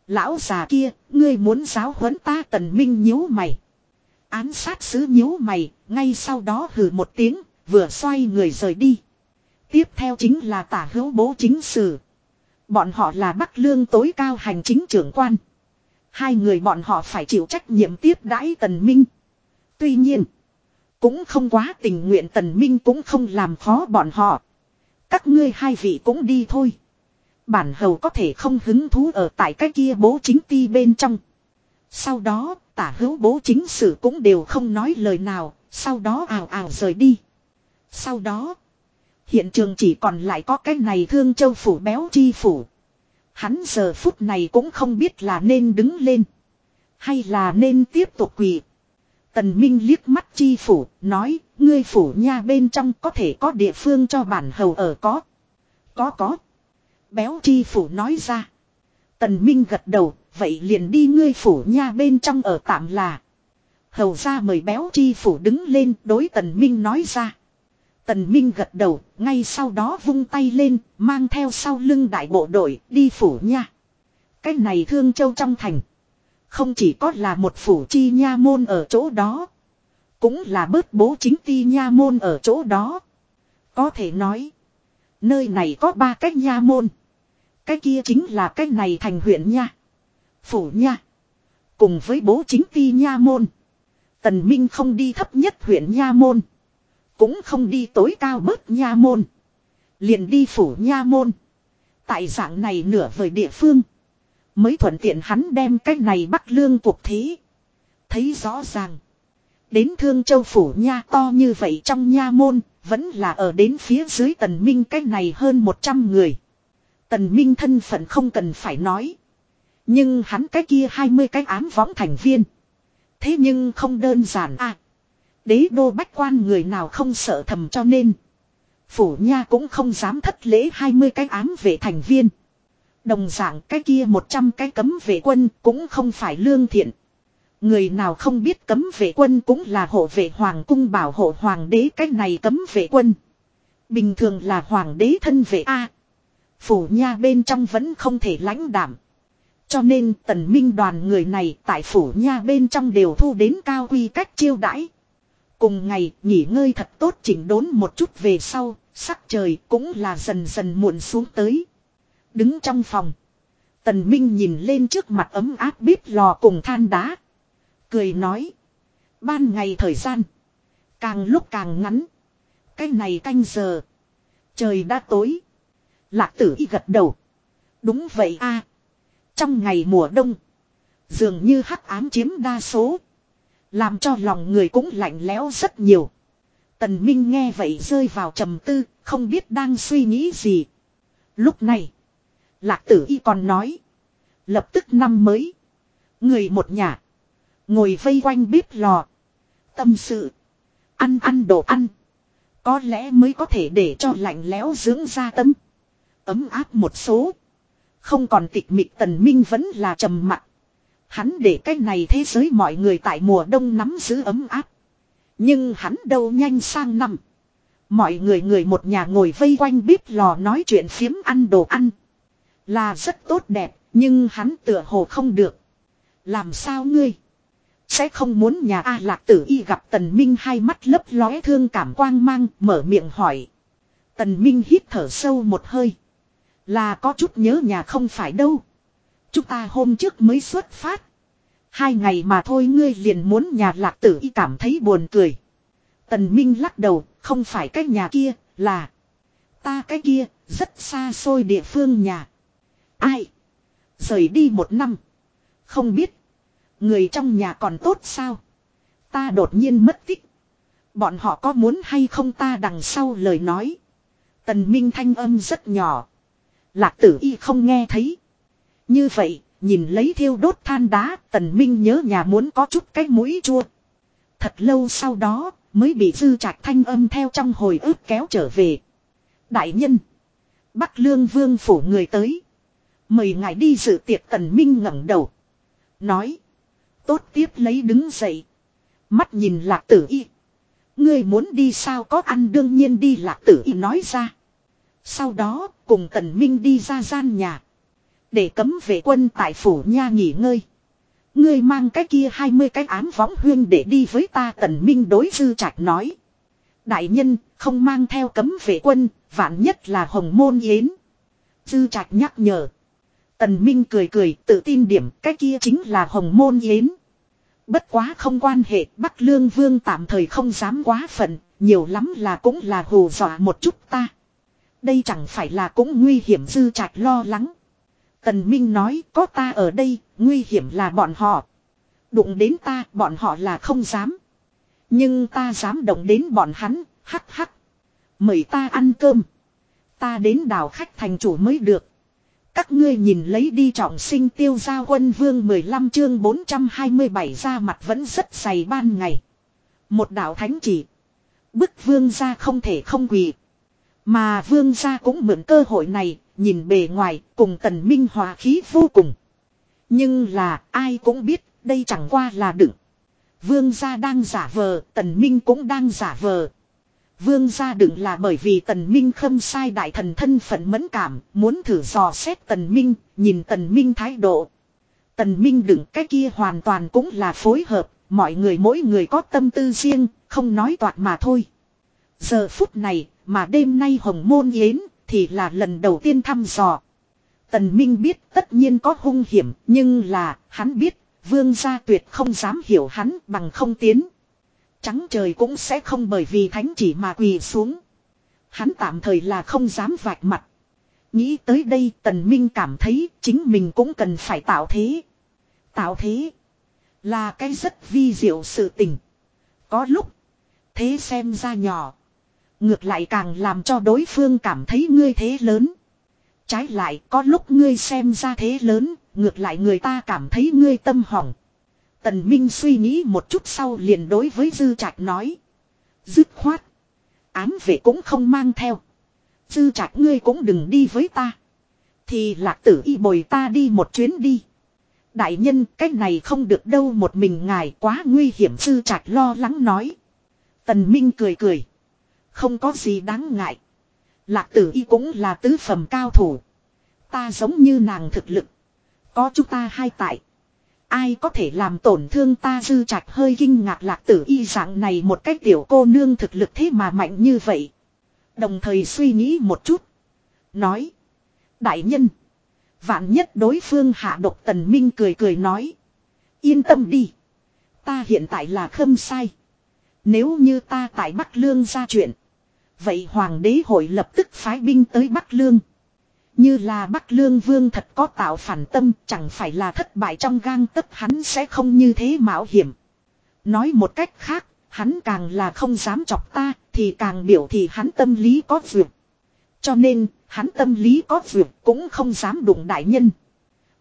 Lão già kia, ngươi muốn giáo huấn ta tần minh nhíu mày. Án sát sứ nhíu mày, ngay sau đó hừ một tiếng, vừa xoay người rời đi. Tiếp theo chính là tả hữu bố chính sử. Bọn họ là Bắc Lương tối cao hành chính trưởng quan. Hai người bọn họ phải chịu trách nhiệm tiếp đãi Tần Minh. Tuy nhiên, cũng không quá tình nguyện Tần Minh cũng không làm khó bọn họ. Các ngươi hai vị cũng đi thôi. Bản hầu có thể không hứng thú ở tại cái kia bố chính ti bên trong. Sau đó, tả hữu bố chính sử cũng đều không nói lời nào, sau đó ào ào rời đi. Sau đó, hiện trường chỉ còn lại có cái này thương châu phủ béo chi phủ. Hắn giờ phút này cũng không biết là nên đứng lên. Hay là nên tiếp tục quỳ. Tần Minh liếc mắt chi phủ, nói, ngươi phủ nha bên trong có thể có địa phương cho bản hầu ở có. Có có. Béo chi phủ nói ra. Tần Minh gật đầu, vậy liền đi ngươi phủ nha bên trong ở tạm là. Hầu ra mời béo chi phủ đứng lên đối tần Minh nói ra. Tần Minh gật đầu, ngay sau đó vung tay lên, mang theo sau lưng đại bộ đội, đi phủ nha. Cách này thương châu trong thành. Không chỉ có là một phủ chi nha môn ở chỗ đó. Cũng là bớt bố chính ti nha môn ở chỗ đó. Có thể nói. Nơi này có ba cái nha môn. Cái kia chính là cái này thành huyện nha. Phủ nha. Cùng với bố chính ti nha môn. Tần Minh không đi thấp nhất huyện nha môn. Cũng không đi tối cao bớt nha môn. Liền đi phủ nha môn. Tại dạng này nửa vời địa phương. Mới thuận tiện hắn đem cái này bắt lương cuộc thế. Thấy rõ ràng. Đến thương châu phủ nha to như vậy trong nha môn. Vẫn là ở đến phía dưới tần minh cái này hơn 100 người. Tần minh thân phận không cần phải nói. Nhưng hắn cái kia 20 cái ám võng thành viên. Thế nhưng không đơn giản à. Đế đô bách quan người nào không sợ thầm cho nên. Phủ nha cũng không dám thất lễ 20 cái ám vệ thành viên. Đồng dạng cái kia 100 cái cấm vệ quân cũng không phải lương thiện. Người nào không biết cấm vệ quân cũng là hộ vệ hoàng cung bảo hộ hoàng đế cái này cấm vệ quân. Bình thường là hoàng đế thân vệ A. Phủ nha bên trong vẫn không thể lãnh đảm. Cho nên tần minh đoàn người này tại phủ nha bên trong đều thu đến cao quy cách chiêu đãi. Cùng ngày nghỉ ngơi thật tốt chỉnh đốn một chút về sau, sắc trời cũng là dần dần muộn xuống tới. Đứng trong phòng. Tần Minh nhìn lên trước mặt ấm áp bếp lò cùng than đá. Cười nói. Ban ngày thời gian. Càng lúc càng ngắn. Cái này canh giờ. Trời đã tối. Lạc tử y gật đầu. Đúng vậy a Trong ngày mùa đông. Dường như hắc ám chiếm đa số. Làm cho lòng người cũng lạnh lẽo rất nhiều. Tần Minh nghe vậy rơi vào trầm tư, không biết đang suy nghĩ gì. Lúc này, Lạc Tử Y còn nói. Lập tức năm mới. Người một nhà. Ngồi vây quanh bếp lò. Tâm sự. Ăn ăn đồ ăn. Có lẽ mới có thể để cho lạnh lẽo dưỡng ra tâm. Ấm áp một số. Không còn tịch mịch tần minh vẫn là trầm mặc. Hắn để cái này thế giới mọi người tại mùa đông nắm giữ ấm áp. Nhưng hắn đâu nhanh sang năm. Mọi người người một nhà ngồi vây quanh bếp lò nói chuyện phiếm ăn đồ ăn. Là rất tốt đẹp, nhưng hắn tựa hồ không được. Làm sao ngươi? Sẽ không muốn nhà A Lạc Tử Y gặp Tần Minh hai mắt lấp lóe thương cảm quang mang, mở miệng hỏi. Tần Minh hít thở sâu một hơi. Là có chút nhớ nhà không phải đâu. Chúng ta hôm trước mới xuất phát. Hai ngày mà thôi ngươi liền muốn nhà lạc tử y cảm thấy buồn cười. Tần Minh lắc đầu, không phải cái nhà kia, là ta cái kia, rất xa xôi địa phương nhà. Ai? Rời đi một năm. Không biết. Người trong nhà còn tốt sao? Ta đột nhiên mất tích. Bọn họ có muốn hay không ta đằng sau lời nói. Tần Minh thanh âm rất nhỏ. Lạc tử y không nghe thấy. Như vậy, nhìn lấy thiêu đốt than đá, tần minh nhớ nhà muốn có chút cái mũi chua. Thật lâu sau đó, mới bị dư trạch thanh âm theo trong hồi ức kéo trở về. Đại nhân. Bắc lương vương phủ người tới. Mời ngài đi dự tiệc tần minh ngẩng đầu. Nói. Tốt tiếp lấy đứng dậy. Mắt nhìn lạc tử y. Ngươi muốn đi sao có ăn đương nhiên đi lạc tử y nói ra. Sau đó cùng tần minh đi ra gian nhà. Để cấm vệ quân tại phủ nha nghỉ ngơi. Ngươi mang cái kia hai mươi cái ám võng huyên để đi với ta tần minh đối dư trạch nói. Đại nhân không mang theo cấm vệ quân, vạn nhất là hồng môn yến. Dư trạch nhắc nhở. Tần minh cười cười tự tin điểm cái kia chính là hồng môn yến. Bất quá không quan hệ Bắc Lương Vương tạm thời không dám quá phận, nhiều lắm là cũng là hù dọa một chút ta. Đây chẳng phải là cũng nguy hiểm dư trạch lo lắng. Tần Minh nói có ta ở đây, nguy hiểm là bọn họ. Đụng đến ta, bọn họ là không dám. Nhưng ta dám động đến bọn hắn, hắc hắc. Mời ta ăn cơm. Ta đến đào khách thành chủ mới được. Các ngươi nhìn lấy đi trọng sinh tiêu gia quân vương 15 chương 427 ra mặt vẫn rất dày ban ngày. Một đạo thánh chỉ. Bức vương gia không thể không quỳ. Mà vương gia cũng mượn cơ hội này, nhìn bề ngoài, cùng tần minh hòa khí vô cùng. Nhưng là, ai cũng biết, đây chẳng qua là đựng. Vương gia đang giả vờ, tần minh cũng đang giả vờ. Vương gia đừng là bởi vì tần minh khâm sai đại thần thân phận mẫn cảm, muốn thử dò xét tần minh, nhìn tần minh thái độ. Tần minh đừng cái kia hoàn toàn cũng là phối hợp, mọi người mỗi người có tâm tư riêng, không nói toạc mà thôi. Giờ phút này, mà đêm nay hồng môn yến, thì là lần đầu tiên thăm dò. Tần Minh biết tất nhiên có hung hiểm, nhưng là, hắn biết, vương gia tuyệt không dám hiểu hắn bằng không tiến. Trắng trời cũng sẽ không bởi vì thánh chỉ mà quỳ xuống. Hắn tạm thời là không dám vạch mặt. Nghĩ tới đây tần minh cảm thấy chính mình cũng cần phải tạo thế. Tạo thế là cái rất vi diệu sự tình. Có lúc thế xem ra nhỏ. Ngược lại càng làm cho đối phương cảm thấy ngươi thế lớn. Trái lại có lúc ngươi xem ra thế lớn, ngược lại người ta cảm thấy ngươi tâm hỏng. Tần Minh suy nghĩ một chút sau liền đối với Dư Trạch nói. Dứt khoát. Ám vệ cũng không mang theo. Dư Trạch ngươi cũng đừng đi với ta. Thì lạc tử y bồi ta đi một chuyến đi. Đại nhân, cái này không được đâu một mình ngài quá nguy hiểm, Dư Trạch lo lắng nói. Tần Minh cười cười. Không có gì đáng ngại. Lạc tử y cũng là tứ phẩm cao thủ. Ta giống như nàng thực lực. Có chúng ta hai tại. Ai có thể làm tổn thương ta dư trạch hơi kinh ngạc lạc tử y dạng này một cách tiểu cô nương thực lực thế mà mạnh như vậy. Đồng thời suy nghĩ một chút. Nói. Đại nhân. Vạn nhất đối phương hạ độc tần minh cười cười nói. Yên tâm đi. Ta hiện tại là khâm sai. Nếu như ta tại Bắc Lương ra chuyện. Vậy Hoàng đế hội lập tức phái binh tới Bắc Lương. Như là Bắc Lương Vương thật có tạo phản tâm chẳng phải là thất bại trong gang tấc hắn sẽ không như thế mạo hiểm. Nói một cách khác, hắn càng là không dám chọc ta thì càng biểu thì hắn tâm lý có vượt. Cho nên, hắn tâm lý có vượt cũng không dám đụng đại nhân.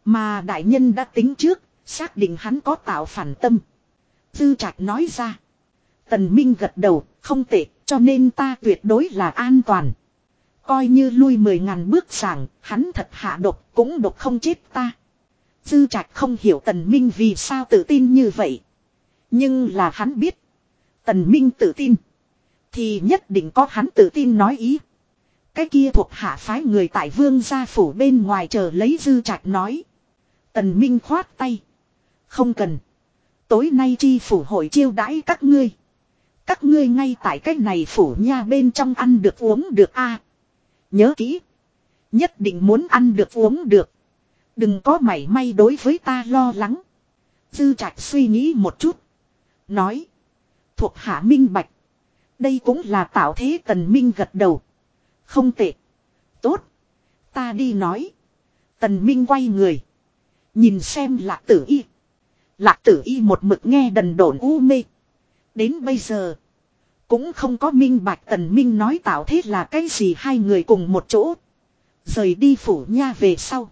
Mà đại nhân đã tính trước, xác định hắn có tạo phản tâm. Dư trạch nói ra. Tần Minh gật đầu, không tệ, cho nên ta tuyệt đối là an toàn. Coi như lui mười ngàn bước sảng, hắn thật hạ độc, cũng độc không chết ta. Dư trạch không hiểu tần minh vì sao tự tin như vậy. Nhưng là hắn biết. Tần minh tự tin. Thì nhất định có hắn tự tin nói ý. Cái kia thuộc hạ phái người tại vương gia phủ bên ngoài chờ lấy dư trạch nói. Tần minh khoát tay. Không cần. Tối nay chi phủ hội chiêu đãi các ngươi. Các ngươi ngay tại cách này phủ nha bên trong ăn được uống được a Nhớ kỹ. Nhất định muốn ăn được uống được. Đừng có mảy may đối với ta lo lắng. Dư trạch suy nghĩ một chút. Nói. Thuộc hạ minh bạch. Đây cũng là tạo thế tần minh gật đầu. Không tệ. Tốt. Ta đi nói. Tần minh quay người. Nhìn xem lạc tử y. Lạc tử y một mực nghe đần đồn u mê. Đến bây giờ. Cũng không có minh bạch tần minh nói tạo thế là cái gì hai người cùng một chỗ. Rời đi phủ nha về sau.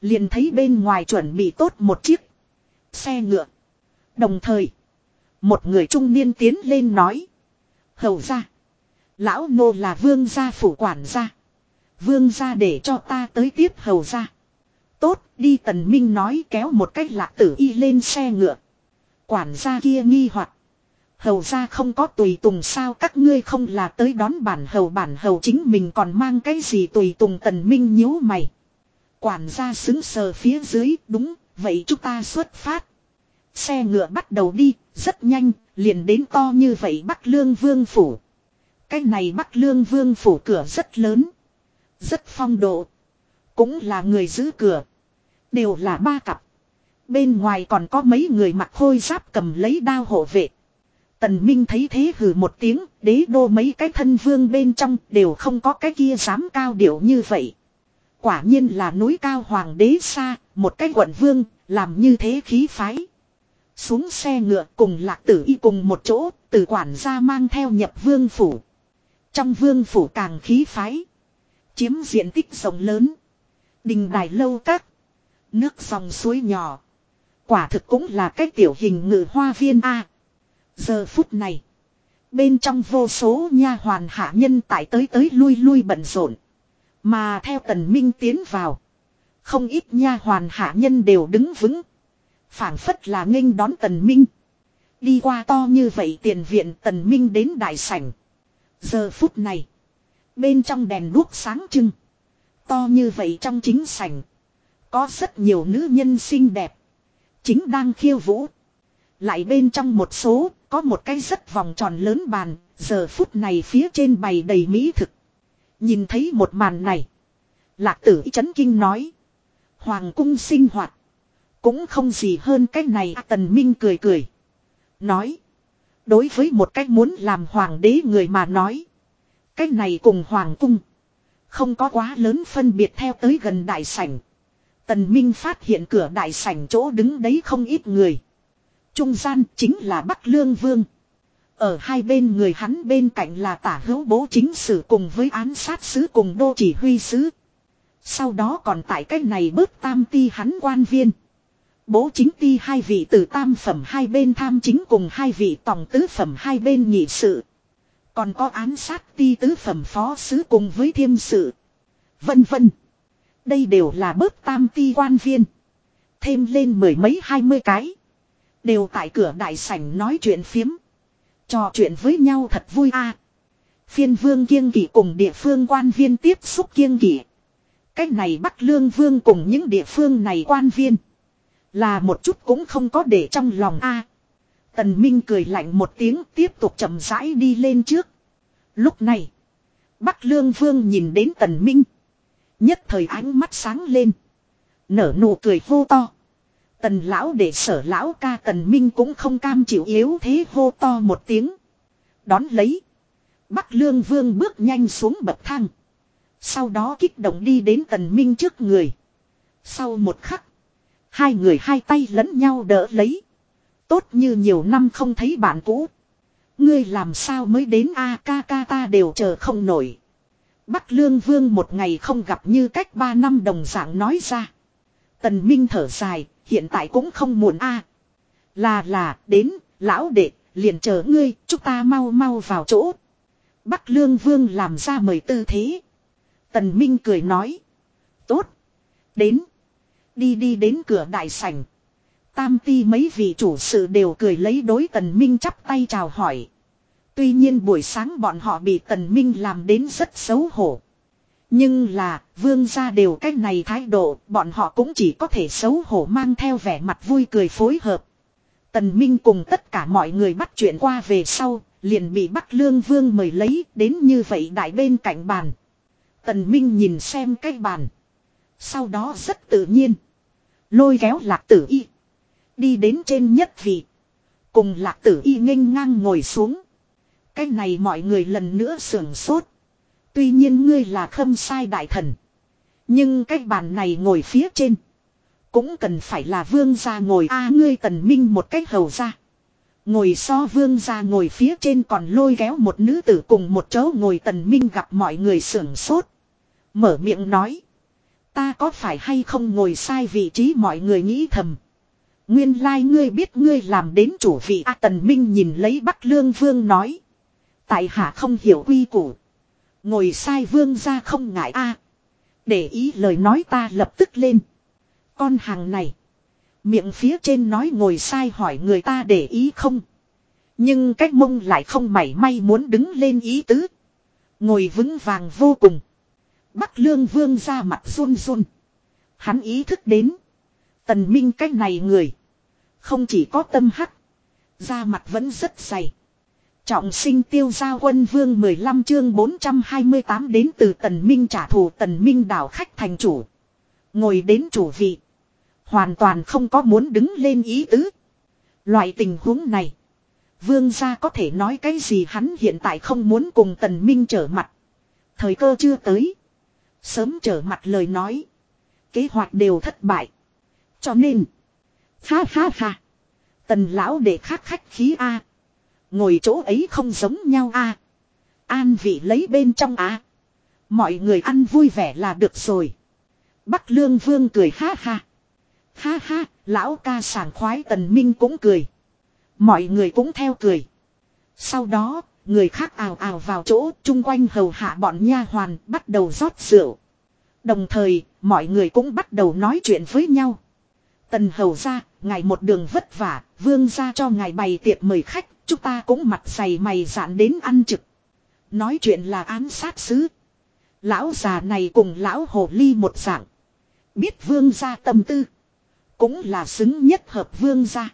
Liền thấy bên ngoài chuẩn bị tốt một chiếc. Xe ngựa. Đồng thời. Một người trung niên tiến lên nói. Hầu ra. Lão nô là vương gia phủ quản gia. Vương gia để cho ta tới tiếp hầu ra. Tốt, đi tần minh nói kéo một cách lạ tử y lên xe ngựa. Quản gia kia nghi hoặc Hầu ra không có tùy tùng sao các ngươi không là tới đón bản hầu bản hầu chính mình còn mang cái gì tùy tùng tần minh nhíu mày. Quản gia xứng sờ phía dưới, đúng, vậy chúng ta xuất phát. Xe ngựa bắt đầu đi, rất nhanh, liền đến to như vậy Bắc Lương Vương Phủ. Cái này Bắc Lương Vương Phủ cửa rất lớn. Rất phong độ. Cũng là người giữ cửa. Đều là ba cặp. Bên ngoài còn có mấy người mặc khôi giáp cầm lấy đao hộ vệ. Tần Minh thấy thế hừ một tiếng, đế đô mấy cái thân vương bên trong đều không có cái kia dám cao điệu như vậy. Quả nhiên là núi cao hoàng đế xa, một cái quận vương, làm như thế khí phái. Xuống xe ngựa cùng lạc tử y cùng một chỗ, tử quản gia mang theo nhập vương phủ. Trong vương phủ càng khí phái. Chiếm diện tích rộng lớn. Đình đài lâu các. Nước dòng suối nhỏ. Quả thực cũng là cái tiểu hình ngự hoa viên A. Giờ phút này. Bên trong vô số nha hoàn hạ nhân tại tới tới lui lui bận rộn. Mà theo tần minh tiến vào. Không ít nha hoàn hạ nhân đều đứng vững. phảng phất là nghênh đón tần minh. Đi qua to như vậy tiền viện tần minh đến đại sảnh. Giờ phút này. Bên trong đèn đuốc sáng trưng. To như vậy trong chính sảnh. Có rất nhiều nữ nhân xinh đẹp. Chính đang khiêu vũ. Lại bên trong một số có một cái rất vòng tròn lớn bàn, giờ phút này phía trên bày đầy mỹ thực. Nhìn thấy một màn này. Lạc tử chấn kinh nói. Hoàng cung sinh hoạt. Cũng không gì hơn cái này tần minh cười cười. Nói. Đối với một cách muốn làm hoàng đế người mà nói. Cái này cùng hoàng cung. Không có quá lớn phân biệt theo tới gần đại sảnh. Tần Minh phát hiện cửa đại sảnh chỗ đứng đấy không ít người. Trung gian chính là Bắc Lương Vương. Ở hai bên người hắn bên cạnh là tả hữu bố chính sử cùng với án sát sứ cùng đô chỉ huy sứ. Sau đó còn tại cách này bớt tam ti hắn quan viên. Bố chính ti hai vị từ tam phẩm hai bên tham chính cùng hai vị tổng tứ phẩm hai bên nhị sự. Còn có án sát ti tứ phẩm phó sứ cùng với thiêm sự. Vân vân. Đây đều là bớt tam ti quan viên. Thêm lên mười mấy hai mươi cái. Đều tại cửa đại sảnh nói chuyện phiếm. Trò chuyện với nhau thật vui a. Phiên vương kiêng kỵ cùng địa phương quan viên tiếp xúc kiêng kỵ. Cách này Bắc Lương Vương cùng những địa phương này quan viên. Là một chút cũng không có để trong lòng a. Tần Minh cười lạnh một tiếng tiếp tục chậm rãi đi lên trước. Lúc này. Bắc Lương Vương nhìn đến Tần Minh. Nhất thời ánh mắt sáng lên. Nở nụ cười vô to. Tần lão để sở lão ca tần minh cũng không cam chịu yếu thế hô to một tiếng. Đón lấy. Bắc Lương Vương bước nhanh xuống bậc thang. Sau đó kích động đi đến Tần Minh trước người. Sau một khắc. Hai người hai tay lẫn nhau đỡ lấy. Tốt như nhiều năm không thấy bạn cũ. Ngươi làm sao mới đến a ca ca ta đều chờ không nổi. Bắc Lương Vương một ngày không gặp như cách ba năm đồng dạng nói ra. Tần Minh thở dài, hiện tại cũng không muộn a. Là là, đến, lão đệ, liền chờ ngươi, chúng ta mau mau vào chỗ. Bắc Lương Vương làm ra mời tư thế. Tần Minh cười nói. Tốt. Đến. Đi đi đến cửa đại sảnh. Tam ti mấy vị chủ sự đều cười lấy đối Tần Minh chắp tay chào hỏi. Tuy nhiên buổi sáng bọn họ bị Tần Minh làm đến rất xấu hổ. Nhưng là, vương gia đều cách này thái độ, bọn họ cũng chỉ có thể xấu hổ mang theo vẻ mặt vui cười phối hợp. Tần Minh cùng tất cả mọi người bắt chuyện qua về sau, liền bị Bắc Lương Vương mời lấy đến như vậy đại bên cạnh bàn. Tần Minh nhìn xem cái bàn. Sau đó rất tự nhiên. Lôi kéo lạc tử y. Đi đến trên nhất vị. Cùng lạc tử y nghênh ngang ngồi xuống. Cái này mọi người lần nữa sưởng sốt. Tuy nhiên ngươi là khâm sai đại thần. Nhưng cái bàn này ngồi phía trên. Cũng cần phải là vương gia ngồi a, ngươi tần minh một cách hầu ra. Ngồi so vương gia ngồi phía trên còn lôi kéo một nữ tử cùng một chỗ ngồi tần minh gặp mọi người sưởng sốt. Mở miệng nói. Ta có phải hay không ngồi sai vị trí mọi người nghĩ thầm. Nguyên lai like ngươi biết ngươi làm đến chủ vị A, Tần Minh nhìn lấy Bắc Lương Vương nói. Tại hạ không hiểu quy củ. Ngồi sai vương ra không ngại a Để ý lời nói ta lập tức lên. Con hàng này. Miệng phía trên nói ngồi sai hỏi người ta để ý không. Nhưng cách mông lại không mảy may muốn đứng lên ý tứ. Ngồi vững vàng vô cùng. Bắc lương vương ra mặt run run. Hắn ý thức đến. Tần minh cách này người. Không chỉ có tâm hắc. Da mặt vẫn rất dày. Trọng sinh tiêu gia quân vương 15 chương 428 đến từ tần minh trả thù tần minh đảo khách thành chủ. Ngồi đến chủ vị. Hoàn toàn không có muốn đứng lên ý tứ. Loại tình huống này. Vương gia có thể nói cái gì hắn hiện tại không muốn cùng tần minh trở mặt. Thời cơ chưa tới. Sớm trở mặt lời nói. Kế hoạch đều thất bại. Cho nên. Ha ha ha. Tần lão để khắc khách khí A. Ngồi chỗ ấy không giống nhau a An vị lấy bên trong a Mọi người ăn vui vẻ là được rồi. Bắc Lương Vương cười ha ha. Ha ha, lão ca sảng khoái tần minh cũng cười. Mọi người cũng theo cười. Sau đó, người khác ào ào vào chỗ chung quanh hầu hạ bọn nha hoàn bắt đầu rót rượu. Đồng thời, mọi người cũng bắt đầu nói chuyện với nhau. Tần hầu ra, ngài một đường vất vả, vương ra cho ngài bày tiệc mời khách, Chúng ta cũng mặt dày mày dạn đến ăn trực. Nói chuyện là án sát sứ. Lão già này cùng lão hồ ly một dạng. Biết vương gia tâm tư. Cũng là xứng nhất hợp vương gia.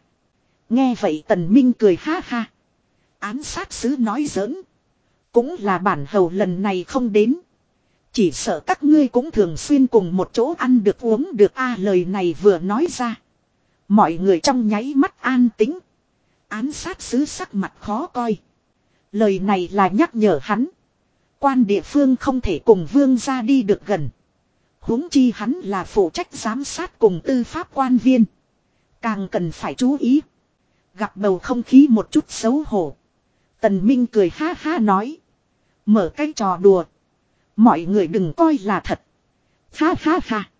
Nghe vậy tần minh cười ha ha. Án sát sứ nói giỡn. Cũng là bản hầu lần này không đến. Chỉ sợ các ngươi cũng thường xuyên cùng một chỗ ăn được uống được a à, lời này vừa nói ra. Mọi người trong nháy mắt an tính. Án sát sứ sắc mặt khó coi. Lời này là nhắc nhở hắn. Quan địa phương không thể cùng vương ra đi được gần. huống chi hắn là phụ trách giám sát cùng tư pháp quan viên. Càng cần phải chú ý. Gặp bầu không khí một chút xấu hổ. Tần Minh cười ha ha nói. Mở cái trò đùa. Mọi người đừng coi là thật. Ha ha ha.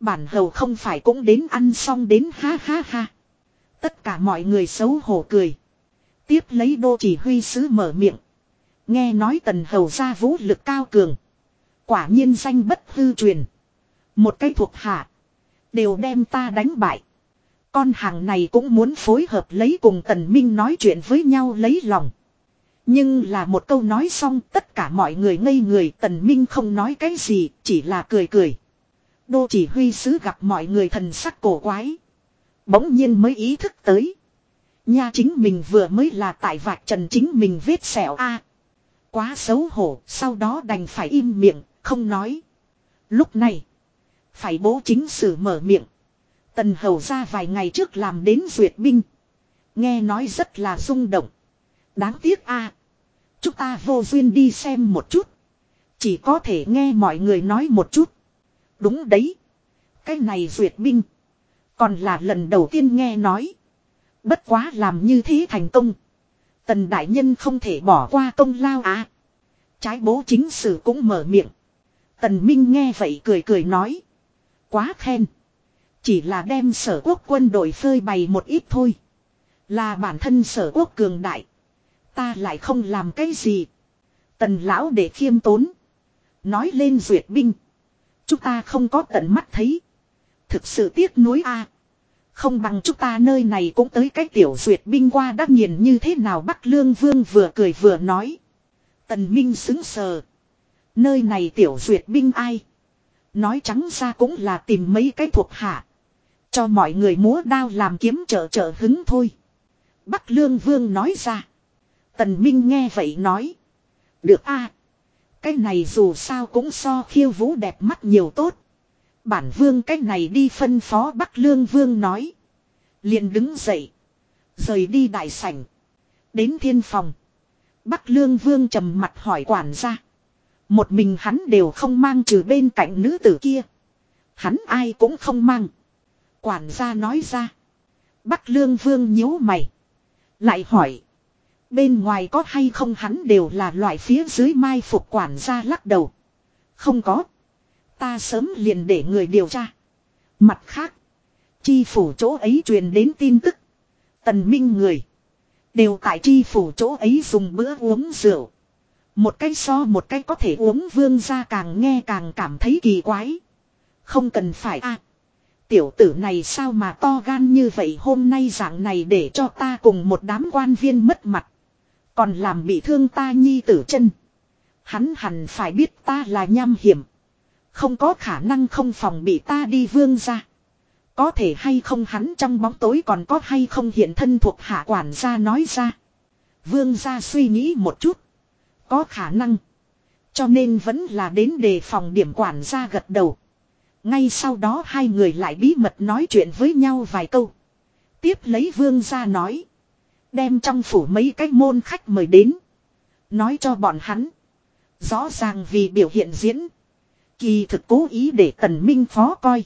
Bản hầu không phải cũng đến ăn xong đến ha ha ha. Tất cả mọi người xấu hổ cười. Tiếp lấy đô chỉ huy sứ mở miệng. Nghe nói tần hầu ra vũ lực cao cường. Quả nhiên danh bất hư truyền. Một cái thuộc hạ. Đều đem ta đánh bại. Con hàng này cũng muốn phối hợp lấy cùng tần minh nói chuyện với nhau lấy lòng. Nhưng là một câu nói xong tất cả mọi người ngây người tần minh không nói cái gì, chỉ là cười cười. Đô chỉ huy sứ gặp mọi người thần sắc cổ quái. Bỗng nhiên mới ý thức tới. Nha chính mình vừa mới là tại vạch trần chính mình vết sẹo a Quá xấu hổ, sau đó đành phải im miệng, không nói. Lúc này, phải bố chính sử mở miệng. Tần hầu ra vài ngày trước làm đến duyệt binh. Nghe nói rất là rung động. Đáng tiếc a Chúng ta vô duyên đi xem một chút. Chỉ có thể nghe mọi người nói một chút. Đúng đấy. Cái này duyệt binh. Còn là lần đầu tiên nghe nói. Bất quá làm như thế thành công. Tần đại nhân không thể bỏ qua công lao à. Trái bố chính sử cũng mở miệng. Tần Minh nghe vậy cười cười nói. Quá khen. Chỉ là đem sở quốc quân đội phơi bày một ít thôi. Là bản thân sở quốc cường đại. Ta lại không làm cái gì. Tần lão để khiêm tốn. Nói lên duyệt binh. Chúng ta không có tận mắt thấy. Thực sự tiếc nuối a. Không bằng chúng ta nơi này cũng tới cái tiểu duyệt binh qua đắc nghiền như thế nào Bắc Lương Vương vừa cười vừa nói. Tần Minh xứng sờ. Nơi này tiểu duyệt binh ai? Nói trắng ra cũng là tìm mấy cái thuộc hạ. Cho mọi người múa đao làm kiếm trợ trợ hứng thôi. Bắc Lương Vương nói ra. Tần Minh nghe vậy nói. Được a, Cái này dù sao cũng so khiêu vũ đẹp mắt nhiều tốt. Bản vương cách này đi phân phó Bắc Lương Vương nói. liền đứng dậy. Rời đi đại sảnh. Đến thiên phòng. Bắc Lương Vương trầm mặt hỏi quản gia. Một mình hắn đều không mang trừ bên cạnh nữ tử kia. Hắn ai cũng không mang. Quản gia nói ra. Bắc Lương Vương nhíu mày. Lại hỏi. Bên ngoài có hay không hắn đều là loại phía dưới mai phục quản gia lắc đầu. Không có. Ta sớm liền để người điều tra. Mặt khác. Chi phủ chỗ ấy truyền đến tin tức. Tần minh người. Đều tại chi phủ chỗ ấy dùng bữa uống rượu. Một cái so một cái có thể uống vương ra càng nghe càng cảm thấy kỳ quái. Không cần phải a Tiểu tử này sao mà to gan như vậy hôm nay dạng này để cho ta cùng một đám quan viên mất mặt. Còn làm bị thương ta nhi tử chân. Hắn hẳn phải biết ta là nham hiểm. Không có khả năng không phòng bị ta đi vương ra. Có thể hay không hắn trong bóng tối còn có hay không hiện thân thuộc hạ quản gia nói ra. Vương gia suy nghĩ một chút. Có khả năng. Cho nên vẫn là đến đề phòng điểm quản gia gật đầu. Ngay sau đó hai người lại bí mật nói chuyện với nhau vài câu. Tiếp lấy vương gia nói. Đem trong phủ mấy cái môn khách mời đến. Nói cho bọn hắn. Rõ ràng vì biểu hiện diễn. Kỳ thực cố ý để tần minh phó coi.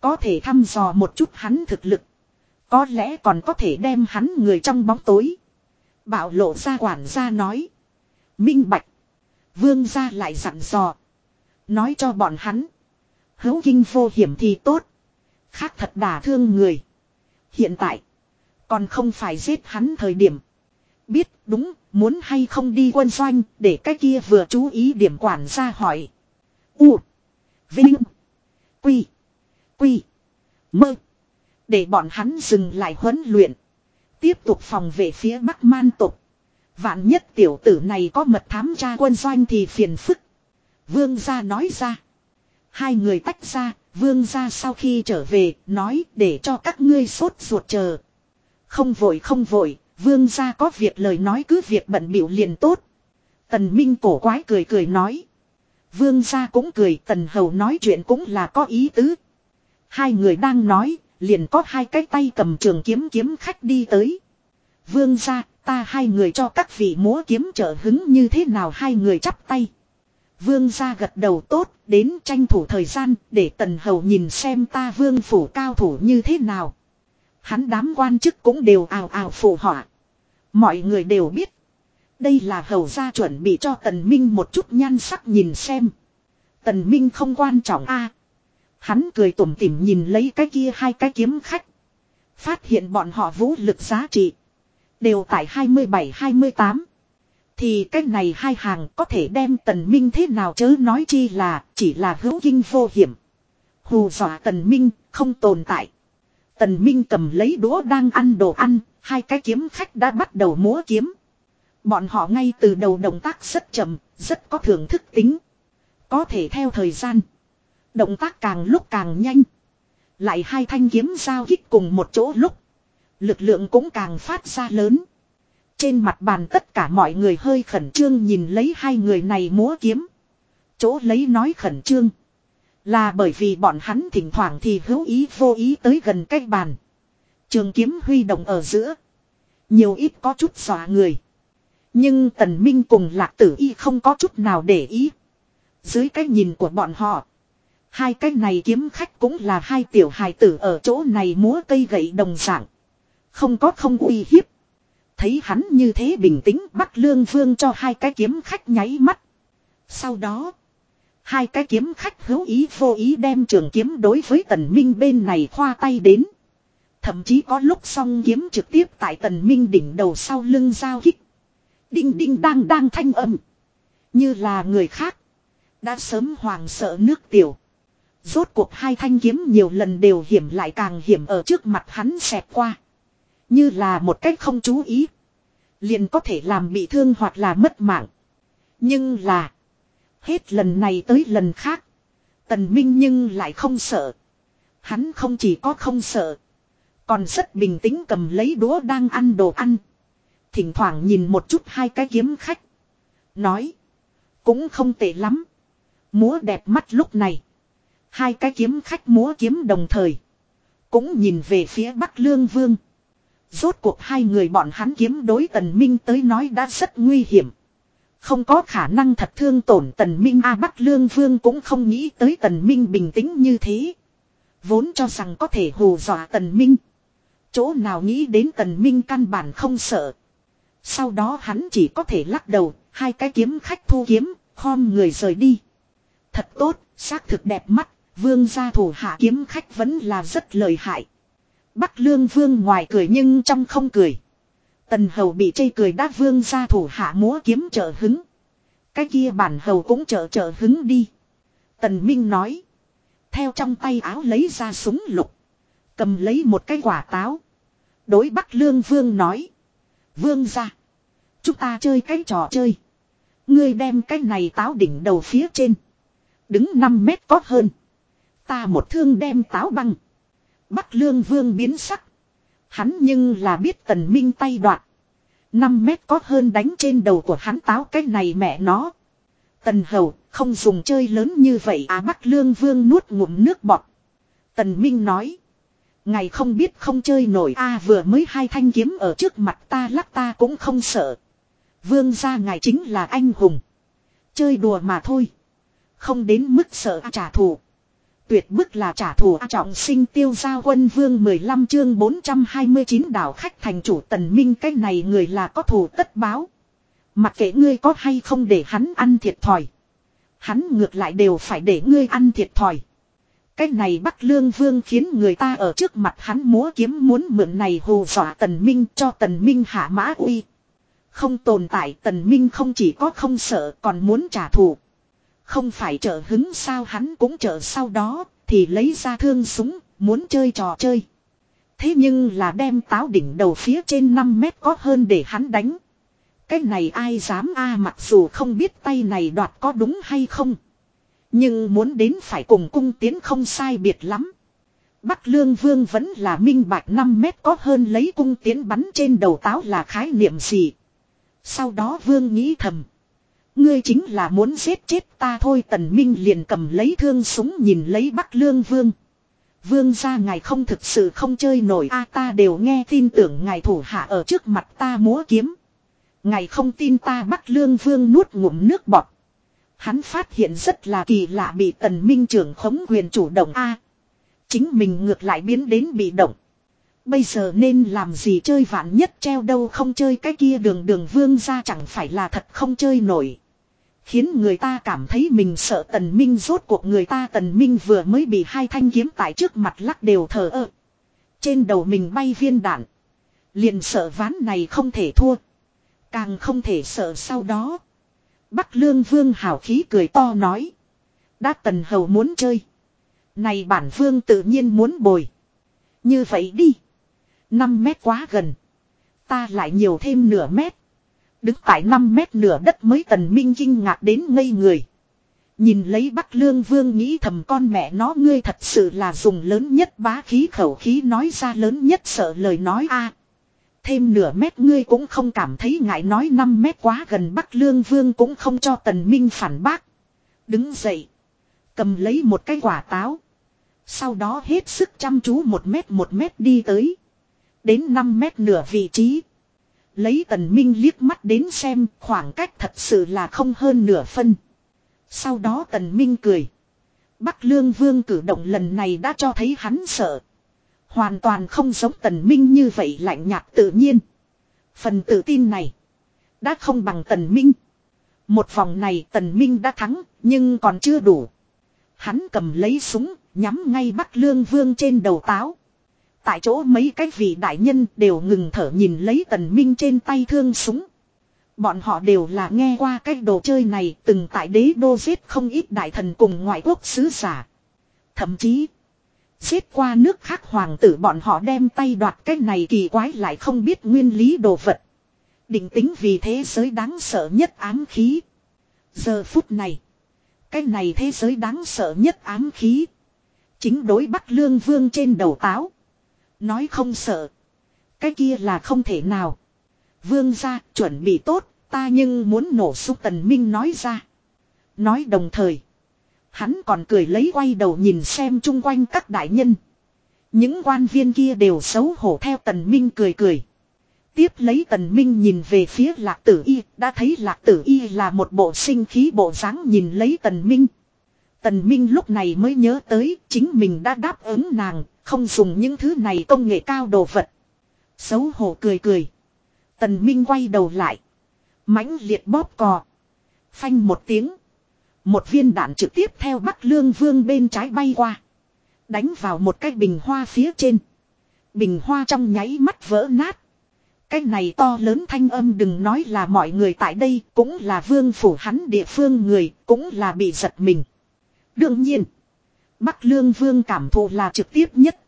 Có thể thăm dò một chút hắn thực lực. Có lẽ còn có thể đem hắn người trong bóng tối. Bảo lộ ra quản gia nói. Minh bạch. Vương gia lại dặn dò. Nói cho bọn hắn. Hấu kinh vô hiểm thì tốt. Khác thật đả thương người. Hiện tại. Còn không phải giết hắn thời điểm. Biết đúng, muốn hay không đi quân doanh để cái kia vừa chú ý điểm quản gia hỏi. U. Vinh. Quy. Quy. Mơ. Để bọn hắn dừng lại huấn luyện. Tiếp tục phòng về phía Bắc Man tục. Vạn nhất tiểu tử này có mật thám tra quân doanh thì phiền phức. Vương gia nói ra. Hai người tách ra, vương gia sau khi trở về, nói để cho các ngươi sốt ruột chờ. Không vội không vội, vương gia có việc lời nói cứ việc bận biểu liền tốt. Tần Minh cổ quái cười cười nói. Vương gia cũng cười, tần hầu nói chuyện cũng là có ý tứ. Hai người đang nói, liền có hai cái tay cầm trường kiếm kiếm khách đi tới. Vương gia, ta hai người cho các vị múa kiếm trợ hứng như thế nào hai người chắp tay. Vương gia gật đầu tốt, đến tranh thủ thời gian, để tần hầu nhìn xem ta vương phủ cao thủ như thế nào. Hắn đám quan chức cũng đều ào ào phù họa. Mọi người đều biết. Đây là hầu gia chuẩn bị cho tần minh một chút nhan sắc nhìn xem. Tần minh không quan trọng a. hắn cười tủm tỉm nhìn lấy cái kia hai cái kiếm khách. Phát hiện bọn họ vũ lực giá trị. Đều tại 27-28. Thì cách này hai hàng có thể đem tần minh thế nào chớ nói chi là chỉ là hữu kinh vô hiểm. Hù dọa tần minh không tồn tại. Tần minh cầm lấy đũa đang ăn đồ ăn, hai cái kiếm khách đã bắt đầu múa kiếm. Bọn họ ngay từ đầu động tác rất chậm, rất có thưởng thức tính. Có thể theo thời gian. Động tác càng lúc càng nhanh. Lại hai thanh kiếm giao kích cùng một chỗ lúc. Lực lượng cũng càng phát ra lớn. Trên mặt bàn tất cả mọi người hơi khẩn trương nhìn lấy hai người này múa kiếm. Chỗ lấy nói khẩn trương. Là bởi vì bọn hắn thỉnh thoảng thì hữu ý vô ý tới gần cái bàn. Trường kiếm huy động ở giữa. Nhiều ít có chút xòa người. Nhưng tần minh cùng lạc tử y không có chút nào để ý. Dưới cái nhìn của bọn họ. Hai cái này kiếm khách cũng là hai tiểu hài tử ở chỗ này múa cây gậy đồng dạng. Không có không uy hiếp. Thấy hắn như thế bình tĩnh bắt lương vương cho hai cái kiếm khách nháy mắt. Sau đó. Hai cái kiếm khách hữu ý vô ý đem trường kiếm đối với tần minh bên này khoa tay đến. Thậm chí có lúc song kiếm trực tiếp tại tần minh đỉnh đầu sau lưng giao hích. Đinh đinh đang đang thanh âm. Như là người khác. Đã sớm hoàng sợ nước tiểu. Rốt cuộc hai thanh kiếm nhiều lần đều hiểm lại càng hiểm ở trước mặt hắn xẹt qua. Như là một cách không chú ý. Liền có thể làm bị thương hoặc là mất mạng. Nhưng là. Hết lần này tới lần khác. Tần Minh nhưng lại không sợ. Hắn không chỉ có không sợ. Còn rất bình tĩnh cầm lấy đũa đang ăn đồ ăn. Thỉnh thoảng nhìn một chút hai cái kiếm khách. Nói. Cũng không tệ lắm. Múa đẹp mắt lúc này. Hai cái kiếm khách múa kiếm đồng thời. Cũng nhìn về phía Bắc Lương Vương. Rốt cuộc hai người bọn hắn kiếm đối tần minh tới nói đã rất nguy hiểm. Không có khả năng thật thương tổn tần minh A, Bắc Lương Vương cũng không nghĩ tới tần minh bình tĩnh như thế. Vốn cho rằng có thể hù dọa tần minh. Chỗ nào nghĩ đến tần minh căn bản không sợ. Sau đó hắn chỉ có thể lắc đầu, hai cái kiếm khách thu kiếm, khom người rời đi. Thật tốt, xác thực đẹp mắt, vương gia thủ hạ kiếm khách vẫn là rất lợi hại. Bắc lương vương ngoài cười nhưng trong không cười. Tần hầu bị chây cười đã vương gia thủ hạ múa kiếm trợ hứng. Cái kia bản hầu cũng trợ trợ hứng đi. Tần Minh nói. Theo trong tay áo lấy ra súng lục. Cầm lấy một cái quả táo. Đối Bắc Lương Vương nói. Vương ra. Chúng ta chơi cái trò chơi. Ngươi đem cái này táo đỉnh đầu phía trên. Đứng 5 mét có hơn. Ta một thương đem táo băng. Bắc Lương Vương biến sắc. Hắn nhưng là biết tần minh tay đoạn. 5 mét có hơn đánh trên đầu của hắn táo cái này mẹ nó. Tần hầu, không dùng chơi lớn như vậy à Bắc Lương Vương nuốt ngụm nước bọt. Tần Minh nói. Ngày không biết không chơi nổi a, vừa mới hai thanh kiếm ở trước mặt ta lắc ta cũng không sợ. Vương gia ngài chính là anh hùng. Chơi đùa mà thôi. Không đến mức sợ trả thù. Tuyệt bức là trả thù trọng sinh tiêu giao quân vương 15 chương 429 đảo khách thành chủ tần minh cái này người là có thù tất báo. Mặc kệ ngươi có hay không để hắn ăn thiệt thòi. Hắn ngược lại đều phải để ngươi ăn thiệt thòi. Cái này Bắc Lương Vương khiến người ta ở trước mặt hắn múa kiếm muốn mượn này hù dọa Tần Minh cho Tần Minh hạ mã uy. Không tồn tại, Tần Minh không chỉ có không sợ, còn muốn trả thù. Không phải trợ hứng sao hắn cũng trợ sau đó, thì lấy ra thương súng, muốn chơi trò chơi. Thế nhưng là đem táo đỉnh đầu phía trên 5 mét có hơn để hắn đánh. Cái này ai dám a, mặc dù không biết tay này đoạt có đúng hay không. Nhưng muốn đến phải cùng cung tiến không sai biệt lắm. Bắc Lương Vương vẫn là minh bạch 5 mét có hơn lấy cung tiến bắn trên đầu táo là khái niệm gì. Sau đó Vương nghĩ thầm. Ngươi chính là muốn giết chết ta thôi Tần Minh liền cầm lấy thương súng nhìn lấy Bắc Lương Vương. Vương ra ngài không thực sự không chơi nổi a, ta đều nghe tin tưởng ngài thủ hạ ở trước mặt ta múa kiếm. Ngài không tin ta Bắc Lương Vương nuốt ngụm nước bọt. Hắn phát hiện rất là kỳ lạ bị tần minh trưởng khống quyền chủ động A. chính mình ngược lại biến đến bị động. Bây giờ nên làm gì chơi vạn nhất treo đâu không chơi cái kia đường đường vương ra chẳng phải là thật không chơi nổi. Khiến người ta cảm thấy mình sợ tần minh rốt cuộc người ta tần minh vừa mới bị hai thanh kiếm tại trước mặt lắc đều thờ ơ. Trên đầu mình bay viên đạn. Liền sợ ván này không thể thua. Càng không thể sợ sau đó. Bắc Lương Vương hào khí cười to nói. Đã tần hầu muốn chơi. Này bản vương tự nhiên muốn bồi. Như vậy đi. 5 mét quá gần. Ta lại nhiều thêm nửa mét. Đứng tại 5 mét nửa đất mới tần minh kinh ngạc đến ngây người. Nhìn lấy Bắc Lương Vương nghĩ thầm con mẹ nó ngươi thật sự là dùng lớn nhất bá khí khẩu khí nói ra lớn nhất sợ lời nói a Thêm nửa mét ngươi cũng không cảm thấy ngại nói 5 mét quá gần Bắc Lương Vương cũng không cho Tần Minh phản bác. Đứng dậy. Cầm lấy một cái quả táo. Sau đó hết sức chăm chú một mét một mét đi tới. Đến 5 mét nửa vị trí. Lấy tần minh liếc mắt đến xem khoảng cách thật sự là không hơn nửa phân. Sau đó tần minh cười. Bắc lương vương cử động lần này đã cho thấy hắn sợ. Hoàn toàn không giống tần minh như vậy lạnh nhạt tự nhiên. Phần tự tin này. Đã không bằng tần minh. Một vòng này tần minh đã thắng. Nhưng còn chưa đủ. Hắn cầm lấy súng. Nhắm ngay Bắc lương vương trên đầu táo. Tại chỗ mấy cái vị đại nhân đều ngừng thở nhìn lấy tần minh trên tay thương súng. Bọn họ đều là nghe qua cái đồ chơi này từng tại đế đô giết không ít đại thần cùng ngoại quốc sứ giả. Thậm chí, Xếp qua nước khác hoàng tử bọn họ đem tay đoạt cái này kỳ quái lại không biết nguyên lý đồ vật. Định tính vì thế giới đáng sợ nhất ám khí. Giờ phút này, cái này thế giới đáng sợ nhất ám khí. Chính đối Bắc Lương Vương trên đầu táo. Nói không sợ. Cái kia là không thể nào. Vương gia chuẩn bị tốt, ta nhưng muốn nổ súng tần minh nói ra. Nói đồng thời. Hắn còn cười lấy quay đầu nhìn xem chung quanh các đại nhân. Những quan viên kia đều xấu hổ theo tần minh cười cười. Tiếp lấy tần minh nhìn về phía lạc tử y, đã thấy lạc tử y là một bộ sinh khí bộ dáng nhìn lấy tần minh. Tần minh lúc này mới nhớ tới chính mình đã đáp ứng nàng, không dùng những thứ này công nghệ cao đồ vật. Xấu hổ cười cười. Tần minh quay đầu lại mãnh liệt bóp cò. Phanh một tiếng. Một viên đạn trực tiếp theo Bắc Lương Vương bên trái bay qua. Đánh vào một cái bình hoa phía trên. Bình hoa trong nháy mắt vỡ nát. Cái này to lớn thanh âm đừng nói là mọi người tại đây cũng là vương phủ hắn địa phương người cũng là bị giật mình. Đương nhiên. Bắc Lương Vương cảm thụ là trực tiếp nhất.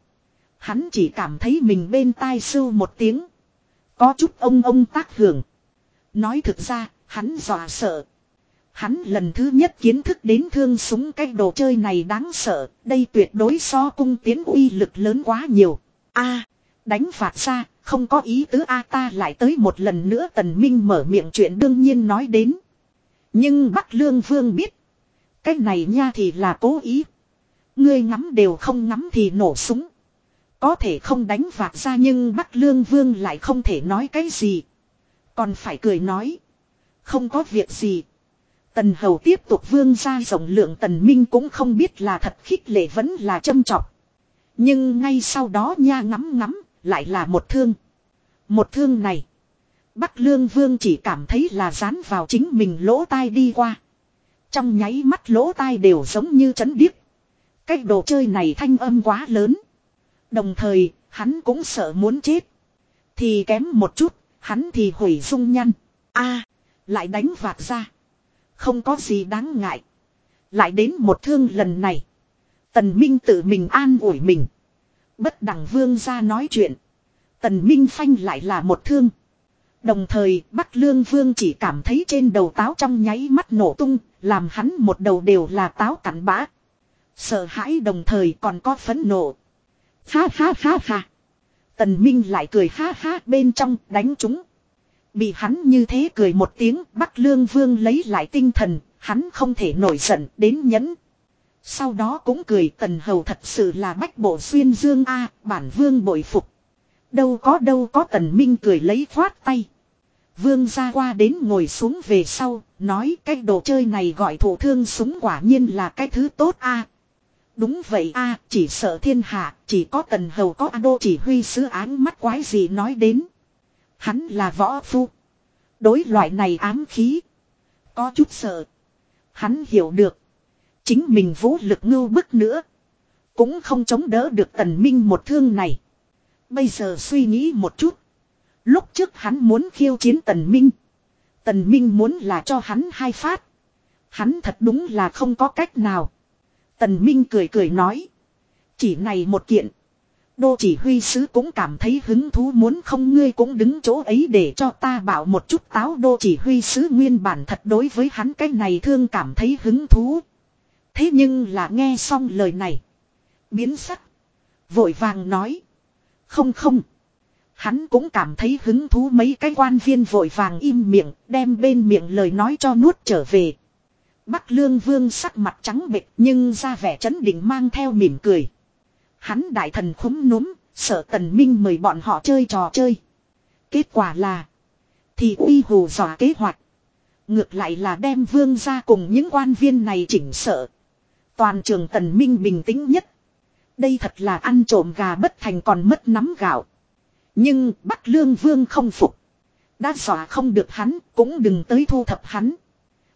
Hắn chỉ cảm thấy mình bên tai sưu một tiếng. Có chút ông ông tác hưởng. Nói thực ra, hắn dọa sợ. Hắn lần thứ nhất kiến thức đến thương súng cái đồ chơi này đáng sợ, đây tuyệt đối so cung tiến uy lực lớn quá nhiều. a đánh phạt ra, không có ý tứ a ta lại tới một lần nữa tần minh mở miệng chuyện đương nhiên nói đến. Nhưng Bắc Lương Vương biết, cái này nha thì là cố ý. Ngươi ngắm đều không ngắm thì nổ súng. Có thể không đánh vạt ra nhưng Bắc Lương Vương lại không thể nói cái gì. Còn phải cười nói. Không có việc gì. Tần hầu tiếp tục vương ra rộng lượng tần minh cũng không biết là thật khích lệ vẫn là châm trọng. Nhưng ngay sau đó nha ngắm ngắm, lại là một thương. Một thương này. Bắc lương vương chỉ cảm thấy là dán vào chính mình lỗ tai đi qua. Trong nháy mắt lỗ tai đều giống như chấn điếc. Cái đồ chơi này thanh âm quá lớn. Đồng thời, hắn cũng sợ muốn chết. Thì kém một chút, Hắn thì hủy dung nhăn. a lại đánh vạt ra. Không có gì đáng ngại. Lại đến một thương lần này. Tần Minh tự mình an ủi mình. Bất đẳng vương ra nói chuyện. Tần Minh phanh lại là một thương. Đồng thời Bắc Lương Vương chỉ cảm thấy trên đầu táo trong nháy mắt nổ tung, làm hắn một đầu đều là táo cắn bã. Sợ hãi đồng thời còn có phấn nộ. Ha ha ha ha. Tần Minh lại cười ha ha bên trong đánh chúng. Bị hắn như thế cười một tiếng Bắc Lương Vương lấy lại tinh thần, hắn không thể nổi giận đến nhẫn. Sau đó cũng cười tần hầu thật sự là bách bộ xuyên dương A, bản vương bội phục. Đâu có đâu có tần minh cười lấy khoát tay. Vương ra qua đến ngồi xuống về sau, nói cái đồ chơi này gọi thủ thương súng quả nhiên là cái thứ tốt a Đúng vậy a chỉ sợ thiên hạ, chỉ có tần hầu có đô chỉ huy sứ áng mắt quái gì nói đến. Hắn là võ phu. Đối loại này ám khí. Có chút sợ. Hắn hiểu được. Chính mình vũ lực ngưu bức nữa. Cũng không chống đỡ được tần minh một thương này. Bây giờ suy nghĩ một chút. Lúc trước hắn muốn khiêu chiến tần minh. Tần minh muốn là cho hắn hai phát. Hắn thật đúng là không có cách nào. Tần Minh cười cười nói. Chỉ này một kiện. Đô chỉ huy sứ cũng cảm thấy hứng thú muốn không ngươi cũng đứng chỗ ấy để cho ta bảo một chút táo đô chỉ huy sứ nguyên bản thật đối với hắn cái này thương cảm thấy hứng thú. Thế nhưng là nghe xong lời này. Biến sắc. Vội vàng nói. Không không. Hắn cũng cảm thấy hứng thú mấy cái quan viên vội vàng im miệng, đem bên miệng lời nói cho nuốt trở về. Bắc Lương Vương sắc mặt trắng bệch nhưng ra vẻ chấn định mang theo mỉm cười. Hắn đại thần khúm núm, sợ tần minh mời bọn họ chơi trò chơi. Kết quả là, Thì uy hù dò kế hoạch. Ngược lại là đem vương ra cùng những quan viên này chỉnh sợ. Toàn trường tần minh bình tĩnh nhất. Đây thật là ăn trộm gà bất thành còn mất nắm gạo. Nhưng Bắc Lương Vương không phục. Đã dọa không được hắn, cũng đừng tới thu thập hắn.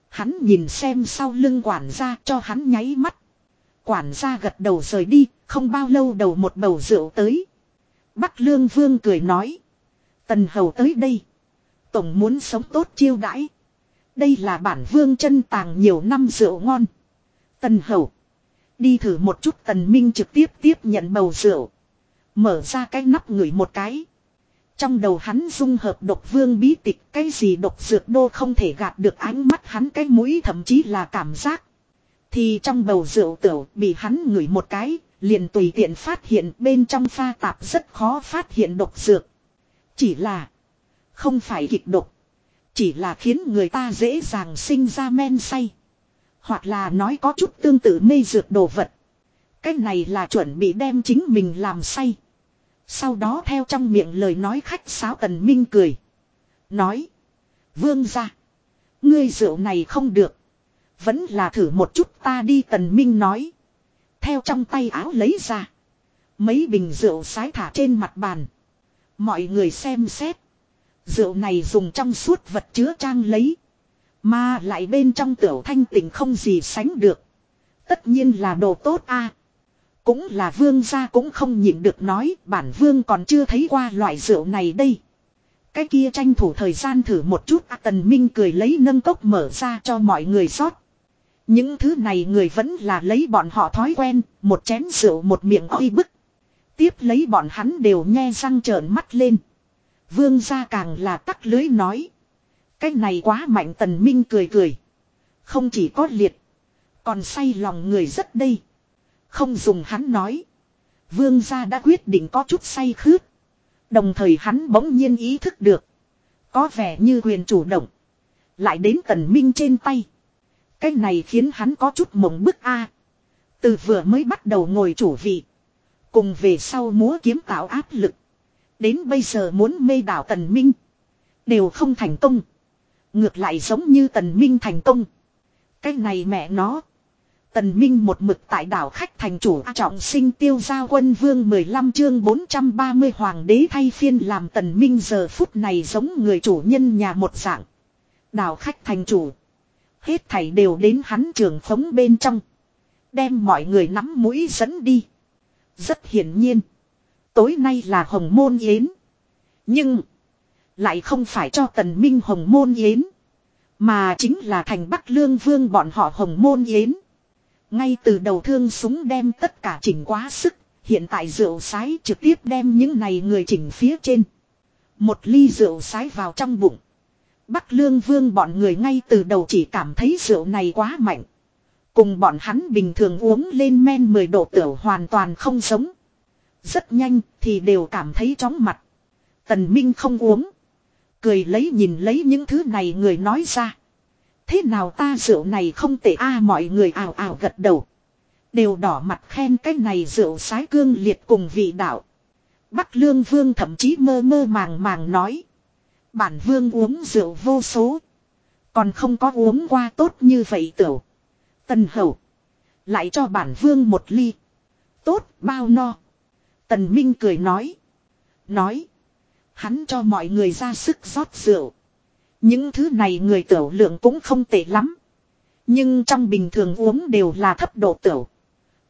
Hắn nhìn xem sau lưng quản gia cho hắn nháy mắt. Quản gia gật đầu rời đi, không bao lâu đầu một bầu rượu tới. Bắc Lương Vương cười nói. Tần hầu tới đây. Tổng muốn sống tốt chiêu đãi. Đây là bản vương chân tàng nhiều năm rượu ngon. Tần hầu. Đi thử một chút tần minh trực tiếp tiếp nhận bầu rượu. Mở ra cái nắp ngửi một cái. Trong đầu hắn dung hợp độc vương bí tịch cái gì độc dược đô không thể gạt được ánh mắt hắn cái mũi thậm chí là cảm giác. Thì trong bầu rượu tửu bị hắn ngửi một cái, liền tùy tiện phát hiện bên trong pha tạp rất khó phát hiện độc dược. Chỉ là không phải kịch độc. Chỉ là khiến người ta dễ dàng sinh ra men say. Hoặc là nói có chút tương tự mê dược đồ vật. Cái này là chuẩn bị đem chính mình làm say. Sau đó theo trong miệng lời nói khách sáo tần minh cười. Nói. Vương ra. Ngươi rượu này không được. Vẫn là thử một chút ta đi tần minh nói. Theo trong tay áo lấy ra. Mấy bình rượu sái thả trên mặt bàn. Mọi người xem xét. Rượu này dùng trong suốt vật chứa trang lấy. Mà lại bên trong tiểu thanh tỉnh không gì sánh được. Tất nhiên là đồ tốt a. Cũng là vương gia cũng không nhịn được nói bản vương còn chưa thấy qua loại rượu này đây. Cái kia tranh thủ thời gian thử một chút à, tần minh cười lấy nâng cốc mở ra cho mọi người rót. Những thứ này người vẫn là lấy bọn họ thói quen, một chén rượu một miệng oi bức. Tiếp lấy bọn hắn đều nghe răng trợn mắt lên. Vương gia càng là tắc lưới nói. Cái này quá mạnh tần minh cười cười. Không chỉ có liệt. Còn say lòng người rất đây. Không dùng hắn nói. Vương gia đã quyết định có chút say khướt. Đồng thời hắn bỗng nhiên ý thức được. Có vẻ như quyền chủ động. Lại đến tần minh trên tay. Cái này khiến hắn có chút mộng bức a. Từ vừa mới bắt đầu ngồi chủ vị. Cùng về sau múa kiếm tạo áp lực. Đến bây giờ muốn mê đảo tần minh. Đều không thành công. Ngược lại giống như tần minh thành công. Cái này mẹ nó. Tần Minh một mực tại đảo khách thành chủ trọng sinh tiêu gia quân vương 15 chương 430 hoàng đế thay phiên làm tần Minh giờ phút này giống người chủ nhân nhà một dạng. Đảo khách thành chủ. Hết thảy đều đến hắn trường phóng bên trong. Đem mọi người nắm mũi dẫn đi. Rất hiển nhiên. Tối nay là hồng môn yến. Nhưng. Lại không phải cho tần minh hồng môn yến. Mà chính là thành Bắc Lương Vương bọn họ hồng môn yến. Ngay từ đầu thương súng đem tất cả chỉnh quá sức. Hiện tại rượu sái trực tiếp đem những này người chỉnh phía trên. Một ly rượu sái vào trong bụng. Bắc Lương Vương bọn người ngay từ đầu chỉ cảm thấy rượu này quá mạnh. Cùng bọn hắn bình thường uống lên men 10 độ tiểu hoàn toàn không giống. Rất nhanh thì đều cảm thấy chóng mặt. Tần Minh không uống. Cười lấy nhìn lấy những thứ này người nói ra. Thế nào ta rượu này không tệ a mọi người ảo ảo gật đầu. Đều đỏ mặt khen cái này rượu sái cương liệt cùng vị đạo. Bắc Lương Vương thậm chí mơ mơ màng màng nói. Bản Vương uống rượu vô số. Còn không có uống qua tốt như vậy tiểu. Tần hầu. Lại cho bản Vương một ly. Tốt bao no. Tần Minh cười nói. Nói. Hắn cho mọi người ra sức rót rượu. Những thứ này người tiểu lượng cũng không tệ lắm. Nhưng trong bình thường uống đều là thấp độ tiểu.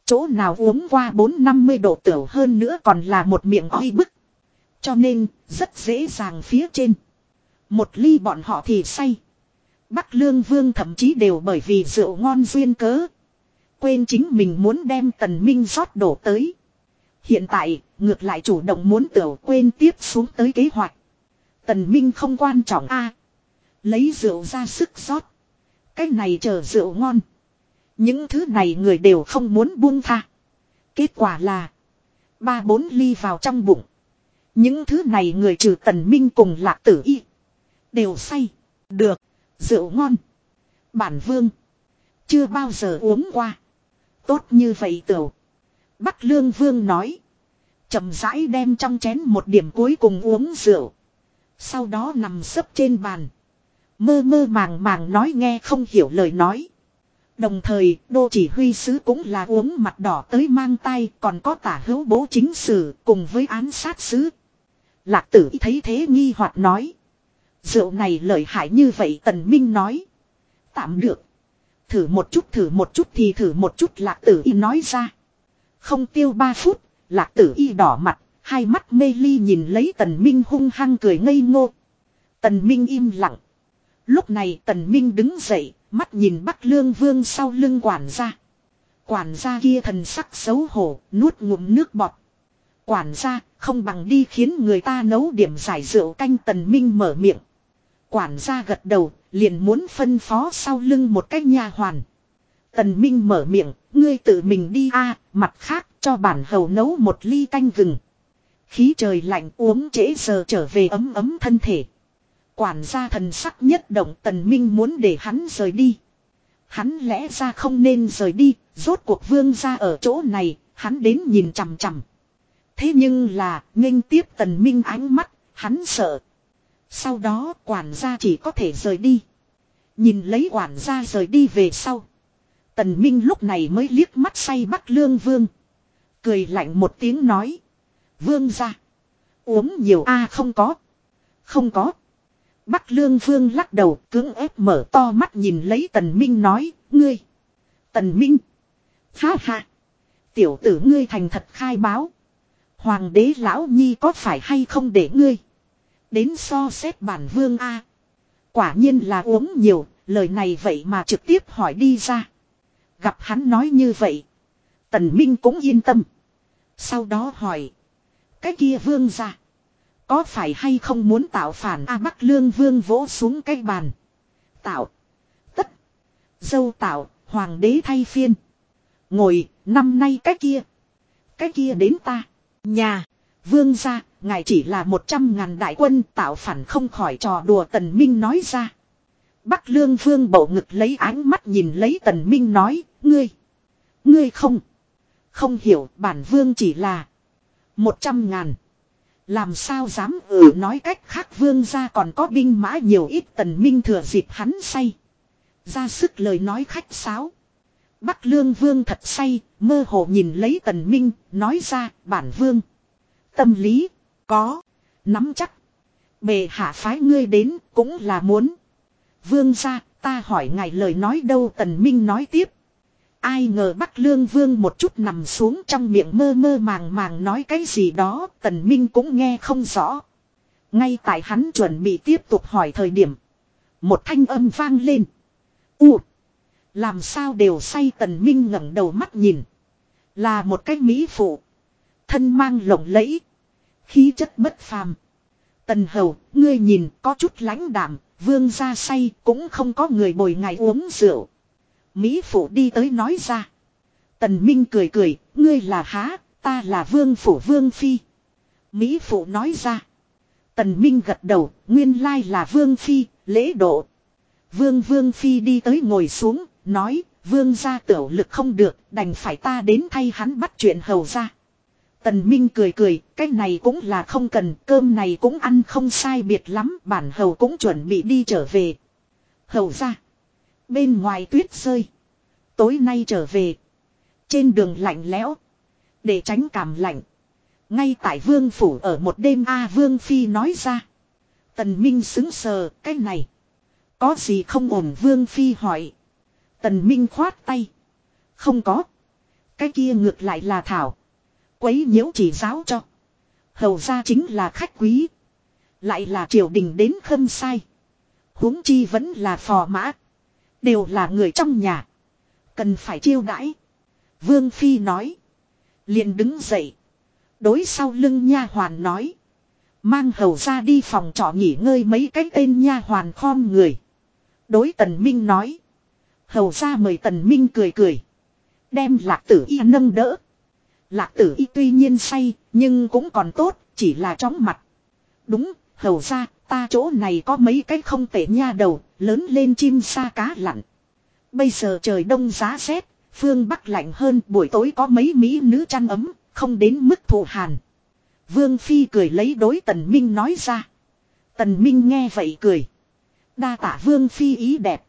Chỗ nào uống qua 4-50 độ tiểu hơn nữa còn là một miệng oi bức. Cho nên, rất dễ dàng phía trên. Một ly bọn họ thì say. Bắc Lương Vương thậm chí đều bởi vì rượu ngon duyên cớ. Quên chính mình muốn đem tần minh rót đổ tới. Hiện tại, ngược lại chủ động muốn tiểu quên tiếp xuống tới kế hoạch. Tần minh không quan trọng a Lấy rượu ra sức rót. Cái này chờ rượu ngon. Những thứ này người đều không muốn buông tha. Kết quả là. Ba bốn ly vào trong bụng. Những thứ này người trừ tần minh cùng lạc tử y. Đều say. Được. Rượu ngon. Bản vương. Chưa bao giờ uống qua. Tốt như vậy tửu. Bắc lương vương nói. chậm rãi đem trong chén một điểm cuối cùng uống rượu. Sau đó nằm sấp trên bàn. Mơ mơ màng màng nói nghe không hiểu lời nói. Đồng thời, đô chỉ huy sứ cũng là uống mặt đỏ tới mang tay, còn có tả hữu bố chính sử, cùng với án sát sứ. Lạc tử thấy thế nghi hoặc nói. Rượu này lợi hại như vậy tần minh nói. Tạm được. Thử một chút thử một chút thì thử một chút lạc tử y nói ra. Không tiêu ba phút, lạc tử y đỏ mặt, hai mắt mê ly nhìn lấy tần minh hung hăng cười ngây ngô. Tần minh im lặng. Lúc này tần minh đứng dậy, mắt nhìn bắc lương vương sau lưng quản gia. Quản gia kia thần sắc xấu hổ, nuốt ngụm nước bọt. Quản gia, không bằng đi khiến người ta nấu điểm giải rượu canh tần minh mở miệng. Quản gia gật đầu, liền muốn phân phó sau lưng một cách nha hoàn. Tần minh mở miệng, ngươi tự mình đi a, mặt khác cho bản hầu nấu một ly canh gừng. Khí trời lạnh uống trễ giờ trở về ấm ấm thân thể. Quản gia thần sắc nhất động tần minh muốn để hắn rời đi. Hắn lẽ ra không nên rời đi, rốt cuộc vương gia ở chỗ này, hắn đến nhìn chằm chằm. Thế nhưng là, nghênh tiếp tần minh ánh mắt, hắn sợ. Sau đó quản gia chỉ có thể rời đi. Nhìn lấy quản gia rời đi về sau. Tần Minh lúc này mới liếc mắt say bắt lương vương. Cười lạnh một tiếng nói. Vương ra. Uống nhiều a à, không có. Không có. Bắc lương vương lắc đầu cưỡng ép mở to mắt nhìn lấy tần minh nói. Ngươi. Tần minh. Ha ha. Tiểu tử ngươi thành thật khai báo. Hoàng đế lão nhi có phải hay không để ngươi. Đến so xét bản vương A. Quả nhiên là uống nhiều, lời này vậy mà trực tiếp hỏi đi ra. Gặp hắn nói như vậy. Tần Minh cũng yên tâm. Sau đó hỏi. Cái kia vương ra. Có phải hay không muốn tạo phản A Bắc Lương Vương vỗ xuống cái bàn. Tạo. Tất. Dâu tạo, hoàng đế thay phiên. Ngồi, năm nay cái kia. Cái kia đến ta. Nhà. Vương ra, ngài chỉ là một trăm ngàn đại quân tạo phản không khỏi trò đùa Tần Minh nói ra. Bắc Lương Vương bầu ngực lấy ánh mắt nhìn lấy Tần Minh nói, ngươi, ngươi không, không hiểu bản Vương chỉ là một trăm ngàn. Làm sao dám ừ nói cách khác Vương ra còn có binh mã nhiều ít Tần Minh thừa dịp hắn say. Ra sức lời nói khách sáo. Bắc Lương Vương thật say, mơ hồ nhìn lấy Tần Minh, nói ra, bản Vương. Tâm lý, có, nắm chắc. Bề hạ phái ngươi đến cũng là muốn. Vương ra, ta hỏi ngài lời nói đâu tần minh nói tiếp. Ai ngờ Bắc Lương Vương một chút nằm xuống trong miệng mơ mơ màng màng nói cái gì đó, Tần Minh cũng nghe không rõ. Ngay tại hắn chuẩn bị tiếp tục hỏi thời điểm. Một thanh âm vang lên. U. Làm sao đều say Tần Minh ngẩng đầu mắt nhìn. Là một cái mỹ phụ. Thân mang lộng lẫy. Khí chất bất phàm. Tần hầu, ngươi nhìn có chút lãnh đạm, vương ra say cũng không có người bồi ngài uống rượu. Mỹ phụ đi tới nói ra. Tần Minh cười cười, ngươi là há, ta là vương phủ vương phi. Mỹ phụ nói ra. Tần Minh gật đầu, nguyên lai là vương phi, lễ độ. Vương vương phi đi tới ngồi xuống, nói, vương gia tiểu lực không được, đành phải ta đến thay hắn bắt chuyện hầu ra. Tần Minh cười cười, cái này cũng là không cần, cơm này cũng ăn không sai biệt lắm, bản hầu cũng chuẩn bị đi trở về. Hầu ra. Bên ngoài tuyết rơi. Tối nay trở về. Trên đường lạnh lẽo. Để tránh cảm lạnh. Ngay tại vương phủ ở một đêm A vương phi nói ra. Tần Minh xứng sờ, cái này. Có gì không ổn vương phi hỏi. Tần Minh khoát tay. Không có. Cái kia ngược lại là Thảo. Quấy nhiễu chỉ giáo cho. Hầu ra chính là khách quý. Lại là triều đình đến khâm sai. huống chi vẫn là phò mã. Đều là người trong nhà. Cần phải chiêu đãi. Vương Phi nói. liền đứng dậy. Đối sau lưng nha hoàn nói. Mang hầu ra đi phòng trọ nghỉ ngơi mấy cái tên nha hoàn khom người. Đối tần minh nói. Hầu ra mời tần minh cười cười. Đem lạc tử y nâng đỡ. Lạc tử y tuy nhiên say, nhưng cũng còn tốt, chỉ là chóng mặt. Đúng, hầu ra, ta chỗ này có mấy cái không tệ nha đầu, lớn lên chim sa cá lặn. Bây giờ trời đông giá rét, phương Bắc lạnh hơn, buổi tối có mấy mỹ nữ chăn ấm, không đến mức thụ hàn. Vương Phi cười lấy đối tần minh nói ra. Tần Minh nghe vậy cười. Đa tả Vương Phi ý đẹp.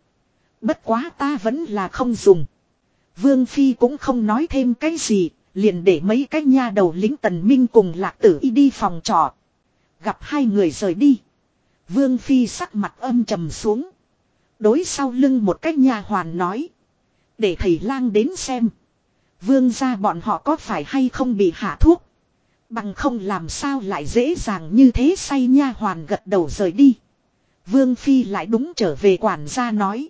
Bất quá ta vẫn là không dùng. Vương Phi cũng không nói thêm cái gì, liền để mấy cái nha đầu lính Tần Minh cùng lạc tử y đi phòng trọ. Gặp hai người rời đi. Vương Phi sắc mặt âm trầm xuống. Đối sau lưng một cái nha hoàn nói. Để thầy lang đến xem. Vương gia bọn họ có phải hay không bị hạ thuốc. Bằng không làm sao lại dễ dàng như thế say nha hoàn gật đầu rời đi. Vương Phi lại đúng trở về quản gia nói.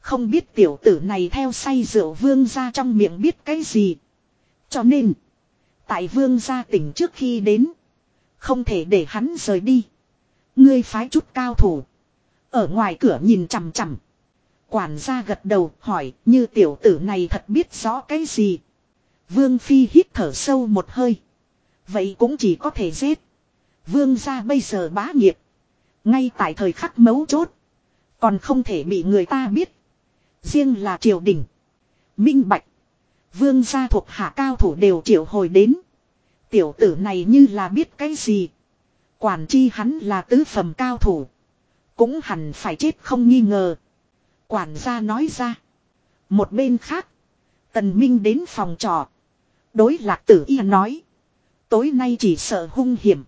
Không biết tiểu tử này theo say rượu vương gia trong miệng biết cái gì. Cho nên. Tại vương gia tỉnh trước khi đến. Không thể để hắn rời đi. Ngươi phái chút cao thủ. Ở ngoài cửa nhìn chằm chằm. Quản gia gật đầu, hỏi, như tiểu tử này thật biết rõ cái gì. Vương Phi hít thở sâu một hơi. Vậy cũng chỉ có thể giết. Vương gia bây giờ bá nghiệp. Ngay tại thời khắc mấu chốt. Còn không thể bị người ta biết. Riêng là triều đình. Minh Bạch. Vương gia thuộc hạ cao thủ đều triệu hồi đến. Tiểu tử này như là biết cái gì. Quản chi hắn là tứ phẩm cao thủ. Cũng hẳn phải chết không nghi ngờ. Quản gia nói ra. Một bên khác. Tần Minh đến phòng trọ. Đối lạc tử y nói. Tối nay chỉ sợ hung hiểm.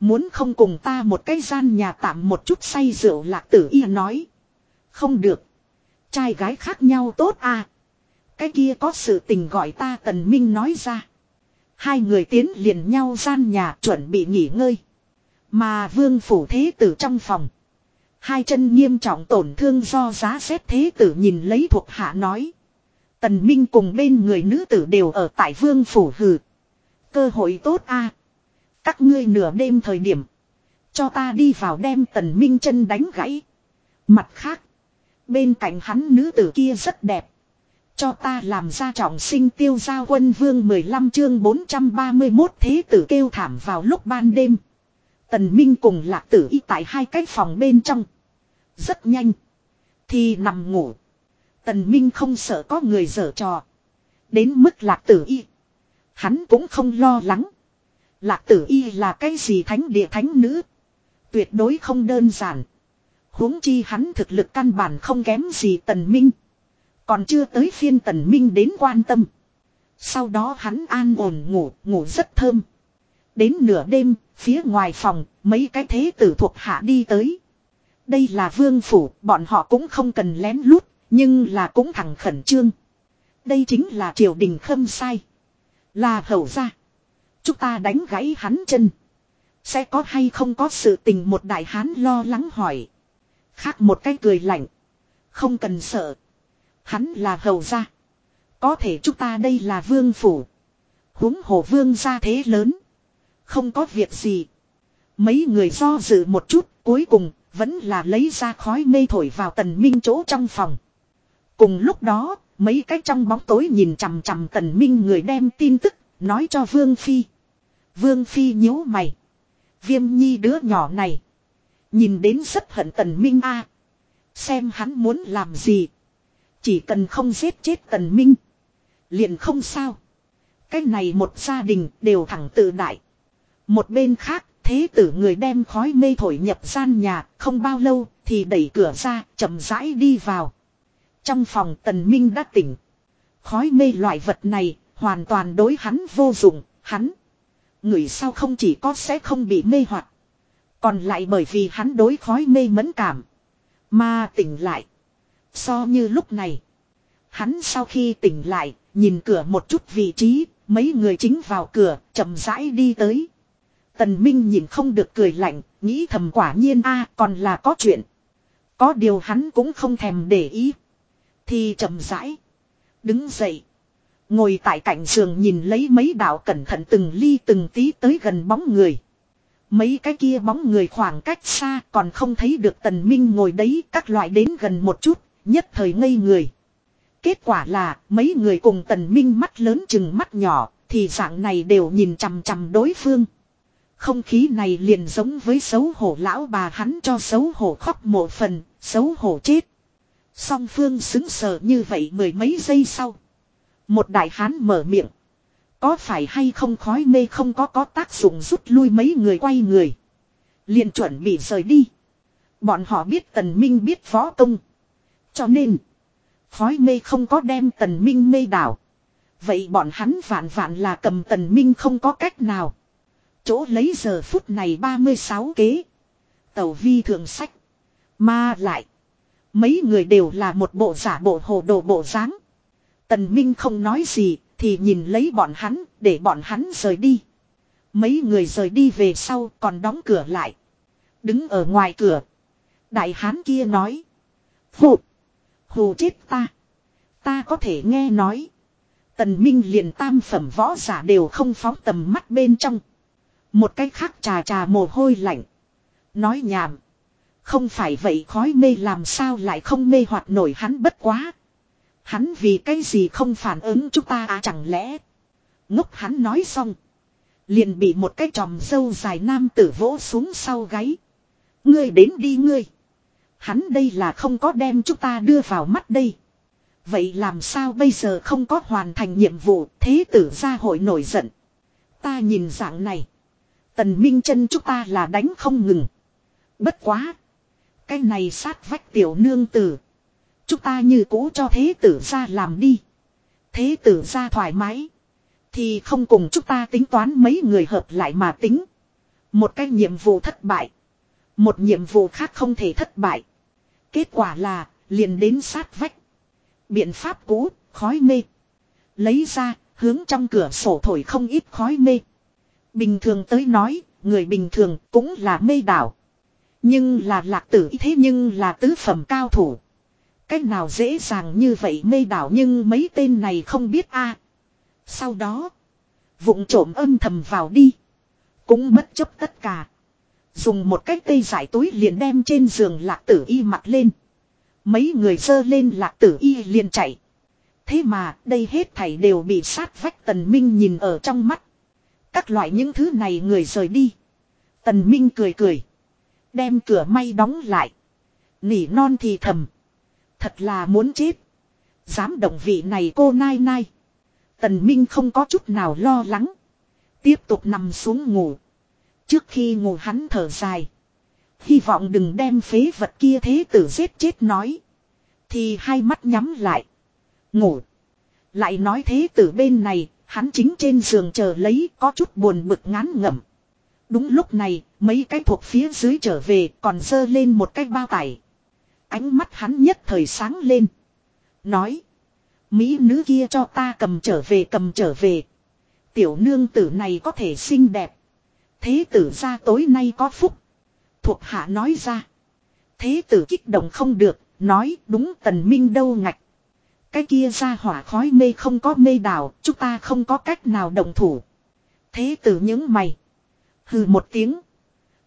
Muốn không cùng ta một cái gian nhà tạm một chút say rượu lạc tử y nói. Không được. Trai gái khác nhau tốt à. Cái kia có sự tình gọi ta tần minh nói ra. Hai người tiến liền nhau gian nhà chuẩn bị nghỉ ngơi. Mà vương phủ thế tử trong phòng. Hai chân nghiêm trọng tổn thương do giá xét thế tử nhìn lấy thuộc hạ nói. Tần Minh cùng bên người nữ tử đều ở tại vương phủ hừ. Cơ hội tốt a. Các ngươi nửa đêm thời điểm. Cho ta đi vào đem tần Minh chân đánh gãy. Mặt khác. Bên cạnh hắn nữ tử kia rất đẹp. Cho ta làm ra trọng sinh tiêu gia quân vương 15 chương 431 thế tử kêu thảm vào lúc ban đêm. Tần Minh cùng lạc tử y tại hai cái phòng bên trong. Rất nhanh. Thì nằm ngủ. Tần Minh không sợ có người dở trò. Đến mức lạc tử y. Hắn cũng không lo lắng. Lạc tử y là cái gì thánh địa thánh nữ. Tuyệt đối không đơn giản. huống chi hắn thực lực căn bản không kém gì tần minh. Còn chưa tới phiên tần minh đến quan tâm. Sau đó hắn an ổn ngủ, ngủ rất thơm. Đến nửa đêm, phía ngoài phòng, mấy cái thế tử thuộc hạ đi tới. Đây là vương phủ, bọn họ cũng không cần lén lút, nhưng là cũng thẳng khẩn trương. Đây chính là triều đình khâm sai. Là hậu gia. Chúng ta đánh gãy hắn chân. Sẽ có hay không có sự tình một đại hán lo lắng hỏi. Khác một cái cười lạnh. Không cần sợ. Hắn là hầu gia. Có thể chúng ta đây là vương phủ. huống hồ vương gia thế lớn. Không có việc gì. Mấy người do dự một chút cuối cùng vẫn là lấy ra khói mê thổi vào tần minh chỗ trong phòng. Cùng lúc đó, mấy cái trong bóng tối nhìn chằm chằm tần minh người đem tin tức, nói cho Vương Phi. Vương Phi nhíu mày. Viêm nhi đứa nhỏ này. Nhìn đến rất hận tần minh a Xem hắn muốn làm gì. Chỉ cần không giết chết tần minh. Liền không sao. Cái này một gia đình đều thẳng tự đại. Một bên khác, thế tử người đem khói mê thổi nhập gian nhà, không bao lâu thì đẩy cửa ra, chậm rãi đi vào. Trong phòng tần minh đã tỉnh. Khói mê loại vật này, hoàn toàn đối hắn vô dụng, hắn. Người sao không chỉ có sẽ không bị mê hoặc Còn lại bởi vì hắn đối khói mê mẫn cảm. Mà tỉnh lại. So như lúc này. Hắn sau khi tỉnh lại, nhìn cửa một chút vị trí, mấy người chính vào cửa, chậm rãi đi tới. Tần Minh nhìn không được cười lạnh, nghĩ thầm quả nhiên a còn là có chuyện. Có điều hắn cũng không thèm để ý. Thì chậm rãi. Đứng dậy. Ngồi tại cạnh giường nhìn lấy mấy đạo cẩn thận từng ly từng tí tới gần bóng người. Mấy cái kia bóng người khoảng cách xa còn không thấy được tần minh ngồi đấy các loại đến gần một chút, nhất thời ngây người. Kết quả là mấy người cùng tần minh mắt lớn chừng mắt nhỏ, thì dạng này đều nhìn chằm chằm đối phương. Không khí này liền giống với xấu hổ lão bà hắn cho xấu hổ khóc một phần, xấu hổ chết. Song phương xứng sờ như vậy mười mấy giây sau. Một đại hán mở miệng. Có phải hay không khói mê không có có tác dụng rút lui mấy người quay người. liền chuẩn bị rời đi. Bọn họ biết tần minh biết võ công. Cho nên. Khói mê không có đem tần minh mê đảo. Vậy bọn hắn vạn vạn là cầm tần minh không có cách nào. Chỗ lấy giờ phút này 36 kế. Tàu vi thượng sách. Mà lại. Mấy người đều là một bộ giả bộ hồ đồ bộ dáng. Tần Minh không nói gì, thì nhìn lấy bọn hắn, để bọn hắn rời đi. Mấy người rời đi về sau còn đóng cửa lại. Đứng ở ngoài cửa. Đại hán kia nói. Phụt. Hù chết ta. Ta có thể nghe nói. Tần Minh liền tam phẩm võ giả đều không phóng tầm mắt bên trong. Một cái khác trà trà mồ hôi lạnh. Nói nhảm. Không phải vậy khói mê làm sao lại không mê hoạt nổi hắn bất quá. Hắn vì cái gì không phản ứng chúng ta à chẳng lẽ. Ngốc hắn nói xong. Liền bị một cái tròm dâu dài nam tử vỗ xuống sau gáy. Ngươi đến đi ngươi. Hắn đây là không có đem chúng ta đưa vào mắt đây. Vậy làm sao bây giờ không có hoàn thành nhiệm vụ, thế tử gia hội nổi giận. Ta nhìn dạng này. Tần Minh chân chúng ta là đánh không ngừng. Bất quá. Cái này sát vách tiểu nương tử. Chúng ta như cũ cho thế tử gia làm đi. Thế tử gia thoải mái. Thì không cùng chúng ta tính toán mấy người hợp lại mà tính. Một cái nhiệm vụ thất bại. Một nhiệm vụ khác không thể thất bại. Kết quả là, liền đến sát vách. Biện pháp cũ, khói mê. Lấy ra, hướng trong cửa sổ thổi không ít khói mê. Bình thường tới nói, người bình thường cũng là mê đảo. Nhưng là lạc tử thế nhưng là tứ phẩm cao thủ. Cách nào dễ dàng như vậy mê đảo nhưng mấy tên này không biết a. Sau đó, vụng trộm âm thầm vào đi. Cũng bất chấp tất cả. Dùng một cách tây giải túi liền đem trên giường lạc tử y mặt lên. Mấy người dơ lên lạc tử y liền chạy. Thế mà, đây hết thảy đều bị sát vách tần minh nhìn ở trong mắt. Các loại những thứ này người rời đi. Tần minh cười cười. Đem cửa may đóng lại. Nỉ non thì thầm. Thật là muốn chết. Dám động vị này cô nai nai. Tần Minh không có chút nào lo lắng. Tiếp tục nằm xuống ngủ. Trước khi ngủ hắn thở dài. Hy vọng đừng đem phế vật kia thế tử giết chết nói. Thì hai mắt nhắm lại. Ngủ. Lại nói thế tử bên này, hắn chính trên giường chờ lấy có chút buồn bực ngán ngẩm. Đúng lúc này, mấy cái thuộc phía dưới trở về còn dơ lên một cái bao tải. Ánh mắt hắn nhất thời sáng lên. Nói. Mỹ nữ kia cho ta cầm trở về cầm trở về. Tiểu nương tử này có thể xinh đẹp. Thế tử ra tối nay có phúc. Thuộc hạ nói ra. Thế tử kích động không được. Nói đúng tần minh đâu ngạch. Cái kia ra hỏa khói mê không có mê đảo. Chúng ta không có cách nào động thủ. Thế tử những mày. Hừ một tiếng.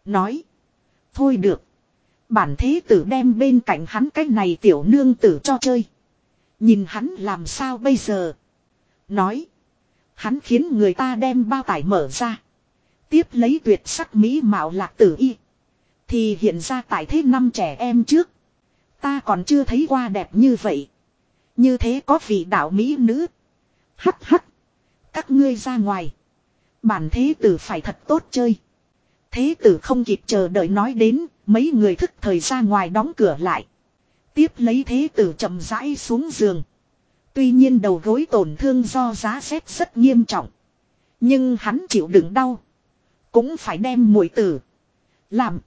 Nói. Thôi được. Bản thế tử đem bên cạnh hắn cái này tiểu nương tử cho chơi. Nhìn hắn làm sao bây giờ. Nói. Hắn khiến người ta đem bao tải mở ra. Tiếp lấy tuyệt sắc mỹ mạo lạc tử y. Thì hiện ra tại thế năm trẻ em trước. Ta còn chưa thấy qua đẹp như vậy. Như thế có vị đạo mỹ nữ. Hắc hắc. Các ngươi ra ngoài. Bản thế tử phải thật tốt chơi. Thế tử không kịp chờ đợi nói đến, mấy người thức thời ra ngoài đóng cửa lại. Tiếp lấy thế tử chậm rãi xuống giường. Tuy nhiên đầu gối tổn thương do giá rét rất nghiêm trọng. Nhưng hắn chịu đựng đau. Cũng phải đem muội tử. Làm.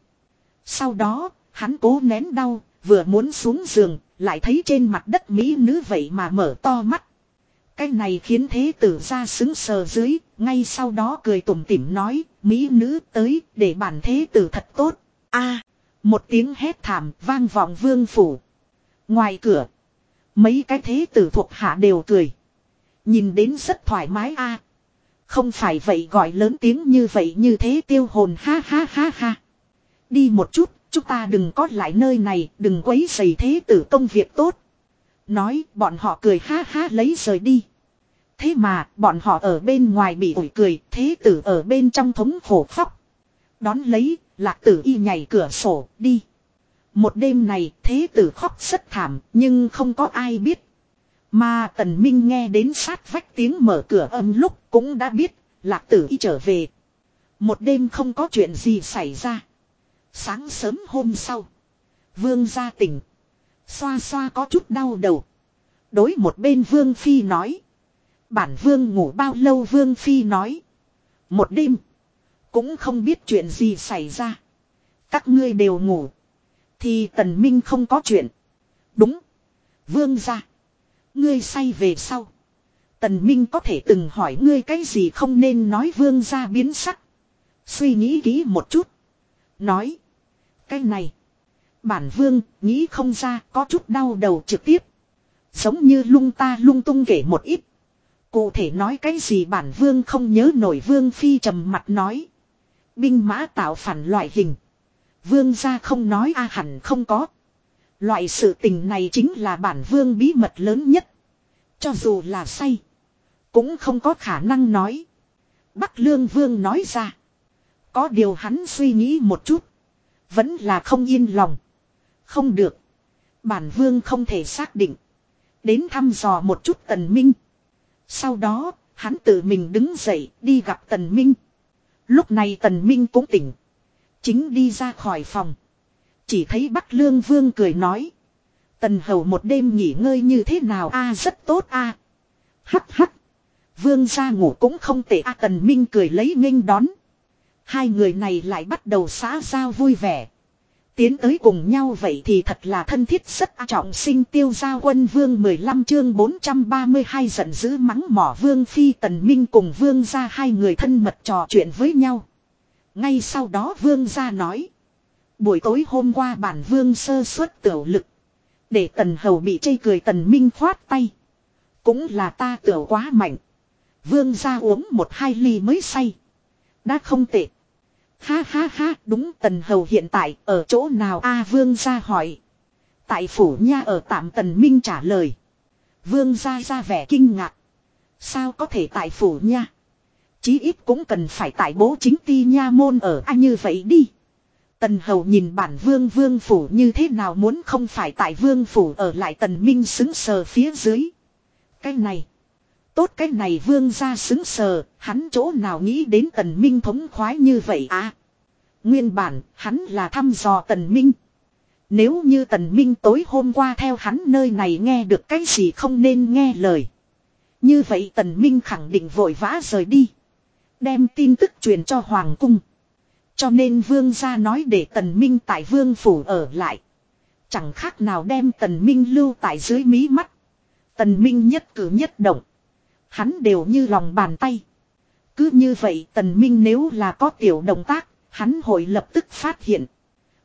Sau đó, hắn cố nén đau, vừa muốn xuống giường, lại thấy trên mặt đất Mỹ nữ vậy mà mở to mắt. Cái này khiến thế tử ra xứng sờ dưới, ngay sau đó cười tủm tỉm nói, Mỹ nữ tới, để bản thế tử thật tốt. a một tiếng hét thảm vang vọng vương phủ. Ngoài cửa, mấy cái thế tử thuộc hạ đều cười. Nhìn đến rất thoải mái a không phải vậy gọi lớn tiếng như vậy như thế tiêu hồn ha ha ha ha. Đi một chút, chúng ta đừng có lại nơi này, đừng quấy rầy thế tử công việc tốt. Nói bọn họ cười ha ha lấy rời đi. Thế mà bọn họ ở bên ngoài bị ủi cười thế tử ở bên trong thống khổ khóc. Đón lấy lạc tử y nhảy cửa sổ đi. Một đêm này thế tử khóc rất thảm nhưng không có ai biết. Mà tần minh nghe đến sát vách tiếng mở cửa âm lúc cũng đã biết, lạc tử y trở về. Một đêm không có chuyện gì xảy ra. Sáng sớm hôm sau. Vương gia tỉnh. Xoa xoa có chút đau đầu. Đối một bên Vương Phi nói. Bản Vương ngủ bao lâu Vương Phi nói. Một đêm. Cũng không biết chuyện gì xảy ra. Các ngươi đều ngủ. Thì Tần Minh không có chuyện. Đúng. Vương gia. Ngươi say về sau. Tần Minh có thể từng hỏi ngươi cái gì không nên nói vương gia biến sắc. Suy nghĩ kỹ một chút. Nói. Cái này. Bản vương nghĩ không ra có chút đau đầu trực tiếp. Giống như lung ta lung tung kể một ít. Cụ thể nói cái gì bản vương không nhớ nổi vương phi trầm mặt nói. Binh mã tạo phản loại hình. Vương gia không nói a à hẳn không có. Loại sự tình này chính là bản vương bí mật lớn nhất. Cho dù là say. Cũng không có khả năng nói. Bắc lương vương nói ra. Có điều hắn suy nghĩ một chút. Vẫn là không yên lòng. Không được. Bản vương không thể xác định. Đến thăm dò một chút tần minh. Sau đó, hắn tự mình đứng dậy đi gặp tần minh. Lúc này tần minh cũng tỉnh. Chính đi ra khỏi phòng. Chỉ thấy Bắc Lương Vương cười nói. Tần hầu một đêm nghỉ ngơi như thế nào a, rất tốt a Hắc hắc. Vương gia ngủ cũng không tệ a, tần minh cười lấy nghênh đón. Hai người này lại bắt đầu xã giao vui vẻ. Tiến tới cùng nhau vậy thì thật là thân thiết rất trọng sinh tiêu gia quân vương 15 chương 432 giận dữ mắng mỏ vương phi tần minh cùng vương gia hai người thân mật trò chuyện với nhau. Ngay sau đó vương gia nói. Buổi tối hôm qua bản vương sơ suất tiểu lực. Để tần hầu bị chây cười tần minh khoát tay. Cũng là ta tiểu quá mạnh. Vương gia uống một hai ly mới say. Đã không tệ. Ha ha ha, đúng tần hầu hiện tại ở chỗ nào a vương gia hỏi. Tại phủ nha ở tạm tần minh trả lời. Vương gia ra vẻ kinh ngạc. Sao có thể tại phủ nha. Chí ít cũng cần phải tại bố chính ti nha môn ở, a như vậy đi. Tần hầu nhìn bản vương vương phủ như thế nào muốn không phải tại vương phủ ở lại tần minh xứng sờ phía dưới. Cái này. Tốt cái này vương ra xứng sờ, hắn chỗ nào nghĩ đến tần minh thống khoái như vậy à. Nguyên bản, hắn là thăm dò tần minh. Nếu như tần minh tối hôm qua theo hắn nơi này nghe được cái gì không nên nghe lời. Như vậy tần minh khẳng định vội vã rời đi. Đem tin tức truyền cho Hoàng cung. Cho nên vương gia nói để tần minh tại vương phủ ở lại. Chẳng khác nào đem tần minh lưu tại dưới mí mắt. Tần minh nhất cử nhất động. Hắn đều như lòng bàn tay. Cứ như vậy tần minh nếu là có tiểu động tác, hắn hội lập tức phát hiện.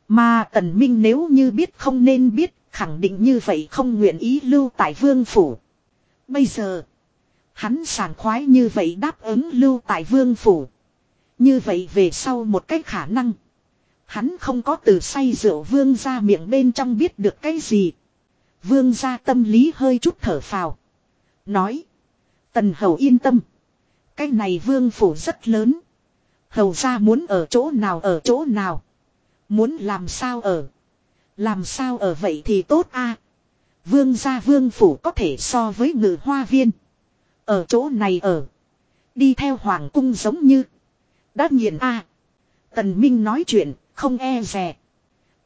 Mà tần minh nếu như biết không nên biết, khẳng định như vậy không nguyện ý lưu tại vương phủ. Bây giờ, hắn sảng khoái như vậy đáp ứng lưu tại vương phủ. Như vậy về sau một cái khả năng. Hắn không có từ say rượu vương ra miệng bên trong biết được cái gì. Vương ra tâm lý hơi chút thở phào. Nói. Tần hầu yên tâm. Cái này vương phủ rất lớn. Hầu ra muốn ở chỗ nào ở chỗ nào. Muốn làm sao ở. Làm sao ở vậy thì tốt a. Vương gia vương phủ có thể so với ngự hoa viên. Ở chỗ này ở. Đi theo hoàng cung giống như. Đã nghiền a. Tần Minh nói chuyện, không e rè.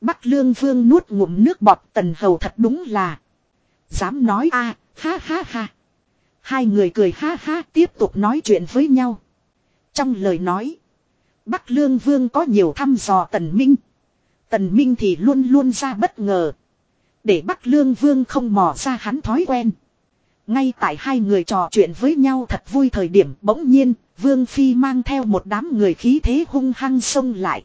Bắc Lương Vương nuốt ngụm nước bọt tần hầu thật đúng là. Dám nói a, ha ha ha. Hai người cười ha ha tiếp tục nói chuyện với nhau. Trong lời nói. Bắc Lương Vương có nhiều thăm dò Tần Minh. Tần Minh thì luôn luôn ra bất ngờ. Để Bắc Lương Vương không mò ra hắn thói quen. Ngay tại hai người trò chuyện với nhau thật vui thời điểm bỗng nhiên, Vương Phi mang theo một đám người khí thế hung hăng xông lại.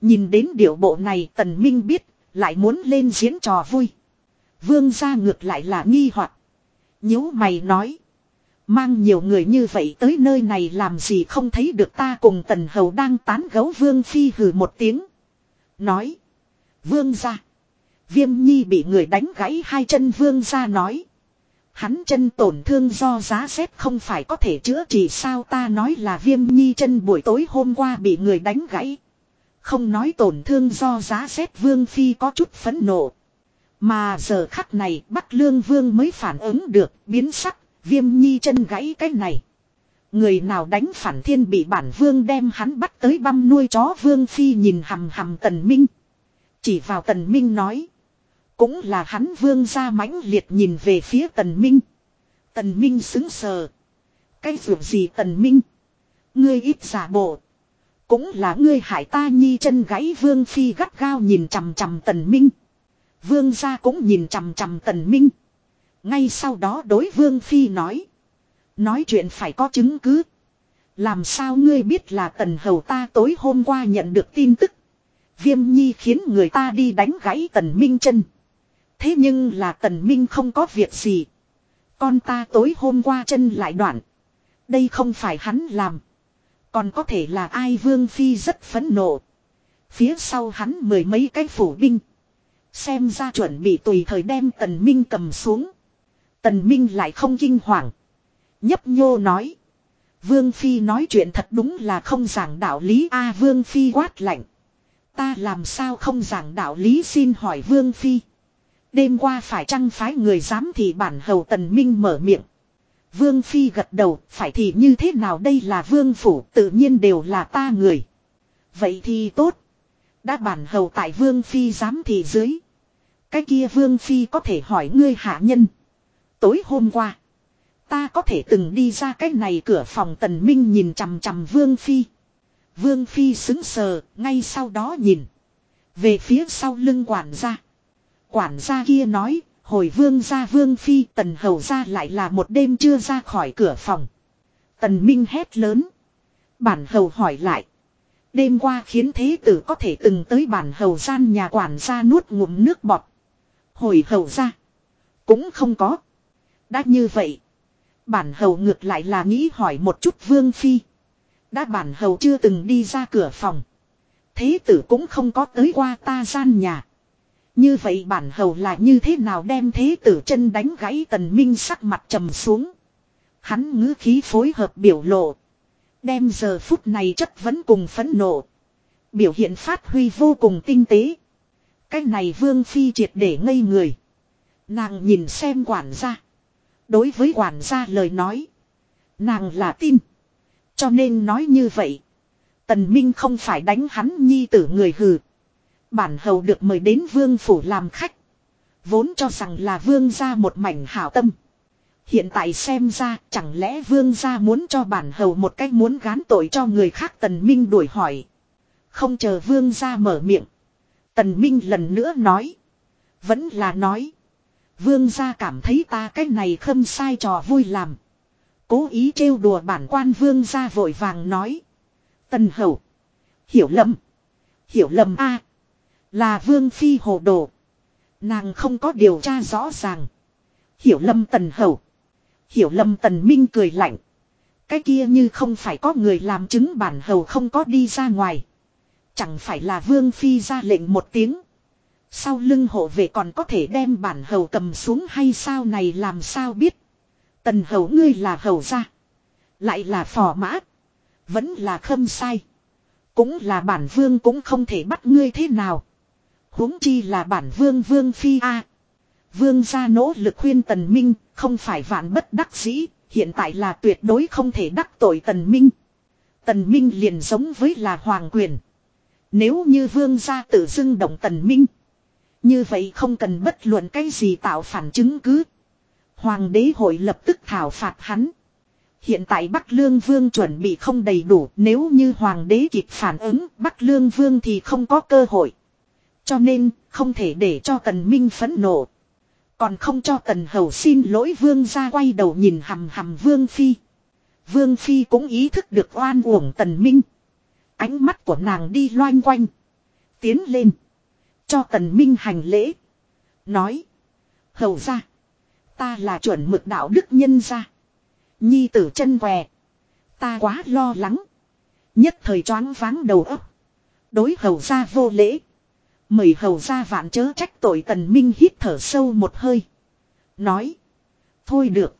Nhìn đến điệu bộ này Tần Minh biết, lại muốn lên diễn trò vui. Vương ra ngược lại là nghi hoặc nhíu mày nói. Mang nhiều người như vậy tới nơi này làm gì không thấy được ta cùng Tần Hầu đang tán gấu Vương Phi hừ một tiếng. Nói. Vương ra. Viêm nhi bị người đánh gãy hai chân Vương ra nói. Hắn chân tổn thương do giá xếp không phải có thể chữa trị sao ta nói là viêm nhi chân buổi tối hôm qua bị người đánh gãy. Không nói tổn thương do giá xếp. vương phi có chút phấn nộ. Mà giờ khắc này Bắc Lương Vương mới phản ứng được biến sắc, viêm nhi chân gãy cái này. Người nào đánh phản thiên bị bản vương đem hắn bắt tới băm nuôi chó vương phi nhìn hầm hầm tần minh. Chỉ vào tần minh nói. Cũng là hắn vương ra mãnh liệt nhìn về phía tần minh. Tần minh xứng sờ. Cái ruột gì tần minh. Ngươi ít giả bộ. Cũng là ngươi hại ta nhi chân gãy vương phi gắt gao nhìn chằm chằm tần minh. Vương gia cũng nhìn chằm chằm tần minh. Ngay sau đó đối vương phi nói. Nói chuyện phải có chứng cứ. Làm sao ngươi biết là tần hầu ta tối hôm qua nhận được tin tức. Viêm nhi khiến người ta đi đánh gãy tần minh chân. Thế nhưng là tần minh không có việc gì. Con ta tối hôm qua chân lại đoạn. Đây không phải hắn làm. Còn có thể là ai vương phi rất phẫn nộ. Phía sau hắn mười mấy cái phủ binh. Xem ra chuẩn bị tùy thời đem tần minh cầm xuống. Tần minh lại không kinh hoàng. Nhấp nhô nói. Vương Phi nói chuyện thật đúng là không giảng đạo lý a Vương Phi quát lạnh. Ta làm sao không giảng đạo lý xin hỏi Vương Phi. Đêm qua phải chăng phái người dám thì bản hầu tần minh mở miệng. Vương Phi gật đầu, phải thì như thế nào đây là vương phủ, tự nhiên đều là ta người. Vậy thì tốt. Đã bản hầu tại Vương Phi dám thì dưới. Cái kia Vương Phi có thể hỏi ngươi hạ nhân. Tối hôm qua. Ta có thể từng đi ra cái này cửa phòng tần minh nhìn chằm chằm Vương Phi. Vương Phi xứng sờ, ngay sau đó nhìn. Về phía sau lưng quản gia. Quản gia kia nói, hồi vương gia Vương Phi tần hầu ra lại là một đêm chưa ra khỏi cửa phòng. Tần Minh hét lớn. Bản hầu hỏi lại. Đêm qua khiến thế tử có thể từng tới bản hầu gian nhà quản gia nuốt ngụm nước bọt. Hồi hầu ra. Cũng không có. Đã như vậy. Bản hầu ngược lại là nghĩ hỏi một chút vương phi. Đã bản hầu chưa từng đi ra cửa phòng. Thế tử cũng không có tới qua ta gian nhà. Như vậy bản hầu là như thế nào đem thế tử chân đánh gãy tần minh sắc mặt trầm xuống. Hắn ngữ khí phối hợp biểu lộ. Đem giờ phút này chất vẫn cùng phấn nộ. Biểu hiện phát huy vô cùng tinh tế. Cái này vương phi triệt để ngây người. Nàng nhìn xem quản gia. Đối với quản gia lời nói. Nàng là tin. Cho nên nói như vậy. Tần Minh không phải đánh hắn nhi tử người hừ. Bản hầu được mời đến vương phủ làm khách. Vốn cho rằng là vương gia một mảnh hảo tâm. Hiện tại xem ra, chẳng lẽ vương gia muốn cho bản hầu một cách muốn gán tội cho người khác tần minh đuổi hỏi. Không chờ vương gia mở miệng. Tần minh lần nữa nói. Vẫn là nói. Vương gia cảm thấy ta cách này không sai trò vui làm. Cố ý trêu đùa bản quan vương gia vội vàng nói. Tần hầu. Hiểu lầm. Hiểu lầm a là vương phi hồ đồ. Nàng không có điều tra rõ ràng. Hiểu lâm tần hầu. Hiểu lâm tần minh cười lạnh. Cái kia như không phải có người làm chứng bản hầu không có đi ra ngoài. Chẳng phải là vương phi ra lệnh một tiếng. Sau lưng hộ vệ còn có thể đem bản hầu cầm xuống hay sao này làm sao biết. Tần hầu ngươi là hầu gia. Lại là phò mã. Vẫn là khâm sai. Cũng là bản vương cũng không thể bắt ngươi thế nào huống chi là bản vương vương phi a. Vương gia nỗ lực khuyên tần minh, không phải vạn bất đắc dĩ, hiện tại là tuyệt đối không thể đắc tội tần minh. Tần minh liền giống với là hoàng quyền. Nếu như vương gia tự dưng động tần minh. Như vậy không cần bất luận cái gì tạo phản chứng cứ. Hoàng đế hội lập tức thảo phạt hắn. Hiện tại Bắc Lương Vương chuẩn bị không đầy đủ nếu như Hoàng đế kịp phản ứng Bắc Lương Vương thì không có cơ hội. Cho nên, không thể để cho Tần Minh phẫn nộ. Còn không cho Tần Hầu xin lỗi Vương ra quay đầu nhìn hầm hầm Vương Phi. Vương Phi cũng ý thức được oan uổng Tần Minh. Ánh mắt của nàng đi loanh quanh. Tiến lên. Cho tần minh hành lễ. Nói. Hầu ra. Ta là chuẩn mực đạo đức nhân gia. Nhi tử chân què. Ta quá lo lắng. Nhất thời choáng váng đầu óc. Đối hầu ra vô lễ. Mời hầu ra vạn chớ trách tội tần minh hít thở sâu một hơi. Nói. Thôi được.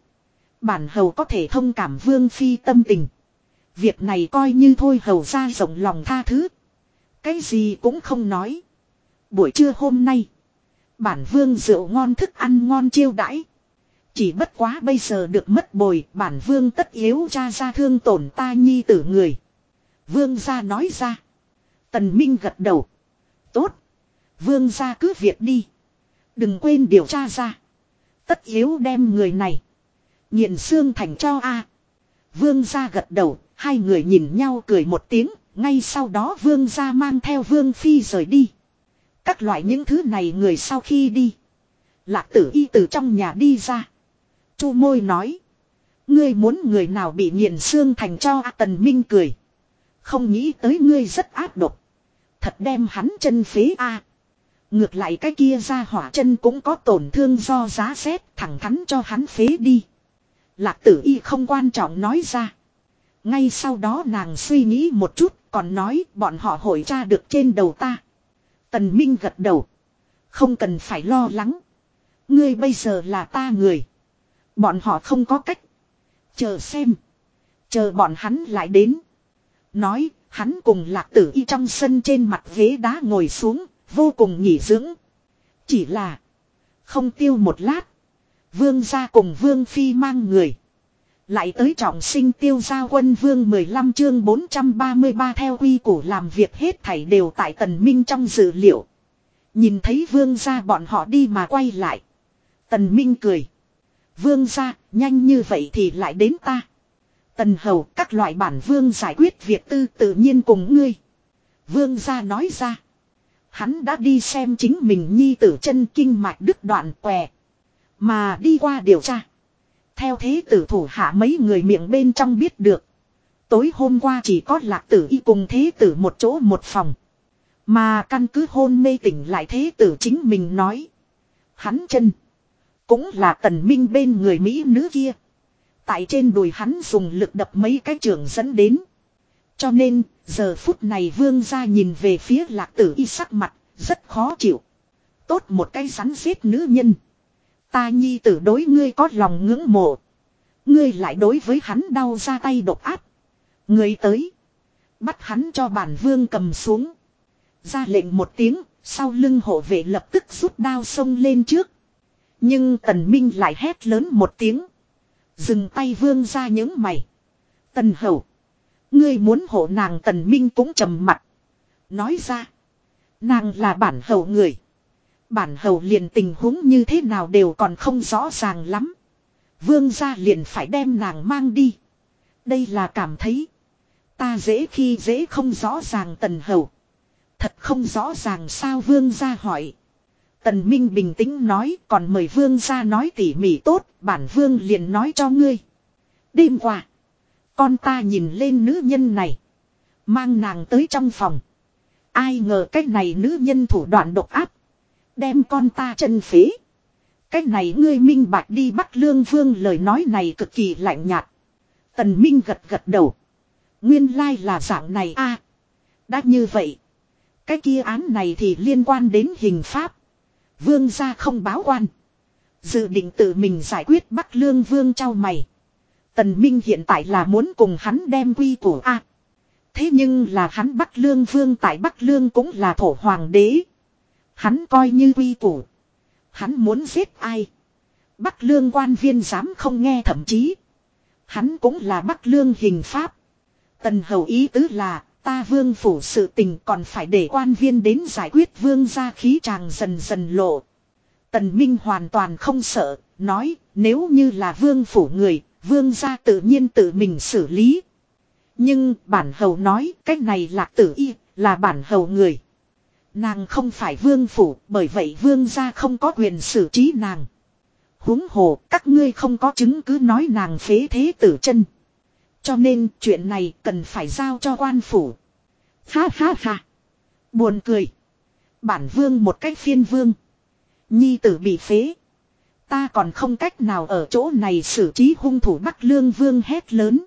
Bản hầu có thể thông cảm vương phi tâm tình. Việc này coi như thôi hầu ra rộng lòng tha thứ. Cái gì cũng không nói buổi trưa hôm nay. Bản vương rượu ngon thức ăn ngon chiêu đãi. Chỉ bất quá bây giờ được mất bồi, bản vương tất yếu cha ra thương tổn ta nhi tử người. Vương gia nói ra. Tần Minh gật đầu. Tốt. Vương gia cứ việc đi. Đừng quên điều tra ra. Tất yếu đem người này. Nhìn xương thành cho a. Vương gia gật đầu. Hai người nhìn nhau cười một tiếng. Ngay sau đó vương gia mang theo vương phi rời đi. Các loại những thứ này người sau khi đi. Lạc tử y từ trong nhà đi ra. Chu môi nói. Ngươi muốn người nào bị nghiền xương thành cho A Tần Minh cười. Không nghĩ tới ngươi rất áp độc. Thật đem hắn chân phế A. Ngược lại cái kia ra hỏa chân cũng có tổn thương do giá xét thẳng thắn cho hắn phế đi. Lạc tử y không quan trọng nói ra. Ngay sau đó nàng suy nghĩ một chút còn nói bọn họ hội tra được trên đầu ta. Tần Minh gật đầu. Không cần phải lo lắng. Ngươi bây giờ là ta người. Bọn họ không có cách. Chờ xem. Chờ bọn hắn lại đến. Nói, hắn cùng lạc tử y trong sân trên mặt ghế đá ngồi xuống, vô cùng nghỉ dưỡng. Chỉ là. Không tiêu một lát. Vương gia cùng vương phi mang người. Lại tới trọng sinh tiêu gia quân vương 15 chương 433 theo quy củ làm việc hết thảy đều tại tần minh trong dữ liệu. Nhìn thấy vương gia bọn họ đi mà quay lại. Tần minh cười. Vương gia, nhanh như vậy thì lại đến ta. Tần hầu, các loại bản vương giải quyết việc tư tự nhiên cùng ngươi. Vương gia nói ra. Hắn đã đi xem chính mình nhi tử chân kinh mạch đứt đoạn què. Mà đi qua điều tra. Theo thế tử thủ hạ mấy người miệng bên trong biết được. Tối hôm qua chỉ có lạc tử y cùng thế tử một chỗ một phòng. Mà căn cứ hôn mê tỉnh lại thế tử chính mình nói. Hắn chân. Cũng là tần minh bên người Mỹ nữ kia. Tại trên đùi hắn dùng lực đập mấy cái trường dẫn đến. Cho nên, giờ phút này vương ra nhìn về phía lạc tử y sắc mặt, rất khó chịu. Tốt một cái rắn giết nữ nhân. Ta nhi tử đối ngươi có lòng ngưỡng mộ. Ngươi lại đối với hắn đau ra tay độc áp. Ngươi tới. Bắt hắn cho bản vương cầm xuống. Ra lệnh một tiếng, sau lưng hộ vệ lập tức rút đao sông lên trước. Nhưng tần minh lại hét lớn một tiếng. Dừng tay vương ra những mày. Tần hầu. Ngươi muốn hộ nàng tần minh cũng trầm mặt. Nói ra. Nàng là bản hầu người. Bản hầu liền tình huống như thế nào đều còn không rõ ràng lắm. Vương gia liền phải đem nàng mang đi. Đây là cảm thấy. Ta dễ khi dễ không rõ ràng tần hầu. Thật không rõ ràng sao vương gia hỏi. Tần Minh bình tĩnh nói còn mời vương gia nói tỉ mỉ tốt, bản vương liền nói cho ngươi. Đêm qua, con ta nhìn lên nữ nhân này. Mang nàng tới trong phòng. Ai ngờ cái này nữ nhân thủ đoạn độc áp. Đem con ta chân phế. Cái này ngươi minh bạch đi bắt lương vương lời nói này cực kỳ lạnh nhạt. Tần Minh gật gật đầu. Nguyên lai là dạng này a. đã như vậy. Cái kia án này thì liên quan đến hình pháp. Vương gia không báo quan. Dự định tự mình giải quyết bắt Lương Vương trao mày. Tần Minh hiện tại là muốn cùng hắn đem quy củ A. thế nhưng là hắn Bắc Lương Vương tại Bắc Lương cũng là thổ hoàng đế. Hắn coi như quy củ. Hắn muốn giết ai. Bắc Lương quan viên dám không nghe thậm chí. Hắn cũng là Bắc Lương hình pháp. Tần hầu ý tứ là Ta vương phủ sự tình còn phải để quan viên đến giải quyết vương gia khí tràng dần dần lộ. Tần Minh hoàn toàn không sợ, nói nếu như là vương phủ người, vương gia tự nhiên tự mình xử lý. Nhưng bản hầu nói cách này là tử y, là bản hầu người. Nàng không phải vương phủ, bởi vậy vương gia không có quyền xử trí nàng. huống hồ, các ngươi không có chứng cứ nói nàng phế thế tử chân. Cho nên chuyện này cần phải giao cho quan phủ. Ha ha ha. Buồn cười. Bản vương một cách phiên vương. Nhi tử bị phế. Ta còn không cách nào ở chỗ này xử trí hung thủ Bắc Lương Vương hét lớn.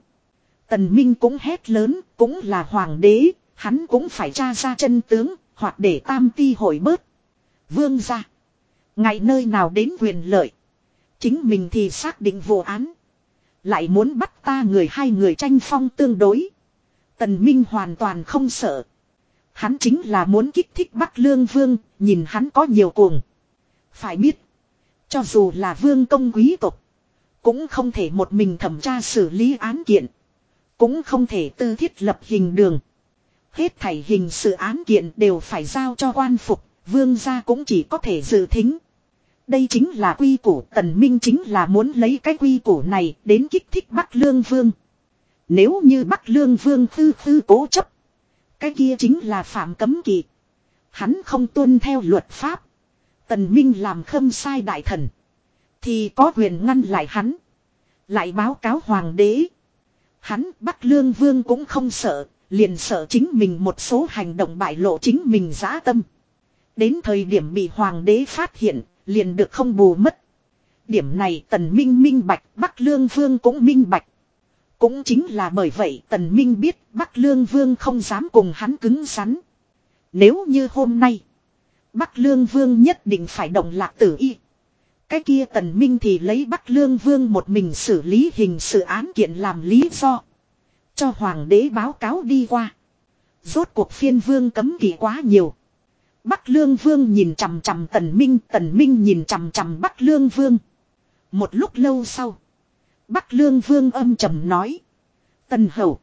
Tần Minh cũng hét lớn, cũng là hoàng đế, hắn cũng phải tra ra chân tướng, hoặc để tam ti hồi bớt. Vương ra. Ngày nơi nào đến quyền lợi. Chính mình thì xác định vụ án. Lại muốn bắt ta người hai người tranh phong tương đối. Tần Minh hoàn toàn không sợ. Hắn chính là muốn kích thích Bắc Lương Vương, nhìn hắn có nhiều cuồng. Phải biết, cho dù là vương công quý tộc, Cũng không thể một mình thẩm tra xử lý án kiện. Cũng không thể tư thiết lập hình đường. Hết thảy hình sự án kiện đều phải giao cho quan phục, vương gia cũng chỉ có thể dự thính. Đây chính là quy củ tần minh chính là muốn lấy cái quy củ này đến kích thích Bắc Lương Vương. Nếu như Bắc Lương Vương tư tư cố chấp. Cái kia chính là phạm cấm kỵ. Hắn không tuân theo luật pháp. Tần Minh làm khâm sai đại thần. Thì có quyền ngăn lại hắn. Lại báo cáo hoàng đế. Hắn Bắc Lương Vương cũng không sợ. Liền sợ chính mình một số hành động bại lộ chính mình giã tâm. Đến thời điểm bị hoàng đế phát hiện. Liền được không bù mất. Điểm này tần minh minh bạch. Bắc Lương Vương cũng minh bạch. Cũng chính là bởi vậy tần minh biết Bắc Lương Vương không dám cùng hắn cứng rắn. Nếu như hôm nay. Bắc Lương Vương nhất định phải động lạc tử y. Cái kia tần minh thì lấy Bắc Lương Vương một mình xử lý hình sự án kiện làm lý do. Cho Hoàng đế báo cáo đi qua. Rốt cuộc phiên vương cấm kỵ quá nhiều. Bắc Lương Vương nhìn chằm chằm Tần Minh, Tần Minh nhìn chằm chằm Bắc Lương Vương. Một lúc lâu sau, Bắc Lương Vương âm trầm nói: "Tần Hầu,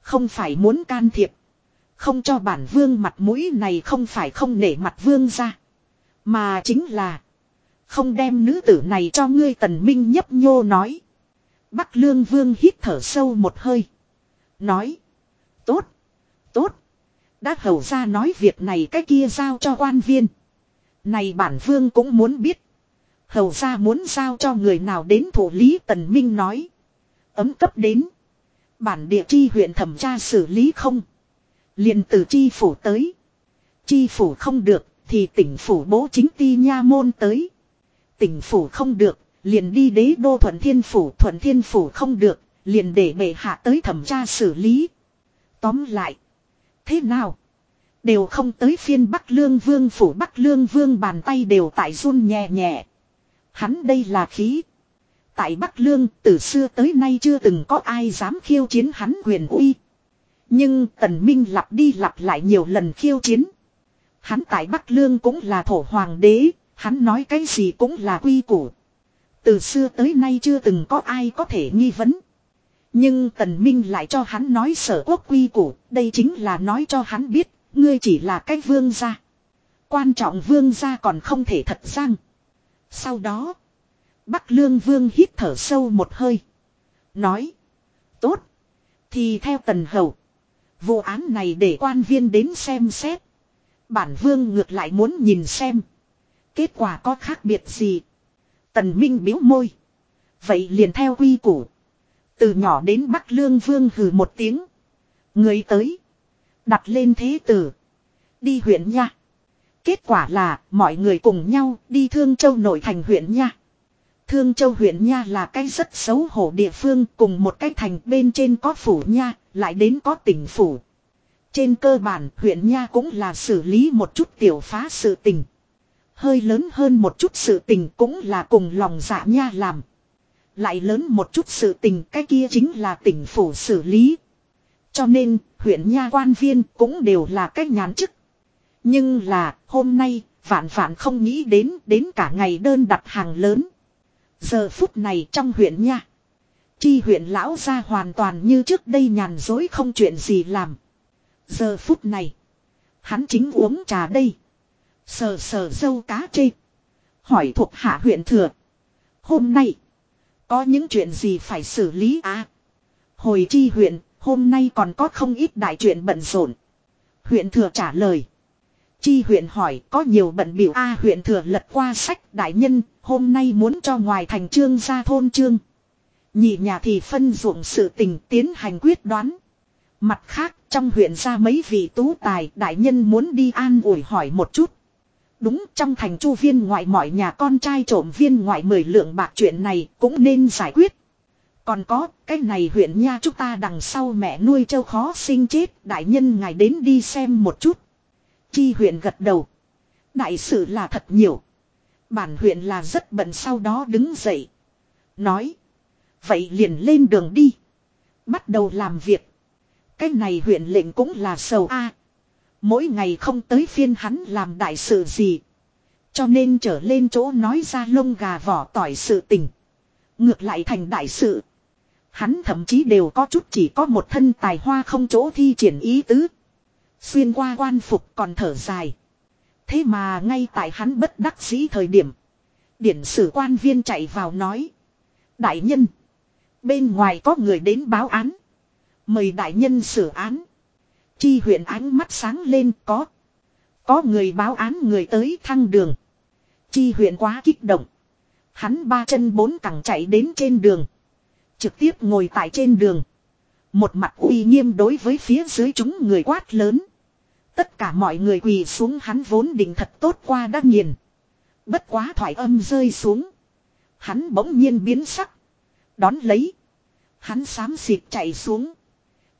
không phải muốn can thiệp, không cho bản vương mặt mũi này không phải không nể mặt vương ra. Mà chính là. Không đem nữ tử này cho ngươi tần minh nhấp nhô nói. Bắc lương vương hít thở sâu một hơi. Nói. Tốt. Tốt. Đã hầu ra nói việc này cái kia giao cho quan viên. Này bản vương cũng muốn biết. Hầu ra muốn giao cho người nào đến thủ lý tần minh nói. Ấm cấp đến. Bản địa chi huyện thẩm tra xử lý không liền từ chi phủ tới. Chi phủ không được, thì tỉnh phủ bố chính ti nha môn tới. Tỉnh phủ không được, liền đi đế đô thuận thiên phủ, thuận thiên phủ không được, liền để bệ hạ tới thẩm tra xử lý. Tóm lại. Thế nào? Đều không tới phiên Bắc Lương Vương phủ Bắc Lương Vương bàn tay đều tại run nhẹ nhẹ. Hắn đây là khí. Tại Bắc Lương từ xưa tới nay chưa từng có ai dám khiêu chiến hắn quyền uy. Nhưng Tần Minh lặp đi lặp lại nhiều lần khiêu chiến. Hắn tại Bắc Lương cũng là thổ hoàng đế, hắn nói cái gì cũng là quy củ. Từ xưa tới nay chưa từng có ai có thể nghi vấn. Nhưng Tần Minh lại cho hắn nói sở quốc quy củ, đây chính là nói cho hắn biết, ngươi chỉ là cái vương gia. Quan trọng vương gia còn không thể thật sang. Sau đó, Bắc Lương vương hít thở sâu một hơi. Nói, tốt, thì theo Tần Hầu. Vụ án này để quan viên đến xem xét. Bản vương ngược lại muốn nhìn xem. Kết quả có khác biệt gì. Tần Minh biếu môi. Vậy liền theo quy củ. Từ nhỏ đến Bắc Lương Vương hừ một tiếng. Người tới. Đặt lên thế tử. Đi huyện nha. Kết quả là mọi người cùng nhau đi Thương Châu nội thành huyện nha. Thương Châu huyện nha là cái rất xấu hổ địa phương cùng một cái thành bên trên có phủ nha, lại đến có tỉnh phủ. Trên cơ bản, huyện nha cũng là xử lý một chút tiểu phá sự tình. Hơi lớn hơn một chút sự tình cũng là cùng lòng dạ nha làm. Lại lớn một chút sự tình, cái kia chính là tỉnh phủ xử lý. Cho nên, huyện nha quan viên cũng đều là cách nhán chức. Nhưng là, hôm nay, vạn vạn không nghĩ đến đến cả ngày đơn đặt hàng lớn. Giờ phút này trong huyện nha. Chi huyện lão ra hoàn toàn như trước đây nhàn dối không chuyện gì làm. Giờ phút này. Hắn chính uống trà đây. Sờ sờ dâu cá chê. Hỏi thuộc hạ huyện thừa. Hôm nay. Có những chuyện gì phải xử lý à? Hồi chi huyện. Hôm nay còn có không ít đại chuyện bận rộn. Huyện thừa trả lời. Chi huyện hỏi có nhiều bận biểu a, huyện thừa lật qua sách đại nhân, hôm nay muốn cho ngoài thành trương ra thôn trương. Nhị nhà thì phân ruộng sự tình tiến hành quyết đoán. Mặt khác, trong huyện ra mấy vị tú tài, đại nhân muốn đi an ủi hỏi một chút. Đúng, trong thành chu viên ngoại mọi nhà con trai trộm viên ngoại mười lượng bạc chuyện này cũng nên giải quyết. Còn có, cái này huyện nha chúng ta đằng sau mẹ nuôi châu khó sinh chết, đại nhân ngài đến đi xem một chút. Chi huyện gật đầu. Đại sự là thật nhiều. Bản huyện là rất bận sau đó đứng dậy. Nói. Vậy liền lên đường đi. Bắt đầu làm việc. Cái này huyện lệnh cũng là sầu a. Mỗi ngày không tới phiên hắn làm đại sự gì. Cho nên trở lên chỗ nói ra lông gà vỏ tỏi sự tình. Ngược lại thành đại sự. Hắn thậm chí đều có chút chỉ có một thân tài hoa không chỗ thi triển ý tứ. Xuyên qua quan phục còn thở dài. Thế mà ngay tại hắn bất đắc dĩ thời điểm. Điển sử quan viên chạy vào nói. Đại nhân. Bên ngoài có người đến báo án. Mời đại nhân xử án. Chi huyện ánh mắt sáng lên có. Có người báo án người tới thăng đường. Chi huyện quá kích động. Hắn ba chân bốn cẳng chạy đến trên đường. Trực tiếp ngồi tại trên đường. Một mặt uy nghiêm đối với phía dưới chúng người quát lớn. Tất cả mọi người quỳ xuống hắn vốn định thật tốt qua đã nghiền. Bất quá thoại âm rơi xuống. Hắn bỗng nhiên biến sắc. Đón lấy. Hắn xám xịt chạy xuống.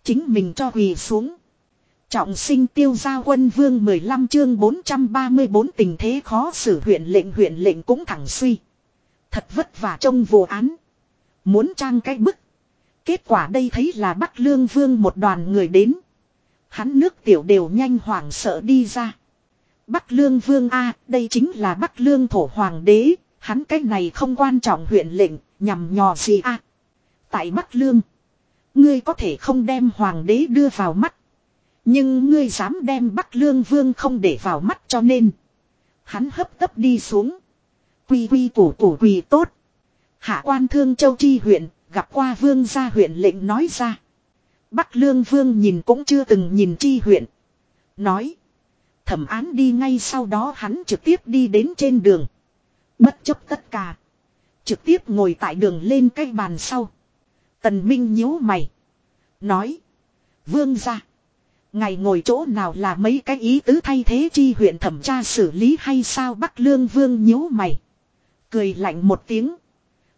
Chính mình cho quỳ xuống. Trọng sinh tiêu gia quân vương 15 chương 434 tình thế khó xử huyện lệnh huyện lệnh cũng thẳng suy. Thật vất vả trong vụ án. Muốn trang cái bức. Kết quả đây thấy là Bắc Lương Vương một đoàn người đến. Hắn nước tiểu đều nhanh hoảng sợ đi ra. Bắc Lương Vương A, đây chính là Bắc Lương thổ hoàng đế, hắn cái này không quan trọng huyện lệnh, nhằm nhò gì A. Tại Bắc Lương, ngươi có thể không đem hoàng đế đưa vào mắt. Nhưng ngươi dám đem Bắc Lương Vương không để vào mắt cho nên. Hắn hấp tấp đi xuống. Quy quy củ củ quỳ tốt. Hạ quan thương châu chi huyện, gặp qua vương gia huyện lệnh nói ra. Bắc Lương Vương nhìn cũng chưa từng nhìn chi huyện. Nói. Thẩm án đi ngay sau đó hắn trực tiếp đi đến trên đường. Bất chấp tất cả. Trực tiếp ngồi tại đường lên cái bàn sau. Tần Minh nhíu mày. Nói. Vương gia. Ngày ngồi chỗ nào là mấy cái ý tứ thay thế chi huyện thẩm tra xử lý hay sao Bắc Lương Vương nhíu mày. Cười lạnh một tiếng.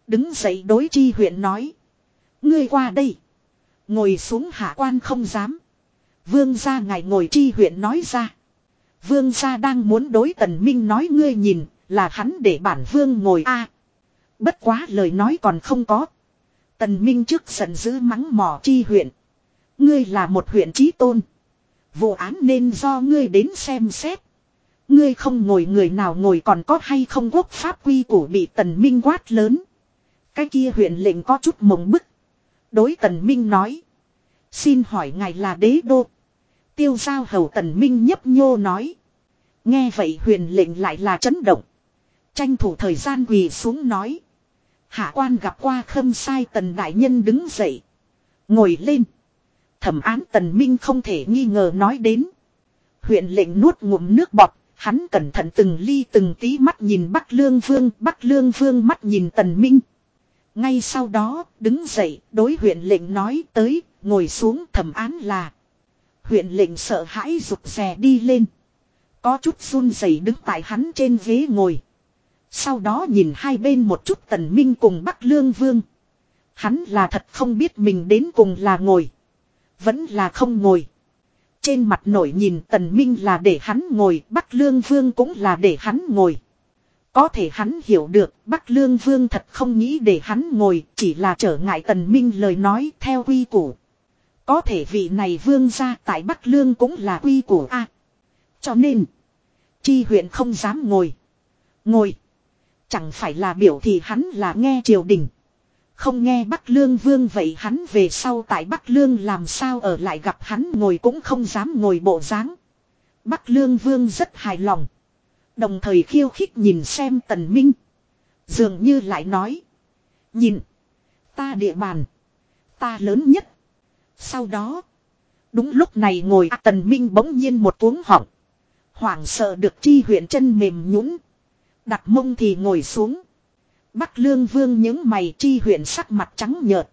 Đứng dậy đối chi huyện nói. Ngươi qua đây. Ngồi xuống hạ quan không dám. Vương gia ngài ngồi chi huyện nói ra. Vương gia đang muốn đối tần minh nói ngươi nhìn, là hắn để bản vương ngồi a. bất quá lời nói còn không có. Tần minh trước giận dữ mắng mỏ chi huyện. Ngươi là một huyện trí tôn. Vụ án nên do ngươi đến xem xét. Ngươi không ngồi người nào ngồi còn có hay không quốc pháp quy củ bị tần minh quát lớn. Cái kia huyện lệnh có chút mộng bức. Đối tần minh nói. Xin hỏi ngài là đế đô. Tiêu giao hầu tần minh nhấp nhô nói. Nghe vậy huyền lệnh lại là chấn động. Tranh thủ thời gian quỳ xuống nói. Hạ quan gặp qua khâm sai tần đại nhân đứng dậy. Ngồi lên. Thẩm án tần minh không thể nghi ngờ nói đến. Huyện lệnh nuốt ngụm nước bọt. Hắn cẩn thận từng ly từng tí mắt nhìn Bắc Lương Vương. Bắc Lương Vương mắt nhìn tần minh. Ngay sau đó, đứng dậy, đối huyện lệnh nói tới, ngồi xuống thẩm án là. Huyện lệnh sợ hãi rụt rè đi lên. Có chút run rẩy đứng tại hắn trên ghế ngồi. Sau đó nhìn hai bên một chút tần minh cùng Bắc Lương Vương. Hắn là thật không biết mình đến cùng là ngồi. Vẫn là không ngồi. Trên mặt nổi nhìn tần minh là để hắn ngồi, Bắc Lương Vương cũng là để hắn ngồi. Có thể hắn hiểu được Bắc Lương Vương thật không nghĩ để hắn ngồi chỉ là trở ngại tần minh lời nói theo quy củ. Có thể vị này vương ra tại Bắc Lương cũng là quy củ A. cho nên, chi huyện không dám ngồi. Ngồi. Chẳng phải là biểu thì hắn là nghe triều đình. Không nghe Bắc Lương Vương vậy hắn về sau tại Bắc Lương làm sao ở lại gặp hắn ngồi cũng không dám ngồi bộ dáng. Bắc Lương Vương rất hài lòng. Đồng thời khiêu khích nhìn xem tần minh. Dường như lại nói. Nhìn. Ta địa bàn. Ta lớn nhất. Sau đó. Đúng lúc này ngồi tần minh bỗng nhiên một cuống họng. Hoảng sợ được chi huyện chân mềm nhũn Đặt mông thì ngồi xuống. Bắc lương vương những mày chi huyện sắc mặt trắng nhợt.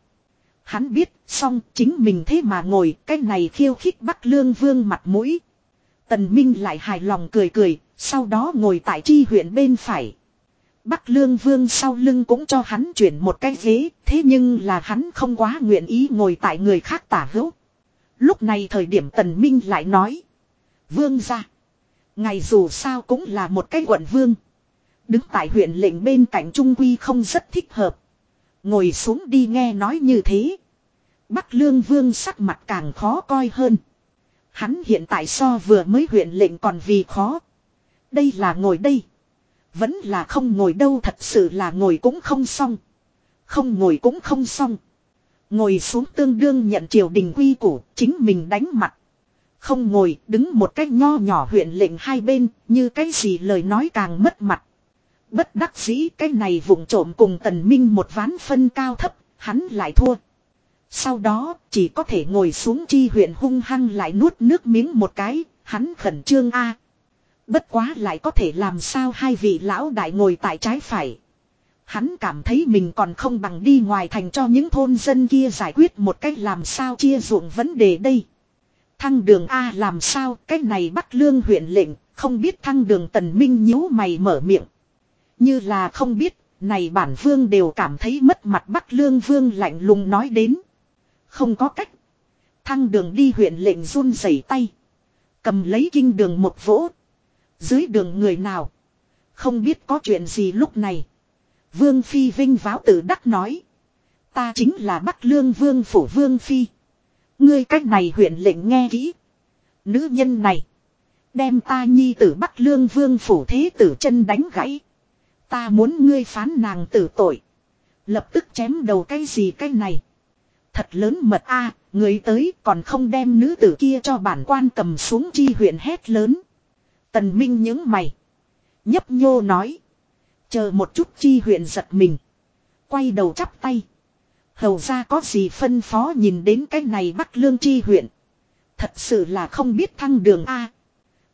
Hắn biết xong chính mình thế mà ngồi cái này khiêu khích Bắc lương vương mặt mũi. Tần Minh lại hài lòng cười cười, sau đó ngồi tại chi huyện bên phải. Bắc Lương Vương sau lưng cũng cho hắn chuyển một cái ghế, thế nhưng là hắn không quá nguyện ý ngồi tại người khác tả hữu. Lúc này thời điểm Tần Minh lại nói. Vương ra. Ngày dù sao cũng là một cái quận vương. Đứng tại huyện lệnh bên cạnh Trung Quy không rất thích hợp. Ngồi xuống đi nghe nói như thế. Bắc Lương Vương sắc mặt càng khó coi hơn. Hắn hiện tại so vừa mới huyện lệnh còn vì khó. Đây là ngồi đây. Vẫn là không ngồi đâu thật sự là ngồi cũng không xong. Không ngồi cũng không xong. Ngồi xuống tương đương nhận triều đình quy củ, chính mình đánh mặt. Không ngồi, đứng một cách nho nhỏ huyện lệnh hai bên, như cái gì lời nói càng mất mặt. Bất đắc dĩ cái này vụng trộm cùng tần minh một ván phân cao thấp, hắn lại thua. Sau đó, chỉ có thể ngồi xuống chi huyện hung hăng lại nuốt nước miếng một cái, hắn khẩn trương a. Bất quá lại có thể làm sao hai vị lão đại ngồi tại trái phải. Hắn cảm thấy mình còn không bằng đi ngoài thành cho những thôn dân kia giải quyết một cách làm sao chia ruộng vấn đề đây. Thăng đường A làm sao cái này bắt lương huyện lệnh không biết thăng đường tần minh nhíu mày mở miệng. Như là không biết, này bản vương đều cảm thấy mất mặt bắc lương vương lạnh lùng nói đến. Không có cách. Thăng đường đi huyện lệnh run rẩy tay. Cầm lấy kinh đường một vỗ. Dưới đường người nào. Không biết có chuyện gì lúc này. Vương Phi vinh váo tử đắc nói. Ta chính là Bắc Lương Vương Phủ Vương Phi. Ngươi cách này huyện lệnh nghe kỹ. Nữ nhân này. Đem ta nhi tử Bắc Lương Vương Phủ Thế tử chân đánh gãy. Ta muốn ngươi phán nàng tử tội. Lập tức chém đầu cái gì cái này. Thật lớn mật a, người tới còn không đem nữ tử kia cho bản quan cầm xuống chi huyện hét lớn. Tần Minh những mày. Nhấp nhô nói. Chờ một chút chi huyện giật mình. Quay đầu chắp tay. Hầu ra có gì phân phó nhìn đến cái này bắt lương chi huyện. Thật sự là không biết thăng đường A.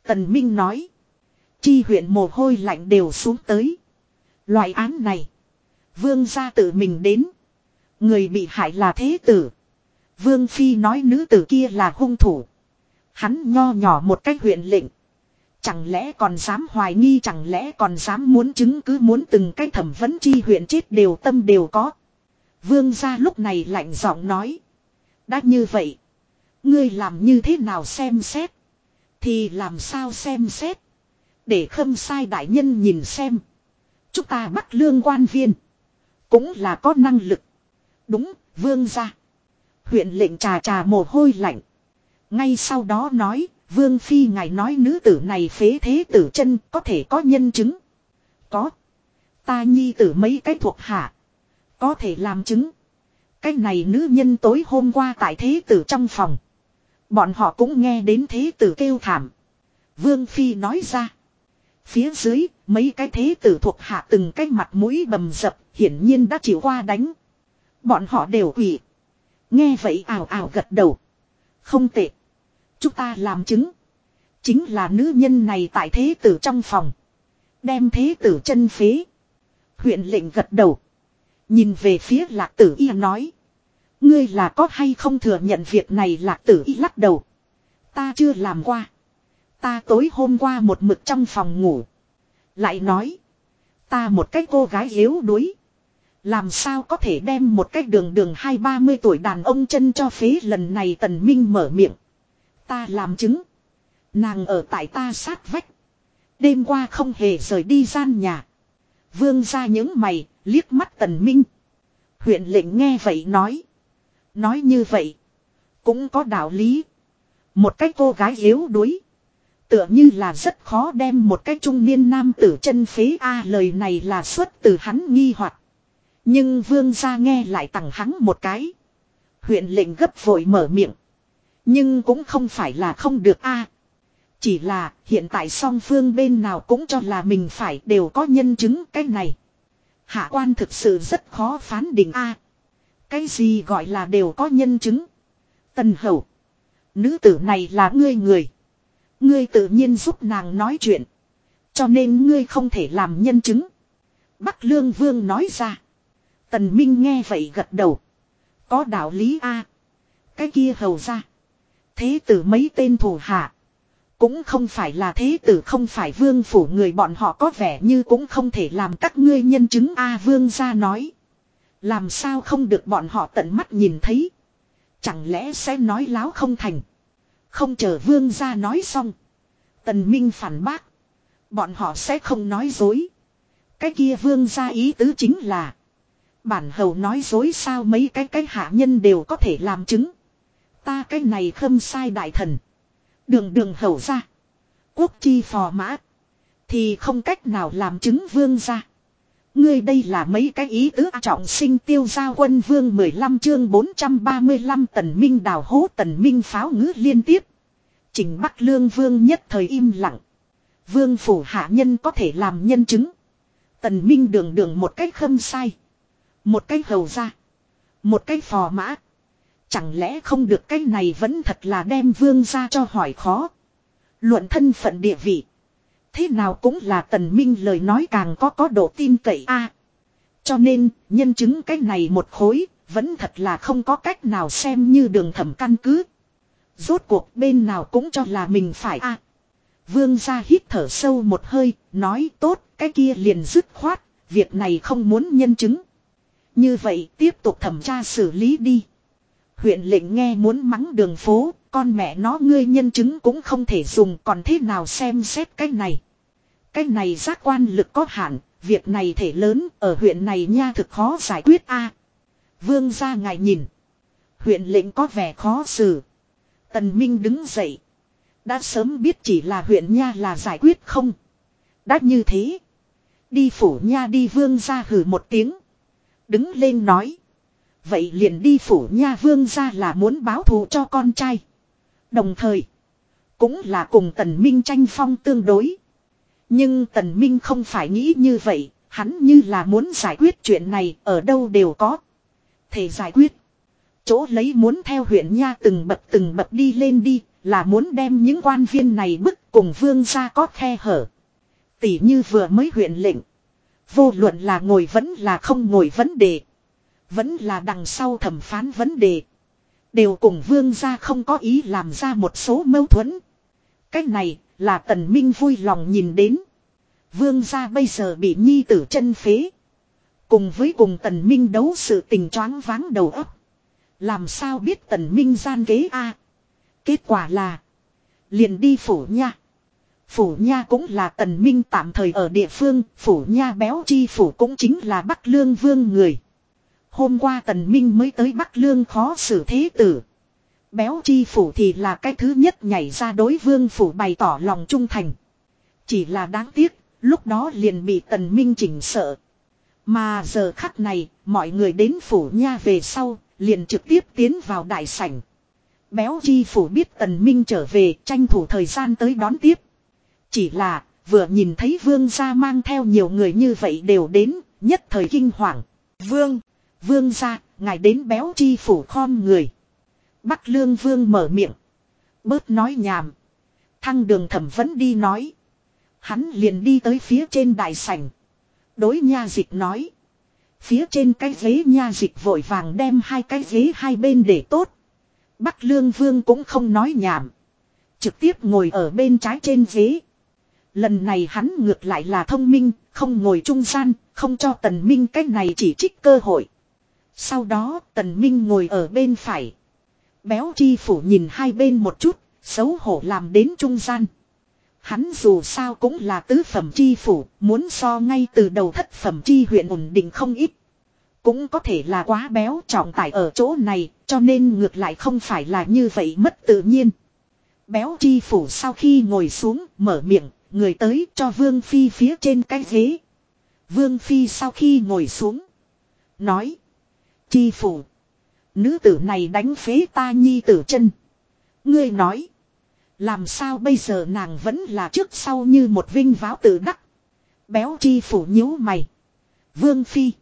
Tần Minh nói. Chi huyện mồ hôi lạnh đều xuống tới. Loại án này. Vương gia tự mình đến. Người bị hại là thế tử. Vương Phi nói nữ tử kia là hung thủ. Hắn nho nhỏ một cách huyện lệnh. Chẳng lẽ còn dám hoài nghi, chẳng lẽ còn dám muốn chứng cứ, muốn từng cái thẩm vấn chi huyện chết đều tâm đều có. Vương gia lúc này lạnh giọng nói. Đã như vậy. Ngươi làm như thế nào xem xét. Thì làm sao xem xét. Để khâm sai đại nhân nhìn xem. Chúng ta bắt lương quan viên. Cũng là có năng lực. Đúng, vương gia. Huyện lệnh trà trà mồ hôi lạnh. Ngay sau đó nói, vương phi ngài nói nữ tử này phế thế tử chân có thể có nhân chứng. Có. Ta nhi tử mấy cái thuộc hạ. Có thể làm chứng. Cái này nữ nhân tối hôm qua tại thế tử trong phòng. Bọn họ cũng nghe đến thế tử kêu thảm. Vương Phi nói ra. Phía dưới, mấy cái thế tử thuộc hạ từng cái mặt mũi bầm dập, hiển nhiên đã chịu qua đánh. Bọn họ đều quỷ. Nghe vậy ảo ảo gật đầu. Không tệ. Chúng ta làm chứng. Chính là nữ nhân này tại thế tử trong phòng. Đem thế tử chân phế. Huyện lệnh gật đầu. Nhìn về phía lạc tử y nói. Ngươi là có hay không thừa nhận việc này lạc tử y lắc đầu. Ta chưa làm qua. Ta tối hôm qua một mực trong phòng ngủ. Lại nói. Ta một cái cô gái yếu đuối. Làm sao có thể đem một cái đường đường hai ba mươi tuổi đàn ông chân cho phế lần này tần minh mở miệng. Ta làm chứng. Nàng ở tại ta sát vách. Đêm qua không hề rời đi gian nhà. Vương ra những mày, liếc mắt tần minh. Huyện lệnh nghe vậy nói. Nói như vậy. Cũng có đạo lý. Một cái cô gái yếu đuối. Tựa như là rất khó đem một cái trung niên nam tử chân phế A, lời này là xuất từ hắn nghi hoặc Nhưng vương gia nghe lại tặng hắn một cái. Huyện lệnh gấp vội mở miệng. Nhưng cũng không phải là không được A. Chỉ là hiện tại song phương bên nào cũng cho là mình phải đều có nhân chứng cái này. Hạ quan thực sự rất khó phán định A. cái gì gọi là đều có nhân chứng. Tần hậu. Nữ tử này là ngươi người. Ngươi tự nhiên giúp nàng nói chuyện. Cho nên ngươi không thể làm nhân chứng. Bắc Lương Vương nói ra. Tần Minh nghe vậy gật đầu. Có đạo lý A. Cái kia hầu ra. Thế tử mấy tên thủ hạ. Cũng không phải là thế tử, không phải vương phủ người bọn họ có vẻ như cũng không thể làm các ngươi nhân chứng A vương ra nói. Làm sao không được bọn họ tận mắt nhìn thấy. Chẳng lẽ sẽ nói láo không thành. Không chờ vương ra nói xong. Tần Minh phản bác. Bọn họ sẽ không nói dối. Cái kia vương ra ý tứ chính là. Bản hầu nói dối sao mấy cái cái hạ nhân đều có thể làm chứng. Ta cái này khâm sai đại thần. Đường đường hầu ra. Quốc chi phò mã. Thì không cách nào làm chứng vương ra. Ngươi đây là mấy cái ý tứ trọng sinh tiêu gia quân vương 15 chương 435 tần minh đào hố tần minh pháo ngữ liên tiếp. Trình Bắc Lương vương nhất thời im lặng. Vương phủ hạ nhân có thể làm nhân chứng. Tần minh đường đường một cách khâm sai. Một cách hầu ra. Một cách phò mã. Chẳng lẽ không được cái này vẫn thật là đem vương ra cho hỏi khó. Luận thân phận địa vị. Thế nào cũng là tần minh lời nói càng có có độ tin cậy a. cho nên, nhân chứng cái này một khối, vẫn thật là không có cách nào xem như đường thẩm căn cứ. Rốt cuộc bên nào cũng cho là mình phải a. Vương gia hít thở sâu một hơi, nói tốt, cái kia liền dứt khoát, việc này không muốn nhân chứng. Như vậy tiếp tục thẩm tra xử lý đi. Huyện lệnh nghe muốn mắng đường phố, con mẹ nó ngươi nhân chứng cũng không thể dùng còn thế nào xem xét cái này. Cái này giác quan lực có hạn, việc này thể lớn ở huyện này nha thực khó giải quyết a. vương ra ngài nhìn. Huyện lệnh có vẻ khó xử. Tần Minh đứng dậy. Đã sớm biết chỉ là huyện nha là giải quyết không. Đã như thế. Đi phủ nha đi vương ra hử một tiếng. Đứng lên nói. Vậy liền đi phủ nha vương ra là muốn báo thù cho con trai. Đồng thời. Cũng là cùng tần minh tranh phong tương đối. Nhưng tần minh không phải nghĩ như vậy. Hắn như là muốn giải quyết chuyện này, ở đâu đều có. Thể giải quyết. Chỗ lấy muốn theo huyện nha từng bậc từng bậc đi lên đi. Là muốn đem những quan viên này bức cùng vương ra có khe hở. Tỷ như vừa mới huyện lệnh. Vô luận là ngồi vẫn là không ngồi vấn đề. Vẫn là đằng sau thẩm phán vấn đề. Đều cùng vương gia không có ý làm ra một số mâu thuẫn. Cách này là tần minh vui lòng nhìn đến. Vương gia bây giờ bị nhi tử chân phế. Cùng với cùng tần minh đấu sự tình choáng váng đầu óc. Làm sao biết tần minh gian kế a? Kết quả là. Liền đi phủ nha. Phủ Nha cũng là tần minh tạm thời ở địa phương, Phủ Nha béo chi phủ cũng chính là Bắc Lương Vương người. Hôm qua tần minh mới tới Bắc Lương khó xử thế tử. Béo chi phủ thì là cái thứ nhất nhảy ra đối vương phủ bày tỏ lòng trung thành. Chỉ là đáng tiếc, lúc đó liền bị tần minh chỉnh sợ. Mà giờ khắc này, mọi người đến phủ nha về sau, liền trực tiếp tiến vào đại sảnh. Béo chi phủ biết tần minh trở về, tranh thủ thời gian tới đón tiếp. Chỉ là, vừa nhìn thấy vương gia mang theo nhiều người như vậy đều đến, nhất thời kinh hoàng. Vương, vương gia, ngài đến béo chi phủ khom người. Bắc lương vương mở miệng. Bớt nói nhảm. Thăng đường thẩm vẫn đi nói. Hắn liền đi tới phía trên đại sảnh. Đối nha dịch nói. Phía trên cái ghế nha dịch vội vàng đem hai cái ghế hai bên để tốt. Bắc lương vương cũng không nói nhảm. Trực tiếp ngồi ở bên trái trên ghế. Lần này hắn ngược lại là thông minh, không ngồi trung gian, không cho tần minh cách này chỉ trích cơ hội. Sau đó tần minh ngồi ở bên phải. Béo chi phủ nhìn hai bên một chút, xấu hổ làm đến trung gian. Hắn dù sao cũng là tứ phẩm chi phủ, muốn so ngay từ đầu thất phẩm chi huyện ổn định không ít. Cũng có thể là quá béo trọng tải ở chỗ này, cho nên ngược lại không phải là như vậy mất tự nhiên. Béo chi phủ sau khi ngồi xuống, mở miệng, người tới cho Vương Phi phía trên cái ghế. Vương Phi sau khi ngồi xuống. Nói. Chi phủ. Nữ tử này đánh phế ta nhi tử chân. Ngươi nói. Làm sao bây giờ nàng vẫn là trước sau như một vinh váo tự đắc. Béo chi phủ nhíu mày. Vương Phi.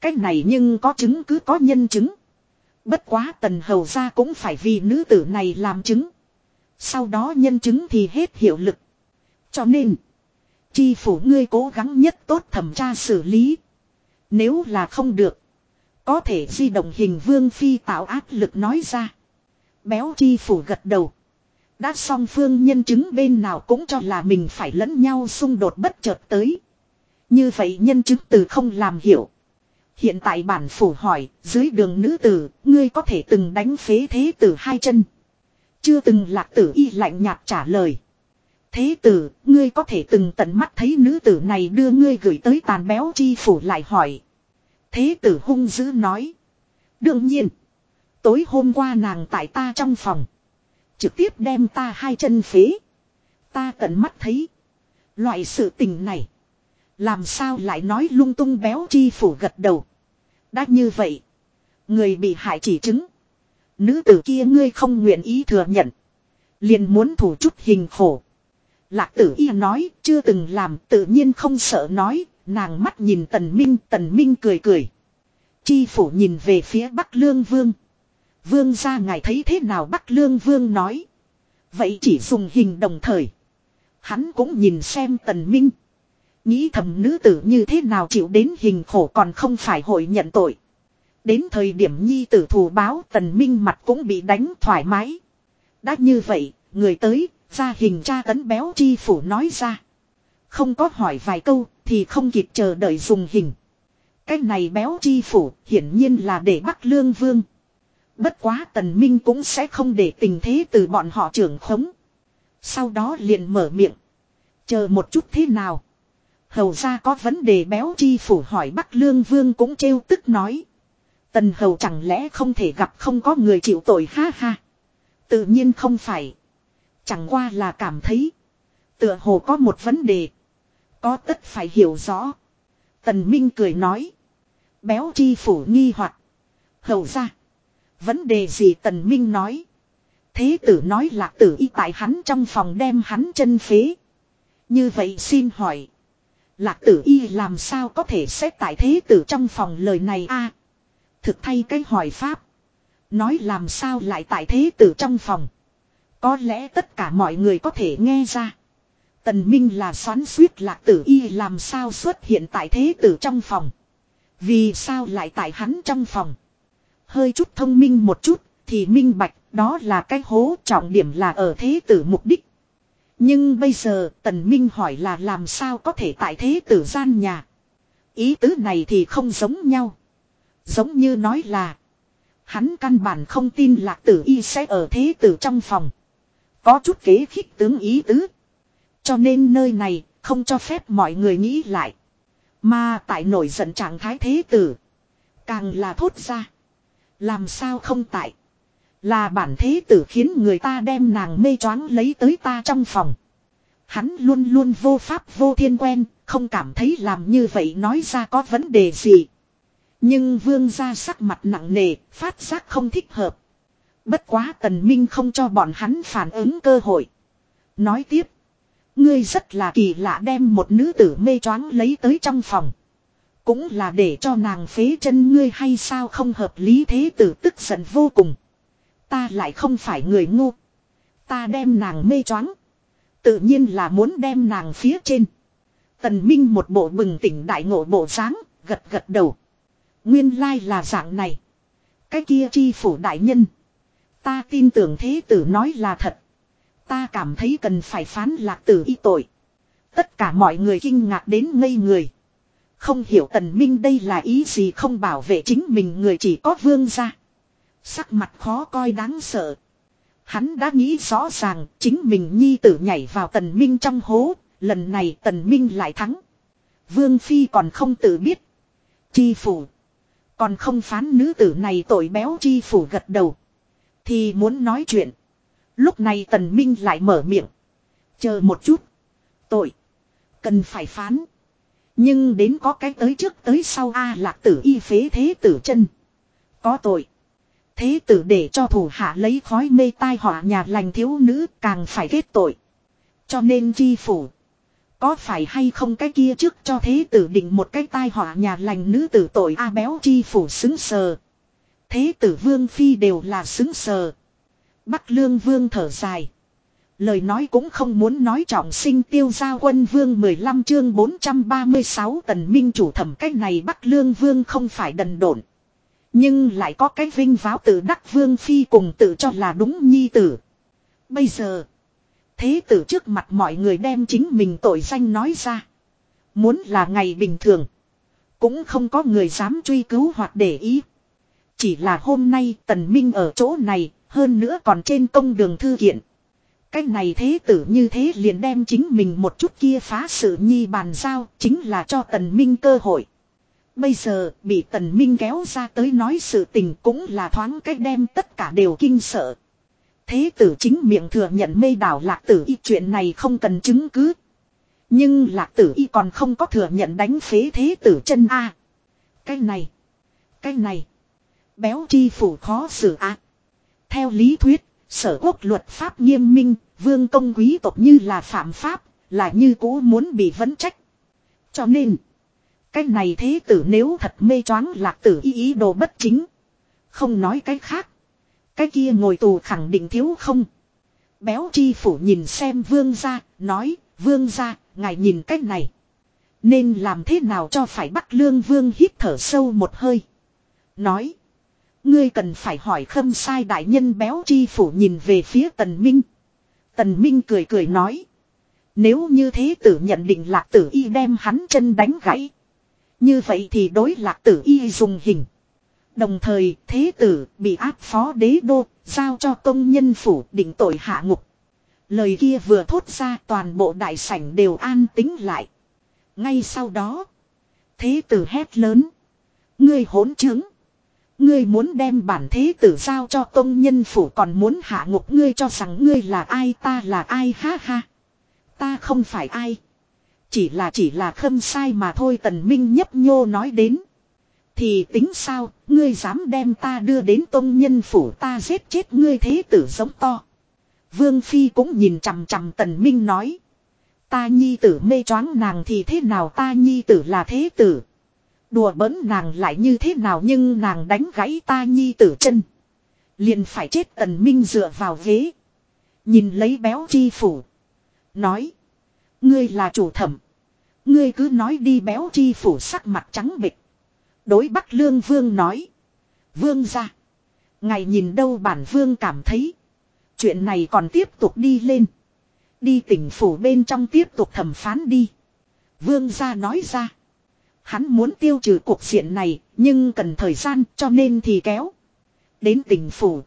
Cái này nhưng có chứng cứ có nhân chứng. Bất quá tần hầu ra cũng phải vì nữ tử này làm chứng. Sau đó nhân chứng thì hết hiệu lực. Cho nên, chi phủ ngươi cố gắng nhất tốt thẩm tra xử lý. Nếu là không được, có thể di động hình vương phi tạo áp lực nói ra. Béo chi phủ gật đầu. Đã song phương nhân chứng bên nào cũng cho là mình phải lẫn nhau xung đột bất chợt tới. Như vậy nhân chứng từ không làm hiểu. Hiện tại bản phủ hỏi, dưới đường nữ tử, ngươi có thể từng đánh phế thế tử hai chân. Chưa từng lạc tử y lạnh nhạt trả lời. Thế tử, ngươi có thể từng tận mắt thấy nữ tử này đưa ngươi gửi tới tàn béo chi phủ lại hỏi. Thế tử hung dữ nói. Đương nhiên. Tối hôm qua nàng tại ta trong phòng. Trực tiếp đem ta hai chân phế. Ta tận mắt thấy. Loại sự tình này. Làm sao lại nói lung tung béo chi phủ gật đầu. Đã như vậy. Người bị hại chỉ chứng. Nữ tử kia ngươi không nguyện ý thừa nhận. Liền muốn thủ chút hình khổ. Lạc tử y nói, chưa từng làm, tự nhiên không sợ nói. Nàng mắt nhìn tần minh tần minh cười cười. Chi phủ nhìn về phía Bắc Lương Vương. Vương ra ngài thấy thế nào Bắc Lương Vương nói. Vậy chỉ dùng hình đồng thời. Hắn cũng nhìn xem tần minh. Nghĩ thầm nữ tử như thế nào chịu đến hình khổ còn không phải hội nhận tội. Đến thời điểm nhi tử thù báo tần minh mặt cũng bị đánh thoải mái. Đã như vậy, người tới, ra hình tra tấn béo chi phủ nói ra. Không có hỏi vài câu, thì không kịp chờ đợi dùng hình. Cái này béo chi phủ, hiển nhiên là để bắt lương vương. Bất quá tần minh cũng sẽ không để tình thế từ bọn họ trưởng khống. Sau đó liền mở miệng. Chờ một chút thế nào. Hầu ra có vấn đề béo chi phủ hỏi Bắc Lương Vương cũng trêu tức nói. Tần hầu chẳng lẽ không thể gặp không có người chịu tội ha ha. Tự nhiên không phải. Chẳng qua là cảm thấy. Tựa hồ có một vấn đề. Có tất phải hiểu rõ. Tần Minh cười nói. Béo chi phủ nghi hoặc Hầu ra. Vấn đề gì Tần Minh nói. Thế tử nói là tử y tại hắn trong phòng đem hắn chân phế. Như vậy xin hỏi. Lạc tử y làm sao có thể xét tại thế tử trong phòng lời này a Thực thay cái hỏi pháp. Nói làm sao lại tại thế tử trong phòng. Có lẽ tất cả mọi người có thể nghe ra. Tần Minh là xoắn suýt lạc tử y, làm sao xuất hiện tại thế tử trong phòng. Vì sao lại tại hắn trong phòng. Hơi chút thông minh một chút thì minh bạch, đó là cái hố trọng điểm là ở thế tử mục đích. Nhưng bây giờ tần minh hỏi là làm sao có thể tại thế tử gian nhà. Ý tứ này thì không giống nhau. Giống như nói là. Hắn căn bản không tin lạc tử y sẽ ở thế tử trong phòng. Có chút kế khích tướng ý tứ. Cho nên nơi này không cho phép mọi người nghĩ lại. Mà tại nổi giận trạng thái thế tử. Càng là thốt ra. Làm sao không tại. Là bản thế tử khiến người ta đem nàng mê choáng lấy tới ta trong phòng. Hắn luôn luôn vô pháp vô thiên quen, không cảm thấy làm như vậy nói ra có vấn đề gì. Nhưng vương gia sắc mặt nặng nề, phát giác không thích hợp. Bất quá tần minh không cho bọn hắn phản ứng cơ hội. Nói tiếp. Ngươi rất là kỳ lạ đem một nữ tử mê choáng lấy tới trong phòng. Cũng là để cho nàng phế chân ngươi hay sao không hợp lý thế tử tức giận vô cùng. Ta lại không phải người ngu. Ta đem nàng mê choáng. Tự nhiên là muốn đem nàng phía trên. Tần Minh một bộ bừng tỉnh đại ngộ bộ dáng, gật gật đầu. Nguyên lai là dạng này. Cái kia chi phủ đại nhân. Ta tin tưởng thế tử nói là thật. Ta cảm thấy cần phải phán lạc tử y tội. Tất cả mọi người kinh ngạc đến ngây người. Không hiểu tần minh đây là ý gì không bảo vệ chính mình người chỉ có vương gia. Sắc mặt khó coi đáng sợ. Hắn đã nghĩ rõ ràng, chính mình nhi tử nhảy vào tần minh trong hố. Lần này tần minh lại thắng. Vương Phi còn không tự biết. Chi phủ. Còn không phán nữ tử này tội béo chi phủ gật đầu. Thì muốn nói chuyện. Lúc này tần minh lại mở miệng. Chờ một chút. Tội. Cần phải phán. Nhưng đến có cái tới trước tới sau A lạc tử y phế thế tử chân. Có tội. Thế tử để cho thủ hạ lấy khói mê tai họa nhà lành thiếu nữ càng phải kết tội. Cho nên chi phủ. Có phải hay không cái kia trước cho thế tử định một cái tai họa nhà lành nữ tử tội A béo chi phủ xứng sờ. Thế tử vương phi đều là xứng sờ. Bắc lương vương thở dài. Lời nói cũng không muốn nói trọng sinh tiêu gia quân vương 15 chương 436 tần minh chủ thẩm cách này Bắc lương vương không phải đần độn. Nhưng lại có cái vinh váo tự đắc vương phi cùng tự cho là đúng nhi tử. Bây giờ. Thế tử trước mặt mọi người đem chính mình tội danh nói ra. Muốn là ngày bình thường. Cũng không có người dám truy cứu hoặc để ý. Chỉ là hôm nay tần minh ở chỗ này, hơn nữa còn trên công đường thư kiện. Cái này thế tử như thế liền đem chính mình một chút kia phá sự nhi bàn giao, chính là cho tần minh cơ hội. Bây giờ bị tần minh kéo ra tới nói sự tình cũng là thoáng cách đem tất cả đều kinh sợ. Thế tử chính miệng thừa nhận mê đảo lạc tử y chuyện này không cần chứng cứ. Nhưng lạc tử y còn không có thừa nhận đánh phế thế tử chân A. Cái này. Cái này. Béo chi phủ khó xử A. Theo lý thuyết, sở quốc luật pháp nghiêm minh, vương công quý tộc như là phạm pháp, là như cũ muốn bị vấn trách. Cho nên, cái này thế tử nếu thật mê choáng lạc tử ý ý đồ bất chính. Không nói cái khác. Cái kia ngồi tù khẳng định thiếu không. Béo chi phủ nhìn xem vương gia, nói, vương gia, ngài nhìn cách này. Nên làm thế nào cho phải bắt lương vương hít thở sâu một hơi. Nói. Ngươi cần phải hỏi khâm sai đại nhân béo chi phủ nhìn về phía tần minh. Tần minh cười cười nói. Nếu như thế tử nhận định lạc tử y đem hắn chân đánh gãy. Như vậy thì đối lạc tử y dùng hình. Đồng thời thế tử bị áp phó đế đô, giao cho công nhân phủ định tội hạ ngục. Lời kia vừa thốt ra toàn bộ đại sảnh đều an tính lại. Ngay sau đó, thế tử hét lớn. Ngươi hỗn chứng. Ngươi muốn đem bản thế tử giao cho tông nhân phủ còn muốn hạ ngục ngươi cho rằng ngươi là ai ta là ai ha ha. Ta không phải ai. Chỉ là chỉ là khâm sai mà thôi tần minh nhấp nhô nói đến. Thì tính sao, ngươi dám đem ta đưa đến tông nhân phủ ta giết chết ngươi thế tử giống to. Vương Phi cũng nhìn chằm chằm tần minh nói. Ta nhi tử mê choáng nàng thì thế nào ta nhi tử là thế tử. Đùa bỡn nàng lại như thế nào nhưng nàng đánh gãy ta nhi tử chân. Liền phải chết tần minh dựa vào ghế. Nhìn lấy béo chi phủ. Nói. Ngươi là chủ thẩm. Ngươi cứ nói đi béo chi phủ sắc mặt trắng bịch. Đối Bắc Lương Vương nói. Vương ra. Ngày nhìn đâu bản Vương cảm thấy. Chuyện này còn tiếp tục đi lên. Đi tỉnh phủ bên trong tiếp tục thẩm phán đi. Vương ra nói ra. Hắn muốn tiêu trừ cuộc diện này, nhưng cần thời gian cho nên thì kéo. Đến tỉnh phủ.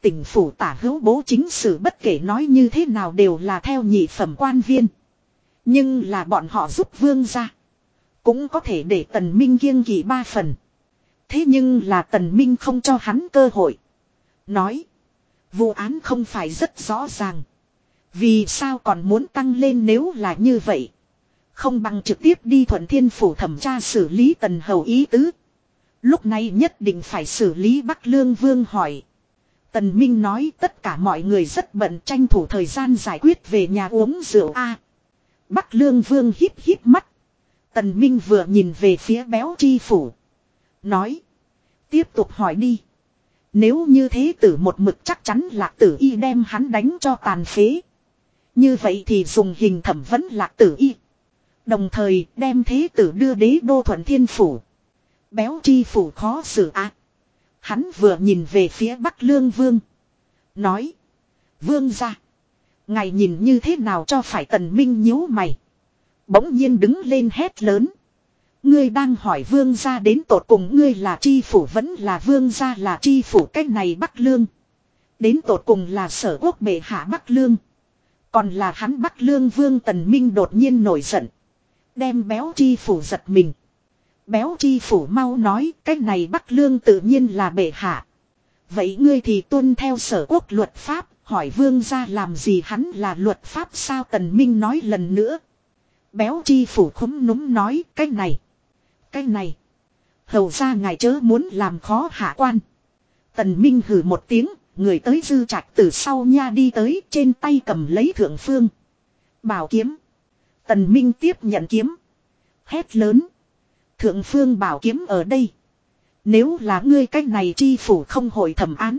Tỉnh phủ tả hữu bố chính sử bất kể nói như thế nào đều là theo nhị phẩm quan viên. Nhưng là bọn họ giúp vương ra. Cũng có thể để tần minh kiêng kỳ ba phần. Thế nhưng là tần minh không cho hắn cơ hội. Nói. Vụ án không phải rất rõ ràng. Vì sao còn muốn tăng lên nếu là như vậy. Không bằng trực tiếp đi thuận thiên phủ thẩm tra xử lý tần hầu ý tứ. Lúc này nhất định phải xử lý Bắc Lương Vương hỏi. Tần Minh nói tất cả mọi người rất bận tranh thủ thời gian giải quyết về nhà uống rượu A. Bắc Lương Vương híp híp mắt. Tần Minh vừa nhìn về phía béo chi phủ. Nói. Tiếp tục hỏi đi. Nếu như thế tử một mực chắc chắn lạc tử y đem hắn đánh cho tàn phế. Như vậy thì dùng hình thẩm vấn lạc tử y. Đồng thời đem thế tử đưa đế đô thuận thiên phủ. Béo chi phủ khó xử ạ. Hắn vừa nhìn về phía Bắc Lương Vương. Nói. Vương ra. Ngài nhìn như thế nào cho phải tần minh nhíu mày. Bỗng nhiên đứng lên hét lớn. Ngươi đang hỏi vương gia đến tột cùng ngươi là chi phủ vẫn là vương gia là chi phủ, cách này Bắc Lương. Đến tột cùng là sở quốc bệ hạ Bắc Lương. Còn là hắn Bắc Lương vương tần minh đột nhiên nổi giận. Đem béo chi phủ giật mình. Béo chi phủ mau nói cách này Bắc Lương tự nhiên là bệ hạ. Vậy ngươi thì tuân theo sở quốc luật pháp, hỏi vương gia làm gì hắn là luật pháp sao tần minh nói lần nữa. Béo chi phủ khúm núm nói cái này. Cái này. Hầu ra ngài chớ muốn làm khó hạ quan. Tần Minh hử một tiếng, người tới dư trạch từ sau nha đi tới trên tay cầm lấy thượng phương. Bảo kiếm. Tần Minh tiếp nhận kiếm. Hét lớn. Thượng phương bảo kiếm ở đây. Nếu là ngươi cách này chi phủ không hội thẩm án.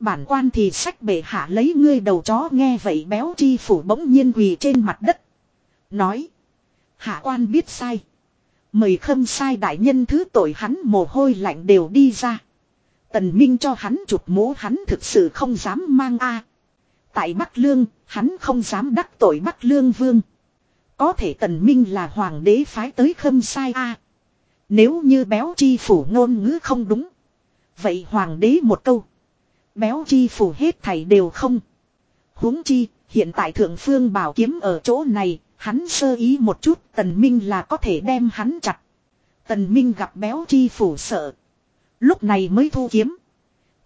Bản quan thì sách bệ hạ lấy ngươi đầu chó nghe vậy béo chi phủ bỗng nhiên quỳ trên mặt đất. Nói. Hạ quan biết sai. Mời khâm sai đại nhân thứ tội hắn mồ hôi lạnh đều đi ra. Tần Minh cho hắn chụp mũ hắn thực sự không dám mang a. Tại Bắc Lương, hắn không dám đắc tội Bắc Lương Vương. Có thể Tần Minh là hoàng đế phái tới khâm sai a. Nếu như béo chi phủ ngôn ngữ không đúng. Vậy hoàng đế một câu. Béo chi phủ hết thảy đều không. huống chi, hiện tại thượng phương bảo kiếm ở chỗ này, Hắn sơ ý một chút tần minh là có thể đem hắn chặt. Tần minh gặp béo chi phủ sợ. Lúc này mới thu kiếm.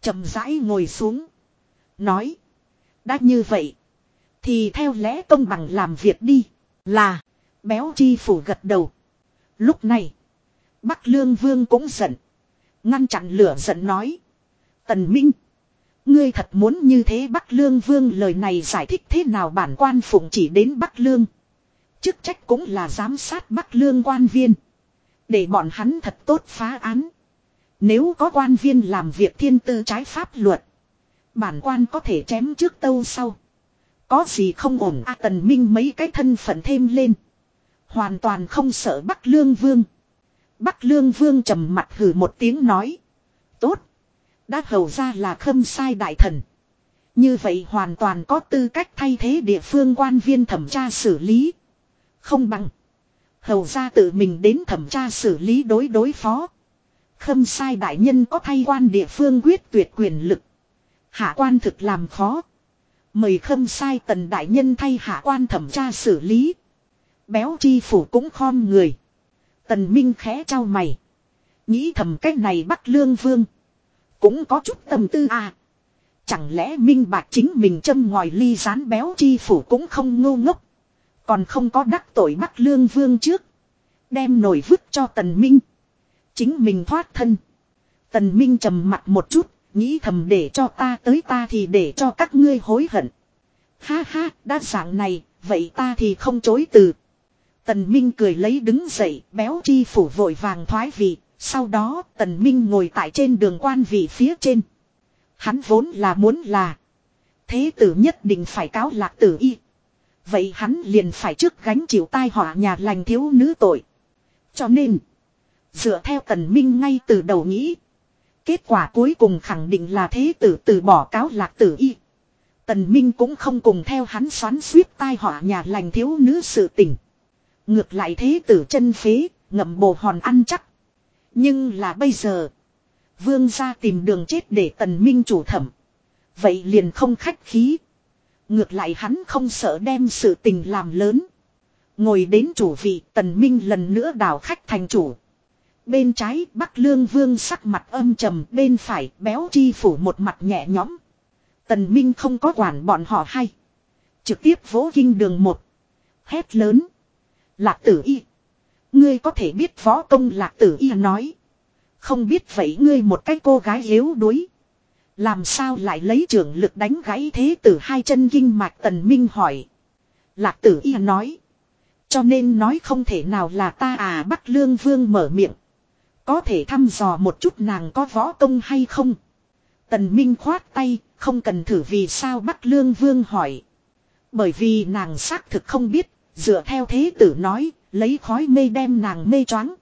chậm rãi ngồi xuống. Nói. Đã như vậy. Thì theo lẽ công bằng làm việc đi. Là. Béo chi phủ gật đầu. Lúc này. Bắc Lương Vương cũng giận. Ngăn chặn lửa giận nói. Tần Minh. Ngươi thật muốn như thế Bắc Lương Vương lời này giải thích thế nào bản quan phụng chỉ đến Bắc Lương. Chức trách cũng là giám sát Bắc Lương quan viên. Để bọn hắn thật tốt phá án. Nếu có quan viên làm việc thiên tư trái pháp luật. Bản quan có thể chém trước tâu sau. Có gì không ổn a tần minh mấy cái thân phận thêm lên. Hoàn toàn không sợ Bắc Lương Vương. Bắc Lương Vương trầm mặt hừ một tiếng nói. Tốt. Đã hầu ra là khâm sai đại thần. Như vậy hoàn toàn có tư cách thay thế địa phương quan viên thẩm tra xử lý. Không bằng. Hầu ra tự mình đến thẩm tra xử lý đối đối phó. Khâm sai đại nhân có thay quan địa phương quyết tuyệt quyền lực. Hạ quan thực làm khó. Mời khâm sai tần đại nhân thay hạ quan thẩm tra xử lý. Béo chi phủ cũng khom người. Tần Minh khẽ trao mày. Nghĩ thầm cách này bắt lương vương. Cũng có chút tâm tư à. Chẳng lẽ minh bạc chính mình châm ngòi ly rán béo chi phủ cũng không ngu ngốc. Còn không có đắc tội bắt lương vương trước. Đem nổi vứt cho tần minh. Chính mình thoát thân. Tần minh trầm mặt một chút. Nghĩ thầm để cho ta tới ta thì để cho các ngươi hối hận. Ha ha, đã dạng này, vậy ta thì không chối từ. Tần Minh cười lấy đứng dậy, béo chi phủ vội vàng thoái vị, sau đó Tần Minh ngồi tại trên đường quan vị phía trên. Hắn vốn là muốn là Thế tử nhất định phải cáo lạc tử y. Vậy hắn liền phải trước gánh chịu tai họa nhà lành thiếu nữ tội. Cho nên, dựa theo Tần Minh ngay từ đầu nghĩ. Kết quả cuối cùng khẳng định là thế tử từ bỏ cáo lạc tử y. Tần Minh cũng không cùng theo hắn xoắn suýt tai họa nhà lành thiếu nữ sự tình. Ngược lại thế tử chân phế, ngậm bồ hòn ăn chắc. Nhưng là bây giờ. Vương gia tìm đường chết để tần minh chủ thẩm. Vậy liền không khách khí. Ngược lại hắn không sợ đem sự tình làm lớn. Ngồi đến chủ vị tần minh lần nữa đảo khách thành chủ. Bên trái, Bắc Lương Vương sắc mặt âm trầm, bên phải, béo chi phủ một mặt nhẹ nhõm. Tần Minh không có quản bọn họ hay. Trực tiếp vỗ kinh đường một. Hét lớn. Lạc tử y. Ngươi có thể biết võ công lạc tử y nói. Không biết vậy ngươi một cái cô gái yếu đuối. Làm sao lại lấy trưởng lực đánh gãy thế tử hai chân kinh mạch tần minh hỏi. Lạc tử y nói. Cho nên nói không thể nào là ta à Bắc Lương Vương mở miệng. Có thể thăm dò một chút nàng có võ công hay không. Tần Minh khoát tay, không cần thử vì sao Bắc Lương Vương hỏi. Bởi vì nàng xác thực không biết, dựa theo thế tử nói, lấy khói mê đem nàng mê choáng.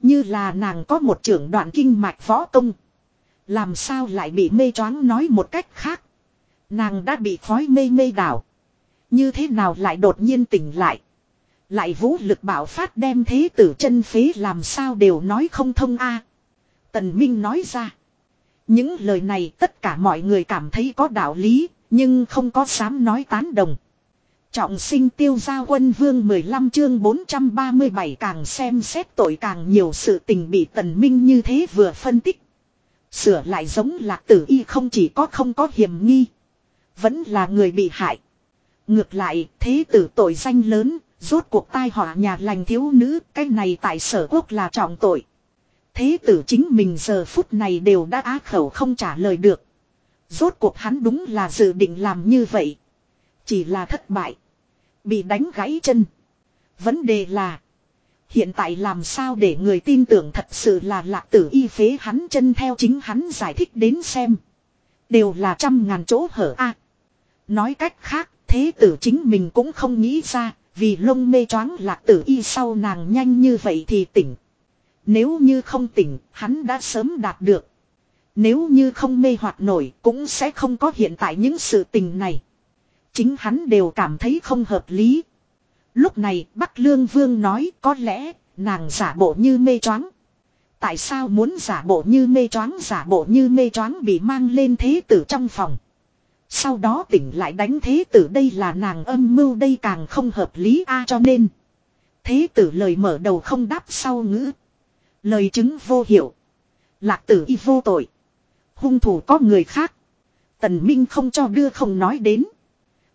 Như là nàng có một trưởng đoạn kinh mạch võ công. Làm sao lại bị mê choáng nói một cách khác. Nàng đã bị khói mê mê đảo. Như thế nào lại đột nhiên tỉnh lại. Lại vũ lực bảo phát đem thế tử chân phế làm sao đều nói không thông a Tần Minh nói ra. Những lời này tất cả mọi người cảm thấy có đạo lý, nhưng không có dám nói tán đồng. Trọng sinh tiêu gia quân vương 15 chương 437 càng xem xét tội càng nhiều sự tình bị tần minh như thế vừa phân tích. Sửa lại giống lạc tử y không chỉ có không có hiểm nghi. Vẫn là người bị hại. Ngược lại thế tử tội danh lớn, rốt cuộc tai họa nhà lành thiếu nữ, cái này tại sở quốc là trọng tội. Thế tử chính mình giờ phút này đều đã á khẩu không trả lời được. Rốt cuộc hắn đúng là dự định làm như vậy. Chỉ là thất bại. Bị đánh gãy chân. Vấn đề là. Hiện tại làm sao để người tin tưởng thật sự là lạc tử y phế hắn chân theo chính hắn giải thích đến xem. Đều là trăm ngàn chỗ hở a. nói cách khác, thế tử chính mình cũng không nghĩ ra, vì lông mê choáng lạc tử y sau nàng nhanh như vậy thì tỉnh. Nếu như không tỉnh, hắn đã sớm đạt được. Nếu như không mê hoặc nổi, cũng sẽ không có hiện tại những sự tình này. Chính hắn đều cảm thấy không hợp lý. Lúc này, Bắc Lương Vương nói có lẽ, nàng giả bộ như mê choáng. Tại sao muốn giả bộ như mê choáng giả bộ như mê choáng bị mang lên thế tử trong phòng. Sau đó tỉnh lại đánh thế tử đây là nàng âm mưu đây càng không hợp lý a cho nên. Thế tử lời mở đầu không đáp sau ngữ. Lời chứng vô hiệu. Lạc tử y vô tội. Hung thủ có người khác. Tần Minh không cho đưa không nói đến.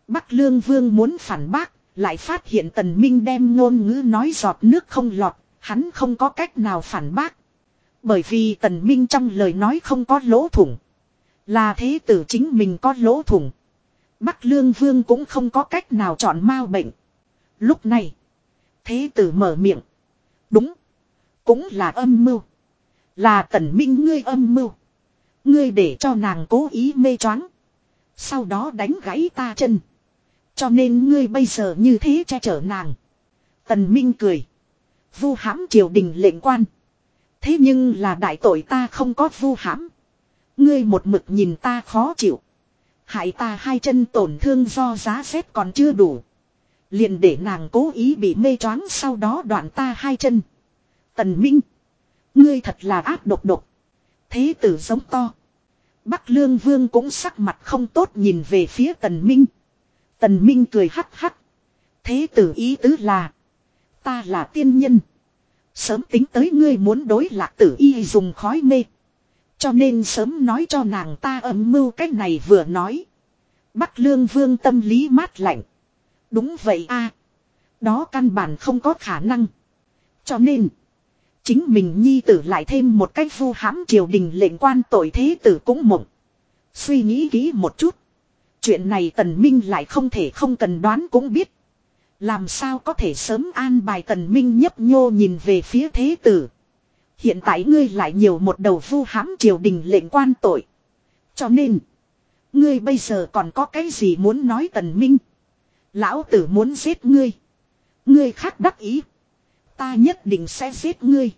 Bắc Lương Vương muốn phản bác, Lại phát hiện tần minh đem ngôn ngữ nói giọt nước không lọt, hắn không có cách nào phản bác. Bởi vì tần minh trong lời nói không có lỗ thủng. Là thế tử chính mình có lỗ thủng. Bắc lương vương cũng không có cách nào chọn mau bệnh. Lúc này, thế tử mở miệng. Đúng, cũng là âm mưu. Là tần minh ngươi âm mưu. Ngươi để cho nàng cố ý mê choáng. Sau đó đánh gãy ta chân. Cho nên ngươi bây giờ như thế che chở nàng. Tần Minh cười. Vu hãm triều đình lệnh quan. Thế nhưng là đại tội ta không có vu hãm. Ngươi một mực nhìn ta khó chịu. Hại ta hai chân tổn thương do giá rét còn chưa đủ. Liền để nàng cố ý bị mê choáng sau đó đoạn ta hai chân. Tần Minh. Ngươi thật là ác độc độc. Thế tử giống to. Bắc Lương Vương cũng sắc mặt không tốt nhìn về phía Tần Minh. Tần Minh cười hắc hắc. Thế tử ý tứ là. Ta là tiên nhân. Sớm tính tới ngươi muốn đối lạc tử y dùng khói mê. Cho nên sớm nói cho nàng ta âm mưu cách này vừa nói. Bắc Lương Vương tâm lý mát lạnh. Đúng vậy a, Đó căn bản không có khả năng. Cho nên. Chính mình nhi tử lại thêm một cách vu hãm triều đình lệnh quan tội thế tử cũng mộng. Suy nghĩ kỹ một chút. Chuyện này tần minh lại không thể không cần đoán cũng biết. Làm sao có thể sớm an bài tần minh nhấp nhô nhìn về phía thế tử. Hiện tại ngươi lại nhiều một đầu vu hãm triều đình lệnh quan tội. Cho nên. Ngươi bây giờ còn có cái gì muốn nói tần minh. Lão tử muốn giết ngươi. Ngươi khác đắc ý. Ta nhất định sẽ giết ngươi.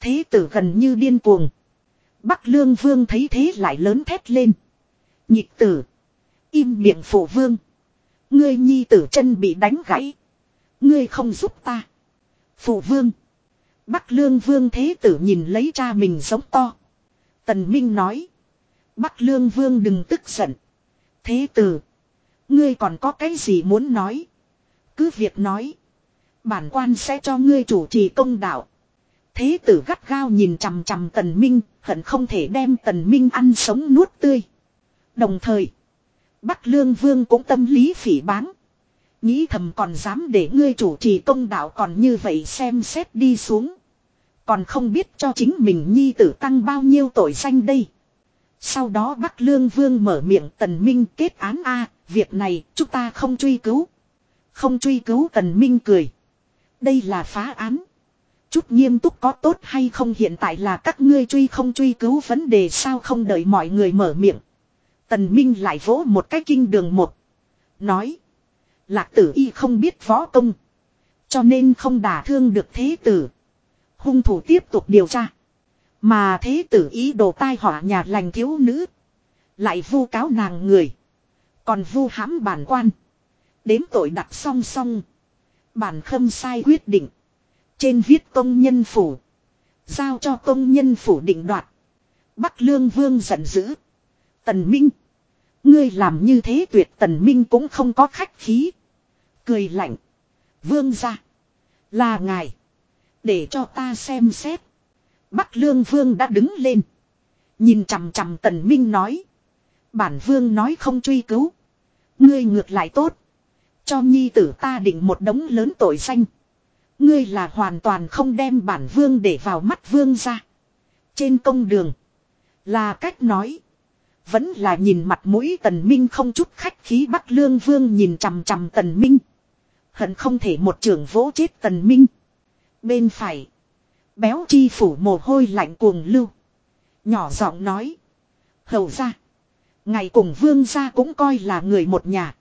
Thế tử gần như điên cuồng. Bắc lương vương thấy thế lại lớn thét lên. Nhịp tử. Im miệng phổ vương. Ngươi nhi tử chân bị đánh gãy. Ngươi không giúp ta. Phụ vương. Bắc lương vương thế tử nhìn lấy cha mình giống to. Tần Minh nói. Bắc lương vương đừng tức giận. Thế tử. Ngươi còn có cái gì muốn nói. Cứ việc nói. Bản quan sẽ cho ngươi chủ trì công đạo. Thế tử gắt gao nhìn chằm chằm tần minh, hận không thể đem tần minh ăn sống nuốt tươi. Đồng thời, Bắc Lương Vương cũng tâm lý phỉ báng. Nghĩ thầm còn dám để ngươi chủ trì công đạo còn như vậy xem xét đi xuống. Còn không biết cho chính mình nhi tử tăng bao nhiêu tội danh đây. Sau đó Bắc Lương Vương mở miệng Tần Minh kết án A, việc này chúng ta không truy cứu. Không truy cứu Tần Minh cười. Đây là phá án. Chút nghiêm túc có tốt hay không hiện tại là các ngươi truy không truy cứu vấn đề sao không đợi mọi người mở miệng. Tần Minh lại vỗ một cái kinh đường một. Nói. Lạc tử y không biết võ công. Cho nên không đả thương được thế tử. Hung thủ tiếp tục điều tra. Mà thế tử ý đồ tai họa nhà lành thiếu nữ. Lại vu cáo nàng người. Còn vu hãm bản quan. Đếm tội đặt song song. Bản khâm sai quyết định. Trên viết công nhân phủ. Giao cho công nhân phủ định đoạt. Bắc Lương Vương giận dữ. Tần Minh. Ngươi làm như thế tuyệt Tần Minh cũng không có khách khí. Cười lạnh. Vương ra. Là ngài. Để cho ta xem xét. Bắc Lương Vương đã đứng lên. Nhìn chằm chằm Tần Minh nói. Bản Vương nói không truy cứu. Ngươi ngược lại tốt. Cho nhi tử ta định một đống lớn tội danh. Ngươi là hoàn toàn không đem bản vương để vào mắt vương ra. Trên công đường. Là cách nói. Vẫn là nhìn mặt mũi tần minh không chút khách khí bắc lương vương nhìn chằm chằm tần minh. Hận không thể một trưởng vỗ chết tần minh. Bên phải. Béo chi phủ mồ hôi lạnh cuồng lưu. Nhỏ giọng nói. Hầu ra. Ngày cùng vương gia cũng coi là người một nhà.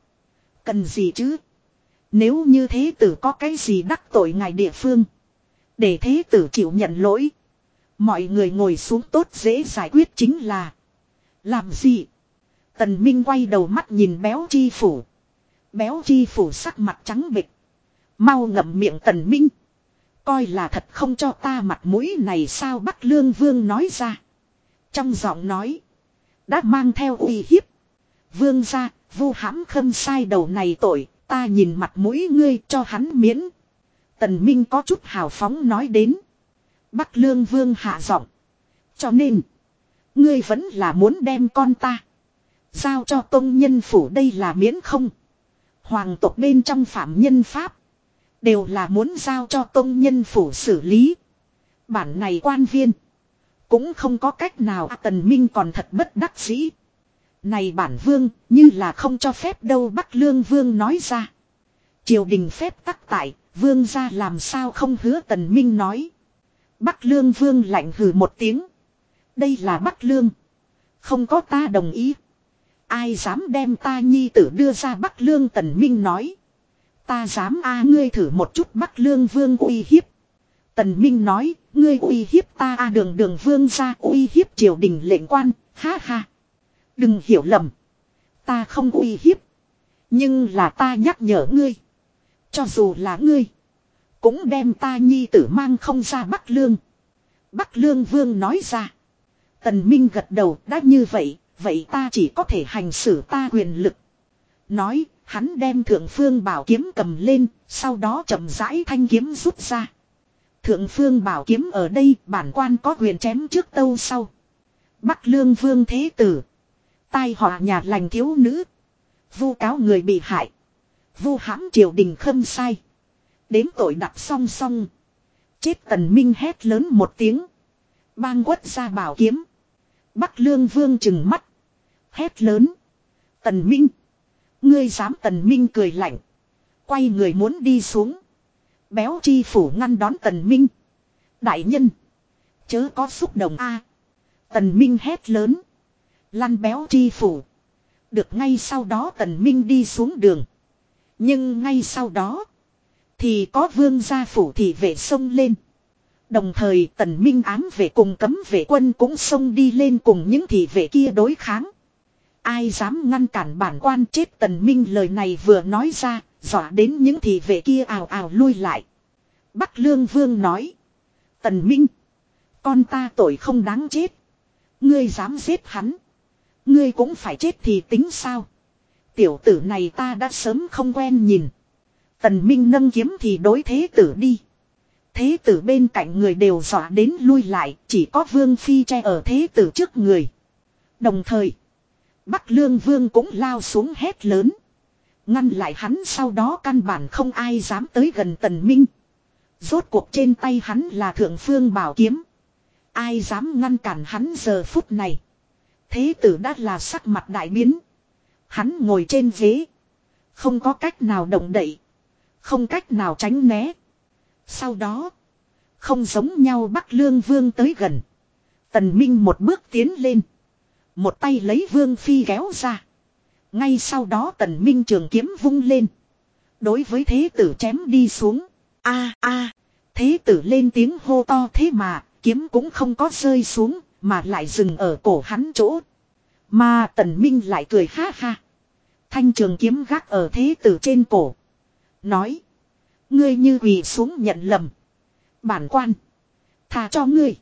Cần gì chứ? Nếu như thế tử có cái gì đắc tội ngài địa phương. Để thế tử chịu nhận lỗi. Mọi người ngồi xuống tốt dễ giải quyết chính là. Làm gì? Tần Minh quay đầu mắt nhìn béo chi phủ. Béo chi phủ sắc mặt trắng bịch. Mau ngậm miệng tần Minh. Coi là thật không cho ta mặt mũi này sao Bắc Lương Vương nói ra. Trong giọng nói. Đã mang theo uy hiếp. Vương ra, vu hãm khâm sai đầu này tội, Ta nhìn mặt mũi ngươi cho hắn miễn. Tần Minh có chút hào phóng nói đến. Bắc Lương Vương hạ giọng. Cho nên. Ngươi vẫn là muốn đem con ta. Giao cho công nhân phủ đây là miễn không. Hoàng tộc bên trong phạm nhân Pháp. Đều là muốn giao cho tôn nhân phủ xử lý. Bản này quan viên. Cũng không có cách nào à, tần minh còn thật bất đắc dĩ. Này bản vương như là không cho phép đâu Bắc Lương Vương nói ra. Triều đình phép tắc tại, vương ra làm sao không hứa tần minh nói. Bắc Lương Vương lạnh hừ một tiếng. Đây là Bắc Lương. Không có ta đồng ý. Ai dám đem ta nhi tử đưa ra Bắc Lương tần minh nói. Ta dám a ngươi thử một chút Bắc Lương Vương uy hiếp. Tần Minh nói, ngươi uy hiếp ta a đường đường vương ra uy hiếp triều đình lệnh quan, ha ha. Đừng hiểu lầm. Ta không uy hiếp. Nhưng là ta nhắc nhở ngươi. Cho dù là ngươi. Cũng đem ta nhi tử mang không ra Bắc Lương. Bắc Lương Vương nói ra. Tần Minh gật đầu đã như vậy. Vậy ta chỉ có thể hành xử ta quyền lực. Nói hắn đem thượng phương bảo kiếm cầm lên. Sau đó chậm rãi thanh kiếm rút ra. Thượng phương bảo kiếm ở đây, bản quan có quyền chém trước tâu sau. Bắc Lương Vương Thế Tử. Tai họa nhà lành thiếu nữ. Vu cáo người bị hại. Vu hãm triều đình khâm sai. Đếm tội đặt song song. Chết tần minh hét lớn một tiếng. Bang quất ra bảo kiếm. Bắc lương vương chừng mắt. Hét lớn. Tần minh. Ngươi dám tần minh cười lạnh. Quay người muốn đi xuống. Béo chi phủ ngăn đón tần minh. Đại nhân. Chớ có xúc động a. Tần minh hét lớn. Lăn béo chi phủ. Được ngay sau đó tần minh đi xuống đường. Nhưng ngay sau đó. Thì có vương gia phủ thị vệ sông lên. Đồng thời tần minh ám về cùng cấm vệ quân cũng xông đi lên cùng những thị vệ kia đối kháng. Ai dám ngăn cản bản quan chết tần minh lời này vừa nói ra, dọa đến những thị vệ kia ào ào lui lại. Bắc lương vương nói. Tần minh. Con ta tội không đáng chết. Ngươi dám giết hắn. Ngươi cũng phải chết thì tính sao. Tiểu tử này ta đã sớm không quen nhìn. Tần Minh nâng kiếm thì đối thế tử đi. Thế tử bên cạnh người đều dọa đến lui lại, chỉ có Vương Phi che ở thế tử trước người. Đồng thời, Bắc Lương Vương cũng lao xuống hét lớn. Ngăn lại hắn sau đó căn bản không ai dám tới gần Tần Minh. Rốt cuộc trên tay hắn là Thượng Phương Bảo Kiếm. Ai dám ngăn cản hắn giờ phút này. Thế tử đã là sắc mặt đại biến. Hắn ngồi trên ghế. Không có cách nào động đậy. Không cách nào tránh né. Sau đó. Không giống nhau Bắc Lương Vương tới gần. Tần Minh một bước tiến lên. Một tay lấy Vương Phi kéo ra. Ngay sau đó Tần Minh trường kiếm vung lên. Đối với thế tử chém đi xuống. a a Thế tử lên tiếng hô to thế mà. Kiếm cũng không có rơi xuống. Mà lại dừng ở cổ hắn chỗ. Mà Tần Minh lại cười ha ha. Thanh trường kiếm gác ở thế tử trên cổ. Nói. Ngươi như quỳ xuống nhận lầm. Bản quan. Thà cho ngươi.